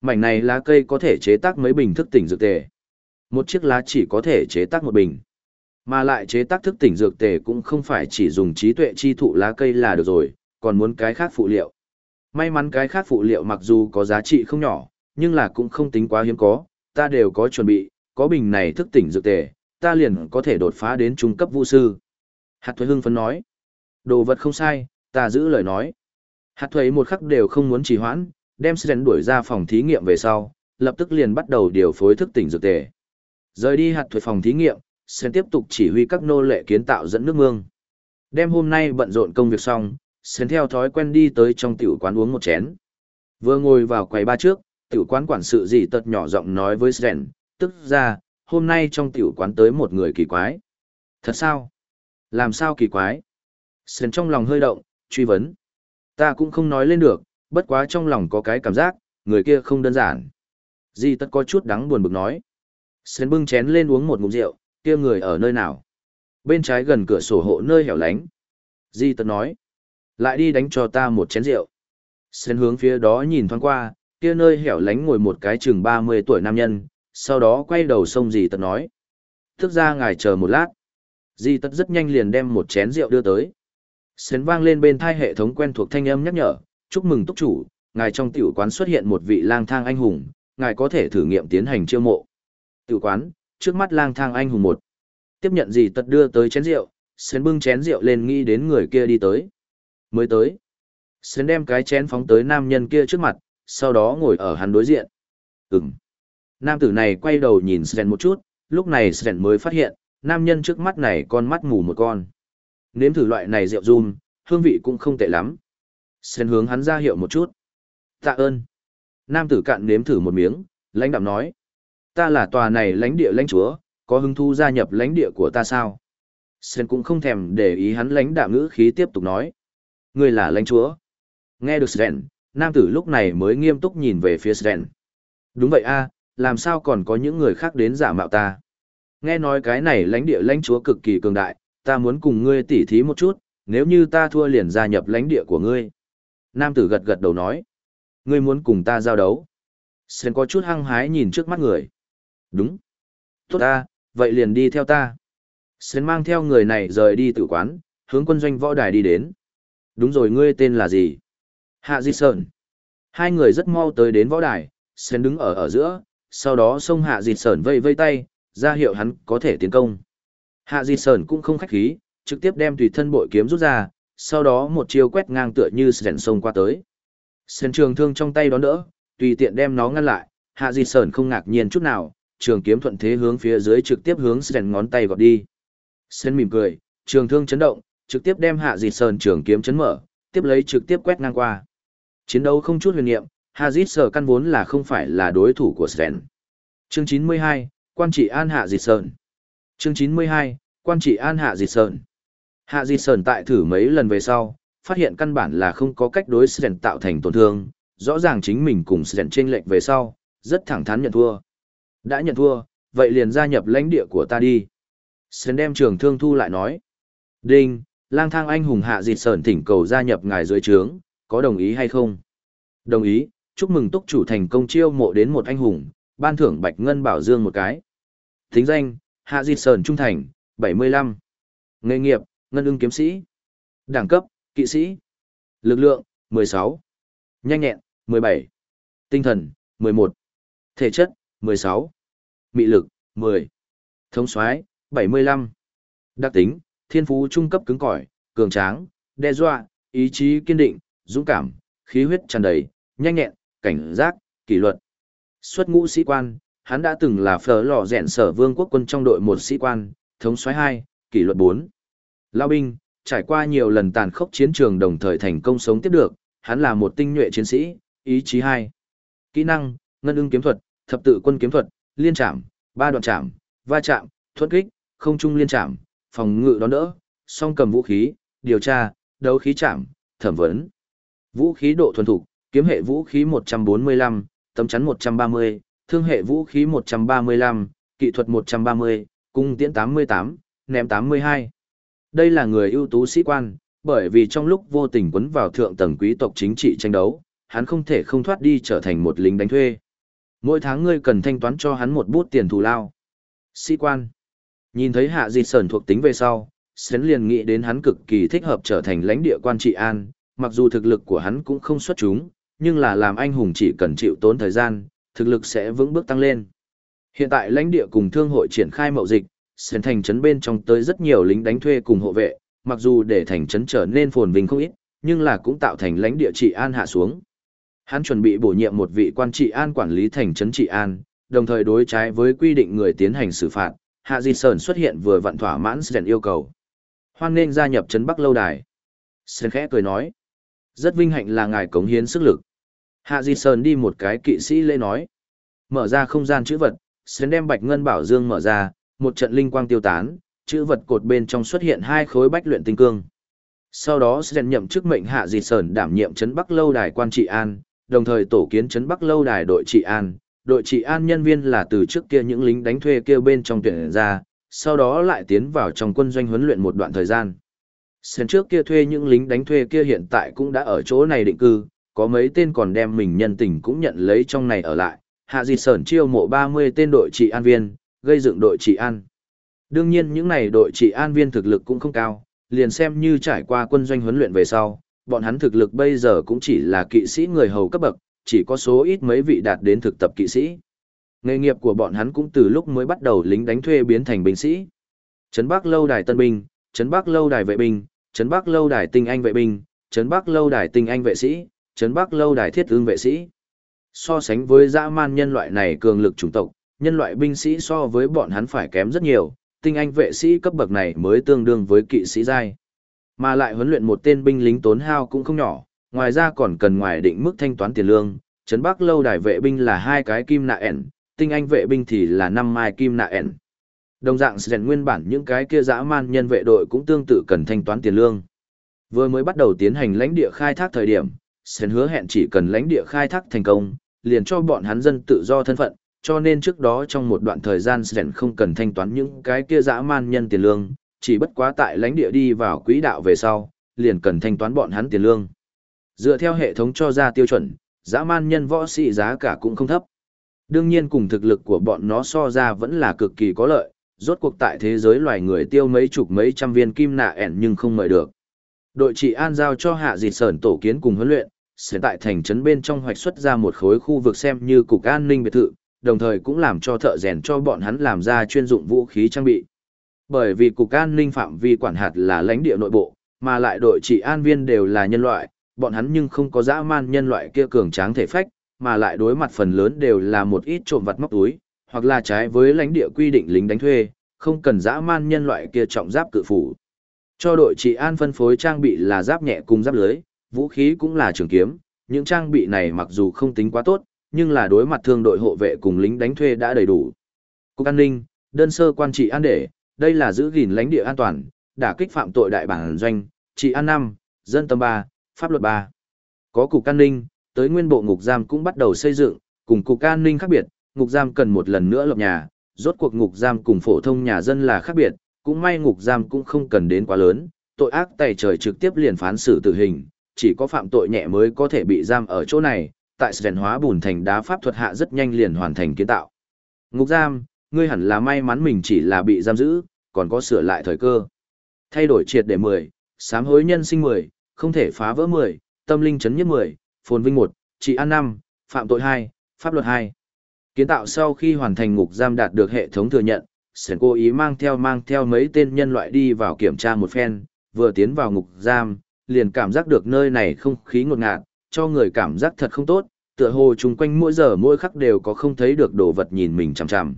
Mảnh này lá cây có thể chế tác mấy bình thức tỉnh dược tề. Một chiếc lá chỉ có thể chế tác một bình. Mà lại chế tác thức tỉnh dược tề cũng không phải chỉ dùng trí tuệ chi thụ lá cây là được rồi, còn muốn cái khác phụ liệu. May mắn cái khác phụ liệu mặc dù có giá trị không nhỏ, nhưng là cũng không tính quá hiếm có, ta đều có chuẩn bị, có bình này thức tỉnh dược tề, ta liền có thể đột phá đến trung cấp vũ sư. Hạt thuế hưng phấn nói, đồ vật không sai, ta giữ lời nói. Hạt thuế một khắc đều không muốn trì hoãn, đem Sren đuổi ra phòng thí nghiệm về sau, lập tức liền bắt đầu điều phối thức tỉnh dược tề. Rời đi hạt thuế phòng thí nghiệm, Sren tiếp tục chỉ huy các nô lệ kiến tạo dẫn nước mương. Đem hôm nay bận rộn công việc xong, Sren theo thói quen đi tới trong tiểu quán uống một chén. Vừa ngồi vào quầy ba trước, tiểu quán quản sự gì tật nhỏ giọng nói với Sren, tức ra, hôm nay trong tiểu quán tới một người kỳ quái. Thật sao? Làm sao kỳ quái? Sren trong lòng hơi động, truy vấn. Ta cũng không nói lên được, bất quá trong lòng có cái cảm giác, người kia không đơn giản. Di tất có chút đắng buồn bực nói. Sến bưng chén lên uống một ngụm rượu, kia người ở nơi nào? Bên trái gần cửa sổ hộ nơi hẻo lánh. Di tất nói. Lại đi đánh cho ta một chén rượu. Sến hướng phía đó nhìn thoáng qua, kia nơi hẻo lánh ngồi một cái chừng 30 tuổi nam nhân, sau đó quay đầu xông Di tật nói. Thức ra ngài chờ một lát. Di tật rất nhanh liền đem một chén rượu đưa tới. Sến vang lên bên thai hệ thống quen thuộc thanh âm nhắc nhở, chúc mừng túc chủ, ngài trong tiểu quán xuất hiện một vị lang thang anh hùng, ngài có thể thử nghiệm tiến hành chiêu mộ. Tiểu quán, trước mắt lang thang anh hùng một. Tiếp nhận gì tật đưa tới chén rượu, Sến bưng chén rượu lên nghĩ đến người kia đi tới. Mới tới. Sến đem cái chén phóng tới nam nhân kia trước mặt, sau đó ngồi ở hắn đối diện. Ừm. Nam tử này quay đầu nhìn Sến một chút, lúc này Sến mới phát hiện, nam nhân trước mắt này con mắt mù một con. Nếm thử loại này rượu rum, hương vị cũng không tệ lắm. Sen hướng hắn ra hiệu một chút. Tạ ơn. Nam tử cạn nếm thử một miếng, lãnh đạm nói. Ta là tòa này lãnh địa lãnh chúa, có hứng thú gia nhập lãnh địa của ta sao? Sen cũng không thèm để ý hắn lãnh đạm ngữ khí tiếp tục nói. Ngươi là lãnh chúa. Nghe được Sen, nam tử lúc này mới nghiêm túc nhìn về phía Sen. Đúng vậy a, làm sao còn có những người khác đến giả mạo ta? Nghe nói cái này lãnh địa lãnh chúa cực kỳ cường đại, ta muốn cùng ngươi tỉ thí một chút, nếu như ta thua liền gia nhập lãnh địa của ngươi. Nam tử gật gật đầu nói. Ngươi muốn cùng ta giao đấu. Sơn có chút hăng hái nhìn trước mắt người. Đúng. Tốt ta, vậy liền đi theo ta. Sơn mang theo người này rời đi tử quán, hướng quân doanh võ đài đi đến. Đúng rồi ngươi tên là gì? Hạ Di Sơn. Hai người rất mau tới đến võ đài, Sơn đứng ở ở giữa, sau đó xông Hạ Di Sơn vây vây tay, ra hiệu hắn có thể tiến công. Hạ Di Sơn cũng không khách khí, trực tiếp đem tùy thân bội kiếm rút ra, sau đó một chiêu quét ngang tựa như sèn sông qua tới. Sèn trường thương trong tay đón đỡ, tùy tiện đem nó ngăn lại, Hạ Di Sơn không ngạc nhiên chút nào, trường kiếm thuận thế hướng phía dưới trực tiếp hướng sèn ngón tay gọt đi. Sèn mỉm cười, trường thương chấn động, trực tiếp đem hạ di sơn trường kiếm chấn mở, tiếp lấy trực tiếp quét ngang qua. Chiến đấu không chút huyền niệm, hạ di sở căn vốn là không phải là đối thủ của Sren. Chương 92, quan trị an hạ di sơn. Chương 92, quan trị an hạ dịch sơn. Hạ Di sơn tại thử mấy lần về sau, phát hiện căn bản là không có cách đối Sren tạo thành tổn thương, rõ ràng chính mình cùng Sren chênh lệch về sau, rất thẳng thắn nhận thua. Đã nhận thua, vậy liền gia nhập lãnh địa của ta đi. Sren đem trường thương thu lại nói. Đinh, lang thang anh hùng hạ Di sơn thỉnh cầu gia nhập ngài dưới trướng, có đồng ý hay không? Đồng ý, chúc mừng túc chủ thành công chiêu mộ đến một anh hùng, ban thưởng bạch ngân bảo dương một cái. Thính danh, hạ Di sơn trung thành, 75. Nghề nghiệp, ngân ưng kiếm sĩ. Đẳng cấp, kỵ sĩ. Lực lượng, 16. Nhanh nhẹn, 17. Tinh thần, 11. Thể chất, 16. Mị lực, 10. Thống soái 75. Đặc tính, thiên phú trung cấp cứng cỏi, cường tráng, đe dọa, ý chí kiên định, dũng cảm, khí huyết tràn đầy, nhanh nhẹn, cảnh giác, kỷ luật. Xuất ngũ sĩ quan, hắn đã từng là phở lò rèn sở vương quốc quân trong đội một sĩ quan, thống soái 2, kỷ luật 4. Lao binh, trải qua nhiều lần tàn khốc chiến trường đồng thời thành công sống tiếp được, hắn là một tinh nhuệ chiến sĩ, ý chí hai. Kỹ năng, ngân ưng kiếm thuật, thập tự quân kiếm thuật, liên chạm, ba đoạn chạm, va chạm, thuẫn kích, không trung liên chạm, phòng ngự đón đỡ, song cầm vũ khí, điều tra, đấu khí chạm, thẩm vấn. Vũ khí độ thuần thục, kiếm hệ vũ khí 145, tấm chắn 130, thương hệ vũ khí 135, kỹ thuật 130, cung tiễn 88, ném 82. Đây là người ưu tú sĩ quan, bởi vì trong lúc vô tình quấn vào thượng tầng quý tộc chính trị tranh đấu, hắn không thể không thoát đi trở thành một lính đánh thuê. Mỗi tháng ngươi cần thanh toán cho hắn một bút tiền thù lao. Sĩ quan. Nhìn thấy hạ dịch sờn thuộc tính về sau, Sến liền nghĩ đến hắn cực kỳ thích hợp trở thành lãnh địa quan trị an, mặc dù thực lực của hắn cũng không xuất chúng, nhưng là làm anh hùng chỉ cần chịu tốn thời gian, thực lực sẽ vững bước tăng lên. Hiện tại lãnh địa cùng thương hội triển khai mậu dịch, Sến thành trấn bên trong tới rất nhiều lính đánh thuê cùng hộ vệ, mặc dù để thành trấn trở nên phồn vinh không ít, nhưng là cũng tạo thành lãnh địa trị an hạ xuống. Hắn chuẩn bị bổ nhiệm một vị quan trị an quản lý thành trấn trị an, đồng thời đối trái với quy định người tiến hành xử phạt. Hạ Di Sơn xuất hiện vừa vặn thỏa mãn Sren yêu cầu. Hoan nên gia nhập trấn Bắc lâu đài. Sren khẽ cười nói, rất vinh hạnh là ngài cống hiến sức lực. Hạ Di Sơn đi một cái kỵ sĩ lễ nói, mở ra không gian chữ vật, Sren đem bạch ngân bảo dương mở ra, một trận linh quang tiêu tán, chữ vật cột bên trong xuất hiện hai khối bách luyện tinh cương. Sau đó Sren nhậm chức mệnh Hạ dị sởn đảm nhiệm trấn Bắc lâu đài quan trị an, đồng thời tổ kiến trấn Bắc lâu đài đội trị an, đội trị an nhân viên là từ trước kia những lính đánh thuê kia bên trong tuyển ra, sau đó lại tiến vào trong quân doanh huấn luyện một đoạn thời gian. Sen trước kia thuê những lính đánh thuê kia hiện tại cũng đã ở chỗ này định cư, có mấy tên còn đem mình nhân tình cũng nhận lấy trong này ở lại. Hạ Di Sởn chiêu mộ 30 tên đội trị an viên, gây dựng đội trị an. Đương nhiên những này đội trị an viên thực lực cũng không cao, liền xem như trải qua quân doanh huấn luyện về sau, bọn hắn thực lực bây giờ cũng chỉ là kỵ sĩ người hầu cấp bậc, chỉ có số ít mấy vị đạt đến thực tập kỵ sĩ. Nghề nghiệp của bọn hắn cũng từ lúc mới bắt đầu lính đánh thuê biến thành binh sĩ. Trấn Bắc lâu đài tân binh, Trấn Bắc lâu đài vệ binh, Trấn Bắc lâu đài tinh anh vệ binh, Trấn Bắc lâu đài tinh anh vệ sĩ, Trấn Bắc lâu đài thiết ương vệ sĩ. So sánh với dã man nhân loại này cường lực chủng tộc, nhân loại binh sĩ so với bọn hắn phải kém rất nhiều, tinh anh vệ sĩ cấp bậc này mới tương đương với kỵ sĩ giai. Mà lại huấn luyện một tên binh lính tốn hao cũng không nhỏ, ngoài ra còn cần ngoài định mức thanh toán tiền lương, Trấn Bắc lâu đài vệ binh là hai cái kim nạ ẻn, tinh anh vệ binh thì là năm mai kim nạ ẻn. Đồng dạng rèn nguyên bản những cái kia dã man nhân vệ đội cũng tương tự cần thanh toán tiền lương. Vừa mới bắt đầu tiến hành lãnh địa khai thác thời điểm, Sen hứa hẹn chỉ cần lãnh địa khai thác thành công, liền cho bọn hắn dân tự do thân phận, cho nên trước đó trong một đoạn thời gian Sren không cần thanh toán những cái kia dã man nhân tiền lương, chỉ bất quá tại lãnh địa đi vào quỹ đạo về sau, liền cần thanh toán bọn hắn tiền lương. Dựa theo hệ thống cho ra tiêu chuẩn, dã man nhân võ sĩ giá cả cũng không thấp. Đương nhiên cùng thực lực của bọn nó so ra vẫn là cực kỳ có lợi, rốt cuộc tại thế giới loài người tiêu mấy chục mấy trăm viên kim nạ ẻn nhưng không mời được. Đội trị an giao cho hạ dịt sởn tổ kiến cùng huấn luyện, sẽ tại thành trấn bên trong hoạch xuất ra một khối khu vực xem như cục an ninh biệt thự, đồng thời cũng làm cho thợ rèn cho bọn hắn làm ra chuyên dụng vũ khí trang bị. Bởi vì cục an ninh phạm vi quản hạt là lãnh địa nội bộ, mà lại đội trị an viên đều là nhân loại, bọn hắn nhưng không có dã man nhân loại kia cường tráng thể phách, mà lại đối mặt phần lớn đều là một ít trộm vặt móc túi, hoặc là trái với lãnh địa quy định lính đánh thuê, không cần dã man nhân loại kia trọng giáp cự phủ. Cho đội trị an phân phối trang bị là giáp nhẹ cùng giáp lưới, vũ khí cũng là trường kiếm, những trang bị này mặc dù không tính quá tốt, nhưng là đối mặt thương đội hộ vệ cùng lính đánh thuê đã đầy đủ. Cục an ninh, đơn sơ quan trị an để, đây là giữ gìn lãnh địa an toàn, đả kích phạm tội đại bản doanh, trị an năm, dân tâm ba, pháp luật ba. Có cục an ninh, tới nguyên bộ ngục giam cũng bắt đầu xây dựng, cùng cục an ninh khác biệt, ngục giam cần một lần nữa lập nhà, rốt cuộc ngục giam cùng phổ thông nhà dân là khác biệt, cũng may ngục giam cũng không cần đến quá lớn, tội ác tày trời trực tiếp liền phán xử tử hình, chỉ có phạm tội nhẹ mới có thể bị giam ở chỗ này, tại rèn hóa bùn thành đá pháp thuật hạ rất nhanh liền hoàn thành kiến tạo. Ngục giam, ngươi hẳn là may mắn mình chỉ là bị giam giữ, còn có sửa lại thời cơ. Thay đổi triệt để 10, sám hối nhân sinh 10, không thể phá vỡ 10, tâm linh chấn nhất 10, phồn vinh 1, trị an 5, phạm tội 2, pháp luật 2. Kiến tạo sau khi hoàn thành ngục giam đạt được hệ thống thừa nhận, Sển cố ý mang theo mang theo mấy tên nhân loại đi vào kiểm tra một phen, vừa tiến vào ngục giam, liền cảm giác được nơi này không khí ngột ngạt, cho người cảm giác thật không tốt, tựa hồ chung quanh mỗi giờ mỗi khắc đều có không thấy được đồ vật nhìn mình chằm chằm.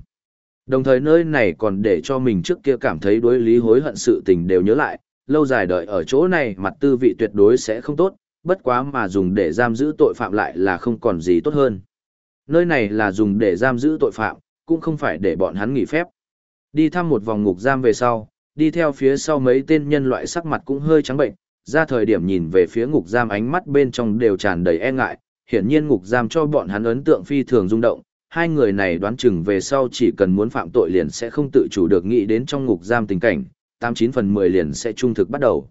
Đồng thời nơi này còn để cho mình trước kia cảm thấy đối lý hối hận sự tình đều nhớ lại, lâu dài đợi ở chỗ này mặt tư vị tuyệt đối sẽ không tốt, bất quá mà dùng để giam giữ tội phạm lại là không còn gì tốt hơn. Nơi này là dùng để giam giữ tội phạm, cũng không phải để bọn hắn nghỉ phép. Đi thăm một vòng ngục giam về sau, đi theo phía sau mấy tên nhân loại sắc mặt cũng hơi trắng bệnh, ra thời điểm nhìn về phía ngục giam ánh mắt bên trong đều tràn đầy e ngại, hiển nhiên ngục giam cho bọn hắn ấn tượng phi thường rung động, hai người này đoán chừng về sau chỉ cần muốn phạm tội liền sẽ không tự chủ được nghĩ đến trong ngục giam tình cảnh, 89 phần 10 liền sẽ trung thực bắt đầu.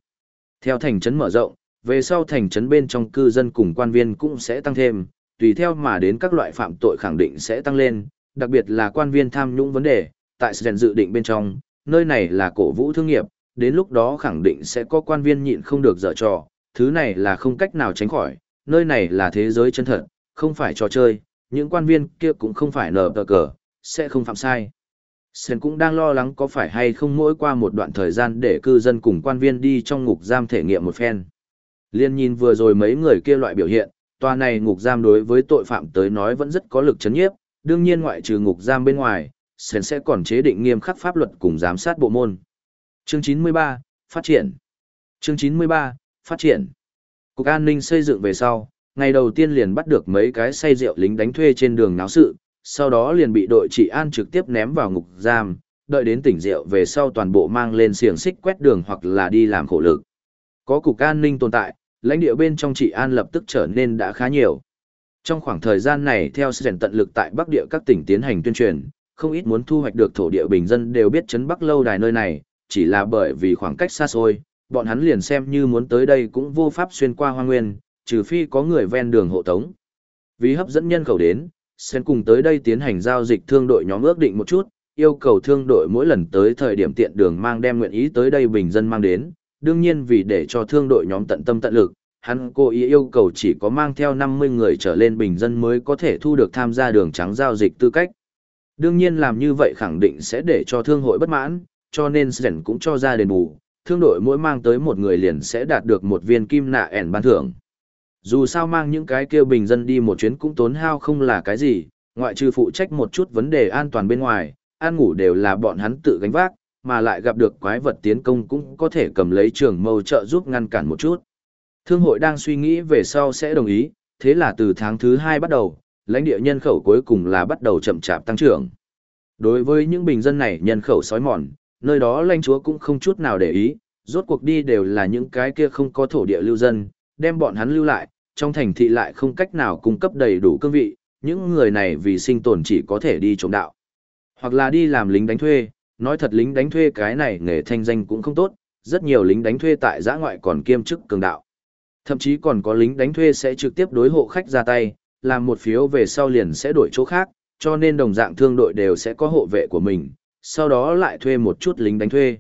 Theo thành trấn mở rộng, về sau thành trấn bên trong cư dân cùng quan viên cũng sẽ tăng thêm, tùy theo mà đến các loại phạm tội khẳng định sẽ tăng lên, đặc biệt là quan viên tham nhũng vấn đề, tại sự dự định bên trong, nơi này là cổ vũ thương nghiệp, đến lúc đó khẳng định sẽ có quan viên nhịn không được dở trò, thứ này là không cách nào tránh khỏi, nơi này là thế giới chân thật, không phải trò chơi, những quan viên kia cũng không phải nở tờ cờ, sẽ không phạm sai. Sơn cũng đang lo lắng có phải hay không mỗi qua một đoạn thời gian để cư dân cùng quan viên đi trong ngục giam thể nghiệm một phen. Liên nhìn vừa rồi mấy người kia loại biểu hiện, tòa này ngục giam đối với tội phạm tới nói vẫn rất có lực chấn nhiếp, đương nhiên ngoại trừ ngục giam bên ngoài, Sơn sẽ còn chế định nghiêm khắc pháp luật cùng giám sát bộ môn. Chương 93, Phát triển Chương 93, Phát triển Cục an ninh xây dựng về sau, ngày đầu tiên liền bắt được mấy cái say rượu lính đánh thuê trên đường náo sự, sau đó liền bị đội trị an trực tiếp ném vào ngục giam, đợi đến tỉnh rượu về sau toàn bộ mang lên xiềng xích quét đường hoặc là đi làm khổ lực. Có cục an ninh tồn tại, lãnh địa bên trong trị an lập tức trở nên đã khá nhiều. Trong khoảng thời gian này theo sự tận lực tại Bắc địa các tỉnh tiến hành tuyên truyền, không ít muốn thu hoạch được thổ địa bình dân đều biết chấn Bắc lâu đài nơi này, chỉ là bởi vì khoảng cách xa xôi, bọn hắn liền xem như muốn tới đây cũng vô pháp xuyên qua hoang nguyên, trừ phi có người ven đường hộ tống. Vì hấp dẫn nhân khẩu đến, Sen cùng tới đây tiến hành giao dịch thương đội nhóm ước định một chút, yêu cầu thương đội mỗi lần tới thời điểm tiện đường mang đem nguyện ý tới đây bình dân mang đến. Đương nhiên vì để cho thương đội nhóm tận tâm tận lực, hắn cố ý yêu cầu chỉ có mang theo 50 người trở lên bình dân mới có thể thu được tham gia đường trắng giao dịch tư cách. Đương nhiên làm như vậy khẳng định sẽ để cho thương hội bất mãn, cho nên Sren cũng cho ra đền bù, thương đội mỗi mang tới một người liền sẽ đạt được một viên kim nạ ẻn ban thưởng. Dù sao mang những cái kia bình dân đi một chuyến cũng tốn hao không là cái gì, ngoại trừ phụ trách một chút vấn đề an toàn bên ngoài, ăn ngủ đều là bọn hắn tự gánh vác, mà lại gặp được quái vật tiến công cũng có thể cầm lấy trường mâu trợ giúp ngăn cản một chút. Thương hội đang suy nghĩ về sau sẽ đồng ý, thế là từ tháng thứ hai bắt đầu, lãnh địa nhân khẩu cuối cùng là bắt đầu chậm chạp tăng trưởng. Đối với những bình dân này nhân khẩu sói mòn, nơi đó lãnh chúa cũng không chút nào để ý, rốt cuộc đi đều là những cái kia không có thổ địa lưu dân, đem bọn hắn lưu lại, trong thành thị lại không cách nào cung cấp đầy đủ cương vị, những người này vì sinh tồn chỉ có thể đi trộm đạo. Hoặc là đi làm lính đánh thuê, nói thật lính đánh thuê cái này nghề thanh danh cũng không tốt, rất nhiều lính đánh thuê tại giã ngoại còn kiêm chức cường đạo. Thậm chí còn có lính đánh thuê sẽ trực tiếp đối hộ khách ra tay, làm một phiếu về sau liền sẽ đổi chỗ khác, cho nên đồng dạng thương đội đều sẽ có hộ vệ của mình, sau đó lại thuê một chút lính đánh thuê.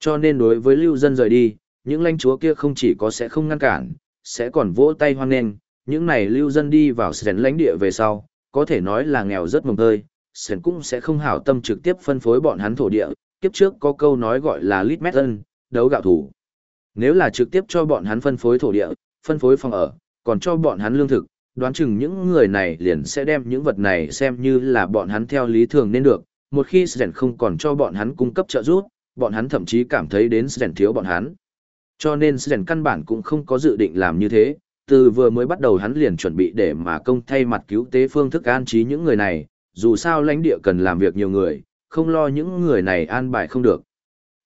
Cho nên đối với lưu dân rời đi, những lãnh chúa kia không chỉ có sẽ không ngăn cản, sẽ còn vỗ tay hoan nghênh, những này lưu dân đi vào sến lãnh địa về sau, có thể nói là nghèo rất mồng tơi, sến cũng sẽ không hảo tâm trực tiếp phân phối bọn hắn thổ địa, kiếp trước có câu nói gọi là lít mét ân, đấu gạo thủ. Nếu là trực tiếp cho bọn hắn phân phối thổ địa, phân phối phòng ở, còn cho bọn hắn lương thực, đoán chừng những người này liền sẽ đem những vật này xem như là bọn hắn theo lý thường nên được, một khi Sren không còn cho bọn hắn cung cấp trợ giúp, bọn hắn thậm chí cảm thấy đến Sren thiếu bọn hắn. Cho nên Sren căn bản cũng không có dự định làm như thế, từ vừa mới bắt đầu hắn liền chuẩn bị để mà công thay mặt cứu tế phương thức an trí những người này, dù sao lãnh địa cần làm việc nhiều người, không lo những người này an bài không được.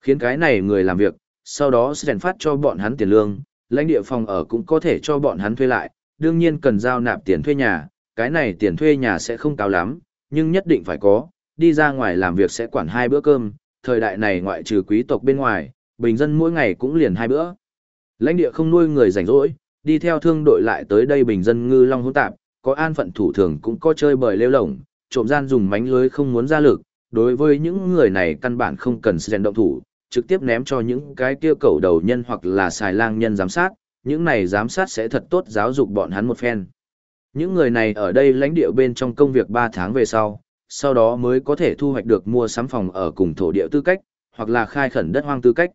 Khiến cái này người làm việc, sau đó Sren phát cho bọn hắn tiền lương, lãnh địa phòng ở cũng có thể cho bọn hắn thuê lại, đương nhiên cần giao nạp tiền thuê nhà, cái này tiền thuê nhà sẽ không cao lắm, nhưng nhất định phải có, đi ra ngoài làm việc sẽ quản hai bữa cơm, thời đại này ngoại trừ quý tộc bên ngoài, bình dân mỗi ngày cũng liền hai bữa. Lãnh địa không nuôi người rảnh rỗi, đi theo thương đội lại tới đây bình dân ngư long hỗn tạp, có an phận thủ thường cũng có chơi bời lêu lổng, trộm gian dùng mánh lưới không muốn ra lực, đối với những người này căn bản không cần rèn động thủ, trực tiếp ném cho những cái kia cầu đầu nhân hoặc là xài lang nhân giám sát, những này giám sát sẽ thật tốt giáo dục bọn hắn một phen. Những người này ở đây lãnh địa bên trong công việc 3 tháng về sau, sau đó mới có thể thu hoạch được mua sắm phòng ở cùng thổ địa tư cách, hoặc là khai khẩn đất hoang tư cách.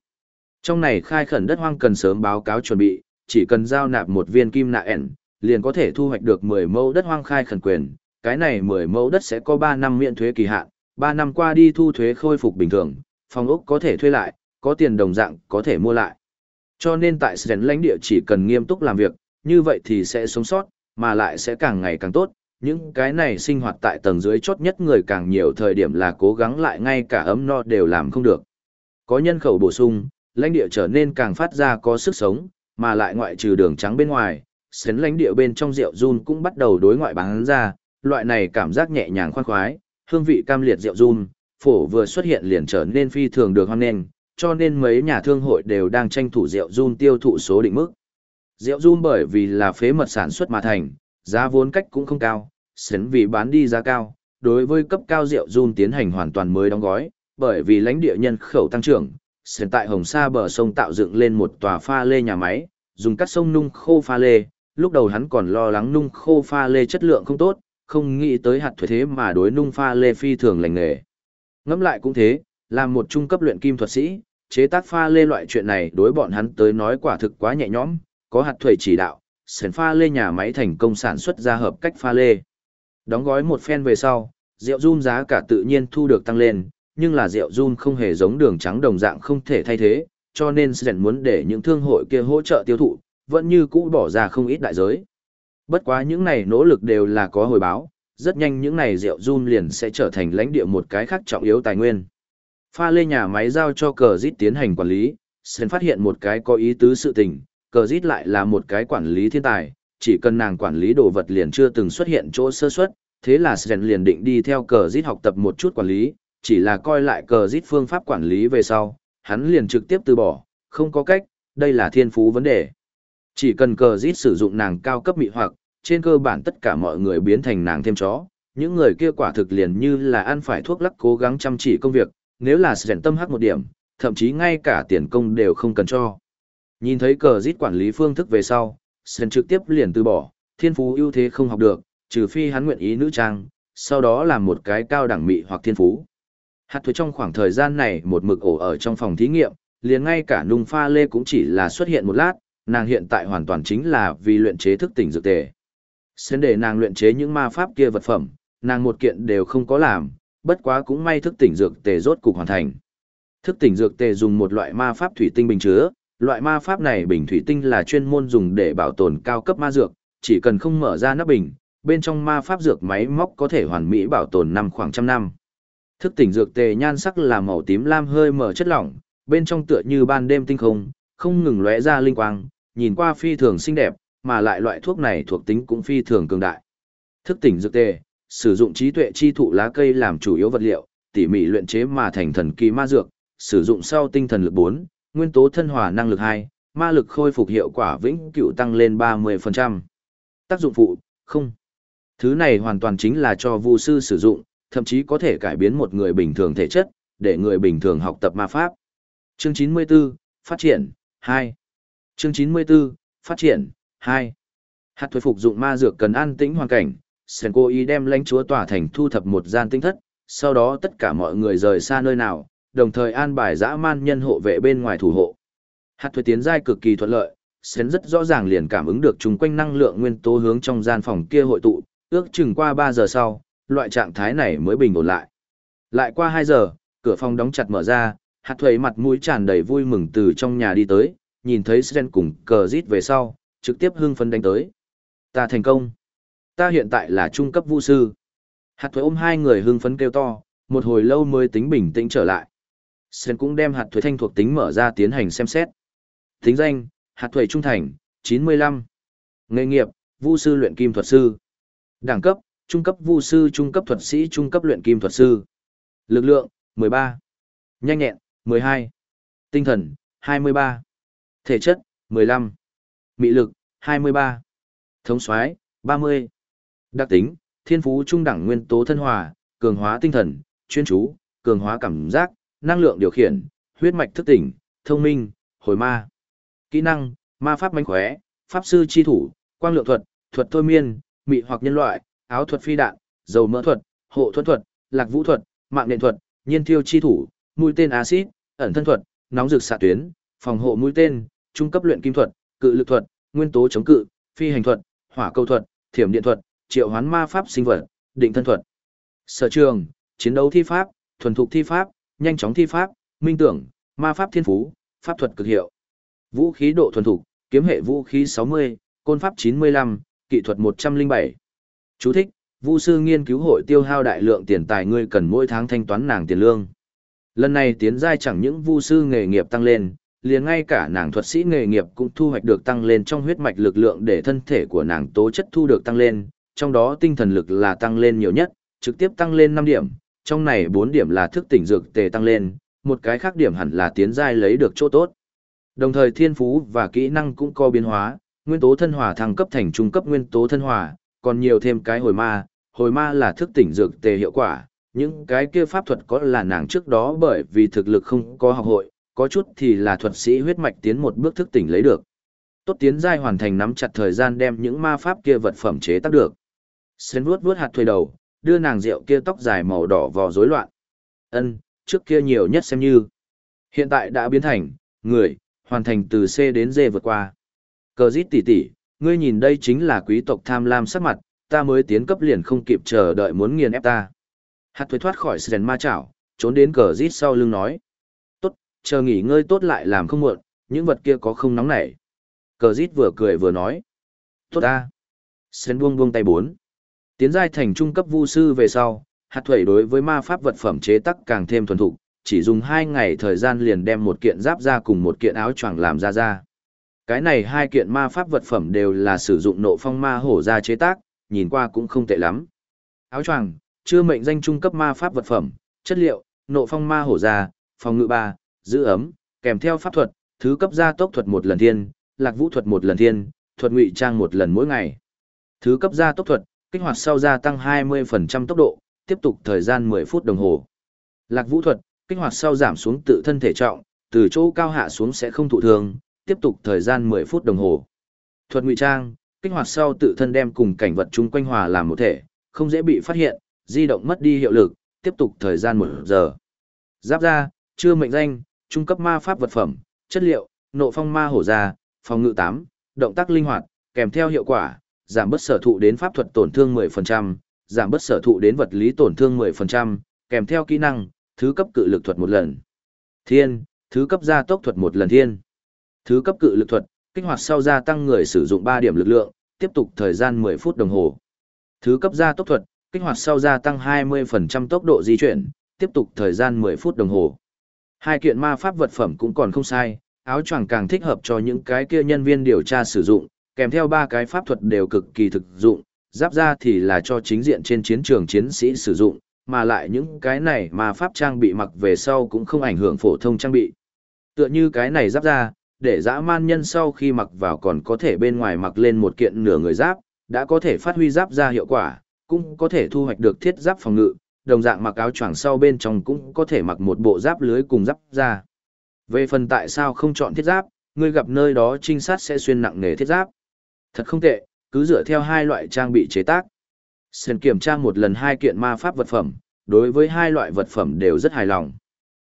Trong này khai khẩn đất hoang cần sớm báo cáo chuẩn bị, chỉ cần giao nạp một viên kim nạ ẻn, liền có thể thu hoạch được 10 mẫu đất hoang khai khẩn quyền. Cái này 10 mẫu đất sẽ có 3 năm miễn thuế kỳ hạn, 3 năm qua đi thu thuế khôi phục bình thường, phòng ốc có thể thuê lại, có tiền đồng dạng có thể mua lại. Cho nên tại Sren lãnh địa chỉ cần nghiêm túc làm việc, như vậy thì sẽ sống sót, mà lại sẽ càng ngày càng tốt. Những cái này sinh hoạt tại tầng dưới chốt nhất người càng nhiều thời điểm là cố gắng lại ngay cả ấm no đều làm không được. Có nhân khẩu bổ sung, lãnh địa trở nên càng phát ra có sức sống, mà lại ngoại trừ đường trắng bên ngoài, sến lãnh địa bên trong rượu run cũng bắt đầu đối ngoại bán ra, loại này cảm giác nhẹ nhàng khoan khoái, hương vị cam liệt rượu run, phổ vừa xuất hiện liền trở nên phi thường được hoan nghênh, cho nên mấy nhà thương hội đều đang tranh thủ rượu run tiêu thụ số định mức. Rượu run bởi vì là phế mật sản xuất mà thành, giá vốn cách cũng không cao, sến vì bán đi giá cao, đối với cấp cao rượu run tiến hành hoàn toàn mới đóng gói, bởi vì lãnh địa nhân khẩu tăng trưởng, sến tại Hồng Sa bờ sông tạo dựng lên một tòa pha lê nhà máy, dùng cắt sông nung khô pha lê, lúc đầu hắn còn lo lắng nung khô pha lê chất lượng không tốt, không nghĩ tới hạt thuế thế mà đối nung pha lê phi thường lành nghề. Ngẫm lại cũng thế, làm một trung cấp luyện kim thuật sĩ, chế tác pha lê loại chuyện này đối bọn hắn tới nói quả thực quá nhẹ nhõm, có hạt thuế chỉ đạo, sển pha lê nhà máy thành công sản xuất ra hợp cách pha lê. Đóng gói một phen về sau, rượu run giá cả tự nhiên thu được tăng lên, nhưng là rượu run không hề giống đường trắng đồng dạng không thể thay thế, cho nên sển muốn để những thương hội kia hỗ trợ tiêu thụ, vẫn như cũ bỏ ra không ít đại giới. Bất quá những này nỗ lực đều là có hồi báo, rất nhanh những này rượu run liền sẽ trở thành lãnh địa một cái khác trọng yếu tài nguyên. Pha lê nhà máy giao cho cờ dít tiến hành quản lý, Sren phát hiện một cái có ý tứ sự tình, cờ dít lại là một cái quản lý thiên tài, chỉ cần nàng quản lý đồ vật liền chưa từng xuất hiện chỗ sơ suất, thế là Sren liền định đi theo cờ dít học tập một chút quản lý, chỉ là coi lại cờ dít phương pháp quản lý về sau, hắn liền trực tiếp từ bỏ, không có cách, đây là thiên phú vấn đề. Chỉ cần cờ dít sử dụng nàng cao cấp mị hoặc, trên cơ bản tất cả mọi người biến thành nàng thêm chó, những người kia quả thực liền như là ăn phải thuốc lắc cố gắng chăm chỉ công việc, nếu là Sren tâm hắc một điểm, thậm chí ngay cả tiền công đều không cần cho. Nhìn thấy cờ dít quản lý phương thức về sau, Sơn trực tiếp liền từ bỏ, thiên phú ưu thế không học được, trừ phi hắn nguyện ý nữ trang, sau đó làm một cái cao đẳng mị hoặc thiên phú. Hạt thuế trong khoảng thời gian này một mực ổ ở trong phòng thí nghiệm, liền ngay cả nung pha lê cũng chỉ là xuất hiện một lát, nàng hiện tại hoàn toàn chính là vì luyện chế thức tỉnh dược tề. Sơn để nàng luyện chế những ma pháp kia vật phẩm, nàng một kiện đều không có làm, bất quá cũng may thức tỉnh dược tề rốt cục hoàn thành. Thức tỉnh dược tề dùng một loại ma pháp thủy tinh bình chứa, loại ma pháp này bình thủy tinh là chuyên môn dùng để bảo tồn cao cấp ma dược, chỉ cần không mở ra nắp bình, bên trong ma pháp dược máy móc có thể hoàn mỹ bảo tồn năm khoảng trăm năm. Thức tỉnh dược tề nhan sắc là màu tím lam hơi mở chất lỏng, bên trong tựa như ban đêm tinh không, không ngừng lóe ra linh quang, nhìn qua phi thường xinh đẹp, mà lại loại thuốc này thuộc tính cũng phi thường cường đại. Thức tỉnh dược tề, sử dụng trí tuệ chi thụ lá cây làm chủ yếu vật liệu, tỉ mỉ luyện chế mà thành thần kỳ ma dược, sử dụng sau tinh thần lực 4, nguyên tố thân hòa năng lực 2, ma lực khôi phục hiệu quả vĩnh cửu tăng lên 30%. Tác dụng phụ, không. Thứ này hoàn toàn chính là cho vu sư sử dụng, thậm chí có thể cải biến một người bình thường thể chất, để người bình thường học tập ma pháp. Chương 94, Phát triển, 2. Chương 94, Phát triển, 2. Hạt thuế phục dụng ma dược cần an tĩnh hoàn cảnh, Sen cô ý đem lãnh chúa tỏa thành thu thập một gian tinh thất, sau đó tất cả mọi người rời xa nơi nào, đồng thời an bài dã man nhân hộ vệ bên ngoài thủ hộ. Hạt thuế tiến giai cực kỳ thuận lợi, Sến rất rõ ràng liền cảm ứng được chung quanh năng lượng nguyên tố hướng trong gian phòng kia hội tụ, ước chừng qua 3 giờ sau, loại trạng thái này mới bình ổn lại. Lại qua 2 giờ, cửa phòng đóng chặt mở ra, hạt thuế mặt mũi tràn đầy vui mừng từ trong nhà đi tới, nhìn thấy Sến cùng cờ rít về sau, trực tiếp hưng phấn đánh tới. Ta thành công. Ta hiện tại là trung cấp vũ sư. Hạt thuế ôm hai người hưng phấn kêu to, một hồi lâu mới tính bình tĩnh trở lại. Sen cũng đem hạt thuế thanh thuộc tính mở ra tiến hành xem xét. Tính danh, hạt thuế trung thành, 95. Nghề nghiệp, vu sư luyện kim thuật sư. Đẳng cấp, trung cấp vu sư trung cấp thuật sĩ trung cấp luyện kim thuật sư. Lực lượng, 13. Nhanh nhẹn, 12. Tinh thần, 23. Thể chất, 15. Mị lực, 23. Thống soái 30. Đặc tính, thiên phú trung đẳng nguyên tố thân hòa, cường hóa tinh thần, chuyên chú, cường hóa cảm giác, năng lượng điều khiển, huyết mạch thức tỉnh, thông minh, hồi ma. Kỹ năng, ma pháp mánh khóe, pháp sư chi thủ, quang lượng thuật, thuật thôi miên, mị hoặc nhân loại, áo thuật phi đạn, dầu mỡ thuật, hộ thuật thuật, lạc vũ thuật, mạng nền thuật, nhiên thiêu chi thủ, mũi tên axit, ẩn thân thuật, nóng rực xạ tuyến, phòng hộ mũi tên, trung cấp luyện kim thuật, cự lực thuật, nguyên tố chống cự, phi hành thuật, hỏa câu thuật, thiểm điện thuật, triệu hoán ma pháp sinh vật, định thân thuật. Sở trường, chiến đấu thi pháp, thuần thục thi pháp, nhanh chóng thi pháp, minh tưởng, ma pháp thiên phú, pháp thuật cực hiệu. Vũ khí độ thuần thục, kiếm hệ vũ khí 60, côn pháp 95, kỹ thuật 107. Chú thích, Vu sư nghiên cứu hội tiêu hao đại lượng tiền tài ngươi cần mỗi tháng thanh toán nàng tiền lương. Lần này tiến giai chẳng những vu sư nghề nghiệp tăng lên, liền ngay cả nàng thuật sĩ nghề nghiệp cũng thu hoạch được tăng lên trong huyết mạch lực lượng để thân thể của nàng tố chất thu được tăng lên, trong đó tinh thần lực là tăng lên nhiều nhất, trực tiếp tăng lên 5 điểm, trong này 4 điểm là thức tỉnh dược tề tăng lên, một cái khác điểm hẳn là tiến giai lấy được chỗ tốt. Đồng thời thiên phú và kỹ năng cũng có biến hóa, nguyên tố thân hỏa thăng cấp thành trung cấp nguyên tố thân hỏa còn nhiều thêm cái hồi ma, hồi ma là thức tỉnh dược tề hiệu quả, những cái kia pháp thuật có là nàng trước đó bởi vì thực lực không có học hội, có chút thì là thuật sĩ huyết mạch tiến một bước thức tỉnh lấy được. Tốt tiến giai hoàn thành nắm chặt thời gian đem những ma pháp kia vật phẩm chế tác được. Sến vuốt vuốt hạt thuê đầu, đưa nàng rượu kia tóc dài màu đỏ vò rối loạn. Ân, trước kia nhiều nhất xem như. Hiện tại đã biến thành, người, hoàn thành từ C đến D vượt qua. Cờ dít tỉ tỉ, ngươi nhìn đây chính là quý tộc tham lam sắc mặt, ta mới tiến cấp liền không kịp chờ đợi muốn nghiền ép ta. Hạt thuế thoát khỏi sền ma chảo, trốn đến cờ rít sau lưng nói. Tốt, chờ nghỉ ngơi tốt lại làm không muộn, những vật kia có không nóng nảy. Cờ rít vừa cười vừa nói. Tốt ta. Sền buông buông tay bốn. Tiến giai thành trung cấp vu sư về sau, hạt thuẩy đối với ma pháp vật phẩm chế tắc càng thêm thuần thục, chỉ dùng hai ngày thời gian liền đem một kiện giáp ra cùng một kiện áo choàng làm ra ra. Cái này hai kiện ma pháp vật phẩm đều là sử dụng nộ phong ma hổ ra chế tác, nhìn qua cũng không tệ lắm. Áo choàng, chưa mệnh danh trung cấp ma pháp vật phẩm, chất liệu, nộ phong ma hổ ra, phòng ngự ba, giữ ấm, kèm theo pháp thuật, thứ cấp gia tốc thuật một lần thiên, lạc vũ thuật một lần thiên, thuật ngụy trang một lần mỗi ngày. Thứ cấp gia tốc thuật, kích hoạt sau gia tăng 20% tốc độ, tiếp tục thời gian 10 phút đồng hồ. Lạc vũ thuật, kích hoạt sau giảm xuống tự thân thể trọng, từ chỗ cao hạ xuống sẽ không thụ thương, tiếp tục thời gian 10 phút đồng hồ. Thuật ngụy trang, kích hoạt sau tự thân đem cùng cảnh vật chung quanh hòa làm một thể, không dễ bị phát hiện, di động mất đi hiệu lực, tiếp tục thời gian 1 giờ. Giáp ra, chưa mệnh danh, trung cấp ma pháp vật phẩm, chất liệu, nộ phong ma hổ ra, phòng ngự 8, động tác linh hoạt, kèm theo hiệu quả, giảm bất sở thụ đến pháp thuật tổn thương 10%, giảm bất sở thụ đến vật lý tổn thương 10%, kèm theo kỹ năng, thứ cấp cự lực thuật một lần. Thiên, thứ cấp gia tốc thuật một lần thiên. Thứ cấp cự lực thuật, kích hoạt sau gia tăng người sử dụng 3 điểm lực lượng, tiếp tục thời gian 10 phút đồng hồ. Thứ cấp gia tốc thuật, kích hoạt sau gia tăng 20% tốc độ di chuyển, tiếp tục thời gian 10 phút đồng hồ. Hai kiện ma pháp vật phẩm cũng còn không sai, áo choàng càng thích hợp cho những cái kia nhân viên điều tra sử dụng, kèm theo ba cái pháp thuật đều cực kỳ thực dụng, giáp ra thì là cho chính diện trên chiến trường chiến sĩ sử dụng, mà lại những cái này mà pháp trang bị mặc về sau cũng không ảnh hưởng phổ thông trang bị. Tựa như cái này giáp ra, để dã man nhân sau khi mặc vào còn có thể bên ngoài mặc lên một kiện nửa người giáp, đã có thể phát huy giáp ra hiệu quả, cũng có thể thu hoạch được thiết giáp phòng ngự, đồng dạng mặc áo choàng sau bên trong cũng có thể mặc một bộ giáp lưới cùng giáp ra. Về phần tại sao không chọn thiết giáp, người gặp nơi đó trinh sát sẽ xuyên nặng nghề thiết giáp. Thật không tệ, cứ dựa theo hai loại trang bị chế tác. Sơn kiểm tra một lần hai kiện ma pháp vật phẩm, đối với hai loại vật phẩm đều rất hài lòng.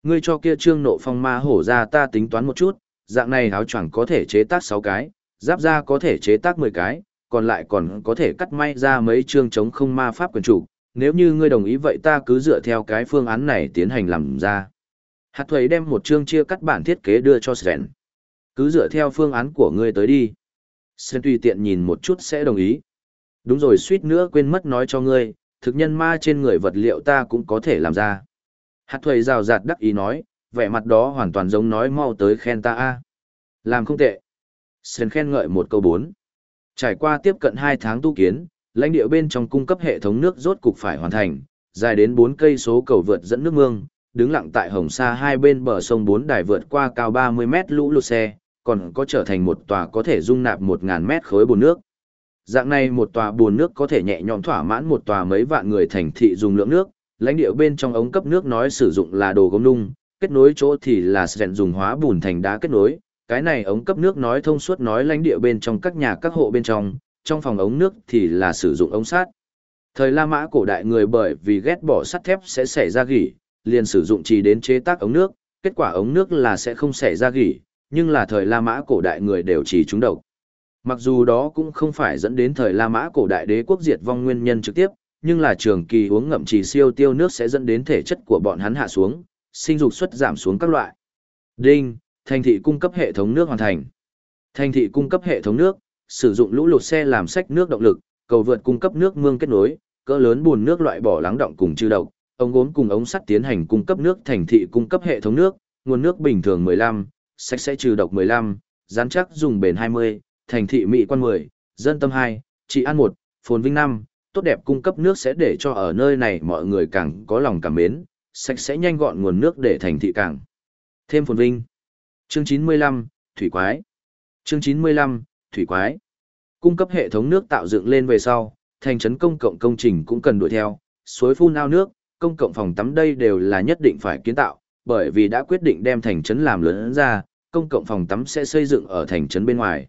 Ngươi cho kia trương nộ phong ma hổ ra ta tính toán một chút, dạng này áo choàng có thể chế tác 6 cái, giáp da có thể chế tác 10 cái, còn lại còn có thể cắt may ra mấy chương chống không ma pháp quyền chủ. Nếu như ngươi đồng ý vậy ta cứ dựa theo cái phương án này tiến hành làm ra. Hạt thuế đem một chương chia cắt bản thiết kế đưa cho Sren. Cứ dựa theo phương án của ngươi tới đi. Sơn tùy tiện nhìn một chút sẽ đồng ý. Đúng rồi suýt nữa quên mất nói cho ngươi, thực nhân ma trên người vật liệu ta cũng có thể làm ra. Hạt thuầy rào rạt đắc ý nói, vẻ mặt đó hoàn toàn giống nói mau tới khen ta a. Làm không tệ. Sơn khen ngợi một câu bốn. Trải qua tiếp cận 2 tháng tu kiến, lãnh địa bên trong cung cấp hệ thống nước rốt cục phải hoàn thành, dài đến 4 cây số cầu vượt dẫn nước mương, đứng lặng tại hồng sa hai bên bờ sông bốn đài vượt qua cao 30 mét lũ lụt xe, còn có trở thành một tòa có thể dung nạp 1.000 mét khối bồn nước. Dạng này một tòa bồn nước có thể nhẹ nhõm thỏa mãn một tòa mấy vạn người thành thị dùng lượng nước, lãnh địa bên trong ống cấp nước nói sử dụng là đồ gốm nung, kết nối chỗ thì là sẹn dùng hóa bùn thành đá kết nối, cái này ống cấp nước nói thông suốt nói lãnh địa bên trong các nhà các hộ bên trong, trong phòng ống nước thì là sử dụng ống sắt. Thời La Mã cổ đại người bởi vì ghét bỏ sắt thép sẽ xảy ra gỉ, liền sử dụng chỉ đến chế tác ống nước, kết quả ống nước là sẽ không xảy ra gỉ, nhưng là thời La Mã cổ đại người đều chỉ trúng độc. Mặc dù đó cũng không phải dẫn đến thời La Mã cổ đại đế quốc diệt vong nguyên nhân trực tiếp, nhưng là trường kỳ uống ngậm trì siêu tiêu nước sẽ dẫn đến thể chất của bọn hắn hạ xuống, sinh dục suất giảm xuống các loại. Đinh, thành thị cung cấp hệ thống nước hoàn thành. Thành thị cung cấp hệ thống nước, sử dụng lũ lụt xe làm sách nước động lực, cầu vượt cung cấp nước mương kết nối, cỡ lớn buồn nước loại bỏ lắng động cùng trừ độc, ống gốm cùng ống sắt tiến hành cung cấp nước thành thị cung cấp hệ thống nước, nguồn nước bình thường 15, sạch sẽ trừ độc 15, gián chắc dùng bền 20, thành thị mỹ quan 10, dân tâm 2, trị an 1, phồn vinh 5, tốt đẹp cung cấp nước sẽ để cho ở nơi này mọi người càng có lòng cảm mến, sạch sẽ nhanh gọn nguồn nước để thành thị càng thêm phồn vinh. Chương 95, Thủy Quái Chương 95, Thủy Quái Cung cấp hệ thống nước tạo dựng lên về sau, thành trấn công cộng công trình cũng cần đuổi theo, suối phun ao nước, công cộng phòng tắm đây đều là nhất định phải kiến tạo, bởi vì đã quyết định đem thành trấn làm lớn ra, công cộng phòng tắm sẽ xây dựng ở thành trấn bên ngoài.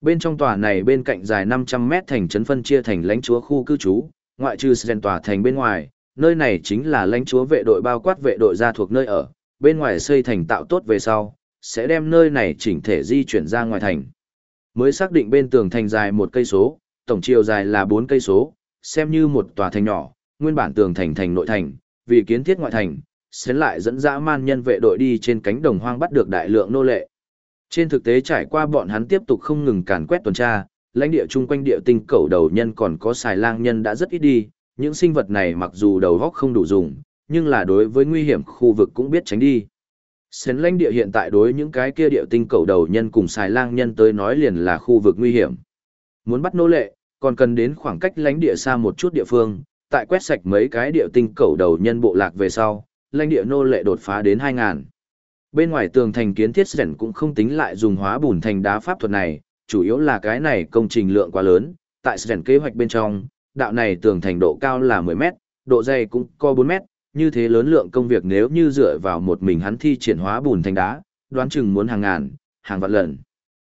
Bên trong tòa này bên cạnh dài 500 mét thành trấn phân chia thành lãnh chúa khu cư trú, ngoại trừ sen tòa thành bên ngoài, nơi này chính là lãnh chúa vệ đội bao quát vệ đội gia thuộc nơi ở, bên ngoài xây thành tạo tốt về sau, sẽ đem nơi này chỉnh thể di chuyển ra ngoài thành. Mới xác định bên tường thành dài một cây số, tổng chiều dài là 4 cây số, xem như một tòa thành nhỏ, nguyên bản tường thành thành nội thành, vì kiến thiết ngoại thành, Xến lại dẫn dã man nhân vệ đội đi trên cánh đồng hoang bắt được đại lượng nô lệ. Trên thực tế trải qua bọn hắn tiếp tục không ngừng càn quét tuần tra, lãnh địa chung quanh địa tinh cầu đầu nhân còn có xài lang nhân đã rất ít đi, những sinh vật này mặc dù đầu góc không đủ dùng, nhưng là đối với nguy hiểm khu vực cũng biết tránh đi. Xến lãnh địa hiện tại đối những cái kia địa tinh cầu đầu nhân cùng xài lang nhân tới nói liền là khu vực nguy hiểm. Muốn bắt nô lệ, còn cần đến khoảng cách lãnh địa xa một chút địa phương, tại quét sạch mấy cái địa tinh cầu đầu nhân bộ lạc về sau, lãnh địa nô lệ đột phá đến 2.000. Bên ngoài tường thành kiến thiết rèn cũng không tính lại dùng hóa bùn thành đá pháp thuật này, chủ yếu là cái này công trình lượng quá lớn, tại rèn kế hoạch bên trong, đạo này tường thành độ cao là 10 mét, độ dày cũng có 4 mét, như thế lớn lượng công việc nếu như dựa vào một mình hắn thi triển hóa bùn thành đá, đoán chừng muốn hàng ngàn, hàng vạn lần.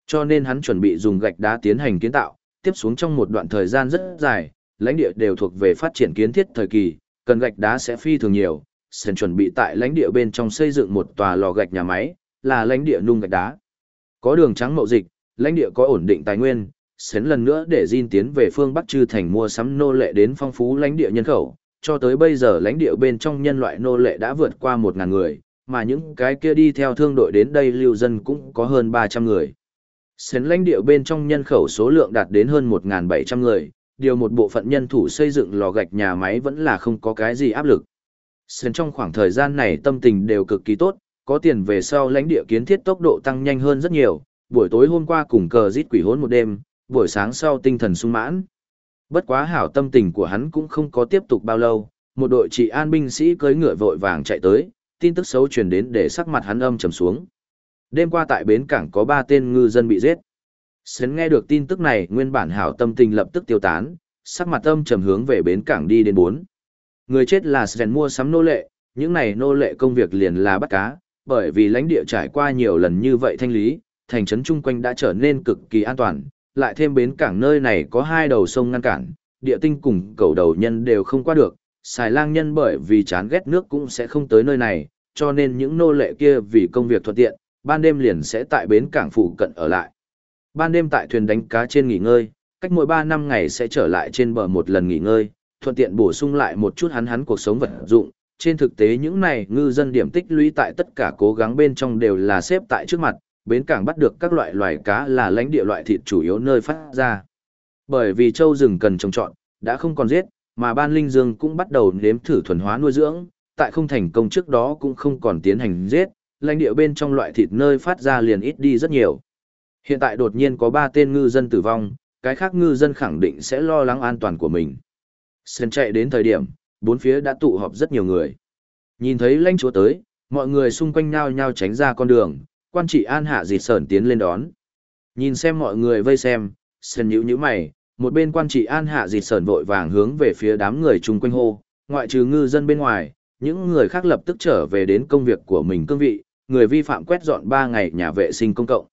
Cho nên hắn chuẩn bị dùng gạch đá tiến hành kiến tạo, tiếp xuống trong một đoạn thời gian rất dài, lãnh địa đều thuộc về phát triển kiến thiết thời kỳ, cần gạch đá sẽ phi thường nhiều, Sen chuẩn bị tại lãnh địa bên trong xây dựng một tòa lò gạch nhà máy, là lãnh địa nung gạch đá. Có đường trắng mậu dịch, lãnh địa có ổn định tài nguyên, sến lần nữa để Jin tiến về phương Bắc Trư thành mua sắm nô lệ đến phong phú lãnh địa nhân khẩu, cho tới bây giờ lãnh địa bên trong nhân loại nô lệ đã vượt qua 1.000 người, mà những cái kia đi theo thương đội đến đây lưu dân cũng có hơn 300 người. Sến lãnh địa bên trong nhân khẩu số lượng đạt đến hơn 1.700 người, điều một bộ phận nhân thủ xây dựng lò gạch nhà máy vẫn là không có cái gì áp lực. Sơn trong khoảng thời gian này tâm tình đều cực kỳ tốt, có tiền về sau lãnh địa kiến thiết tốc độ tăng nhanh hơn rất nhiều, buổi tối hôm qua cùng cờ giết quỷ hốn một đêm, buổi sáng sau tinh thần sung mãn. Bất quá hảo tâm tình của hắn cũng không có tiếp tục bao lâu, một đội trị an binh sĩ cưỡi ngựa vội vàng chạy tới, tin tức xấu truyền đến để sắc mặt hắn âm trầm xuống. Đêm qua tại bến cảng có ba tên ngư dân bị giết. Sến nghe được tin tức này, nguyên bản hảo tâm tình lập tức tiêu tán, sắc mặt âm trầm hướng về bến cảng đi đến bốn. Người chết là Sren mua sắm nô lệ, những này nô lệ công việc liền là bắt cá, bởi vì lãnh địa trải qua nhiều lần như vậy thanh lý, thành trấn chung quanh đã trở nên cực kỳ an toàn, lại thêm bến cảng nơi này có hai đầu sông ngăn cản, địa tinh cùng cầu đầu nhân đều không qua được, xài lang nhân bởi vì chán ghét nước cũng sẽ không tới nơi này, cho nên những nô lệ kia vì công việc thuận tiện, ban đêm liền sẽ tại bến cảng phụ cận ở lại. Ban đêm tại thuyền đánh cá trên nghỉ ngơi, cách mỗi 3 năm ngày sẽ trở lại trên bờ một lần nghỉ ngơi, thuận tiện bổ sung lại một chút hắn hắn cuộc sống vật dụng. Trên thực tế những này ngư dân điểm tích lũy tại tất cả cố gắng bên trong đều là xếp tại trước mặt, bến cảng bắt được các loại loài cá là lãnh địa loại thịt chủ yếu nơi phát ra. Bởi vì châu rừng cần trồng trọt, đã không còn giết, mà ban linh dương cũng bắt đầu nếm thử thuần hóa nuôi dưỡng, tại không thành công trước đó cũng không còn tiến hành giết, lãnh địa bên trong loại thịt nơi phát ra liền ít đi rất nhiều. Hiện tại đột nhiên có ba tên ngư dân tử vong, cái khác ngư dân khẳng định sẽ lo lắng an toàn của mình. Sơn chạy đến thời điểm, bốn phía đã tụ họp rất nhiều người. Nhìn thấy lãnh chúa tới, mọi người xung quanh nhau nhau tránh ra con đường, quan trị an hạ dịt sởn tiến lên đón. Nhìn xem mọi người vây xem, Sơn nhíu nhíu mày, một bên quan trị an hạ dịt sởn vội vàng hướng về phía đám người chung quanh hô, ngoại trừ ngư dân bên ngoài, những người khác lập tức trở về đến công việc của mình cương vị, người vi phạm quét dọn 3 ngày nhà vệ sinh công cộng.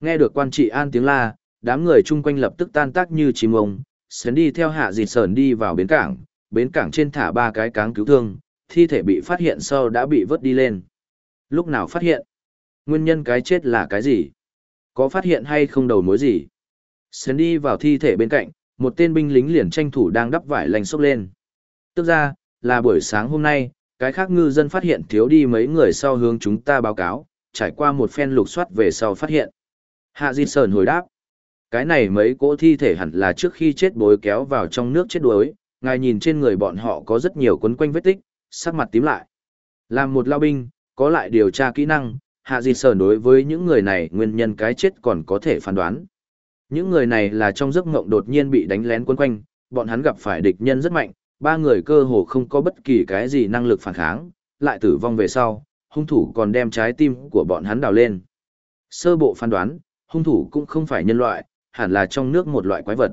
Nghe được quan trị an tiếng la, đám người chung quanh lập tức tan tác như chim ông, sến đi theo hạ dịt sờn đi vào bến cảng, bến cảng trên thả ba cái cáng cứu thương, thi thể bị phát hiện sau đã bị vớt đi lên. Lúc nào phát hiện? Nguyên nhân cái chết là cái gì? Có phát hiện hay không đầu mối gì? Sến đi vào thi thể bên cạnh, một tên binh lính liền tranh thủ đang đắp vải lành xốc lên. Tức ra, là buổi sáng hôm nay, cái khác ngư dân phát hiện thiếu đi mấy người sau hướng chúng ta báo cáo, trải qua một phen lục soát về sau phát hiện. Hạ Di Sơn hồi đáp, cái này mấy cỗ thi thể hẳn là trước khi chết bối kéo vào trong nước chết đuối, ngài nhìn trên người bọn họ có rất nhiều quấn quanh vết tích, sắc mặt tím lại. Làm một lao binh, có lại điều tra kỹ năng, Hạ Di sờn đối với những người này nguyên nhân cái chết còn có thể phán đoán. Những người này là trong giấc ngộng đột nhiên bị đánh lén quấn quanh, bọn hắn gặp phải địch nhân rất mạnh, ba người cơ hồ không có bất kỳ cái gì năng lực phản kháng, lại tử vong về sau, hung thủ còn đem trái tim của bọn hắn đào lên. Sơ bộ phán đoán, hung thủ cũng không phải nhân loại, hẳn là trong nước một loại quái vật.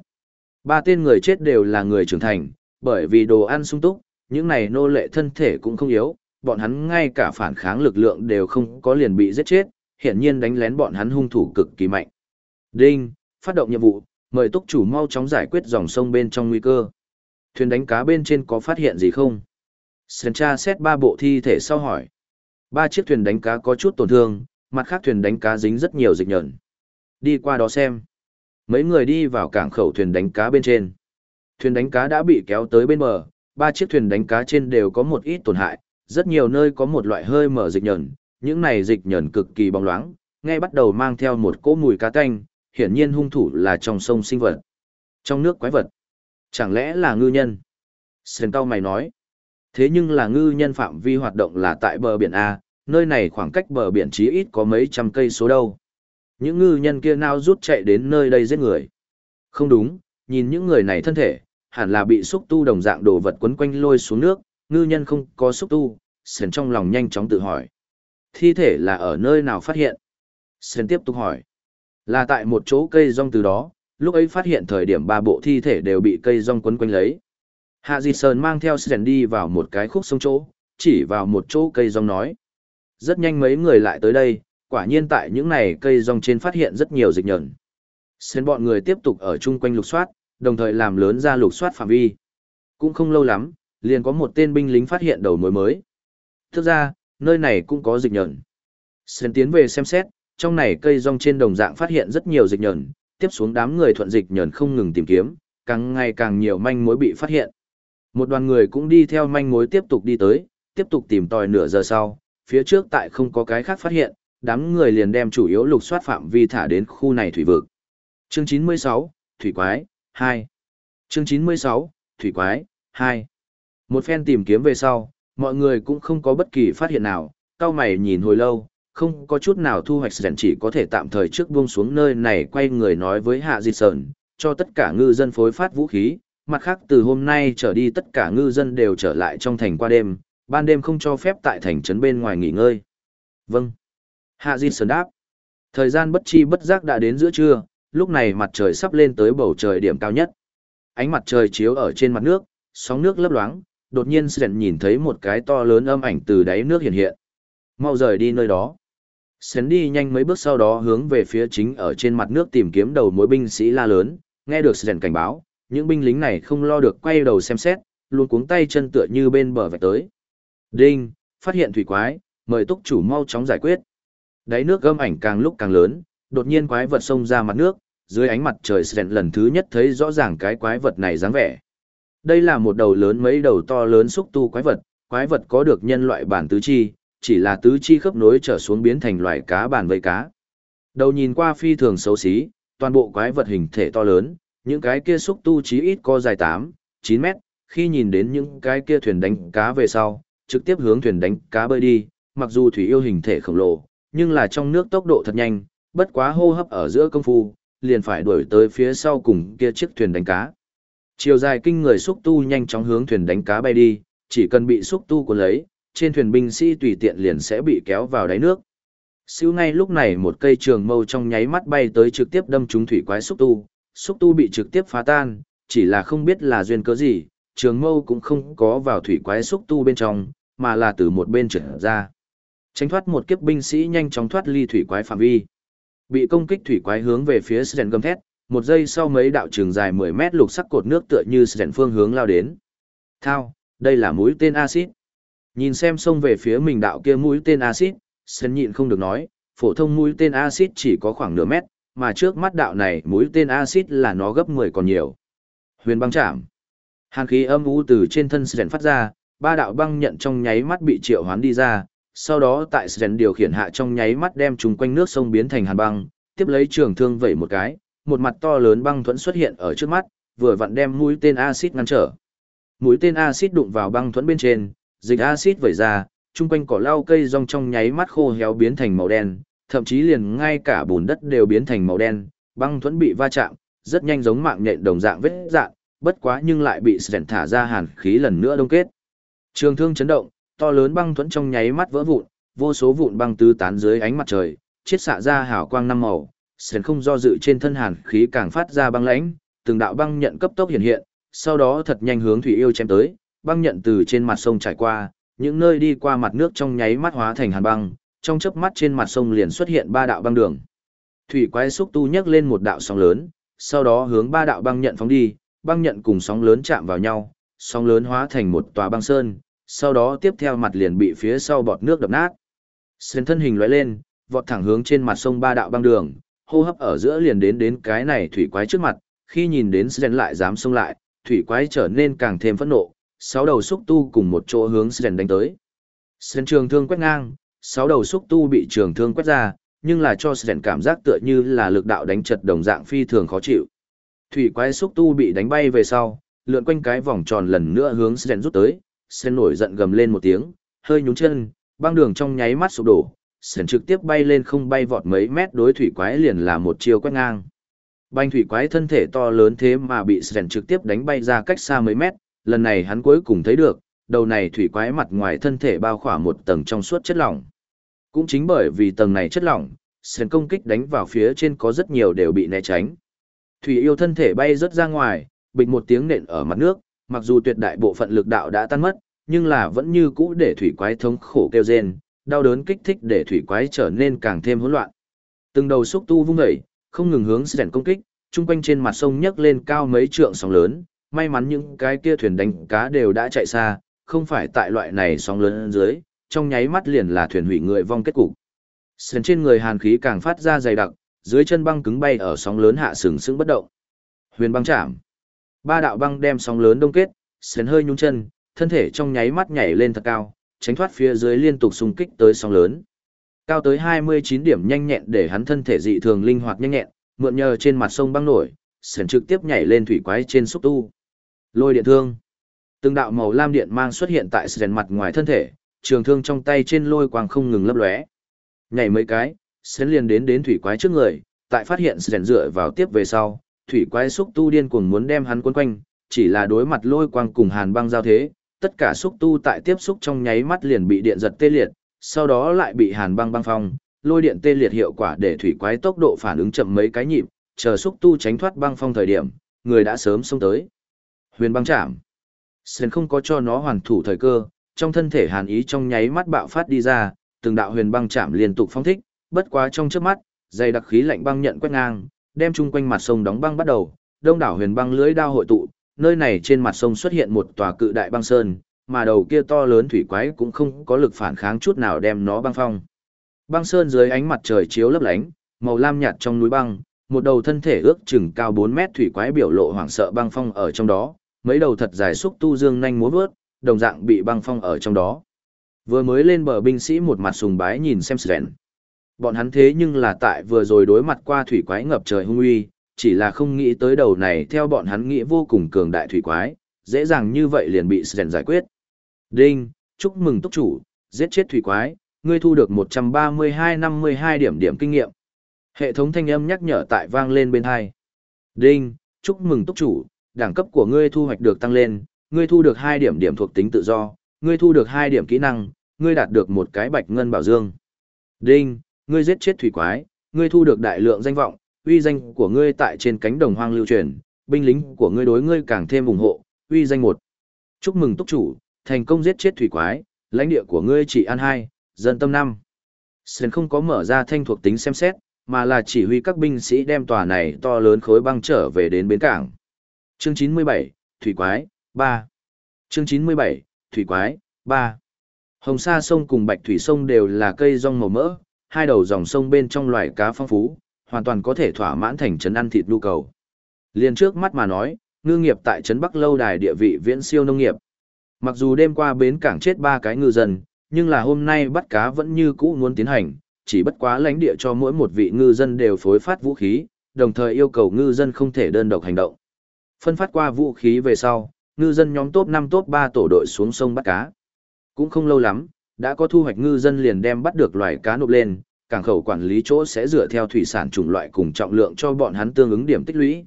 Ba tên người chết đều là người trưởng thành, bởi vì đồ ăn sung túc, những này nô lệ thân thể cũng không yếu, bọn hắn ngay cả phản kháng lực lượng đều không có liền bị giết chết, hiển nhiên đánh lén bọn hắn hung thủ cực kỳ mạnh. Đinh, phát động nhiệm vụ, mời túc chủ mau chóng giải quyết dòng sông bên trong nguy cơ. Thuyền đánh cá bên trên có phát hiện gì không? Sơn tra xét ba bộ thi thể sau hỏi. Ba chiếc thuyền đánh cá có chút tổn thương, mặt khác thuyền đánh cá dính rất nhiều dịch nhẫn. Đi qua đó xem. Mấy người đi vào cảng khẩu thuyền đánh cá bên trên. Thuyền đánh cá đã bị kéo tới bên bờ, ba chiếc thuyền đánh cá trên đều có một ít tổn hại, rất nhiều nơi có một loại hơi mở dịch nhờn, những này dịch nhờn cực kỳ bóng loáng, ngay bắt đầu mang theo một cỗ mùi cá tanh, hiển nhiên hung thủ là trong sông sinh vật. Trong nước quái vật. Chẳng lẽ là ngư nhân? Sơn Cao mày nói. Thế nhưng là ngư nhân phạm vi hoạt động là tại bờ biển A, nơi này khoảng cách bờ biển chí ít có mấy trăm cây số đâu. Những ngư nhân kia nào rút chạy đến nơi đây giết người. Không đúng, nhìn những người này thân thể, hẳn là bị xúc tu đồng dạng đồ vật quấn quanh lôi xuống nước, ngư nhân không có xúc tu, Sơn trong lòng nhanh chóng tự hỏi. Thi thể là ở nơi nào phát hiện? Sơn tiếp tục hỏi. Là tại một chỗ cây rong từ đó, lúc ấy phát hiện thời điểm ba bộ thi thể đều bị cây rong quấn quanh lấy. Hạ Di Sơn mang theo Sren đi vào một cái khúc sông chỗ, chỉ vào một chỗ cây rong nói. Rất nhanh mấy người lại tới đây, quả nhiên tại những này cây rong trên phát hiện rất nhiều dịch nhẫn. Sren bọn người tiếp tục ở chung quanh lục soát, đồng thời làm lớn ra lục soát phạm vi. Cũng không lâu lắm, liền có một tên binh lính phát hiện đầu mối mới. Thực ra, nơi này cũng có dịch nhẫn. Sren tiến về xem xét, trong này cây rong trên đồng dạng phát hiện rất nhiều dịch nhẫn, tiếp xuống đám người thuận dịch nhẫn không ngừng tìm kiếm, càng ngày càng nhiều manh mối bị phát hiện. Một đoàn người cũng đi theo manh mối tiếp tục đi tới, tiếp tục tìm tòi nửa giờ sau, phía trước tại không có cái khác phát hiện, đám người liền đem chủ yếu lục soát phạm vi thả đến khu này thủy vực. Chương 96, Thủy Quái, 2. Chương 96, Thủy Quái, 2. Một phen tìm kiếm về sau, mọi người cũng không có bất kỳ phát hiện nào, cao mày nhìn hồi lâu, không có chút nào thu hoạch sẵn chỉ có thể tạm thời trước buông xuống nơi này quay người nói với Hạ Di Sơn, cho tất cả ngư dân phối phát vũ khí, mặt khác từ hôm nay trở đi tất cả ngư dân đều trở lại trong thành qua đêm, ban đêm không cho phép tại thành trấn bên ngoài nghỉ ngơi. Vâng. Hạ Di Sơn đáp. Thời gian bất chi bất giác đã đến giữa trưa, lúc này mặt trời sắp lên tới bầu trời điểm cao nhất. Ánh mặt trời chiếu ở trên mặt nước, sóng nước lấp loáng, đột nhiên Sren nhìn thấy một cái to lớn âm ảnh từ đáy nước hiện hiện. Mau rời đi nơi đó. Sren đi nhanh mấy bước sau đó hướng về phía chính ở trên mặt nước tìm kiếm đầu mối binh sĩ la lớn, nghe được Sren cảnh báo, những binh lính này không lo được quay đầu xem xét, luôn cuống tay chân tựa như bên bờ vạch tới. Đinh, phát hiện thủy quái, mời túc chủ mau chóng giải quyết. Đáy nước gâm ảnh càng lúc càng lớn, đột nhiên quái vật xông ra mặt nước, dưới ánh mặt trời Sren lần thứ nhất thấy rõ ràng cái quái vật này dáng vẻ. Đây là một đầu lớn mấy đầu to lớn xúc tu quái vật, quái vật có được nhân loại bản tứ chi, chỉ là tứ chi khớp nối trở xuống biến thành loài cá bản vây cá. Đầu nhìn qua phi thường xấu xí, toàn bộ quái vật hình thể to lớn, những cái kia xúc tu chí ít có dài 8, 9 mét, khi nhìn đến những cái kia thuyền đánh cá về sau, trực tiếp hướng thuyền đánh cá bơi đi, mặc dù thủy yêu hình thể khổng lồ, nhưng là trong nước tốc độ thật nhanh, bất quá hô hấp ở giữa công phu, liền phải đuổi tới phía sau cùng kia chiếc thuyền đánh cá. Chiều dài kinh người xúc tu nhanh chóng hướng thuyền đánh cá bay đi, chỉ cần bị xúc tu của lấy, trên thuyền binh sĩ tùy tiện liền sẽ bị kéo vào đáy nước. Siêu ngay lúc này một cây trường mâu trong nháy mắt bay tới trực tiếp đâm trúng thủy quái xúc tu, xúc tu bị trực tiếp phá tan, chỉ là không biết là duyên cớ gì, trường mâu cũng không có vào thủy quái xúc tu bên trong, mà là từ một bên trở ra. Tránh thoát một kiếp binh sĩ nhanh chóng thoát ly thủy quái phạm vi. Bị công kích thủy quái hướng về phía Sren gầm thét, một giây sau mấy đạo trường dài 10 mét lục sắc cột nước tựa như Sren phương hướng lao đến. Thao, đây là mũi tên axit. Nhìn xem xông về phía mình đạo kia mũi tên axit, Sren nhịn không được nói, phổ thông mũi tên axit chỉ có khoảng nửa mét, mà trước mắt đạo này mũi tên axit là nó gấp 10 còn nhiều. Huyền băng chạm. Hàn khí âm u từ trên thân Sren phát ra, ba đạo băng nhận trong nháy mắt bị triệu hoán đi ra, sau đó tại Sren điều khiển hạ trong nháy mắt đem chúng quanh nước sông biến thành hàn băng, tiếp lấy trường thương vẩy một cái, một mặt to lớn băng thuẫn xuất hiện ở trước mắt, vừa vặn đem mũi tên axit ngăn trở. Mũi tên axit đụng vào băng thuẫn bên trên, dịch axit vẩy ra, chung quanh cỏ lau cây rong trong nháy mắt khô héo biến thành màu đen, thậm chí liền ngay cả bùn đất đều biến thành màu đen, băng thuẫn bị va chạm, rất nhanh giống mạng nhện đồng dạng vết dạng, bất quá nhưng lại bị Sren thả ra hàn khí lần nữa đông kết. Trường thương chấn động, to lớn băng thuẫn trong nháy mắt vỡ vụn, vô số vụn băng tứ tán dưới ánh mặt trời, chiết xạ ra hào quang năm màu, Sren không do dự trên thân hàn khí càng phát ra băng lãnh, từng đạo băng nhận cấp tốc hiện hiện, sau đó thật nhanh hướng thủy yêu chém tới, băng nhận từ trên mặt sông trải qua, những nơi đi qua mặt nước trong nháy mắt hóa thành hàn băng, trong chớp mắt trên mặt sông liền xuất hiện ba đạo băng đường. Thủy quái xúc tu nhấc lên một đạo sóng lớn, sau đó hướng ba đạo băng nhận phóng đi, băng nhận cùng sóng lớn chạm vào nhau, sóng lớn hóa thành một tòa băng sơn, sau đó tiếp theo mặt liền bị phía sau bọt nước đập nát. Sơn thân hình lóe lên, vọt thẳng hướng trên mặt sông ba đạo băng đường, hô hấp ở giữa liền đến đến cái này thủy quái trước mặt, khi nhìn đến Sơn lại dám xông lại, thủy quái trở nên càng thêm phẫn nộ, sáu đầu xúc tu cùng một chỗ hướng Sơn đánh tới. Sơn trường thương quét ngang, sáu đầu xúc tu bị trường thương quét ra, nhưng là cho Sơn cảm giác tựa như là lực đạo đánh chật đồng dạng phi thường khó chịu. Thủy quái xúc tu bị đánh bay về sau, lượn quanh cái vòng tròn lần nữa hướng Sơn rút tới, sen nổi giận gầm lên một tiếng, hơi nhún chân, băng đường trong nháy mắt sụp đổ, sen trực tiếp bay lên không bay vọt mấy mét đối thủy quái liền là một chiêu quét ngang. Banh thủy quái thân thể to lớn thế mà bị sen trực tiếp đánh bay ra cách xa mấy mét, lần này hắn cuối cùng thấy được, đầu này thủy quái mặt ngoài thân thể bao khỏa một tầng trong suốt chất lỏng. Cũng chính bởi vì tầng này chất lỏng, sen công kích đánh vào phía trên có rất nhiều đều bị né tránh. Thủy yêu thân thể bay rớt ra ngoài, bịch một tiếng nện ở mặt nước, mặc dù tuyệt đại bộ phận lực đạo đã tan mất, nhưng là vẫn như cũ để thủy quái thống khổ kêu rên, đau đớn kích thích để thủy quái trở nên càng thêm hỗn loạn. Từng đầu xúc tu vung dậy, không ngừng hướng rèn công kích, chung quanh trên mặt sông nhấc lên cao mấy trượng sóng lớn, may mắn những cái kia thuyền đánh cá đều đã chạy xa, không phải tại loại này sóng lớn dưới, trong nháy mắt liền là thuyền hủy người vong kết cục. Sền trên người hàn khí càng phát ra dày đặc, dưới chân băng cứng bay ở sóng lớn hạ sừng sững bất động. Huyền băng chạm. Ba đạo băng đem sóng lớn đông kết, sến hơi nhún chân, thân thể trong nháy mắt nhảy lên thật cao, tránh thoát phía dưới liên tục xung kích tới sóng lớn. Cao tới 29 điểm nhanh nhẹn để hắn thân thể dị thường linh hoạt nhanh nhẹn, mượn nhờ trên mặt sông băng nổi, sến trực tiếp nhảy lên thủy quái trên xúc tu. Lôi điện thương. Từng đạo màu lam điện mang xuất hiện tại sến mặt ngoài thân thể, trường thương trong tay trên lôi quang không ngừng lấp lóe. Nhảy mấy cái, sến liền đến đến thủy quái trước người, tại phát hiện sến dựa vào tiếp về sau, thủy quái xúc tu điên cuồng muốn đem hắn quấn quanh, chỉ là đối mặt lôi quang cùng hàn băng giao thế, tất cả xúc tu tại tiếp xúc trong nháy mắt liền bị điện giật tê liệt, sau đó lại bị hàn băng băng phong, lôi điện tê liệt hiệu quả để thủy quái tốc độ phản ứng chậm mấy cái nhịp, chờ xúc tu tránh thoát băng phong thời điểm, người đã sớm xông tới. Huyền băng chạm. Sơn không có cho nó hoàn thủ thời cơ, trong thân thể hàn ý trong nháy mắt bạo phát đi ra, từng đạo huyền băng chạm liên tục phong thích, bất quá trong chớp mắt, dày đặc khí lạnh băng nhận quét ngang, đem chung quanh mặt sông đóng băng bắt đầu, đông đảo huyền băng lưới đao hội tụ, nơi này trên mặt sông xuất hiện một tòa cự đại băng sơn, mà đầu kia to lớn thủy quái cũng không có lực phản kháng chút nào đem nó băng phong. Băng sơn dưới ánh mặt trời chiếu lấp lánh, màu lam nhạt trong núi băng, một đầu thân thể ước chừng cao 4 mét thủy quái biểu lộ hoảng sợ băng phong ở trong đó, mấy đầu thật dài xúc tu dương nhanh múa vớt, đồng dạng bị băng phong ở trong đó. Vừa mới lên bờ binh sĩ một mặt sùng bái nhìn xem Sven. Bọn hắn thế nhưng là tại vừa rồi đối mặt qua thủy quái ngập trời hung uy, chỉ là không nghĩ tới đầu này theo bọn hắn nghĩ vô cùng cường đại thủy quái, dễ dàng như vậy liền bị Sren giải quyết. Đinh, chúc mừng túc chủ, giết chết thủy quái, ngươi thu được 132-52 điểm điểm kinh nghiệm. Hệ thống thanh âm nhắc nhở tại vang lên bên hai. Đinh, chúc mừng túc chủ, đẳng cấp của ngươi thu hoạch được tăng lên, ngươi thu được 2 điểm điểm thuộc tính tự do, ngươi thu được 2 điểm kỹ năng, ngươi đạt được một cái bạch ngân bảo dương. Đinh, ngươi giết chết thủy quái, ngươi thu được đại lượng danh vọng, uy danh của ngươi tại trên cánh đồng hoang lưu truyền, binh lính của ngươi đối ngươi càng thêm ủng hộ, uy danh một. Chúc mừng túc chủ, thành công giết chết thủy quái, lãnh địa của ngươi chỉ an hai, dân tâm năm. Sơn không có mở ra thanh thuộc tính xem xét, mà là chỉ huy các binh sĩ đem tòa này to lớn khối băng trở về đến bến cảng. Chương 97, Thủy Quái, 3. Chương 97, Thủy Quái, 3. Hồng Sa sông cùng Bạch Thủy sông đều là cây rong màu mỡ, hai đầu dòng sông bên trong loài cá phong phú, hoàn toàn có thể thỏa mãn thành trấn ăn thịt nhu cầu. Liên trước mắt mà nói, ngư nghiệp tại trấn Bắc lâu đài địa vị viễn siêu nông nghiệp. Mặc dù đêm qua bến cảng chết ba cái ngư dân, nhưng là hôm nay bắt cá vẫn như cũ muốn tiến hành, chỉ bất quá lãnh địa cho mỗi một vị ngư dân đều phối phát vũ khí, đồng thời yêu cầu ngư dân không thể đơn độc hành động. Phân phát qua vũ khí về sau, ngư dân nhóm top 5 top 3 tổ đội xuống sông bắt cá. Cũng không lâu lắm, đã có thu hoạch ngư dân liền đem bắt được loài cá nộp lên, cảng khẩu quản lý chỗ sẽ dựa theo thủy sản chủng loại cùng trọng lượng cho bọn hắn tương ứng điểm tích lũy.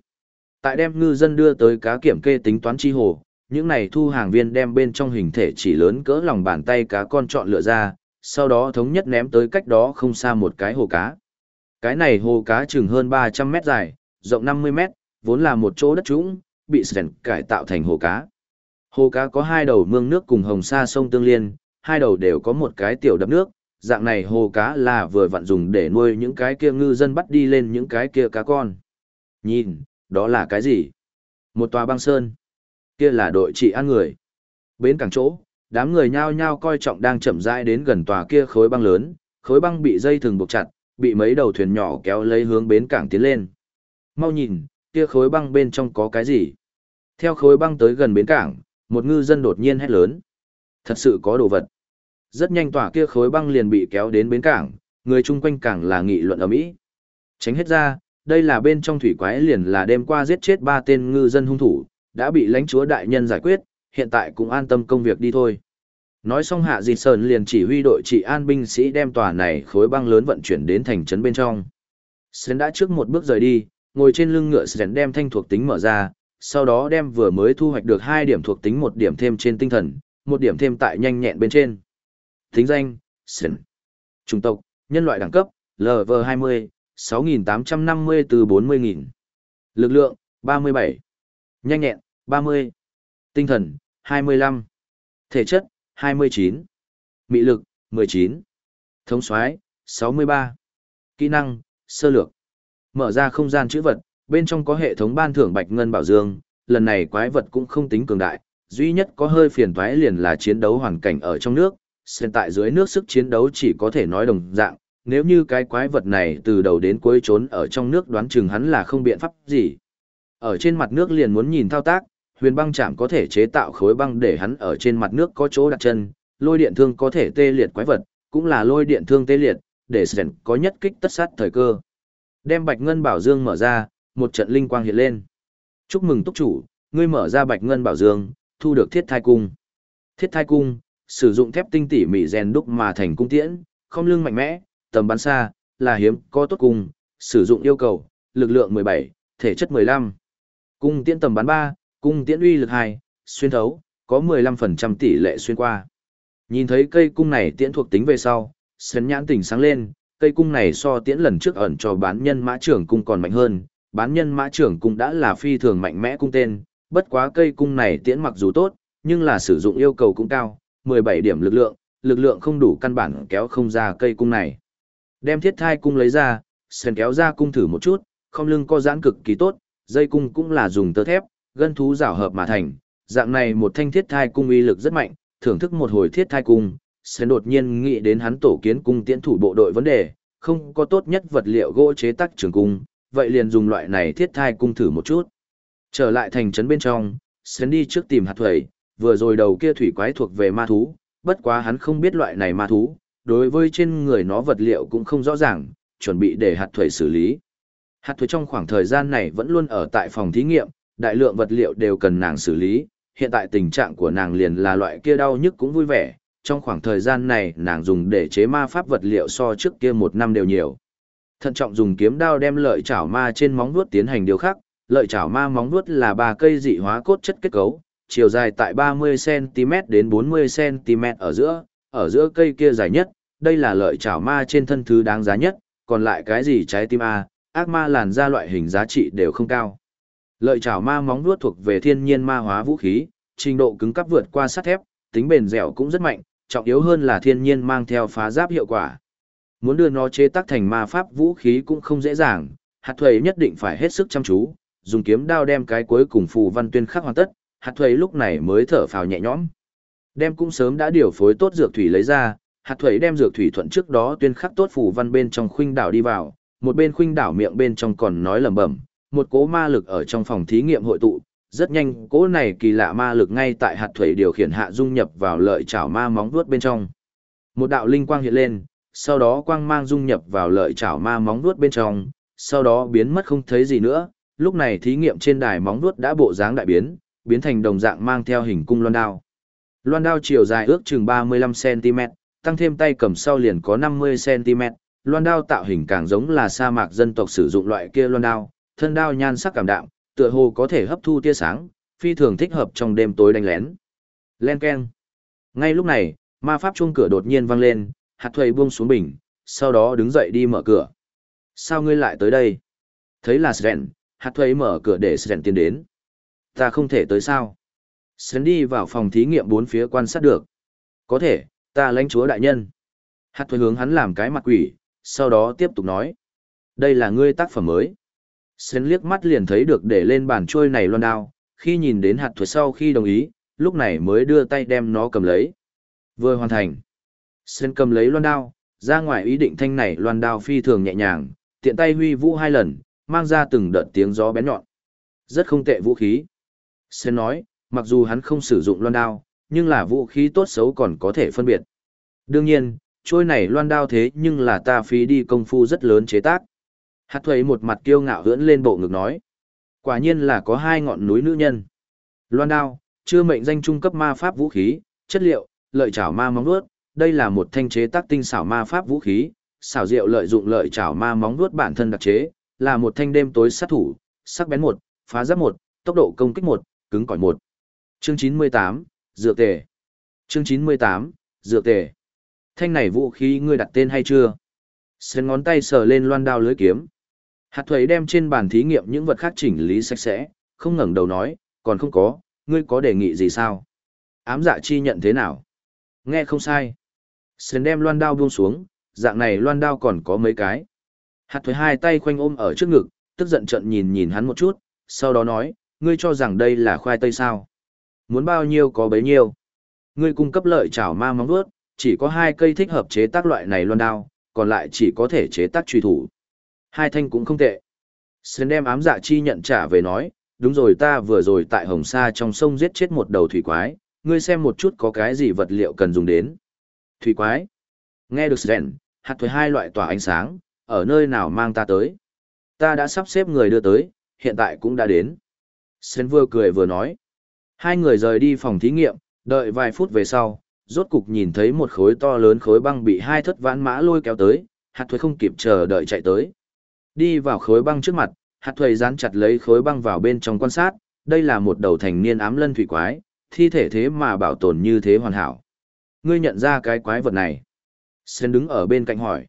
Tại đem ngư dân đưa tới cá kiểm kê tính toán chi hồ, những này thu hàng viên đem bên trong hình thể chỉ lớn cỡ lòng bàn tay cá con chọn lựa ra, sau đó thống nhất ném tới cách đó không xa một cái hồ cá. Cái này hồ cá chừng hơn 300 mét dài, rộng 50 mét, vốn là một chỗ đất trũng, bị sẻn cải tạo thành hồ cá. Hồ cá có hai đầu mương nước cùng hồng sa sông tương liên, hai đầu đều có một cái tiểu đập nước, dạng này hồ cá là vừa vặn dùng để nuôi những cái kia ngư dân bắt đi lên những cái kia cá con. Nhìn, đó là cái gì? Một tòa băng sơn. Kia là đội trị an người. Bến cảng chỗ, đám người nhao nhao coi trọng đang chậm rãi đến gần tòa kia khối băng lớn, khối băng bị dây thừng buộc chặt, bị mấy đầu thuyền nhỏ kéo lấy hướng bến cảng tiến lên. Mau nhìn, kia khối băng bên trong có cái gì? Theo khối băng tới gần bến cảng, một ngư dân đột nhiên hét lớn. Thật sự có đồ vật. Rất nhanh tỏa kia khối băng liền bị kéo đến bến cảng, người chung quanh cảng là nghị luận ở mỹ. Tránh hết ra, đây là bên trong thủy quái liền là đêm qua giết chết ba tên ngư dân hung thủ, đã bị lãnh chúa đại nhân giải quyết, hiện tại cũng an tâm công việc đi thôi. Nói xong hạ dịt sơn liền chỉ huy đội trị an binh sĩ đem tòa này khối băng lớn vận chuyển đến thành trấn bên trong. Sến đã trước một bước rời đi, ngồi trên lưng ngựa Sến đem thanh thuộc tính mở ra, sau đó đem vừa mới thu hoạch được hai điểm thuộc tính một điểm thêm trên tinh thần, một điểm thêm tại nhanh nhẹn bên trên thính danh, Sến. chủng tộc, nhân loại đẳng cấp, LV20, 6.850 từ 40.000. Lực lượng, 37. Nhanh nhẹn, 30. Tinh thần, 25. Thể chất, 29. Mị lực, 19. Thống soái 63. Kỹ năng, sơ lược. Mở ra không gian chữ vật, bên trong có hệ thống ban thưởng bạch ngân bảo dương, lần này quái vật cũng không tính cường đại, duy nhất có hơi phiền toái liền là chiến đấu hoàn cảnh ở trong nước, hiện tại dưới nước sức chiến đấu chỉ có thể nói đồng dạng, nếu như cái quái vật này từ đầu đến cuối trốn ở trong nước đoán chừng hắn là không biện pháp gì. Ở trên mặt nước liền muốn nhìn thao tác, huyền băng chạm có thể chế tạo khối băng để hắn ở trên mặt nước có chỗ đặt chân, lôi điện thương có thể tê liệt quái vật, cũng là lôi điện thương tê liệt, để Sren có nhất kích tất sát thời cơ. Đem bạch ngân bảo dương mở ra, một trận linh quang hiện lên. Chúc mừng túc chủ, ngươi mở ra bạch ngân bảo dương, thu được thiết thai cung. Thiết thai cung, sử dụng thép tinh tỉ mỉ rèn đúc mà thành cung tiễn, không lưng mạnh mẽ, tầm bắn xa, là hiếm, có tốt cung, sử dụng yêu cầu, lực lượng 17, thể chất 15. Cung tiễn tầm bắn 3, cung tiễn uy lực 2, xuyên thấu, có 15% tỷ lệ xuyên qua. Nhìn thấy cây cung này tiễn thuộc tính về sau, sấn nhãn tỉnh sáng lên, cây cung này so tiễn lần trước ẩn cho bán nhân mã trưởng cung còn mạnh hơn, bán nhân mã trưởng cung đã là phi thường mạnh mẽ cung tên, bất quá cây cung này tiễn mặc dù tốt, nhưng là sử dụng yêu cầu cũng cao, 17 điểm lực lượng, lực lượng không đủ căn bản kéo không ra cây cung này. Đem thiết thai cung lấy ra, sền kéo ra cung thử một chút, không lưng co giãn cực kỳ tốt, dây cung cũng là dùng tơ thép, gân thú rảo hợp mà thành, dạng này một thanh thiết thai cung uy lực rất mạnh, thưởng thức một hồi thiết thai cung, sền đột nhiên nghĩ đến hắn tổ kiến cung tiễn thủ bộ đội vấn đề, không có tốt nhất vật liệu gỗ chế tác trường cung, vậy liền dùng loại này thiết thai cung thử một chút. Trở lại thành trấn bên trong, Sến đi trước tìm hạt thuẩy, vừa rồi đầu kia thủy quái thuộc về ma thú, bất quá hắn không biết loại này ma thú, đối với trên người nó vật liệu cũng không rõ ràng, chuẩn bị để hạt thủy xử lý. Hạt thủy trong khoảng thời gian này vẫn luôn ở tại phòng thí nghiệm, đại lượng vật liệu đều cần nàng xử lý, hiện tại tình trạng của nàng liền là loại kia đau nhức cũng vui vẻ, trong khoảng thời gian này nàng dùng để chế ma pháp vật liệu so trước kia một năm đều nhiều. Thận trọng dùng kiếm đao đem lợi chảo ma trên móng vuốt tiến hành điều khắc, lợi chảo ma móng vuốt là ba cây dị hóa cốt chất kết cấu, chiều dài tại 30cm đến 40cm ở giữa, ở giữa cây kia dài nhất, đây là lợi chảo ma trên thân thứ đáng giá nhất, còn lại cái gì trái tim A, ác ma làn ra loại hình giá trị đều không cao. Lợi chảo ma móng vuốt thuộc về thiên nhiên ma hóa vũ khí, trình độ cứng cắp vượt qua sắt thép, tính bền dẻo cũng rất mạnh, trọng yếu hơn là thiên nhiên mang theo phá giáp hiệu quả. Muốn đưa nó chế tác thành ma pháp vũ khí cũng không dễ dàng, hạt thuế nhất định phải hết sức chăm chú, dùng kiếm đao đem cái cuối cùng phù văn tuyên khắc hoàn tất, hạt thuầy lúc này mới thở phào nhẹ nhõm. Đem cũng sớm đã điều phối tốt dược thủy lấy ra, hạt thuầy đem dược thủy thuận trước đó tuyên khắc tốt phù văn bên trong khuynh đảo đi vào, một bên khuynh đảo miệng bên trong còn nói lẩm bẩm, một cỗ ma lực ở trong phòng thí nghiệm hội tụ, rất nhanh cỗ này kỳ lạ ma lực ngay tại hạt thuầy điều khiển hạ dung nhập vào lợi chảo ma móng vuốt bên trong. Một đạo linh quang hiện lên, sau đó quang mang dung nhập vào lợi chảo ma móng vuốt bên trong, sau đó biến mất không thấy gì nữa, lúc này thí nghiệm trên đài móng vuốt đã bộ dáng đại biến, biến thành đồng dạng mang theo hình cung loan đao. Loan đao chiều dài ước chừng 35cm, tăng thêm tay cầm sau liền có 50cm, loan đao tạo hình càng giống là sa mạc dân tộc sử dụng loại kia loan đao, thân đao nhan sắc cảm đạm, tựa hồ có thể hấp thu tia sáng, phi thường thích hợp trong đêm tối đánh lén. Len keng. Ngay lúc này, ma pháp chuông cửa đột nhiên vang lên, hạt thuầy buông xuống bình, sau đó đứng dậy đi mở cửa. Sao ngươi lại tới đây? Thấy là Sren, hạt thuầy mở cửa để Sren tiến đến. Ta không thể tới sao? Sến đi vào phòng thí nghiệm bốn phía quan sát được. Có thể, ta lãnh chúa đại nhân. Hạt thuầy hướng hắn làm cái mặt quỷ, sau đó tiếp tục nói. Đây là ngươi tác phẩm mới. Sến liếc mắt liền thấy được để lên bàn trôi này loan đao, khi nhìn đến hạt thuật sau khi đồng ý, lúc này mới đưa tay đem nó cầm lấy. Vừa hoàn thành. Sến cầm lấy loan đao, ra ngoài ý định thanh này loan đao phi thường nhẹ nhàng, tiện tay huy vũ hai lần, mang ra từng đợt tiếng gió bén nhọn. Rất không tệ vũ khí. Sen nói, mặc dù hắn không sử dụng loan đao, nhưng là vũ khí tốt xấu còn có thể phân biệt. Đương nhiên, trôi này loan đao thế nhưng là ta phí đi công phu rất lớn chế tác. Hạt thuế một mặt kiêu ngạo hưỡn lên bộ ngực nói. Quả nhiên là có hai ngọn núi nữ nhân. Loan đao, chưa mệnh danh trung cấp ma pháp vũ khí, chất liệu, lợi chảo ma móng vuốt, đây là một thanh chế tác tinh xảo ma pháp vũ khí, xảo diệu lợi dụng lợi chảo ma móng vuốt bản thân đặc chế, là một thanh đêm tối sát thủ, sắc bén một, phá giáp một, tốc độ công kích một, cứng cỏi một. Chương 98, dược tề. Chương 98, dược tề. Thanh này vũ khí ngươi đặt tên hay chưa? Sơn ngón tay sờ lên loan đao lưới kiếm. Hạt thuế đem trên bàn thí nghiệm những vật khác chỉnh lý sạch sẽ, không ngẩng đầu nói, còn không có, ngươi có đề nghị gì sao? Ám dạ chi nhận thế nào? Nghe không sai. Sơn đem loan đao buông xuống, dạng này loan đao còn có mấy cái. Hạt thuế hai tay khoanh ôm ở trước ngực, tức giận trận nhìn nhìn hắn một chút, sau đó nói, ngươi cho rằng đây là khoai tây sao? Muốn bao nhiêu có bấy nhiêu? Ngươi cung cấp lợi chảo ma móng vuốt, chỉ có hai cây thích hợp chế tác loại này loan đao, còn lại chỉ có thể chế tác truy thủ. Hai thanh cũng không tệ. Sơn đem ám dạ chi nhận trả về nói, đúng rồi ta vừa rồi tại Hồng Sa trong sông giết chết một đầu thủy quái, ngươi xem một chút có cái gì vật liệu cần dùng đến. Thủy quái. Nghe được Sơn, hạt thuế hai loại tỏa ánh sáng, ở nơi nào mang ta tới. Ta đã sắp xếp người đưa tới, hiện tại cũng đã đến. Sen vừa cười vừa nói. Hai người rời đi phòng thí nghiệm, đợi vài phút về sau, rốt cục nhìn thấy một khối to lớn khối băng bị hai thất vãn mã lôi kéo tới, hạt thuế không kịp chờ đợi chạy tới. Đi vào khối băng trước mặt, hạt thuế dán chặt lấy khối băng vào bên trong quan sát, đây là một đầu thành niên ám lân thủy quái, thi thể thế mà bảo tồn như thế hoàn hảo. Ngươi nhận ra cái quái vật này. Sen đứng ở bên cạnh hỏi.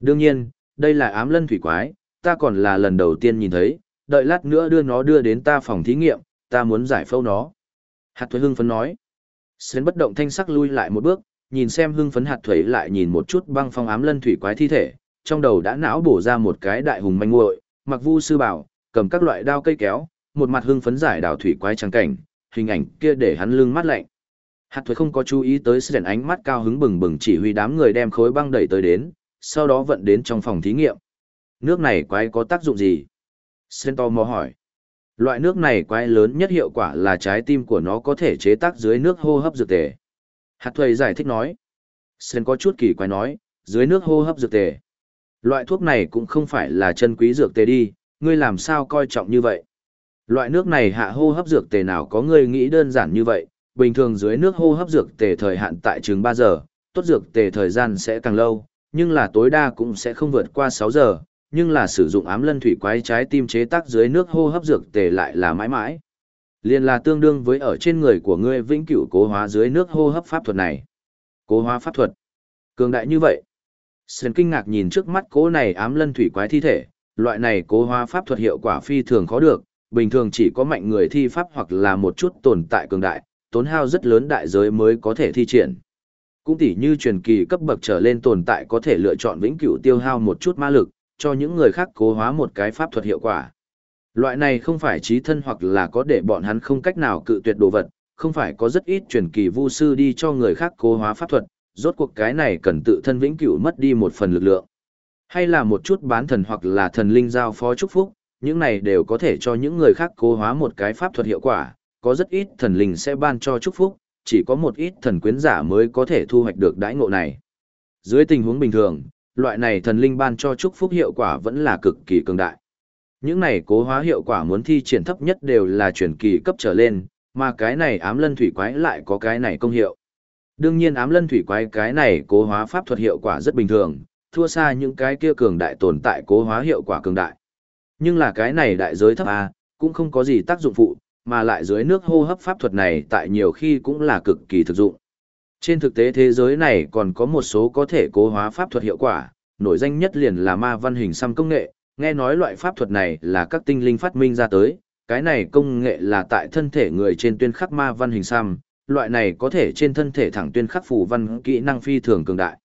Đương nhiên, đây là ám lân thủy quái, ta còn là lần đầu tiên nhìn thấy, đợi lát nữa đưa nó đưa đến ta phòng thí nghiệm, ta muốn giải phẫu nó. Hạt thuế hưng phấn nói. Xến bất động thanh sắc lui lại một bước, nhìn xem hưng phấn hạt thuế lại nhìn một chút băng phong ám lân thủy quái thi thể, trong đầu đã não bổ ra một cái đại hùng manh nguội, mặc vu sư bảo, cầm các loại đao cây kéo, một mặt hưng phấn giải đào thủy quái trắng cảnh, hình ảnh kia để hắn lưng mắt lạnh. Hạt thuế không có chú ý tới Xến ánh mắt cao hứng bừng bừng chỉ huy đám người đem khối băng đẩy tới đến, sau đó vận đến trong phòng thí nghiệm. Nước này quái có tác dụng gì? Sen to mò hỏi. Loại nước này quái lớn nhất hiệu quả là trái tim của nó có thể chế tác dưới nước hô hấp dược tề. Hạt thuầy giải thích nói. Sen có chút kỳ quái nói, dưới nước hô hấp dược tề. Loại thuốc này cũng không phải là chân quý dược tề đi, ngươi làm sao coi trọng như vậy. Loại nước này hạ hô hấp dược tề nào có ngươi nghĩ đơn giản như vậy, bình thường dưới nước hô hấp dược tề thời hạn tại chừng 3 giờ, tốt dược tề thời gian sẽ càng lâu, nhưng là tối đa cũng sẽ không vượt qua 6 giờ, nhưng là sử dụng ám lân thủy quái trái tim chế tác dưới nước hô hấp dược tề lại là mãi mãi. Liên là tương đương với ở trên người của ngươi vĩnh cửu cố hóa dưới nước hô hấp pháp thuật này. Cố hóa pháp thuật. Cường đại như vậy. Sơn kinh ngạc nhìn trước mắt cố này ám lân thủy quái thi thể, loại này cố hóa pháp thuật hiệu quả phi thường khó được, bình thường chỉ có mạnh người thi pháp hoặc là một chút tồn tại cường đại, tốn hao rất lớn đại giới mới có thể thi triển. Cũng tỉ như truyền kỳ cấp bậc trở lên tồn tại có thể lựa chọn vĩnh cửu tiêu hao một chút ma lực, cho những người khác cố hóa một cái pháp thuật hiệu quả. Loại này không phải trí thân hoặc là có để bọn hắn không cách nào cự tuyệt đồ vật, không phải có rất ít truyền kỳ vu sư đi cho người khác cố hóa pháp thuật, rốt cuộc cái này cần tự thân vĩnh cửu mất đi một phần lực lượng. Hay là một chút bán thần hoặc là thần linh giao phó chúc phúc, những này đều có thể cho những người khác cố hóa một cái pháp thuật hiệu quả, có rất ít thần linh sẽ ban cho chúc phúc, chỉ có một ít thần quyến giả mới có thể thu hoạch được đãi ngộ này. Dưới tình huống bình thường, loại này thần linh ban cho chúc phúc hiệu quả vẫn là cực kỳ cường đại. Những này cố hóa hiệu quả muốn thi triển thấp nhất đều là chuyển kỳ cấp trở lên, mà cái này ám lân thủy quái lại có cái này công hiệu. Đương nhiên ám lân thủy quái cái này cố hóa pháp thuật hiệu quả rất bình thường, thua xa những cái kia cường đại tồn tại cố hóa hiệu quả cường đại. Nhưng là cái này đại giới thấp A, cũng không có gì tác dụng phụ, mà lại dưới nước hô hấp pháp thuật này tại nhiều khi cũng là cực kỳ thực dụng. Trên thực tế thế giới này còn có một số có thể cố hóa pháp thuật hiệu quả, nổi danh nhất liền là ma văn hình xăm công nghệ, nghe nói loại pháp thuật này là các tinh linh phát minh ra tới, cái này công nghệ là tại thân thể người trên tuyên khắc ma văn hình xăm, loại này có thể trên thân thể thẳng tuyên khắc phù văn kỹ năng phi thường cường đại.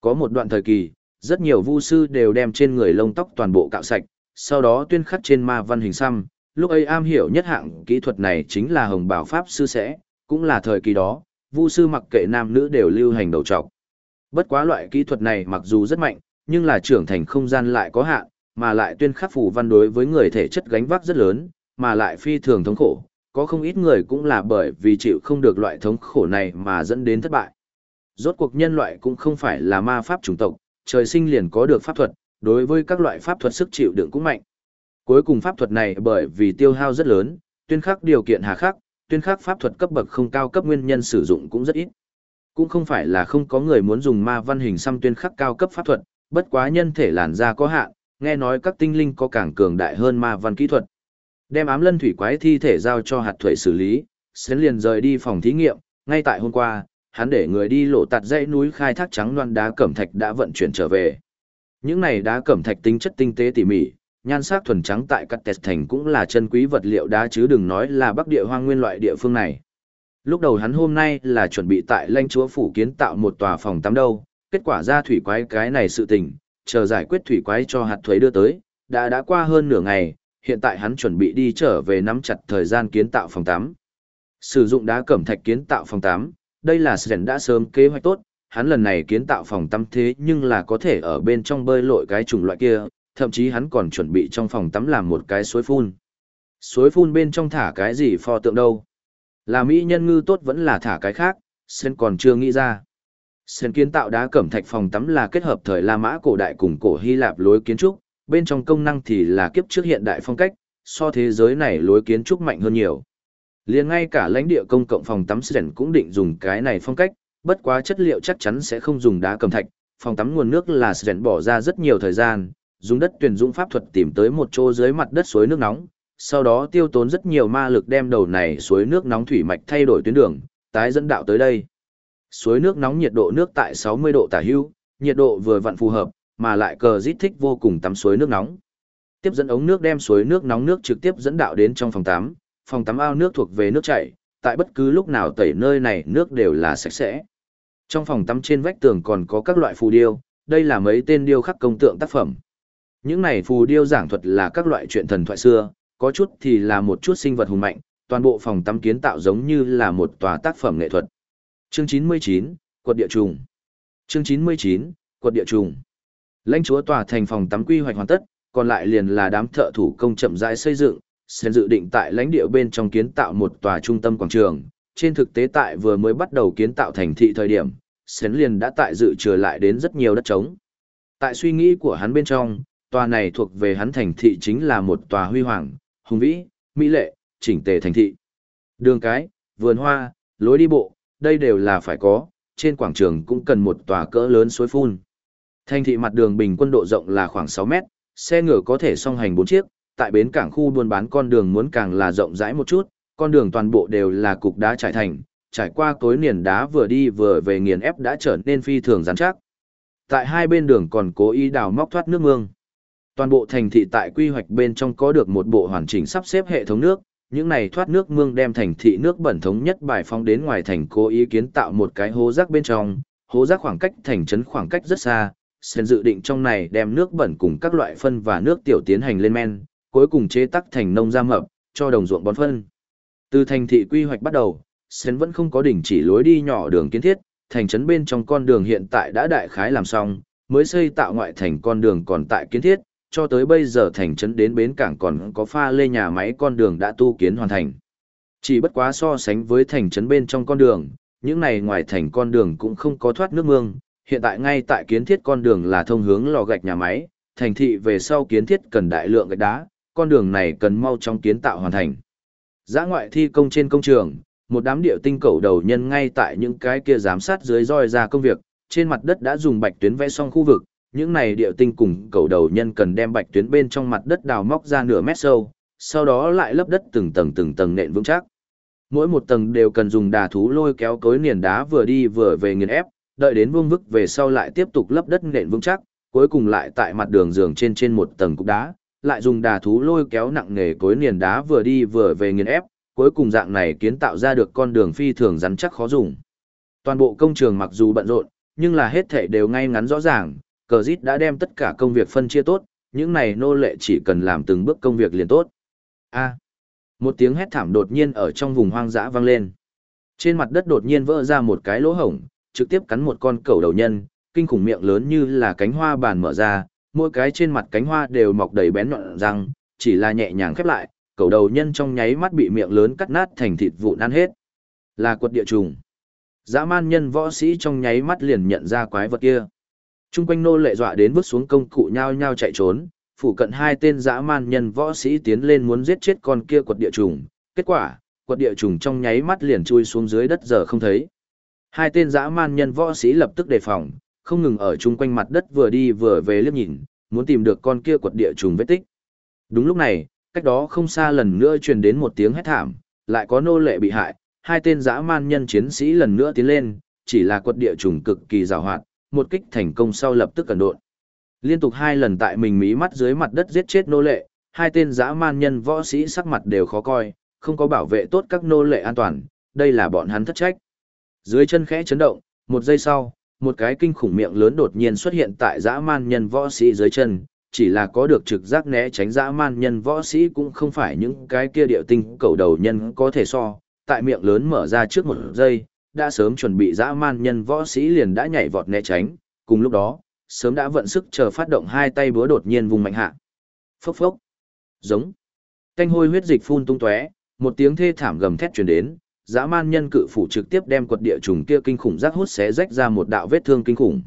Có một đoạn thời kỳ, rất nhiều vu sư đều đem trên người lông tóc toàn bộ cạo sạch, sau đó tuyên khắc trên ma văn hình xăm, lúc ấy am hiểu nhất hạng kỹ thuật này chính là hồng bảo pháp sư sẽ, cũng là thời kỳ đó, vu sư mặc kệ nam nữ đều lưu hành đầu trọc. Bất quá loại kỹ thuật này mặc dù rất mạnh, nhưng là trưởng thành không gian lại có hạn, mà lại tuyên khắc phù văn đối với người thể chất gánh vác rất lớn, mà lại phi thường thống khổ, có không ít người cũng là bởi vì chịu không được loại thống khổ này mà dẫn đến thất bại. Rốt cuộc nhân loại cũng không phải là ma pháp chủng tộc, trời sinh liền có được pháp thuật, đối với các loại pháp thuật sức chịu đựng cũng mạnh. Cuối cùng pháp thuật này bởi vì tiêu hao rất lớn, tuyên khắc điều kiện hà khắc, tuyên khắc pháp thuật cấp bậc không cao cấp nguyên nhân sử dụng cũng rất ít. Cũng không phải là không có người muốn dùng ma văn hình xăm tuyên khắc cao cấp pháp thuật, bất quá nhân thể làn da có hạn, nghe nói các tinh linh có càng cường đại hơn ma văn kỹ thuật. Đem ám lân thủy quái thi thể giao cho hạt thuệ xử lý, Sến liền rời đi phòng thí nghiệm, ngay tại hôm qua, hắn để người đi lộ tạt dãy núi khai thác trắng loan đá cẩm thạch đã vận chuyển trở về. Những này đá cẩm thạch tính chất tinh tế tỉ mỉ, nhan sắc thuần trắng tại các tẹt thành cũng là chân quý vật liệu đá chứ đừng nói là bắc địa hoang nguyên loại địa phương này. Lúc đầu hắn hôm nay là chuẩn bị tại lãnh chúa phủ kiến tạo một tòa phòng tắm đâu, kết quả ra thủy quái cái này sự tình, chờ giải quyết thủy quái cho hạt thuế đưa tới, đã đã qua hơn nửa ngày, hiện tại hắn chuẩn bị đi trở về nắm chặt thời gian kiến tạo phòng tắm. Sử dụng đá cẩm thạch kiến tạo phòng tắm, đây là Sren đã sớm kế hoạch tốt, hắn lần này kiến tạo phòng tắm thế nhưng là có thể ở bên trong bơi lội cái chủng loại kia, thậm chí hắn còn chuẩn bị trong phòng tắm làm một cái suối phun. Suối phun bên trong thả cái gì pho tượng đâu? Là mỹ nhân ngư tốt vẫn là thả cái khác, Sen còn chưa nghĩ ra. Sen kiến tạo đá cẩm thạch phòng tắm là kết hợp thời La Mã cổ đại cùng cổ Hy Lạp lối kiến trúc, bên trong công năng thì là kiếp trước hiện đại phong cách, so thế giới này lối kiến trúc mạnh hơn nhiều. Liền ngay cả lãnh địa công cộng phòng tắm Sen cũng định dùng cái này phong cách, bất quá chất liệu chắc chắn sẽ không dùng đá cẩm thạch, phòng tắm nguồn nước là Sen bỏ ra rất nhiều thời gian, dùng đất tuyển dũng pháp thuật tìm tới một chỗ dưới mặt đất suối nước nóng, sau đó tiêu tốn rất nhiều ma lực đem đầu này suối nước nóng thủy mạch thay đổi tuyến đường, tái dẫn đạo tới đây. Suối nước nóng nhiệt độ nước tại 60 độ tả hữu, nhiệt độ vừa vặn phù hợp, mà lại cờ rít thích vô cùng tắm suối nước nóng. Tiếp dẫn ống nước đem suối nước nóng nước trực tiếp dẫn đạo đến trong phòng tắm, phòng tắm ao nước thuộc về nước chảy, tại bất cứ lúc nào tẩy nơi này nước đều là sạch sẽ. Trong phòng tắm trên vách tường còn có các loại phù điêu, đây là mấy tên điêu khắc công tượng tác phẩm. Những này phù điêu giảng thuật là các loại chuyện thần thoại xưa, có chút thì là một chút sinh vật hùng mạnh, toàn bộ phòng tắm kiến tạo giống như là một tòa tác phẩm nghệ thuật. Chương 99, Quật địa trùng. Chương 99, Quật địa trùng. Lãnh chúa tòa thành phòng tắm quy hoạch hoàn tất, còn lại liền là đám thợ thủ công chậm rãi xây dựng, sẽ dự định tại lãnh địa bên trong kiến tạo một tòa trung tâm quảng trường. Trên thực tế tại vừa mới bắt đầu kiến tạo thành thị thời điểm, Sến liền đã tại dự trừ lại đến rất nhiều đất trống. Tại suy nghĩ của hắn bên trong, tòa này thuộc về hắn thành thị chính là một tòa huy hoàng, hùng vĩ, mỹ lệ, chỉnh tề thành thị. Đường cái, vườn hoa, lối đi bộ, đây đều là phải có, trên quảng trường cũng cần một tòa cỡ lớn suối phun. Thành thị mặt đường bình quân độ rộng là khoảng 6 mét, xe ngựa có thể song hành 4 chiếc, tại bến cảng khu buôn bán con đường muốn càng là rộng rãi một chút, con đường toàn bộ đều là cục đá trải thành, trải qua cối niền đá vừa đi vừa về nghiền ép đã trở nên phi thường rắn chắc. Tại hai bên đường còn cố ý đào móc thoát nước mương. Toàn bộ thành thị tại quy hoạch bên trong có được một bộ hoàn chỉnh sắp xếp hệ thống nước, những này thoát nước mương đem thành thị nước bẩn thống nhất bài phóng đến ngoài thành cố ý kiến tạo một cái hố rác bên trong, hố rác khoảng cách thành trấn khoảng cách rất xa, sen dự định trong này đem nước bẩn cùng các loại phân và nước tiểu tiến hành lên men, cuối cùng chế tắc thành nông gia mập, cho đồng ruộng bón phân. Từ thành thị quy hoạch bắt đầu, sen vẫn không có đỉnh chỉ lối đi nhỏ đường kiến thiết, thành trấn bên trong con đường hiện tại đã đại khái làm xong, mới xây tạo ngoại thành con đường còn tại kiến thiết, cho tới bây giờ thành trấn đến bến cảng còn có pha lê nhà máy con đường đã tu kiến hoàn thành. Chỉ bất quá so sánh với thành trấn bên trong con đường, những này ngoài thành con đường cũng không có thoát nước mương, hiện tại ngay tại kiến thiết con đường là thông hướng lò gạch nhà máy, thành thị về sau kiến thiết cần đại lượng gạch đá, con đường này cần mau chóng kiến tạo hoàn thành. Giã ngoại thi công trên công trường, một đám điệu tinh cầu đầu nhân ngay tại những cái kia giám sát dưới roi ra công việc, trên mặt đất đã dùng bạch tuyến vẽ xong khu vực, những này điệu tinh cùng cầu đầu nhân cần đem bạch tuyến bên trong mặt đất đào móc ra nửa mét sâu, sau đó lại lấp đất từng tầng từng tầng nện vững chắc. Mỗi một tầng đều cần dùng đà thú lôi kéo cối niền đá vừa đi vừa về nghiền ép, đợi đến vuông vức về sau lại tiếp tục lấp đất nện vững chắc, cuối cùng lại tại mặt đường giường trên trên một tầng cục đá, lại dùng đà thú lôi kéo nặng nghề cối niền đá vừa đi vừa về nghiền ép, cuối cùng dạng này kiến tạo ra được con đường phi thường rắn chắc khó dùng. Toàn bộ công trường mặc dù bận rộn, nhưng là hết thể đều ngay ngắn rõ ràng, cờ dít đã đem tất cả công việc phân chia tốt, những này nô lệ chỉ cần làm từng bước công việc liền tốt. A. một tiếng hét thảm đột nhiên ở trong vùng hoang dã vang lên. Trên mặt đất đột nhiên vỡ ra một cái lỗ hổng, trực tiếp cắn một con cẩu đầu nhân, kinh khủng miệng lớn như là cánh hoa bàn mở ra, mỗi cái trên mặt cánh hoa đều mọc đầy bén nhọn răng, chỉ là nhẹ nhàng khép lại, cẩu đầu nhân trong nháy mắt bị miệng lớn cắt nát thành thịt vụn ăn hết. Là quật địa trùng. Dã man nhân võ sĩ trong nháy mắt liền nhận ra quái vật kia. Trung quanh nô lệ dọa đến vứt xuống công cụ nhao nhao chạy trốn, phủ cận hai tên dã man nhân võ sĩ tiến lên muốn giết chết con kia quật địa trùng. Kết quả, quật địa trùng trong nháy mắt liền chui xuống dưới đất giờ không thấy. Hai tên dã man nhân võ sĩ lập tức đề phòng, không ngừng ở chung quanh mặt đất vừa đi vừa về liếc nhìn, muốn tìm được con kia quật địa trùng vết tích. Đúng lúc này, cách đó không xa lần nữa truyền đến một tiếng hét thảm, lại có nô lệ bị hại, hai tên dã man nhân chiến sĩ lần nữa tiến lên, chỉ là quật địa trùng cực kỳ rào hoạt, một kích thành công sau lập tức cẩn độn. Liên tục hai lần tại mình mí mắt dưới mặt đất giết chết nô lệ, hai tên dã man nhân võ sĩ sắc mặt đều khó coi, không có bảo vệ tốt các nô lệ an toàn, đây là bọn hắn thất trách. Dưới chân khẽ chấn động, một giây sau, một cái kinh khủng miệng lớn đột nhiên xuất hiện tại dã man nhân võ sĩ dưới chân, chỉ là có được trực giác né tránh dã man nhân võ sĩ cũng không phải những cái kia điệu tinh cầu đầu nhân có thể so, tại miệng lớn mở ra trước một giây, đã sớm chuẩn bị dã man nhân võ sĩ liền đã nhảy vọt né tránh, cùng lúc đó, sớm đã vận sức chờ phát động hai tay búa đột nhiên vùng mạnh hạ. Phốc phốc. Giống. Canh hôi huyết dịch phun tung tóe, một tiếng thê thảm gầm thét truyền đến, dã man nhân cự phủ trực tiếp đem quật địa trùng kia kinh khủng rác hút xé rách ra một đạo vết thương kinh khủng.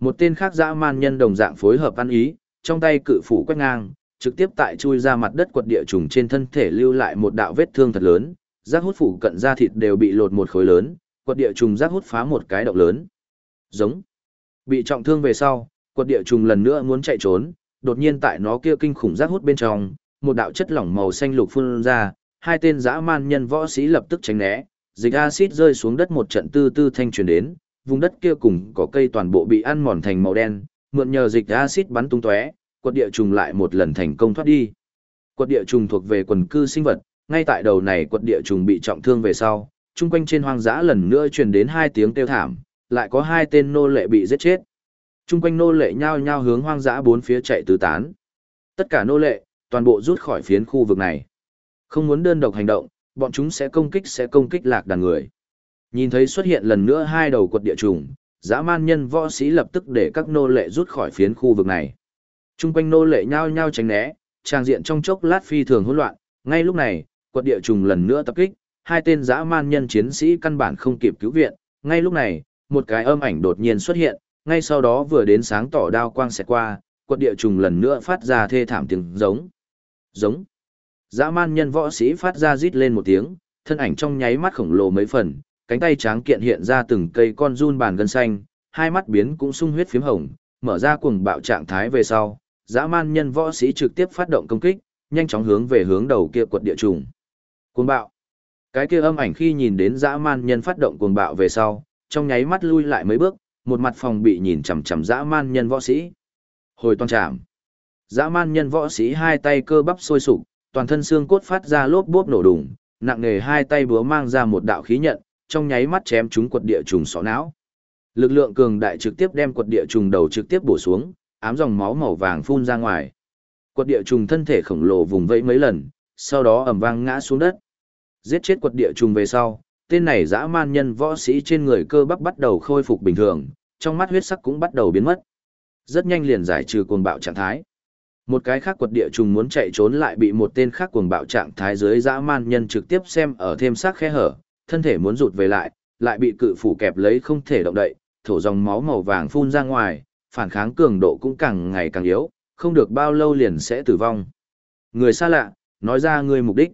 Một tên khác dã man nhân đồng dạng phối hợp ăn ý, trong tay cự phủ quét ngang, trực tiếp tại chui ra mặt đất quật địa trùng trên thân thể lưu lại một đạo vết thương thật lớn, rác hút phủ cận da thịt đều bị lột một khối lớn, quật địa trùng rác hút phá một cái động lớn. Giống. Bị trọng thương về sau, quật địa trùng lần nữa muốn chạy trốn, đột nhiên tại nó kia kinh khủng rác hút bên trong, một đạo chất lỏng màu xanh lục phun ra, hai tên dã man nhân võ sĩ lập tức tránh né, dịch axit rơi xuống đất một trận tư tư thanh truyền đến, vùng đất kia cùng có cây toàn bộ bị ăn mòn thành màu đen, mượn nhờ dịch axit bắn tung tóe, quật địa trùng lại một lần thành công thoát đi. Quật địa trùng thuộc về quần cư sinh vật, ngay tại đầu này quật địa trùng bị trọng thương về sau, chung quanh trên hoang dã lần nữa truyền đến hai tiếng kêu thảm, lại có hai tên nô lệ bị giết chết. Chung quanh nô lệ nhao nhao hướng hoang dã bốn phía chạy tứ tán. Tất cả nô lệ, toàn bộ rút khỏi phiến khu vực này. Không muốn đơn độc hành động, bọn chúng sẽ công kích sẽ công kích lạc đàn người. Nhìn thấy xuất hiện lần nữa hai đầu quật địa trùng, dã man nhân võ sĩ lập tức để các nô lệ rút khỏi phiến khu vực này. Trung quanh nô lệ nhao nhao tránh né, trang diện trong chốc lát phi thường hỗn loạn, ngay lúc này, quật địa trùng lần nữa tập kích, hai tên dã man nhân chiến sĩ căn bản không kịp cứu viện, ngay lúc này, một cái âm ảnh đột nhiên xuất hiện, ngay sau đó vừa đến sáng tỏ đao quang xẹt qua, quật địa trùng lần nữa phát ra thê thảm tiếng giống. Giống. Dã man nhân võ sĩ phát ra rít lên một tiếng, thân ảnh trong nháy mắt khổng lồ mấy phần, cánh tay tráng kiện hiện ra từng cây con run bàn gân xanh, hai mắt biến cũng sung huyết phím hồng, mở ra cuồng bạo trạng thái về sau, dã man nhân võ sĩ trực tiếp phát động công kích, nhanh chóng hướng về hướng đầu kia quật địa trùng. Cuồng bạo. Cái kia âm ảnh khi nhìn đến dã man nhân phát động cuồng bạo về sau, trong nháy mắt lui lại mấy bước, một mặt phòng bị nhìn chằm chằm dã man nhân võ sĩ. Hồi toàn trạm. Dã man nhân võ sĩ hai tay cơ bắp sôi sục, toàn thân xương cốt phát ra lốp bốp nổ đùng, nặng nề hai tay búa mang ra một đạo khí nhận, trong nháy mắt chém chúng quật địa trùng sọ não. Lực lượng cường đại trực tiếp đem quật địa trùng đầu trực tiếp bổ xuống, ám dòng máu màu vàng phun ra ngoài. Quật địa trùng thân thể khổng lồ vùng vẫy mấy lần, sau đó ầm vang ngã xuống đất. Giết chết quật địa trùng về sau, tên này dã man nhân võ sĩ trên người cơ bắp bắt đầu khôi phục bình thường, trong mắt huyết sắc cũng bắt đầu biến mất. Rất nhanh liền giải trừ cuồng bạo trạng thái. Một cái khác quật địa trùng muốn chạy trốn lại bị một tên khác cuồng bạo trạng thái dưới dã man nhân trực tiếp xem ở thêm sắc khe hở, thân thể muốn rụt về lại, lại bị cự phủ kẹp lấy không thể động đậy, thổ dòng máu màu vàng phun ra ngoài, phản kháng cường độ cũng càng ngày càng yếu, không được bao lâu liền sẽ tử vong. Người xa lạ, nói ra người mục đích.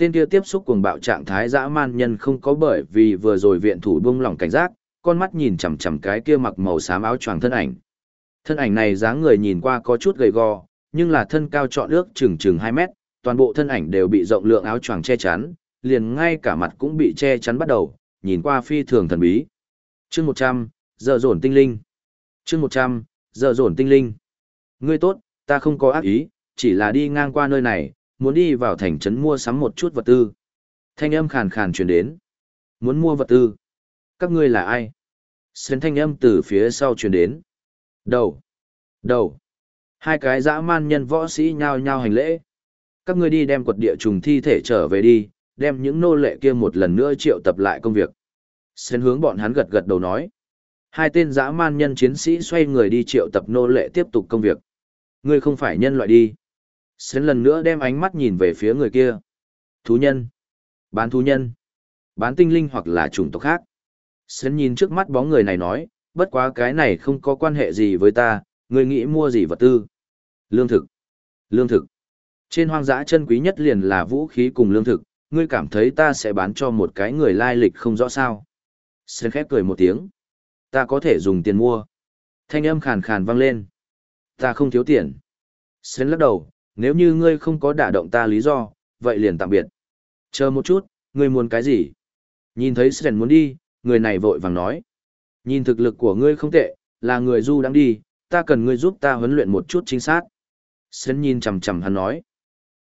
Tên kia tiếp xúc cuồng bạo trạng thái dã man nhân không có bởi vì vừa rồi viện thủ buông lỏng cảnh giác, con mắt nhìn chằm chằm cái kia mặc màu xám áo choàng thân ảnh. Thân ảnh này dáng người nhìn qua có chút gầy gò, nhưng là thân cao trọn ước chừng chừng hai mét, toàn bộ thân ảnh đều bị rộng lượng áo choàng che chắn, liền ngay cả mặt cũng bị che chắn bắt đầu, nhìn qua phi thường thần bí. Chương 100, giờ dồn tinh linh. Chương 100, giờ dồn tinh linh. Ngươi tốt, ta không có ác ý, chỉ là đi ngang qua nơi này, muốn đi vào thành trấn mua sắm một chút vật tư. Thanh âm khàn khàn truyền đến. Muốn mua vật tư. Các ngươi là ai? xuyên thanh âm từ phía sau truyền đến. Đầu. Đầu. Hai cái dã man nhân võ sĩ nhao nhao hành lễ. Các ngươi đi đem quật địa trùng thi thể trở về đi, đem những nô lệ kia một lần nữa triệu tập lại công việc. xuyên hướng bọn hắn gật gật đầu nói. Hai tên dã man nhân chiến sĩ xoay người đi triệu tập nô lệ tiếp tục công việc. Ngươi không phải nhân loại đi. Sến lần nữa đem ánh mắt nhìn về phía người kia. Thú nhân. Bán thú nhân. Bán tinh linh hoặc là chủng tộc khác. Sến nhìn trước mắt bóng người này nói, bất quá cái này không có quan hệ gì với ta, người nghĩ mua gì vật tư. Lương thực. Lương thực. Trên hoang dã chân quý nhất liền là vũ khí cùng lương thực, ngươi cảm thấy ta sẽ bán cho một cái người lai lịch không rõ sao. Xến khép cười một tiếng. Ta có thể dùng tiền mua. Thanh âm khàn khàn vang lên. Ta không thiếu tiền. Xến lắc đầu, nếu như ngươi không có đả động ta lý do, vậy liền tạm biệt. Chờ một chút, ngươi muốn cái gì? Nhìn thấy Sren muốn đi, người này vội vàng nói. Nhìn thực lực của ngươi không tệ, là người du đang đi, ta cần ngươi giúp ta huấn luyện một chút chính xác. Sren nhìn chầm chầm hắn nói.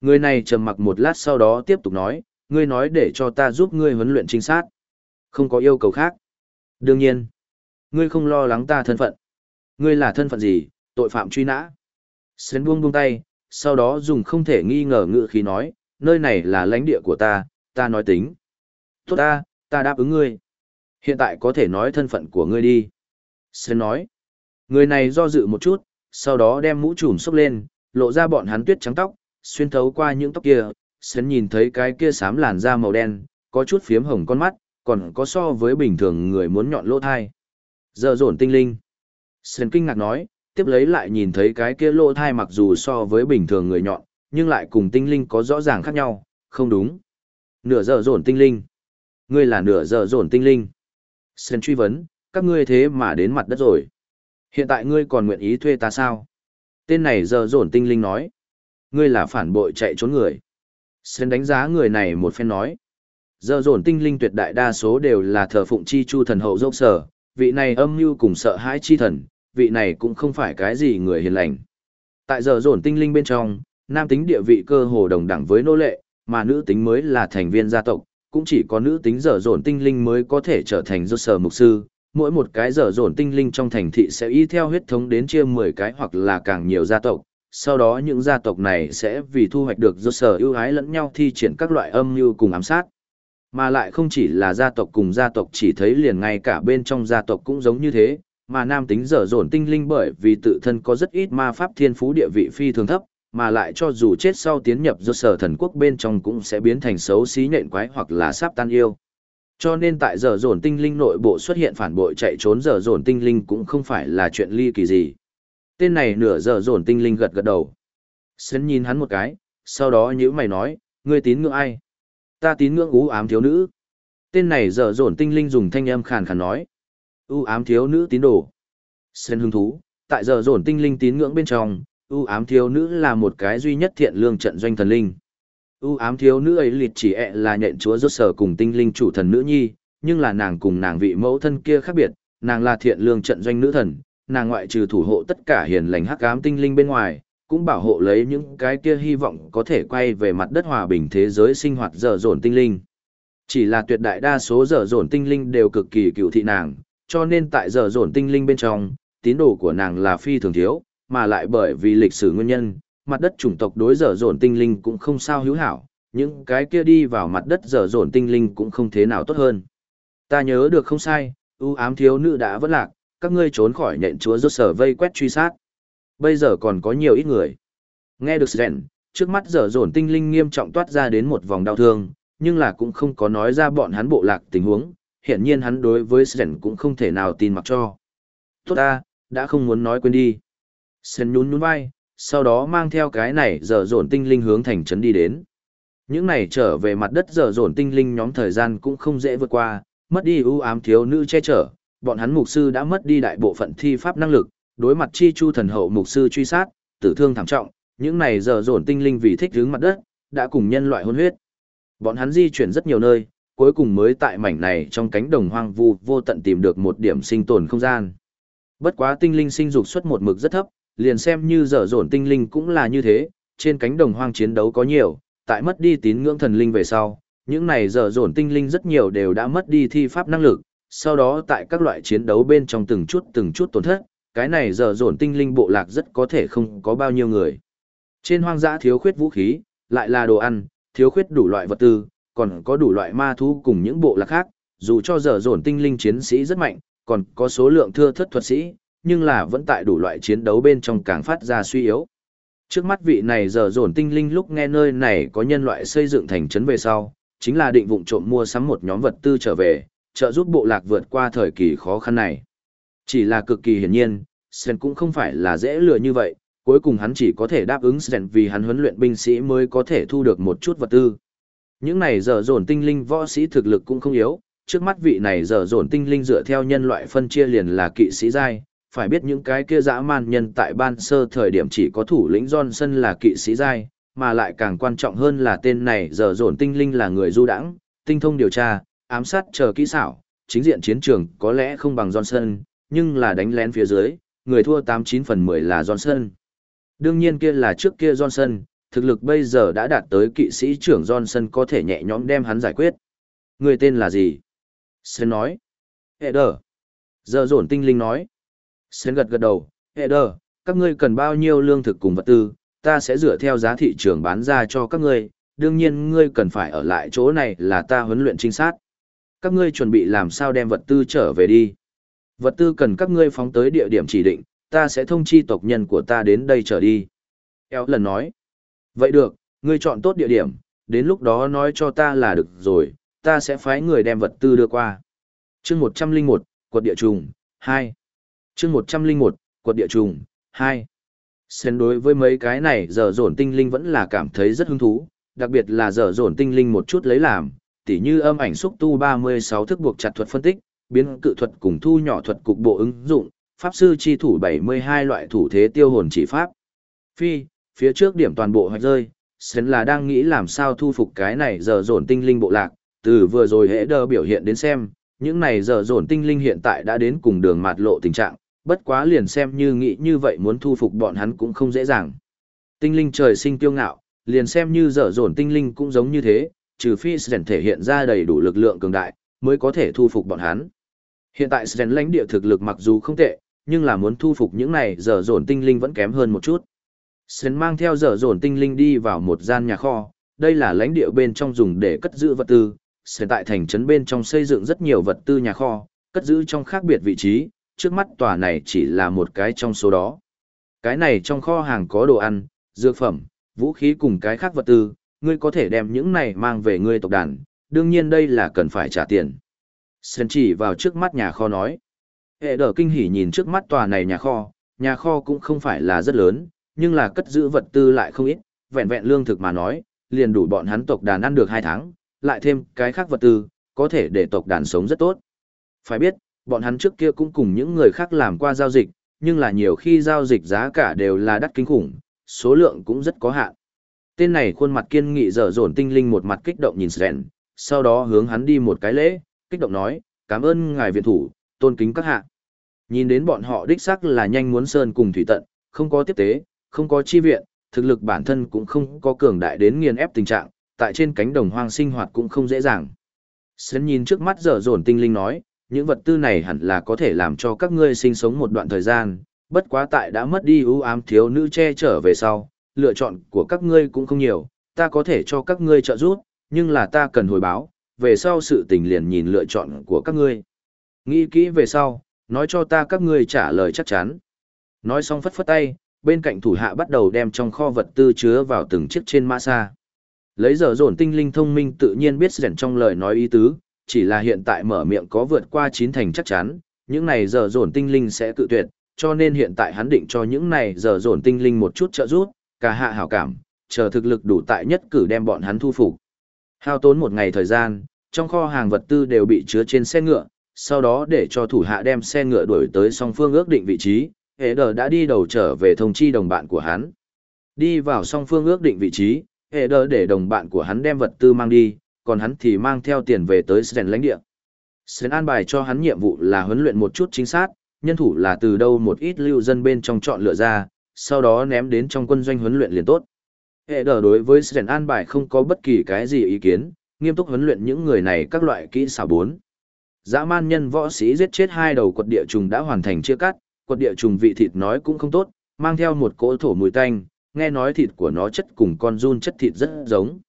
Người này trầm mặc một lát sau đó tiếp tục nói, ngươi nói để cho ta giúp ngươi huấn luyện chính xác. Không có yêu cầu khác. Đương nhiên, ngươi không lo lắng ta thân phận. Ngươi là thân phận gì, tội phạm truy nã. Sến buông buông tay, sau đó dùng không thể nghi ngờ ngự khí nói, nơi này là lãnh địa của ta, ta nói tính. Tốt ta, ta đáp ứng ngươi. Hiện tại có thể nói thân phận của ngươi đi. sơn nói. Người này do dự một chút, sau đó đem mũ trùm xốc lên, lộ ra bọn hắn tuyết trắng tóc, xuyên thấu qua những tóc kia, sơn nhìn thấy cái kia xám làn da màu đen, có chút phiếm hồng con mắt, còn có so với bình thường người muốn nhọn lỗ thai. Giờ dồn tinh linh. sơn kinh ngạc nói, tiếp lấy lại nhìn thấy cái kia lỗ thai mặc dù so với bình thường người nhọn, nhưng lại cùng tinh linh có rõ ràng khác nhau, không đúng. Nửa giờ dồn tinh linh. Ngươi là nửa giờ dồn tinh linh. Sơn truy vấn, các ngươi thế mà đến mặt đất rồi. Hiện tại ngươi còn nguyện ý thuê ta sao? Tên này giờ dồn tinh linh nói. Ngươi là phản bội chạy trốn người. Sơn đánh giá người này một phen nói. Giờ dồn tinh linh tuyệt đại đa số đều là thờ phụng chi chu thần hậu dốc sở, vị này âm mưu cùng sợ hãi chi thần, vị này cũng không phải cái gì người hiền lành. Tại giờ dồn tinh linh bên trong, nam tính địa vị cơ hồ đồng đẳng với nô lệ, mà nữ tính mới là thành viên gia tộc, cũng chỉ có nữ tính giờ dồn tinh linh mới có thể trở thành rốt sở mục sư. Mỗi một cái giờ dồn tinh linh trong thành thị sẽ y theo huyết thống đến chia 10 cái hoặc là càng nhiều gia tộc. Sau đó những gia tộc này sẽ vì thu hoạch được dô sở ưu ái lẫn nhau thi triển các loại âm mưu cùng ám sát. Mà lại không chỉ là gia tộc cùng gia tộc chỉ thấy liền ngay cả bên trong gia tộc cũng giống như thế, mà nam tính dở dồn tinh linh bởi vì tự thân có rất ít ma pháp thiên phú địa vị phi thường thấp, mà lại cho dù chết sau tiến nhập do sở thần quốc bên trong cũng sẽ biến thành xấu xí nhện quái hoặc là sắp tan yêu. Cho nên tại giờ dồn tinh linh nội bộ xuất hiện phản bội chạy trốn giờ dồn tinh linh cũng không phải là chuyện ly kỳ gì. Tên này nửa giờ dồn tinh linh gật gật đầu. Sến nhìn hắn một cái, sau đó nhữ mày nói, ngươi tín ngưỡng ai? Ta tín ngưỡng ú ám thiếu nữ. Tên này dở dồn tinh linh dùng thanh âm khàn khàn nói. U ám thiếu nữ tín đồ. Sen hứng thú, tại giờ dồn tinh linh tín ngưỡng bên trong, u ám thiếu nữ là một cái duy nhất thiện lương trận doanh thần linh. U ám thiếu nữ ấy liệt chỉ ẹ là nhện chúa rốt sở cùng tinh linh chủ thần nữ nhi, nhưng là nàng cùng nàng vị mẫu thân kia khác biệt, nàng là thiện lương trận doanh nữ thần, nàng ngoại trừ thủ hộ tất cả hiền lành hắc ám tinh linh bên ngoài, cũng bảo hộ lấy những cái kia hy vọng có thể quay về mặt đất hòa bình thế giới sinh hoạt dở dồn tinh linh. Chỉ là tuyệt đại đa số dở dồn tinh linh đều cực kỳ cựu thị nàng, cho nên tại dở dồn tinh linh bên trong, tín đồ của nàng là phi thường thiếu, mà lại bởi vì lịch sử nguyên nhân, mặt đất chủng tộc đối dở dồn tinh linh cũng không sao hữu hảo, những cái kia đi vào mặt đất dở dồn tinh linh cũng không thế nào tốt hơn. Ta nhớ được không sai, ưu ám thiếu nữ đã vẫn lạc, các ngươi trốn khỏi nhện chúa rốt sở vây quét truy sát. Bây giờ còn có nhiều ít người. Nghe được Sren, trước mắt dở dồn tinh linh nghiêm trọng toát ra đến một vòng đau thương, nhưng là cũng không có nói ra bọn hắn bộ lạc tình huống, hiện nhiên hắn đối với Sren cũng không thể nào tin mặc cho. Tốt ta, đã không muốn nói quên đi. Sren nhún nhún vai, sau đó mang theo cái này dở dồn tinh linh hướng thành trấn đi đến. Những này trở về mặt đất dở dồn tinh linh nhóm thời gian cũng không dễ vượt qua, mất đi ưu ám thiếu nữ che chở, bọn hắn mục sư đã mất đi đại bộ phận thi pháp năng lực, đối mặt chi chu thần hậu mục sư truy sát, tử thương thảm trọng, những này dở dồn tinh linh vì thích hướng mặt đất, đã cùng nhân loại hôn huyết. Bọn hắn di chuyển rất nhiều nơi, cuối cùng mới tại mảnh này trong cánh đồng hoang vu vô tận tìm được một điểm sinh tồn không gian. Bất quá tinh linh sinh dục xuất một mực rất thấp, liền xem như dở dồn tinh linh cũng là như thế, trên cánh đồng hoang chiến đấu có nhiều, tại mất đi tín ngưỡng thần linh về sau, những này dở dồn tinh linh rất nhiều đều đã mất đi thi pháp năng lực, sau đó tại các loại chiến đấu bên trong từng chút từng chút tổn thất, cái này dở dồn tinh linh bộ lạc rất có thể không có bao nhiêu người. Trên hoang dã thiếu khuyết vũ khí, lại là đồ ăn, thiếu khuyết đủ loại vật tư, còn có đủ loại ma thú cùng những bộ lạc khác, dù cho dở dồn tinh linh chiến sĩ rất mạnh, còn có số lượng thưa thất thuật sĩ, nhưng là vẫn tại đủ loại chiến đấu bên trong càng phát ra suy yếu. Trước mắt vị này giờ dồn tinh linh lúc nghe nơi này có nhân loại xây dựng thành trấn về sau, chính là định vụng trộm mua sắm một nhóm vật tư trở về, trợ giúp bộ lạc vượt qua thời kỳ khó khăn này. Chỉ là cực kỳ hiển nhiên, Sen cũng không phải là dễ lừa như vậy, cuối cùng hắn chỉ có thể đáp ứng Sen vì hắn huấn luyện binh sĩ mới có thể thu được một chút vật tư. Những này giờ dồn tinh linh võ sĩ thực lực cũng không yếu, trước mắt vị này giờ dồn tinh linh dựa theo nhân loại phân chia liền là kỵ sĩ giai, phải biết những cái kia dã man nhân tại ban sơ thời điểm chỉ có thủ lĩnh Johnson là kỵ sĩ giai, mà lại càng quan trọng hơn là tên này giờ dồn tinh linh là người du đãng, tinh thông điều tra, ám sát chờ kỹ xảo, chính diện chiến trường có lẽ không bằng Johnson, nhưng là đánh lén phía dưới, người thua 89 phần 10 là Johnson. Đương nhiên kia là trước kia Johnson, thực lực bây giờ đã đạt tới kỵ sĩ trưởng Johnson có thể nhẹ nhõm đem hắn giải quyết. Người tên là gì? Sơn nói. Eder. Giờ dồn tinh linh nói. Sơn gật gật đầu. Eder, các ngươi cần bao nhiêu lương thực cùng vật tư, ta sẽ dựa theo giá thị trường bán ra cho các ngươi. Đương nhiên ngươi cần phải ở lại chỗ này là ta huấn luyện trinh sát. Các ngươi chuẩn bị làm sao đem vật tư trở về đi. Vật tư cần các ngươi phóng tới địa điểm chỉ định, ta sẽ thông chi tộc nhân của ta đến đây trở đi. Eo lần nói. Vậy được, ngươi chọn tốt địa điểm, đến lúc đó nói cho ta là được rồi, ta sẽ phái người đem vật tư đưa qua. chương 101, quật địa trùng, 2. chương 101, quật địa trùng, 2. Xen đối với mấy cái này giờ dồn tinh linh vẫn là cảm thấy rất hứng thú, đặc biệt là giờ dồn tinh linh một chút lấy làm, tỉ như âm ảnh xúc tu 36 thức buộc chặt thuật phân tích, biến cự thuật cùng thu nhỏ thuật cục bộ ứng dụng, pháp sư chi thủ 72 loại thủ thế tiêu hồn chỉ pháp. Phi, phía trước điểm toàn bộ hoạch rơi, Sến là đang nghĩ làm sao thu phục cái này giờ dồn tinh linh bộ lạc, từ vừa rồi hệ đơ biểu hiện đến xem, những này giờ dồn tinh linh hiện tại đã đến cùng đường mạt lộ tình trạng, bất quá liền xem như nghĩ như vậy muốn thu phục bọn hắn cũng không dễ dàng. Tinh linh trời sinh tiêu ngạo, liền xem như giờ dồn tinh linh cũng giống như thế, trừ phi Sến thể hiện ra đầy đủ lực lượng cường đại, mới có thể thu phục bọn hắn. Hiện tại Sến lãnh địa thực lực mặc dù không tệ, nhưng là muốn thu phục những này giờ dồn tinh linh vẫn kém hơn một chút. Sến mang theo dở dồn tinh linh đi vào một gian nhà kho, đây là lãnh địa bên trong dùng để cất giữ vật tư. Sến tại thành trấn bên trong xây dựng rất nhiều vật tư nhà kho, cất giữ trong khác biệt vị trí, trước mắt tòa này chỉ là một cái trong số đó. Cái này trong kho hàng có đồ ăn, dược phẩm, vũ khí cùng cái khác vật tư, ngươi có thể đem những này mang về ngươi tộc đàn, đương nhiên đây là cần phải trả tiền. Sến chỉ vào trước mắt nhà kho nói. Hệ đỡ kinh hỉ nhìn trước mắt tòa này nhà kho, nhà kho cũng không phải là rất lớn, nhưng là cất giữ vật tư lại không ít, vẹn vẹn lương thực mà nói, liền đủ bọn hắn tộc đàn ăn được hai tháng, lại thêm cái khác vật tư, có thể để tộc đàn sống rất tốt. Phải biết, bọn hắn trước kia cũng cùng những người khác làm qua giao dịch, nhưng là nhiều khi giao dịch giá cả đều là đắt kinh khủng, số lượng cũng rất có hạn. Tên này khuôn mặt kiên nghị dở dồn tinh linh một mặt kích động nhìn Sren, sau đó hướng hắn đi một cái lễ, kích động nói, cảm ơn ngài viện thủ, tôn kính các hạ. Nhìn đến bọn họ đích xác là nhanh muốn sơn cùng thủy tận, không có tiếp tế, không có chi viện, thực lực bản thân cũng không có cường đại đến nghiền ép tình trạng, tại trên cánh đồng hoang sinh hoạt cũng không dễ dàng. Sến nhìn trước mắt dở dồn tinh linh nói, những vật tư này hẳn là có thể làm cho các ngươi sinh sống một đoạn thời gian, bất quá tại đã mất đi ưu ám thiếu nữ che trở về sau, lựa chọn của các ngươi cũng không nhiều, ta có thể cho các ngươi trợ giúp, nhưng là ta cần hồi báo, về sau sự tình liền nhìn lựa chọn của các ngươi. Nghĩ kỹ về sau, nói cho ta các ngươi trả lời chắc chắn. Nói xong phất phất tay, bên cạnh thủ hạ bắt đầu đem trong kho vật tư chứa vào từng chiếc trên mã xa. Lấy giờ dồn tinh linh thông minh tự nhiên biết rèn trong lời nói ý tứ, chỉ là hiện tại mở miệng có vượt qua chín thành chắc chắn, những này giờ dồn tinh linh sẽ tự tuyệt, cho nên hiện tại hắn định cho những này giờ dồn tinh linh một chút trợ giúp, cả hạ hảo cảm, chờ thực lực đủ tại nhất cử đem bọn hắn thu phục. Hao tốn một ngày thời gian, trong kho hàng vật tư đều bị chứa trên xe ngựa, sau đó để cho thủ hạ đem xe ngựa đuổi tới song phương ước định vị trí, hệ đờ đã đi đầu trở về thông chi đồng bạn của hắn. Đi vào song phương ước định vị trí, hệ đờ để đồng bạn của hắn đem vật tư mang đi, còn hắn thì mang theo tiền về tới Sren lãnh địa. Sren an bài cho hắn nhiệm vụ là huấn luyện một chút chính xác, nhân thủ là từ đâu một ít lưu dân bên trong chọn lựa ra, sau đó ném đến trong quân doanh huấn luyện liền tốt. Hệ đờ đối với Sren an bài không có bất kỳ cái gì ý kiến, nghiêm túc huấn luyện những người này các loại kỹ xảo bốn. Dã man nhân võ sĩ giết chết hai đầu quật địa trùng đã hoàn thành chia cắt, quật địa trùng vị thịt nói cũng không tốt, mang theo một cỗ thổ mùi tanh, nghe nói thịt của nó chất cùng con run chất thịt rất giống.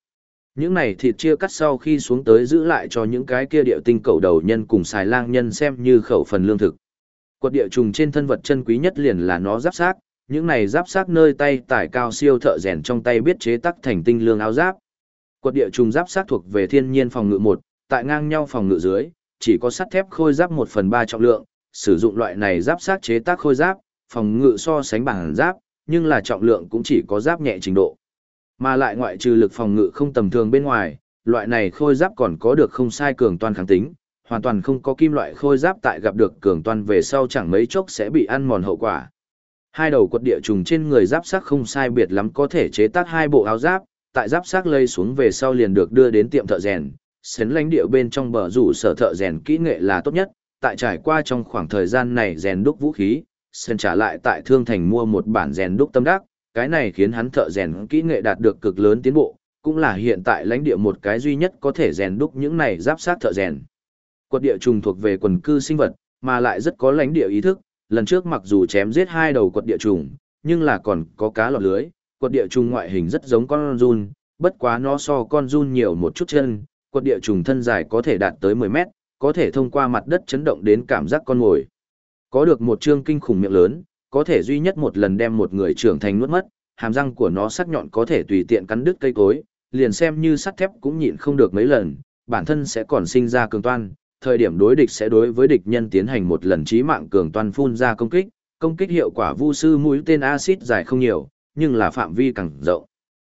Những này thịt chia cắt sau khi xuống tới giữ lại cho những cái kia địa tinh cầu đầu nhân cùng xài lang nhân xem như khẩu phần lương thực. Quật địa trùng trên thân vật chân quý nhất liền là nó giáp xác, những này giáp xác nơi tay tải cao siêu thợ rèn trong tay biết chế tắc thành tinh lương áo giáp. Quật địa trùng giáp xác thuộc về thiên nhiên phòng ngự một, tại ngang nhau phòng ngự dưới, chỉ có sắt thép khôi giáp một phần ba trọng lượng, sử dụng loại này giáp sát chế tác khôi giáp, phòng ngự so sánh bằng giáp, nhưng là trọng lượng cũng chỉ có giáp nhẹ trình độ. Mà lại ngoại trừ lực phòng ngự không tầm thường bên ngoài, loại này khôi giáp còn có được không sai cường toàn kháng tính, hoàn toàn không có kim loại khôi giáp tại gặp được cường toàn về sau chẳng mấy chốc sẽ bị ăn mòn hậu quả. Hai đầu quật địa trùng trên người giáp sắc không sai biệt lắm có thể chế tác hai bộ áo giáp, tại giáp sắc lây xuống về sau liền được đưa đến tiệm thợ rèn, xến lãnh địa bên trong bờ rủ sở thợ rèn kỹ nghệ là tốt nhất, tại trải qua trong khoảng thời gian này rèn đúc vũ khí, Sơn trả lại tại Thương Thành mua một bản rèn đúc tâm đắc, cái này khiến hắn thợ rèn kỹ nghệ đạt được cực lớn tiến bộ, cũng là hiện tại lãnh địa một cái duy nhất có thể rèn đúc những này giáp sát thợ rèn. Quật địa trùng thuộc về quần cư sinh vật, mà lại rất có lãnh địa ý thức, lần trước mặc dù chém giết hai đầu quật địa trùng, nhưng là còn có cá lọt lưới, quật địa trùng ngoại hình rất giống con run, bất quá nó so con run nhiều một chút chân, quật địa trùng thân dài có thể đạt tới 10 mét, có thể thông qua mặt đất chấn động đến cảm giác con mồi. Có được một trương kinh khủng miệng lớn, có thể duy nhất một lần đem một người trưởng thành nuốt mất, hàm răng của nó sắc nhọn có thể tùy tiện cắn đứt cây cối, liền xem như sắt thép cũng nhịn không được mấy lần, bản thân sẽ còn sinh ra cường toan, thời điểm đối địch sẽ đối với địch nhân tiến hành một lần chí mạng cường toan phun ra công kích, công kích hiệu quả vu sư mũi tên axit dài không nhiều, nhưng là phạm vi càng rộng.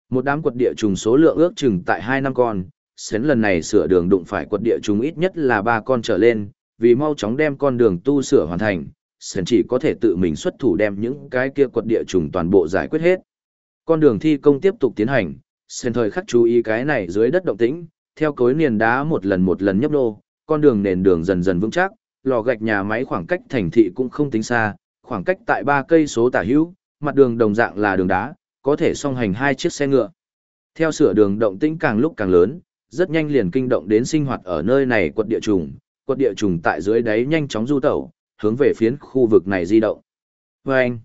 Một đám quật địa trùng số lượng ước chừng tại 2 năm con, Sến lần này sửa đường đụng phải quật địa chúng ít nhất là ba con trở lên, vì mau chóng đem con đường tu sửa hoàn thành, Sến chỉ có thể tự mình xuất thủ đem những cái kia quật địa trùng toàn bộ giải quyết hết. Con đường thi công tiếp tục tiến hành, Sến thời khắc chú ý cái này dưới đất động tĩnh, theo cối niền đá một lần một lần nhấp đô, con đường nền đường dần dần vững chắc, lò gạch nhà máy khoảng cách thành thị cũng không tính xa, khoảng cách tại ba cây số tả hữu, mặt đường đồng dạng là đường đá, có thể song hành hai chiếc xe ngựa. Theo sửa đường động tĩnh càng lúc càng lớn, rất nhanh liền kinh động đến sinh hoạt ở nơi này quật địa trùng, quật địa trùng tại dưới đáy nhanh chóng du tẩu, hướng về phiến khu vực này di động. Và anh,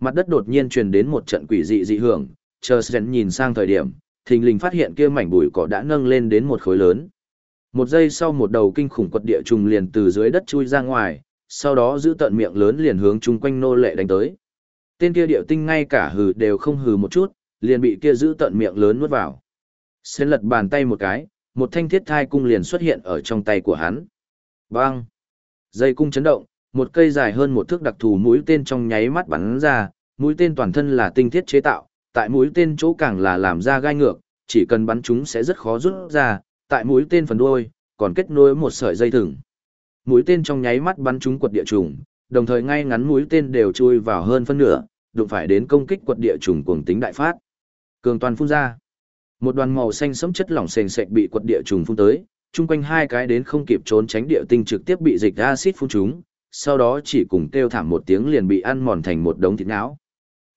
mặt đất đột nhiên truyền đến một trận quỷ dị dị hưởng, chờ Sren nhìn sang thời điểm, thình lình phát hiện kia mảnh bụi cỏ đã nâng lên đến một khối lớn. Một giây sau một đầu kinh khủng quật địa trùng liền từ dưới đất chui ra ngoài, sau đó giữ tận miệng lớn liền hướng chung quanh nô lệ đánh tới. Tên kia điệu tinh ngay cả hừ đều không hừ một chút, liền bị kia giữ tận miệng lớn nuốt vào. Xên lật bàn tay một cái, một thanh thiết thai cung liền xuất hiện ở trong tay của hắn. Bang! Dây cung chấn động, một cây dài hơn một thước đặc thù mũi tên trong nháy mắt bắn ra, mũi tên toàn thân là tinh thiết chế tạo, tại mũi tên chỗ càng là làm ra gai ngược, chỉ cần bắn chúng sẽ rất khó rút ra, tại mũi tên phần đuôi, còn kết nối một sợi dây thừng. Mũi tên trong nháy mắt bắn chúng quật địa trùng, đồng thời ngay ngắn mũi tên đều chui vào hơn phân nửa, đụng phải đến công kích quật địa trùng cuồng tính đại phát. Cường toàn phun ra. Một đoàn màu xanh sẫm chất lỏng sền sệt bị quật địa trùng phun tới, chung quanh hai cái đến không kịp trốn tránh địa tinh trực tiếp bị dịch acid phun trúng, sau đó chỉ cùng kêu thảm một tiếng liền bị ăn mòn thành một đống thịt não.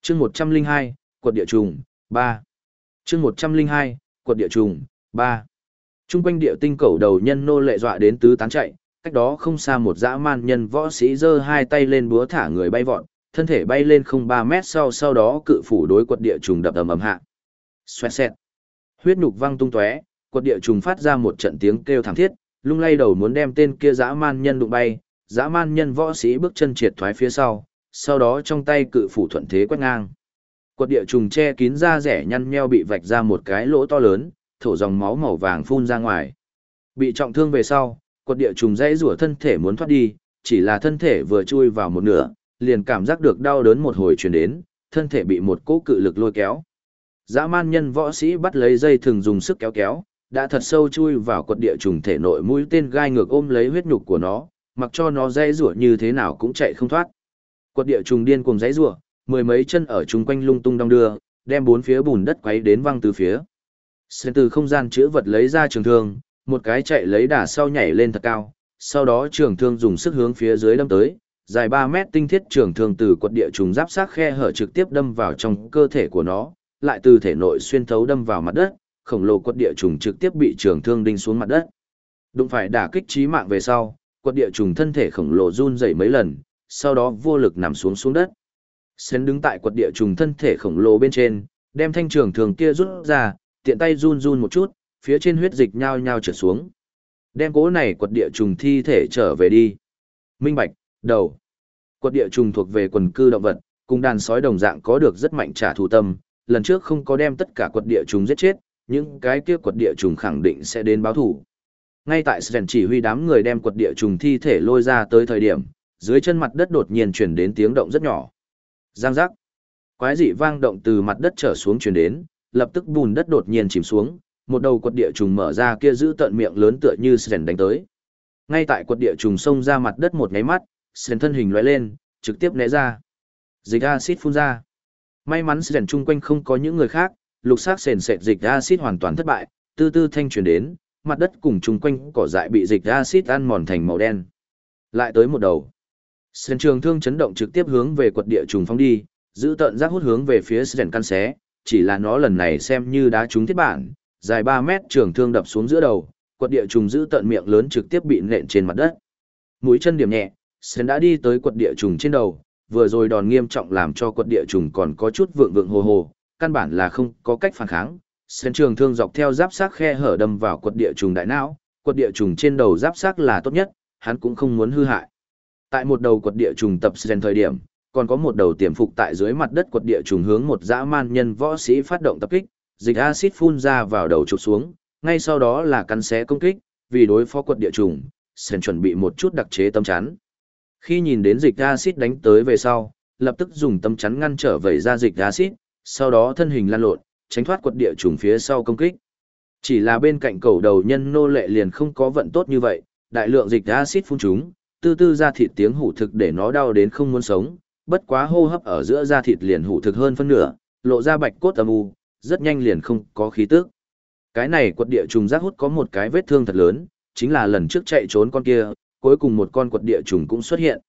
Chương 102, quật địa trùng, 3. Chương 102, quật địa trùng, 3. Trung quanh địa tinh cầu đầu nhân nô lệ dọa đến tứ tán chạy, cách đó không xa một dã man nhân võ sĩ giơ hai tay lên búa thả người bay vọt, thân thể bay lên không ba mét sau sau đó cự phủ đối quật địa trùng đập ầm ầm hạ. Xoẹt xẹt. Huyết nhục văng tung tóe, quật địa trùng phát ra một trận tiếng kêu thảm thiết, lung lay đầu muốn đem tên kia dã man nhân đụng bay, dã man nhân võ sĩ bước chân triệt thoái phía sau, sau đó trong tay cự phủ thuận thế quét ngang. Quật địa trùng che kín da rẻ nhăn nheo bị vạch ra một cái lỗ to lớn, thổ dòng máu màu vàng phun ra ngoài. Bị trọng thương về sau, quật địa trùng dãy rủa thân thể muốn thoát đi, chỉ là thân thể vừa chui vào một nửa, liền cảm giác được đau đớn một hồi truyền đến, thân thể bị một cỗ cự lực lôi kéo. Dã man nhân võ sĩ bắt lấy dây thường dùng sức kéo kéo, đã thật sâu chui vào quật địa trùng thể nội mũi tên gai ngược ôm lấy huyết nhục của nó, mặc cho nó dãy rủa như thế nào cũng chạy không thoát. Quật địa trùng điên cuồng dãy rủa, mười mấy chân ở chung quanh lung tung đong đưa, đem bốn phía bùn đất quấy đến văng từ phía. Sen từ không gian chữa vật lấy ra trường thương, một cái chạy lấy đà sau nhảy lên thật cao, sau đó trường thương dùng sức hướng phía dưới đâm tới, dài 3 mét tinh thiết trường thương từ quật địa trùng giáp sát khe hở trực tiếp đâm vào trong cơ thể của nó, lại từ thể nội xuyên thấu đâm vào mặt đất, khổng lồ quật địa trùng trực tiếp bị trường thương đinh xuống mặt đất. Đụng phải đả kích chí mạng về sau, quật địa trùng thân thể khổng lồ run rẩy mấy lần, sau đó vô lực nằm xuống xuống đất. Sến đứng tại quật địa trùng thân thể khổng lồ bên trên, đem thanh trường thường kia rút ra, tiện tay run run một chút, phía trên huyết dịch nhao nhao trở xuống. Đem cố này quật địa trùng thi thể trở về đi. Minh bạch, đầu. Quật địa trùng thuộc về quần cư động vật, cùng đàn sói đồng dạng có được rất mạnh trả thù tâm, lần trước không có đem tất cả quật địa trùng giết chết, những cái kia quật địa trùng khẳng định sẽ đến báo thủ. Ngay tại Sven chỉ huy đám người đem quật địa trùng thi thể lôi ra tới thời điểm, dưới chân mặt đất đột nhiên chuyển đến tiếng động rất nhỏ. Giang giác. Quái dị vang động từ mặt đất trở xuống chuyển đến, lập tức bùn đất đột nhiên chìm xuống, một đầu quật địa trùng mở ra kia giữ tận miệng lớn tựa như Sven đánh tới. Ngay tại quật địa trùng xông ra mặt đất một nháy mắt, Sven thân hình lóe lên, trực tiếp né ra. Dịch acid phun ra. May mắn sền chung quanh không có những người khác, lục sắc sền sệt dịch acid hoàn toàn thất bại, tư tư thanh truyền đến, mặt đất cùng chung quanh cỏ dại bị dịch acid ăn mòn thành màu đen. Lại tới một đầu. sền trường thương chấn động trực tiếp hướng về quật địa trùng phóng đi, giữ tận giác hút hướng về phía sền căn xé, chỉ là nó lần này xem như đá trúng thiết bản, dài 3 mét trường thương đập xuống giữa đầu, quật địa trùng giữ tận miệng lớn trực tiếp bị nện trên mặt đất. Mũi chân điểm nhẹ, sền đã đi tới quật địa trùng trên đầu, vừa rồi đòn nghiêm trọng làm cho quật địa trùng còn có chút vượng vượng hồ hồ, căn bản là không có cách phản kháng. Sven trường thương dọc theo giáp xác khe hở đâm vào quật địa trùng đại não, quật địa trùng trên đầu giáp xác là tốt nhất, hắn cũng không muốn hư hại. Tại một đầu quật địa trùng tập Sven thời điểm, còn có một đầu tiềm phục tại dưới mặt đất quật địa trùng hướng một dã man nhân võ sĩ phát động tập kích, dịch axit phun ra vào đầu chụp xuống, ngay sau đó là cắn xé công kích, vì đối phó quật địa trùng, Sen chuẩn bị một chút đặc chế tâm chắn. Khi nhìn đến dịch axit đánh tới về sau, lập tức dùng tâm chắn ngăn trở vẩy ra dịch axit, sau đó thân hình lăn lộn, tránh thoát quật địa trùng phía sau công kích. Chỉ là bên cạnh cầu đầu nhân nô lệ liền không có vận tốt như vậy, đại lượng dịch axit phun chúng, tư tư ra thịt tiếng hủ thực để nó đau đến không muốn sống, bất quá hô hấp ở giữa da thịt liền hủ thực hơn phân nửa, lộ ra bạch cốt âm u, rất nhanh liền không có khí tức. Cái này quật địa trùng giác hút có một cái vết thương thật lớn, chính là lần trước chạy trốn con kia, cuối cùng một con quật địa trùng cũng xuất hiện.